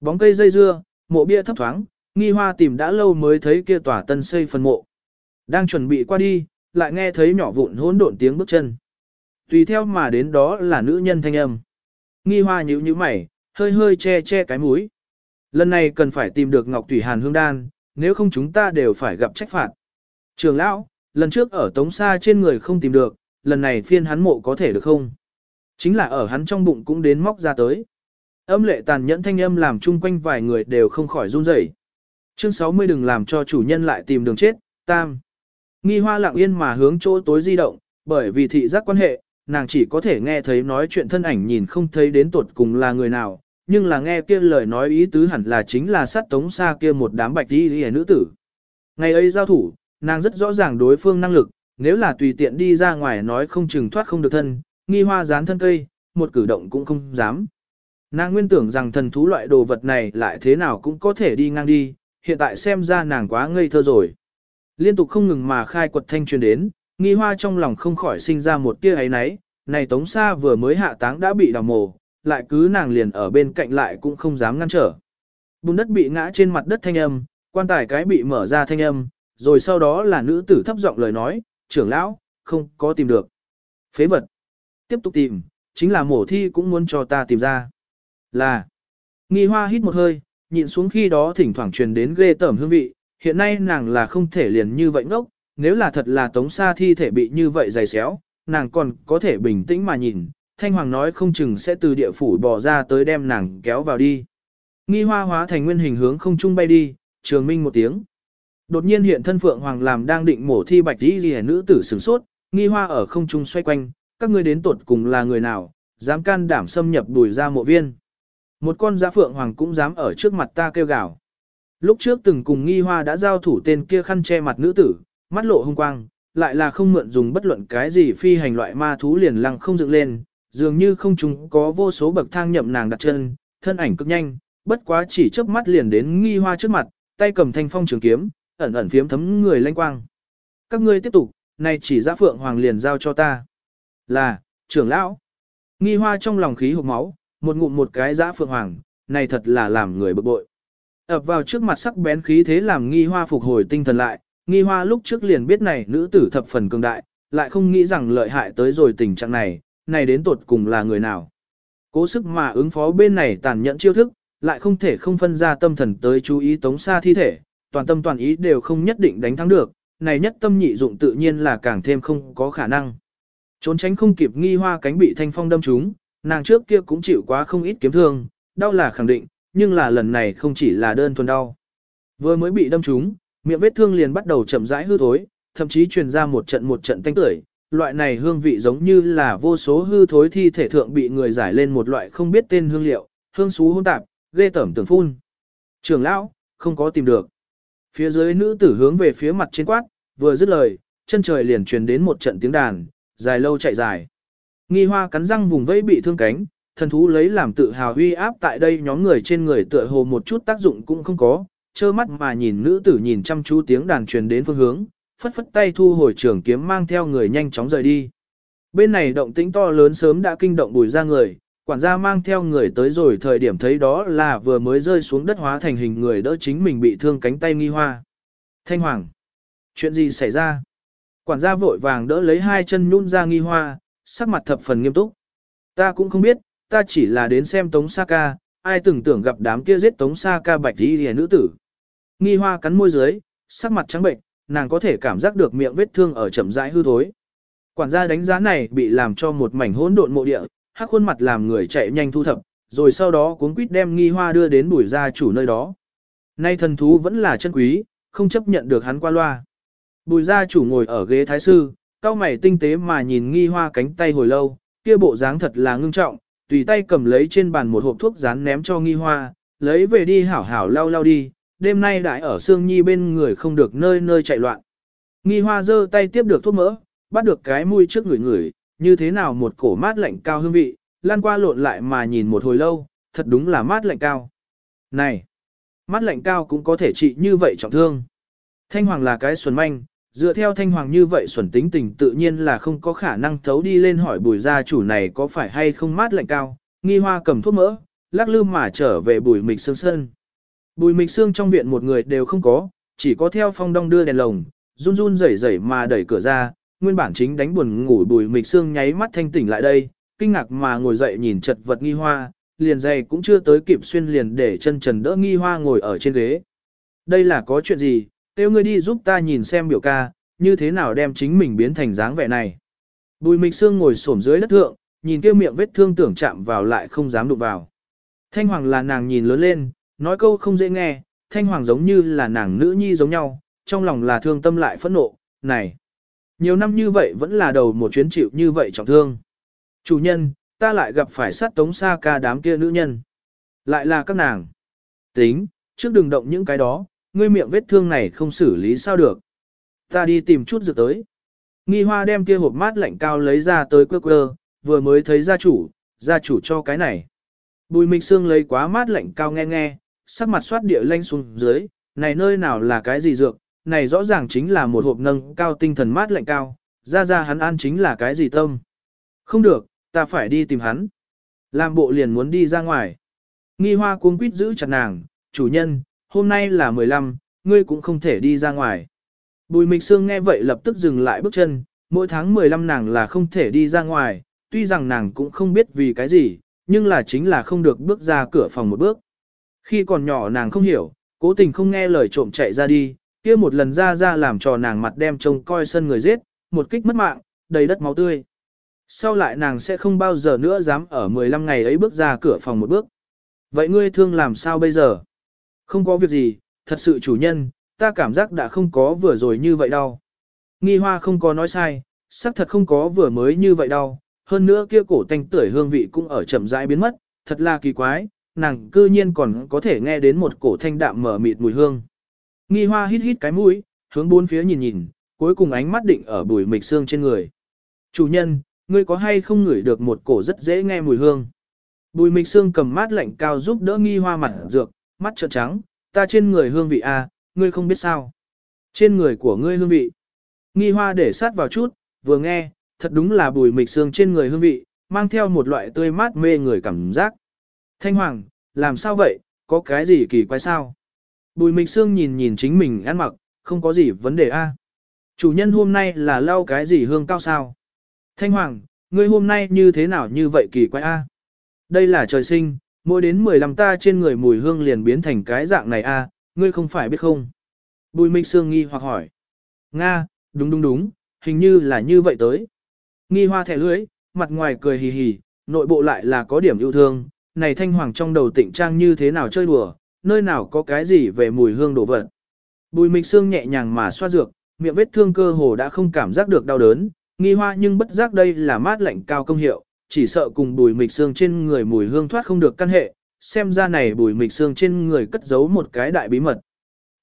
Bóng cây dây dưa, mộ bia thấp thoáng, nghi hoa tìm đã lâu mới thấy kia tòa tân xây phần mộ. Đang chuẩn bị qua đi, lại nghe thấy nhỏ vụn hỗn độn tiếng bước chân. Tùy theo mà đến đó là nữ nhân thanh âm. Nghi hoa nhíu nhíu mày, hơi hơi che che cái mũi. Lần này cần phải tìm được Ngọc Thủy Hàn Hương Đan, nếu không chúng ta đều phải gặp trách phạt. Trường lão, lần trước ở Tống Sa trên người không tìm được, lần này phiên hắn mộ có thể được không? Chính là ở hắn trong bụng cũng đến móc ra tới. Âm lệ tàn nhẫn thanh âm làm chung quanh vài người đều không khỏi run rẩy. Chương 60 đừng làm cho chủ nhân lại tìm đường chết, tam. Nghi hoa lặng yên mà hướng chỗ tối di động, bởi vì thị giác quan hệ, nàng chỉ có thể nghe thấy nói chuyện thân ảnh nhìn không thấy đến tuột cùng là người nào, nhưng là nghe kia lời nói ý tứ hẳn là chính là sát tống xa kia một đám bạch đi hề nữ tử. Ngày ấy giao thủ, nàng rất rõ ràng đối phương năng lực, nếu là tùy tiện đi ra ngoài nói không chừng thoát không được thân, nghi hoa dán thân cây, một cử động cũng không dám. Nàng nguyên tưởng rằng thần thú loại đồ vật này lại thế nào cũng có thể đi ngang đi, hiện tại xem ra nàng quá ngây thơ rồi. Liên tục không ngừng mà khai quật thanh truyền đến, nghi hoa trong lòng không khỏi sinh ra một tia ấy náy, này tống xa vừa mới hạ táng đã bị đào mồ, lại cứ nàng liền ở bên cạnh lại cũng không dám ngăn trở. Bùn đất bị ngã trên mặt đất thanh âm, quan tài cái bị mở ra thanh âm, rồi sau đó là nữ tử thấp giọng lời nói, trưởng lão, không có tìm được. Phế vật. Tiếp tục tìm, chính là mổ thi cũng muốn cho ta tìm ra. Là. Nghi hoa hít một hơi, nhịn xuống khi đó thỉnh thoảng truyền đến ghê tởm hương vị, hiện nay nàng là không thể liền như vậy ngốc, nếu là thật là tống xa thi thể bị như vậy dày xéo, nàng còn có thể bình tĩnh mà nhìn, Thanh Hoàng nói không chừng sẽ từ địa phủ bỏ ra tới đem nàng kéo vào đi. Nghi hoa hóa thành nguyên hình hướng không trung bay đi, trường minh một tiếng. Đột nhiên hiện thân Phượng Hoàng làm đang định mổ thi bạch đi ghi nữ tử sửng sốt, nghi hoa ở không trung xoay quanh, các ngươi đến tuột cùng là người nào, dám can đảm xâm nhập đùi ra mộ viên. Một con giã Phượng Hoàng cũng dám ở trước mặt ta kêu gào. Lúc trước từng cùng nghi hoa đã giao thủ tên kia khăn che mặt nữ tử, mắt lộ hung quang, lại là không mượn dùng bất luận cái gì phi hành loại ma thú liền lăng không dựng lên, dường như không chúng có vô số bậc thang nhậm nàng đặt chân, thân ảnh cực nhanh, bất quá chỉ chớp mắt liền đến nghi hoa trước mặt, tay cầm thanh phong trường kiếm, ẩn ẩn phiếm thấm người lanh quang. Các ngươi tiếp tục, này chỉ giã phượng hoàng liền giao cho ta. Là, trưởng lão. Nghi hoa trong lòng khí hộp máu, một ngụm một cái giã phượng hoàng, này thật là làm người bực bội. ập vào trước mặt sắc bén khí thế làm nghi hoa phục hồi tinh thần lại, nghi hoa lúc trước liền biết này nữ tử thập phần cường đại, lại không nghĩ rằng lợi hại tới rồi tình trạng này, này đến tột cùng là người nào. Cố sức mà ứng phó bên này tàn nhẫn chiêu thức, lại không thể không phân ra tâm thần tới chú ý tống xa thi thể, toàn tâm toàn ý đều không nhất định đánh thắng được, này nhất tâm nhị dụng tự nhiên là càng thêm không có khả năng. Trốn tránh không kịp nghi hoa cánh bị thanh phong đâm trúng, nàng trước kia cũng chịu quá không ít kiếm thương, đau là khẳng định, nhưng là lần này không chỉ là đơn thuần đau. Vừa mới bị đâm trúng, miệng vết thương liền bắt đầu chậm rãi hư thối, thậm chí truyền ra một trận một trận tanh tưởi, loại này hương vị giống như là vô số hư thối thi thể thượng bị người giải lên một loại không biết tên hương liệu, hương xú hôn tạp, ghê tởm tưởng phun. Trưởng lão, không có tìm được. Phía dưới nữ tử hướng về phía mặt trên quát, vừa dứt lời, chân trời liền truyền đến một trận tiếng đàn, dài lâu chạy dài. Nghi hoa cắn răng vùng vẫy bị thương cánh, thần thú lấy làm tự hào huy áp tại đây nhóm người trên người tựa hồ một chút tác dụng cũng không có, trơ mắt mà nhìn nữ tử nhìn chăm chú tiếng đàn truyền đến phương hướng, phất phất tay thu hồi trường kiếm mang theo người nhanh chóng rời đi. Bên này động tĩnh to lớn sớm đã kinh động bùi ra người, quản gia mang theo người tới rồi thời điểm thấy đó là vừa mới rơi xuống đất hóa thành hình người đỡ chính mình bị thương cánh tay nghi hoa. Thanh Hoàng! Chuyện gì xảy ra? Quản gia vội vàng đỡ lấy hai chân nhún ra nghi hoa, sắc mặt thập phần nghiêm túc. Ta cũng không biết, ta chỉ là đến xem Tống Sa Ca, ai từng tưởng gặp đám kia giết Tống Sa Ca bạch đi hề nữ tử. Nghi hoa cắn môi dưới, sắc mặt trắng bệnh, nàng có thể cảm giác được miệng vết thương ở chậm rãi hư thối. Quản gia đánh giá này bị làm cho một mảnh hỗn độn mộ địa, hắc khuôn mặt làm người chạy nhanh thu thập, rồi sau đó cuốn quýt đem nghi hoa đưa đến bùi gia chủ nơi đó. Nay thần thú vẫn là chân quý, không chấp nhận được hắn qua loa. Bùi gia chủ ngồi ở ghế thái sư, cao mày tinh tế mà nhìn nghi hoa cánh tay hồi lâu, kia bộ dáng thật là ngưng trọng, tùy tay cầm lấy trên bàn một hộp thuốc rán ném cho nghi hoa, lấy về đi hảo hảo lau lau đi, đêm nay đại ở Sương Nhi bên người không được nơi nơi chạy loạn. Nghi hoa giơ tay tiếp được thuốc mỡ, bắt được cái mũi trước người người, như thế nào một cổ mát lạnh cao hương vị, lan qua lộn lại mà nhìn một hồi lâu, thật đúng là mát lạnh cao. Này, mát lạnh cao cũng có thể trị như vậy trọng thương. Thanh hoàng là cái xuẩn manh, dựa theo thanh hoàng như vậy xuẩn tính tình tự nhiên là không có khả năng thấu đi lên hỏi bùi gia chủ này có phải hay không mát lạnh cao, nghi hoa cầm thuốc mỡ, lắc lư mà trở về bùi mịch sương sân. Bùi mịch sương trong viện một người đều không có, chỉ có theo phong đông đưa đèn lồng, run run rẩy rẩy mà đẩy cửa ra, nguyên bản chính đánh buồn ngủ bùi mịch sương nháy mắt thanh tỉnh lại đây, kinh ngạc mà ngồi dậy nhìn chật vật nghi hoa, liền giày cũng chưa tới kịp xuyên liền để chân trần đỡ nghi hoa ngồi ở trên ghế. Đây là có chuyện gì, kêu ngươi đi giúp ta nhìn xem biểu ca, như thế nào đem chính mình biến thành dáng vẻ này. Bùi mịch sương ngồi xổm dưới đất thượng, nhìn kia miệng vết thương tưởng chạm vào lại không dám đụng vào. Thanh Hoàng là nàng nhìn lớn lên, nói câu không dễ nghe, Thanh Hoàng giống như là nàng nữ nhi giống nhau, trong lòng là thương tâm lại phẫn nộ, này. Nhiều năm như vậy vẫn là đầu một chuyến chịu như vậy trọng thương. Chủ nhân, ta lại gặp phải sát tống xa ca đám kia nữ nhân. Lại là các nàng. Tính, trước đừng động những cái đó, ngươi miệng vết thương này không xử lý sao được. Ta đi tìm chút dược tới. Nghi hoa đem kia hộp mát lạnh cao lấy ra tới quơ quơ, vừa mới thấy gia chủ, gia chủ cho cái này. Bùi Minh Sương lấy quá mát lạnh cao nghe nghe, sắc mặt xoát địa lanh xuống dưới, này nơi nào là cái gì dược, này rõ ràng chính là một hộp nâng cao tinh thần mát lạnh cao, ra ra hắn ăn chính là cái gì tâm. Không được, ta phải đi tìm hắn. Làm bộ liền muốn đi ra ngoài. Nghi hoa cuống quýt giữ chặt nàng, chủ nhân, hôm nay là 15, ngươi cũng không thể đi ra ngoài. Bùi mịch Sương nghe vậy lập tức dừng lại bước chân, mỗi tháng 15 nàng là không thể đi ra ngoài, tuy rằng nàng cũng không biết vì cái gì, nhưng là chính là không được bước ra cửa phòng một bước. Khi còn nhỏ nàng không hiểu, cố tình không nghe lời trộm chạy ra đi, kia một lần ra ra làm trò nàng mặt đem trông coi sân người giết, một kích mất mạng, đầy đất máu tươi. Sau lại nàng sẽ không bao giờ nữa dám ở 15 ngày ấy bước ra cửa phòng một bước. Vậy ngươi thương làm sao bây giờ? Không có việc gì, thật sự chủ nhân, ta cảm giác đã không có vừa rồi như vậy đâu. Nghi hoa không có nói sai, xác thật không có vừa mới như vậy đâu. Hơn nữa kia cổ tanh tưởi hương vị cũng ở chậm rãi biến mất, thật là kỳ quái, nàng cư nhiên còn có thể nghe đến một cổ thanh đạm mở mịt mùi hương. Nghi hoa hít hít cái mũi, hướng bốn phía nhìn nhìn, cuối cùng ánh mắt định ở bùi mịch xương trên người. Chủ nhân, ngươi có hay không ngửi được một cổ rất dễ nghe mùi hương? Bùi mịch xương cầm mát lạnh cao giúp đỡ nghi hoa mặt dược, mắt trợn trắng, ta trên người hương vị a, à, ngươi không biết sao. Trên người của ngươi hương vị. Nghi hoa để sát vào chút, vừa nghe, thật đúng là bùi mịch xương trên người hương vị, mang theo một loại tươi mát mê người cảm giác. Thanh Hoàng, làm sao vậy, có cái gì kỳ quái sao? Bùi Mịch xương nhìn nhìn chính mình ăn mặc, không có gì vấn đề a. Chủ nhân hôm nay là lau cái gì hương cao sao? Thanh Hoàng, ngươi hôm nay như thế nào như vậy kỳ quái a? Đây là trời sinh, mỗi đến 15 ta trên người mùi hương liền biến thành cái dạng này a, ngươi không phải biết không? Bùi Minh Sương nghi hoặc hỏi. Nga, đúng đúng đúng, hình như là như vậy tới. Nghi hoa thẻ lưới, mặt ngoài cười hì hì, nội bộ lại là có điểm yêu thương, này thanh hoàng trong đầu tịnh trang như thế nào chơi đùa, nơi nào có cái gì về mùi hương đổ vật. Bùi Minh Sương nhẹ nhàng mà xoa dược, miệng vết thương cơ hồ đã không cảm giác được đau đớn, nghi hoa nhưng bất giác đây là mát lạnh cao công hiệu, chỉ sợ cùng bùi mịch xương trên người mùi hương thoát không được căn hệ, xem ra này bùi mịch xương trên người cất giấu một cái đại bí mật.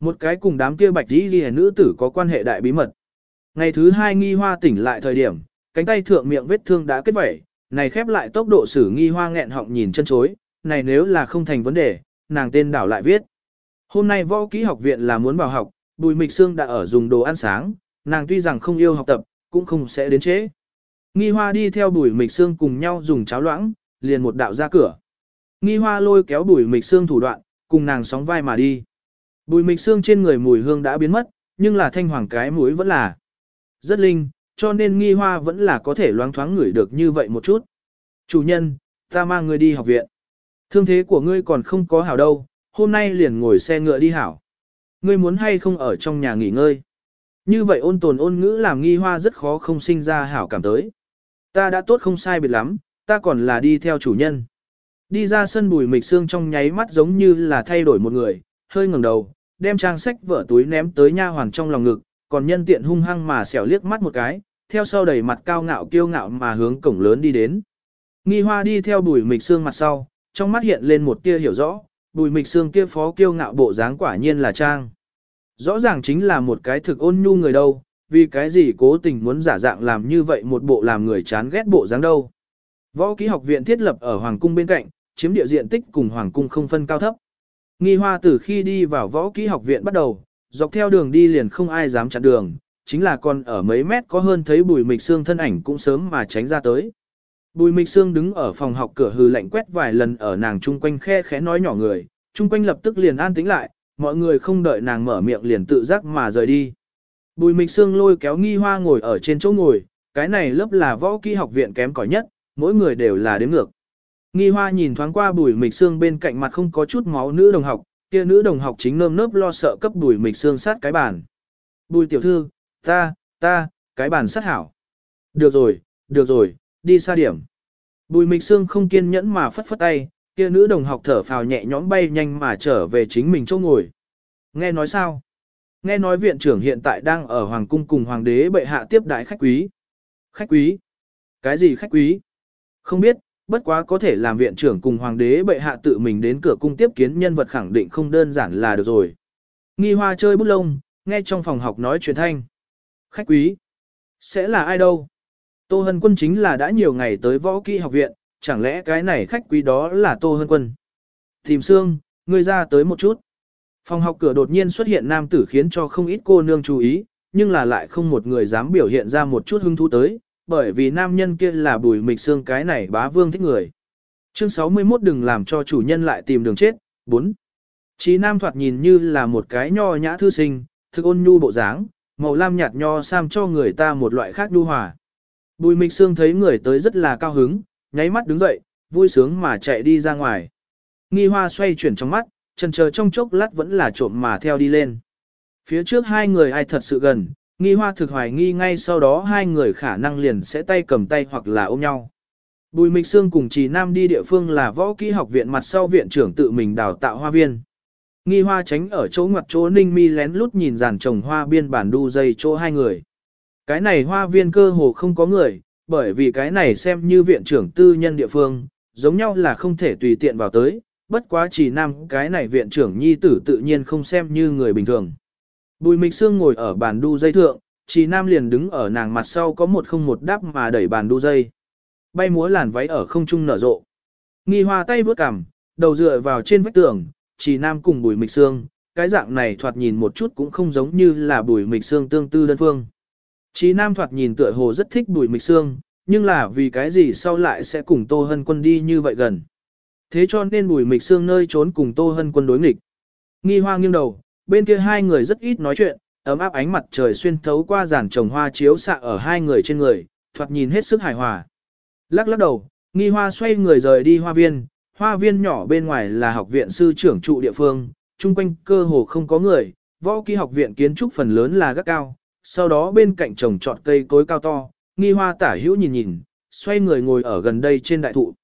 Một cái cùng đám kia bạch đi ghi nữ tử có quan hệ đại bí mật. Ngày thứ hai nghi hoa tỉnh lại thời điểm, cánh tay thượng miệng vết thương đã kết vẩy, này khép lại tốc độ xử nghi hoa nghẹn họng nhìn chân chối, này nếu là không thành vấn đề, nàng tên đảo lại viết. Hôm nay võ kỹ học viện là muốn vào học, Bùi Mịch xương đã ở dùng đồ ăn sáng, nàng tuy rằng không yêu học tập, cũng không sẽ đến chế. Nghi Hoa đi theo Bùi Mịch Sương cùng nhau dùng cháo loãng, liền một đạo ra cửa. Nghi Hoa lôi kéo Bùi Mịch Sương thủ đoạn, cùng nàng sóng vai mà đi. Bùi Mịch Sương trên người mùi hương đã biến mất, nhưng là thanh hoàng cái mũi vẫn là rất linh, cho nên Nghi Hoa vẫn là có thể loáng thoáng ngửi được như vậy một chút. Chủ nhân, ta mang ngươi đi học viện. Thương thế của ngươi còn không có hảo đâu, hôm nay liền ngồi xe ngựa đi hảo. Ngươi muốn hay không ở trong nhà nghỉ ngơi. Như vậy ôn tồn ôn ngữ làm nghi hoa rất khó không sinh ra hảo cảm tới. Ta đã tốt không sai biệt lắm, ta còn là đi theo chủ nhân. Đi ra sân bùi mịch xương trong nháy mắt giống như là thay đổi một người, hơi ngẩng đầu, đem trang sách vở túi ném tới nha hoàn trong lòng ngực, còn nhân tiện hung hăng mà xẻo liếc mắt một cái, theo sau đẩy mặt cao ngạo kiêu ngạo mà hướng cổng lớn đi đến. Nghi hoa đi theo bùi mịch xương mặt sau, trong mắt hiện lên một tia hiểu rõ, bùi mịch xương kia phó kiêu ngạo bộ dáng quả nhiên là trang. Rõ ràng chính là một cái thực ôn nhu người đâu, vì cái gì cố tình muốn giả dạng làm như vậy một bộ làm người chán ghét bộ dáng đâu. Võ ký học viện thiết lập ở Hoàng cung bên cạnh, chiếm địa diện tích cùng Hoàng cung không phân cao thấp. Nghi hoa từ khi đi vào võ kỹ học viện bắt đầu, dọc theo đường đi liền không ai dám chặn đường, chính là còn ở mấy mét có hơn thấy bùi mịch xương thân ảnh cũng sớm mà tránh ra tới. Bùi mịch xương đứng ở phòng học cửa hư lạnh quét vài lần ở nàng chung quanh khe khẽ nói nhỏ người, chung quanh lập tức liền an tĩnh lại, mọi người không đợi nàng mở miệng liền tự giác mà rời đi. Bùi mịch Sương lôi kéo nghi hoa ngồi ở trên chỗ ngồi, cái này lớp là võ kỹ học viện kém cỏi nhất, mỗi người đều là đếm ngược. Nghi hoa nhìn thoáng qua bùi mịch Sương bên cạnh mặt không có chút máu nữ đồng học, kia nữ đồng học chính nơm nớp lo sợ cấp bùi mịch Sương sát cái bàn. Bùi tiểu thư, ta, ta, cái bàn sát hảo. Được rồi, được rồi, đi xa điểm. Bùi mịch Sương không kiên nhẫn mà phất phất tay, kia nữ đồng học thở phào nhẹ nhõm bay nhanh mà trở về chính mình chỗ ngồi. Nghe nói sao? Nghe nói viện trưởng hiện tại đang ở hoàng cung cùng hoàng đế bệ hạ tiếp đại khách quý. Khách quý? Cái gì khách quý? Không biết, bất quá có thể làm viện trưởng cùng hoàng đế bệ hạ tự mình đến cửa cung tiếp kiến nhân vật khẳng định không đơn giản là được rồi. Nghi hoa chơi bút lông, nghe trong phòng học nói chuyện thanh. Khách quý? Sẽ là ai đâu? Tô Hân Quân chính là đã nhiều ngày tới võ kỹ học viện, chẳng lẽ cái này khách quý đó là Tô Hân Quân? Tìm Sương, ngươi ra tới một chút. Phòng học cửa đột nhiên xuất hiện nam tử khiến cho không ít cô nương chú ý, nhưng là lại không một người dám biểu hiện ra một chút hứng thú tới, bởi vì nam nhân kia là bùi mịch xương cái này bá vương thích người. Chương 61 đừng làm cho chủ nhân lại tìm đường chết. 4. Chí nam thoạt nhìn như là một cái nho nhã thư sinh, thực ôn nhu bộ dáng, màu lam nhạt nho sam cho người ta một loại khác nhu hòa. Bùi mịch xương thấy người tới rất là cao hứng, nháy mắt đứng dậy, vui sướng mà chạy đi ra ngoài. Nghi hoa xoay chuyển trong mắt, Trần chờ trong chốc lát vẫn là trộm mà theo đi lên. Phía trước hai người ai thật sự gần, nghi hoa thực hoài nghi ngay sau đó hai người khả năng liền sẽ tay cầm tay hoặc là ôm nhau. Bùi Mịch Sương cùng Trì Nam đi địa phương là võ kỹ học viện mặt sau viện trưởng tự mình đào tạo hoa viên. Nghi hoa tránh ở chỗ ngoặt chỗ ninh mi lén lút nhìn dàn trồng hoa biên bản đu dây chỗ hai người. Cái này hoa viên cơ hồ không có người, bởi vì cái này xem như viện trưởng tư nhân địa phương, giống nhau là không thể tùy tiện vào tới, bất quá chỉ nam cái này viện trưởng nhi tử tự nhiên không xem như người bình thường. Bùi Mịch Sương ngồi ở bàn đu dây thượng, chỉ nam liền đứng ở nàng mặt sau có một không một đáp mà đẩy bàn đu dây. Bay múa làn váy ở không trung nở rộ. Nghi hoa tay vướt cằm, đầu dựa vào trên vách tường, chỉ nam cùng bùi Mịch Sương, cái dạng này thoạt nhìn một chút cũng không giống như là bùi Mịch Sương tương tư đơn phương. Chí Nam thoạt nhìn tựa hồ rất thích bùi Mịch Sương, nhưng là vì cái gì sau lại sẽ cùng Tô Hân Quân đi như vậy gần. Thế cho nên bùi mịch xương nơi trốn cùng Tô Hân quân đối nghịch. Nghi hoa nghiêng đầu, bên kia hai người rất ít nói chuyện, ấm áp ánh mặt trời xuyên thấu qua giàn trồng hoa chiếu xạ ở hai người trên người, thoạt nhìn hết sức hài hòa. Lắc lắc đầu, nghi hoa xoay người rời đi hoa viên, hoa viên nhỏ bên ngoài là học viện sư trưởng trụ địa phương, chung quanh cơ hồ không có người, võ kỹ học viện kiến trúc phần lớn là gác cao, sau đó bên cạnh trồng trọt cây cối cao to, nghi hoa tả hữu nhìn nhìn, xoay người ngồi ở gần đây trên đại thụ.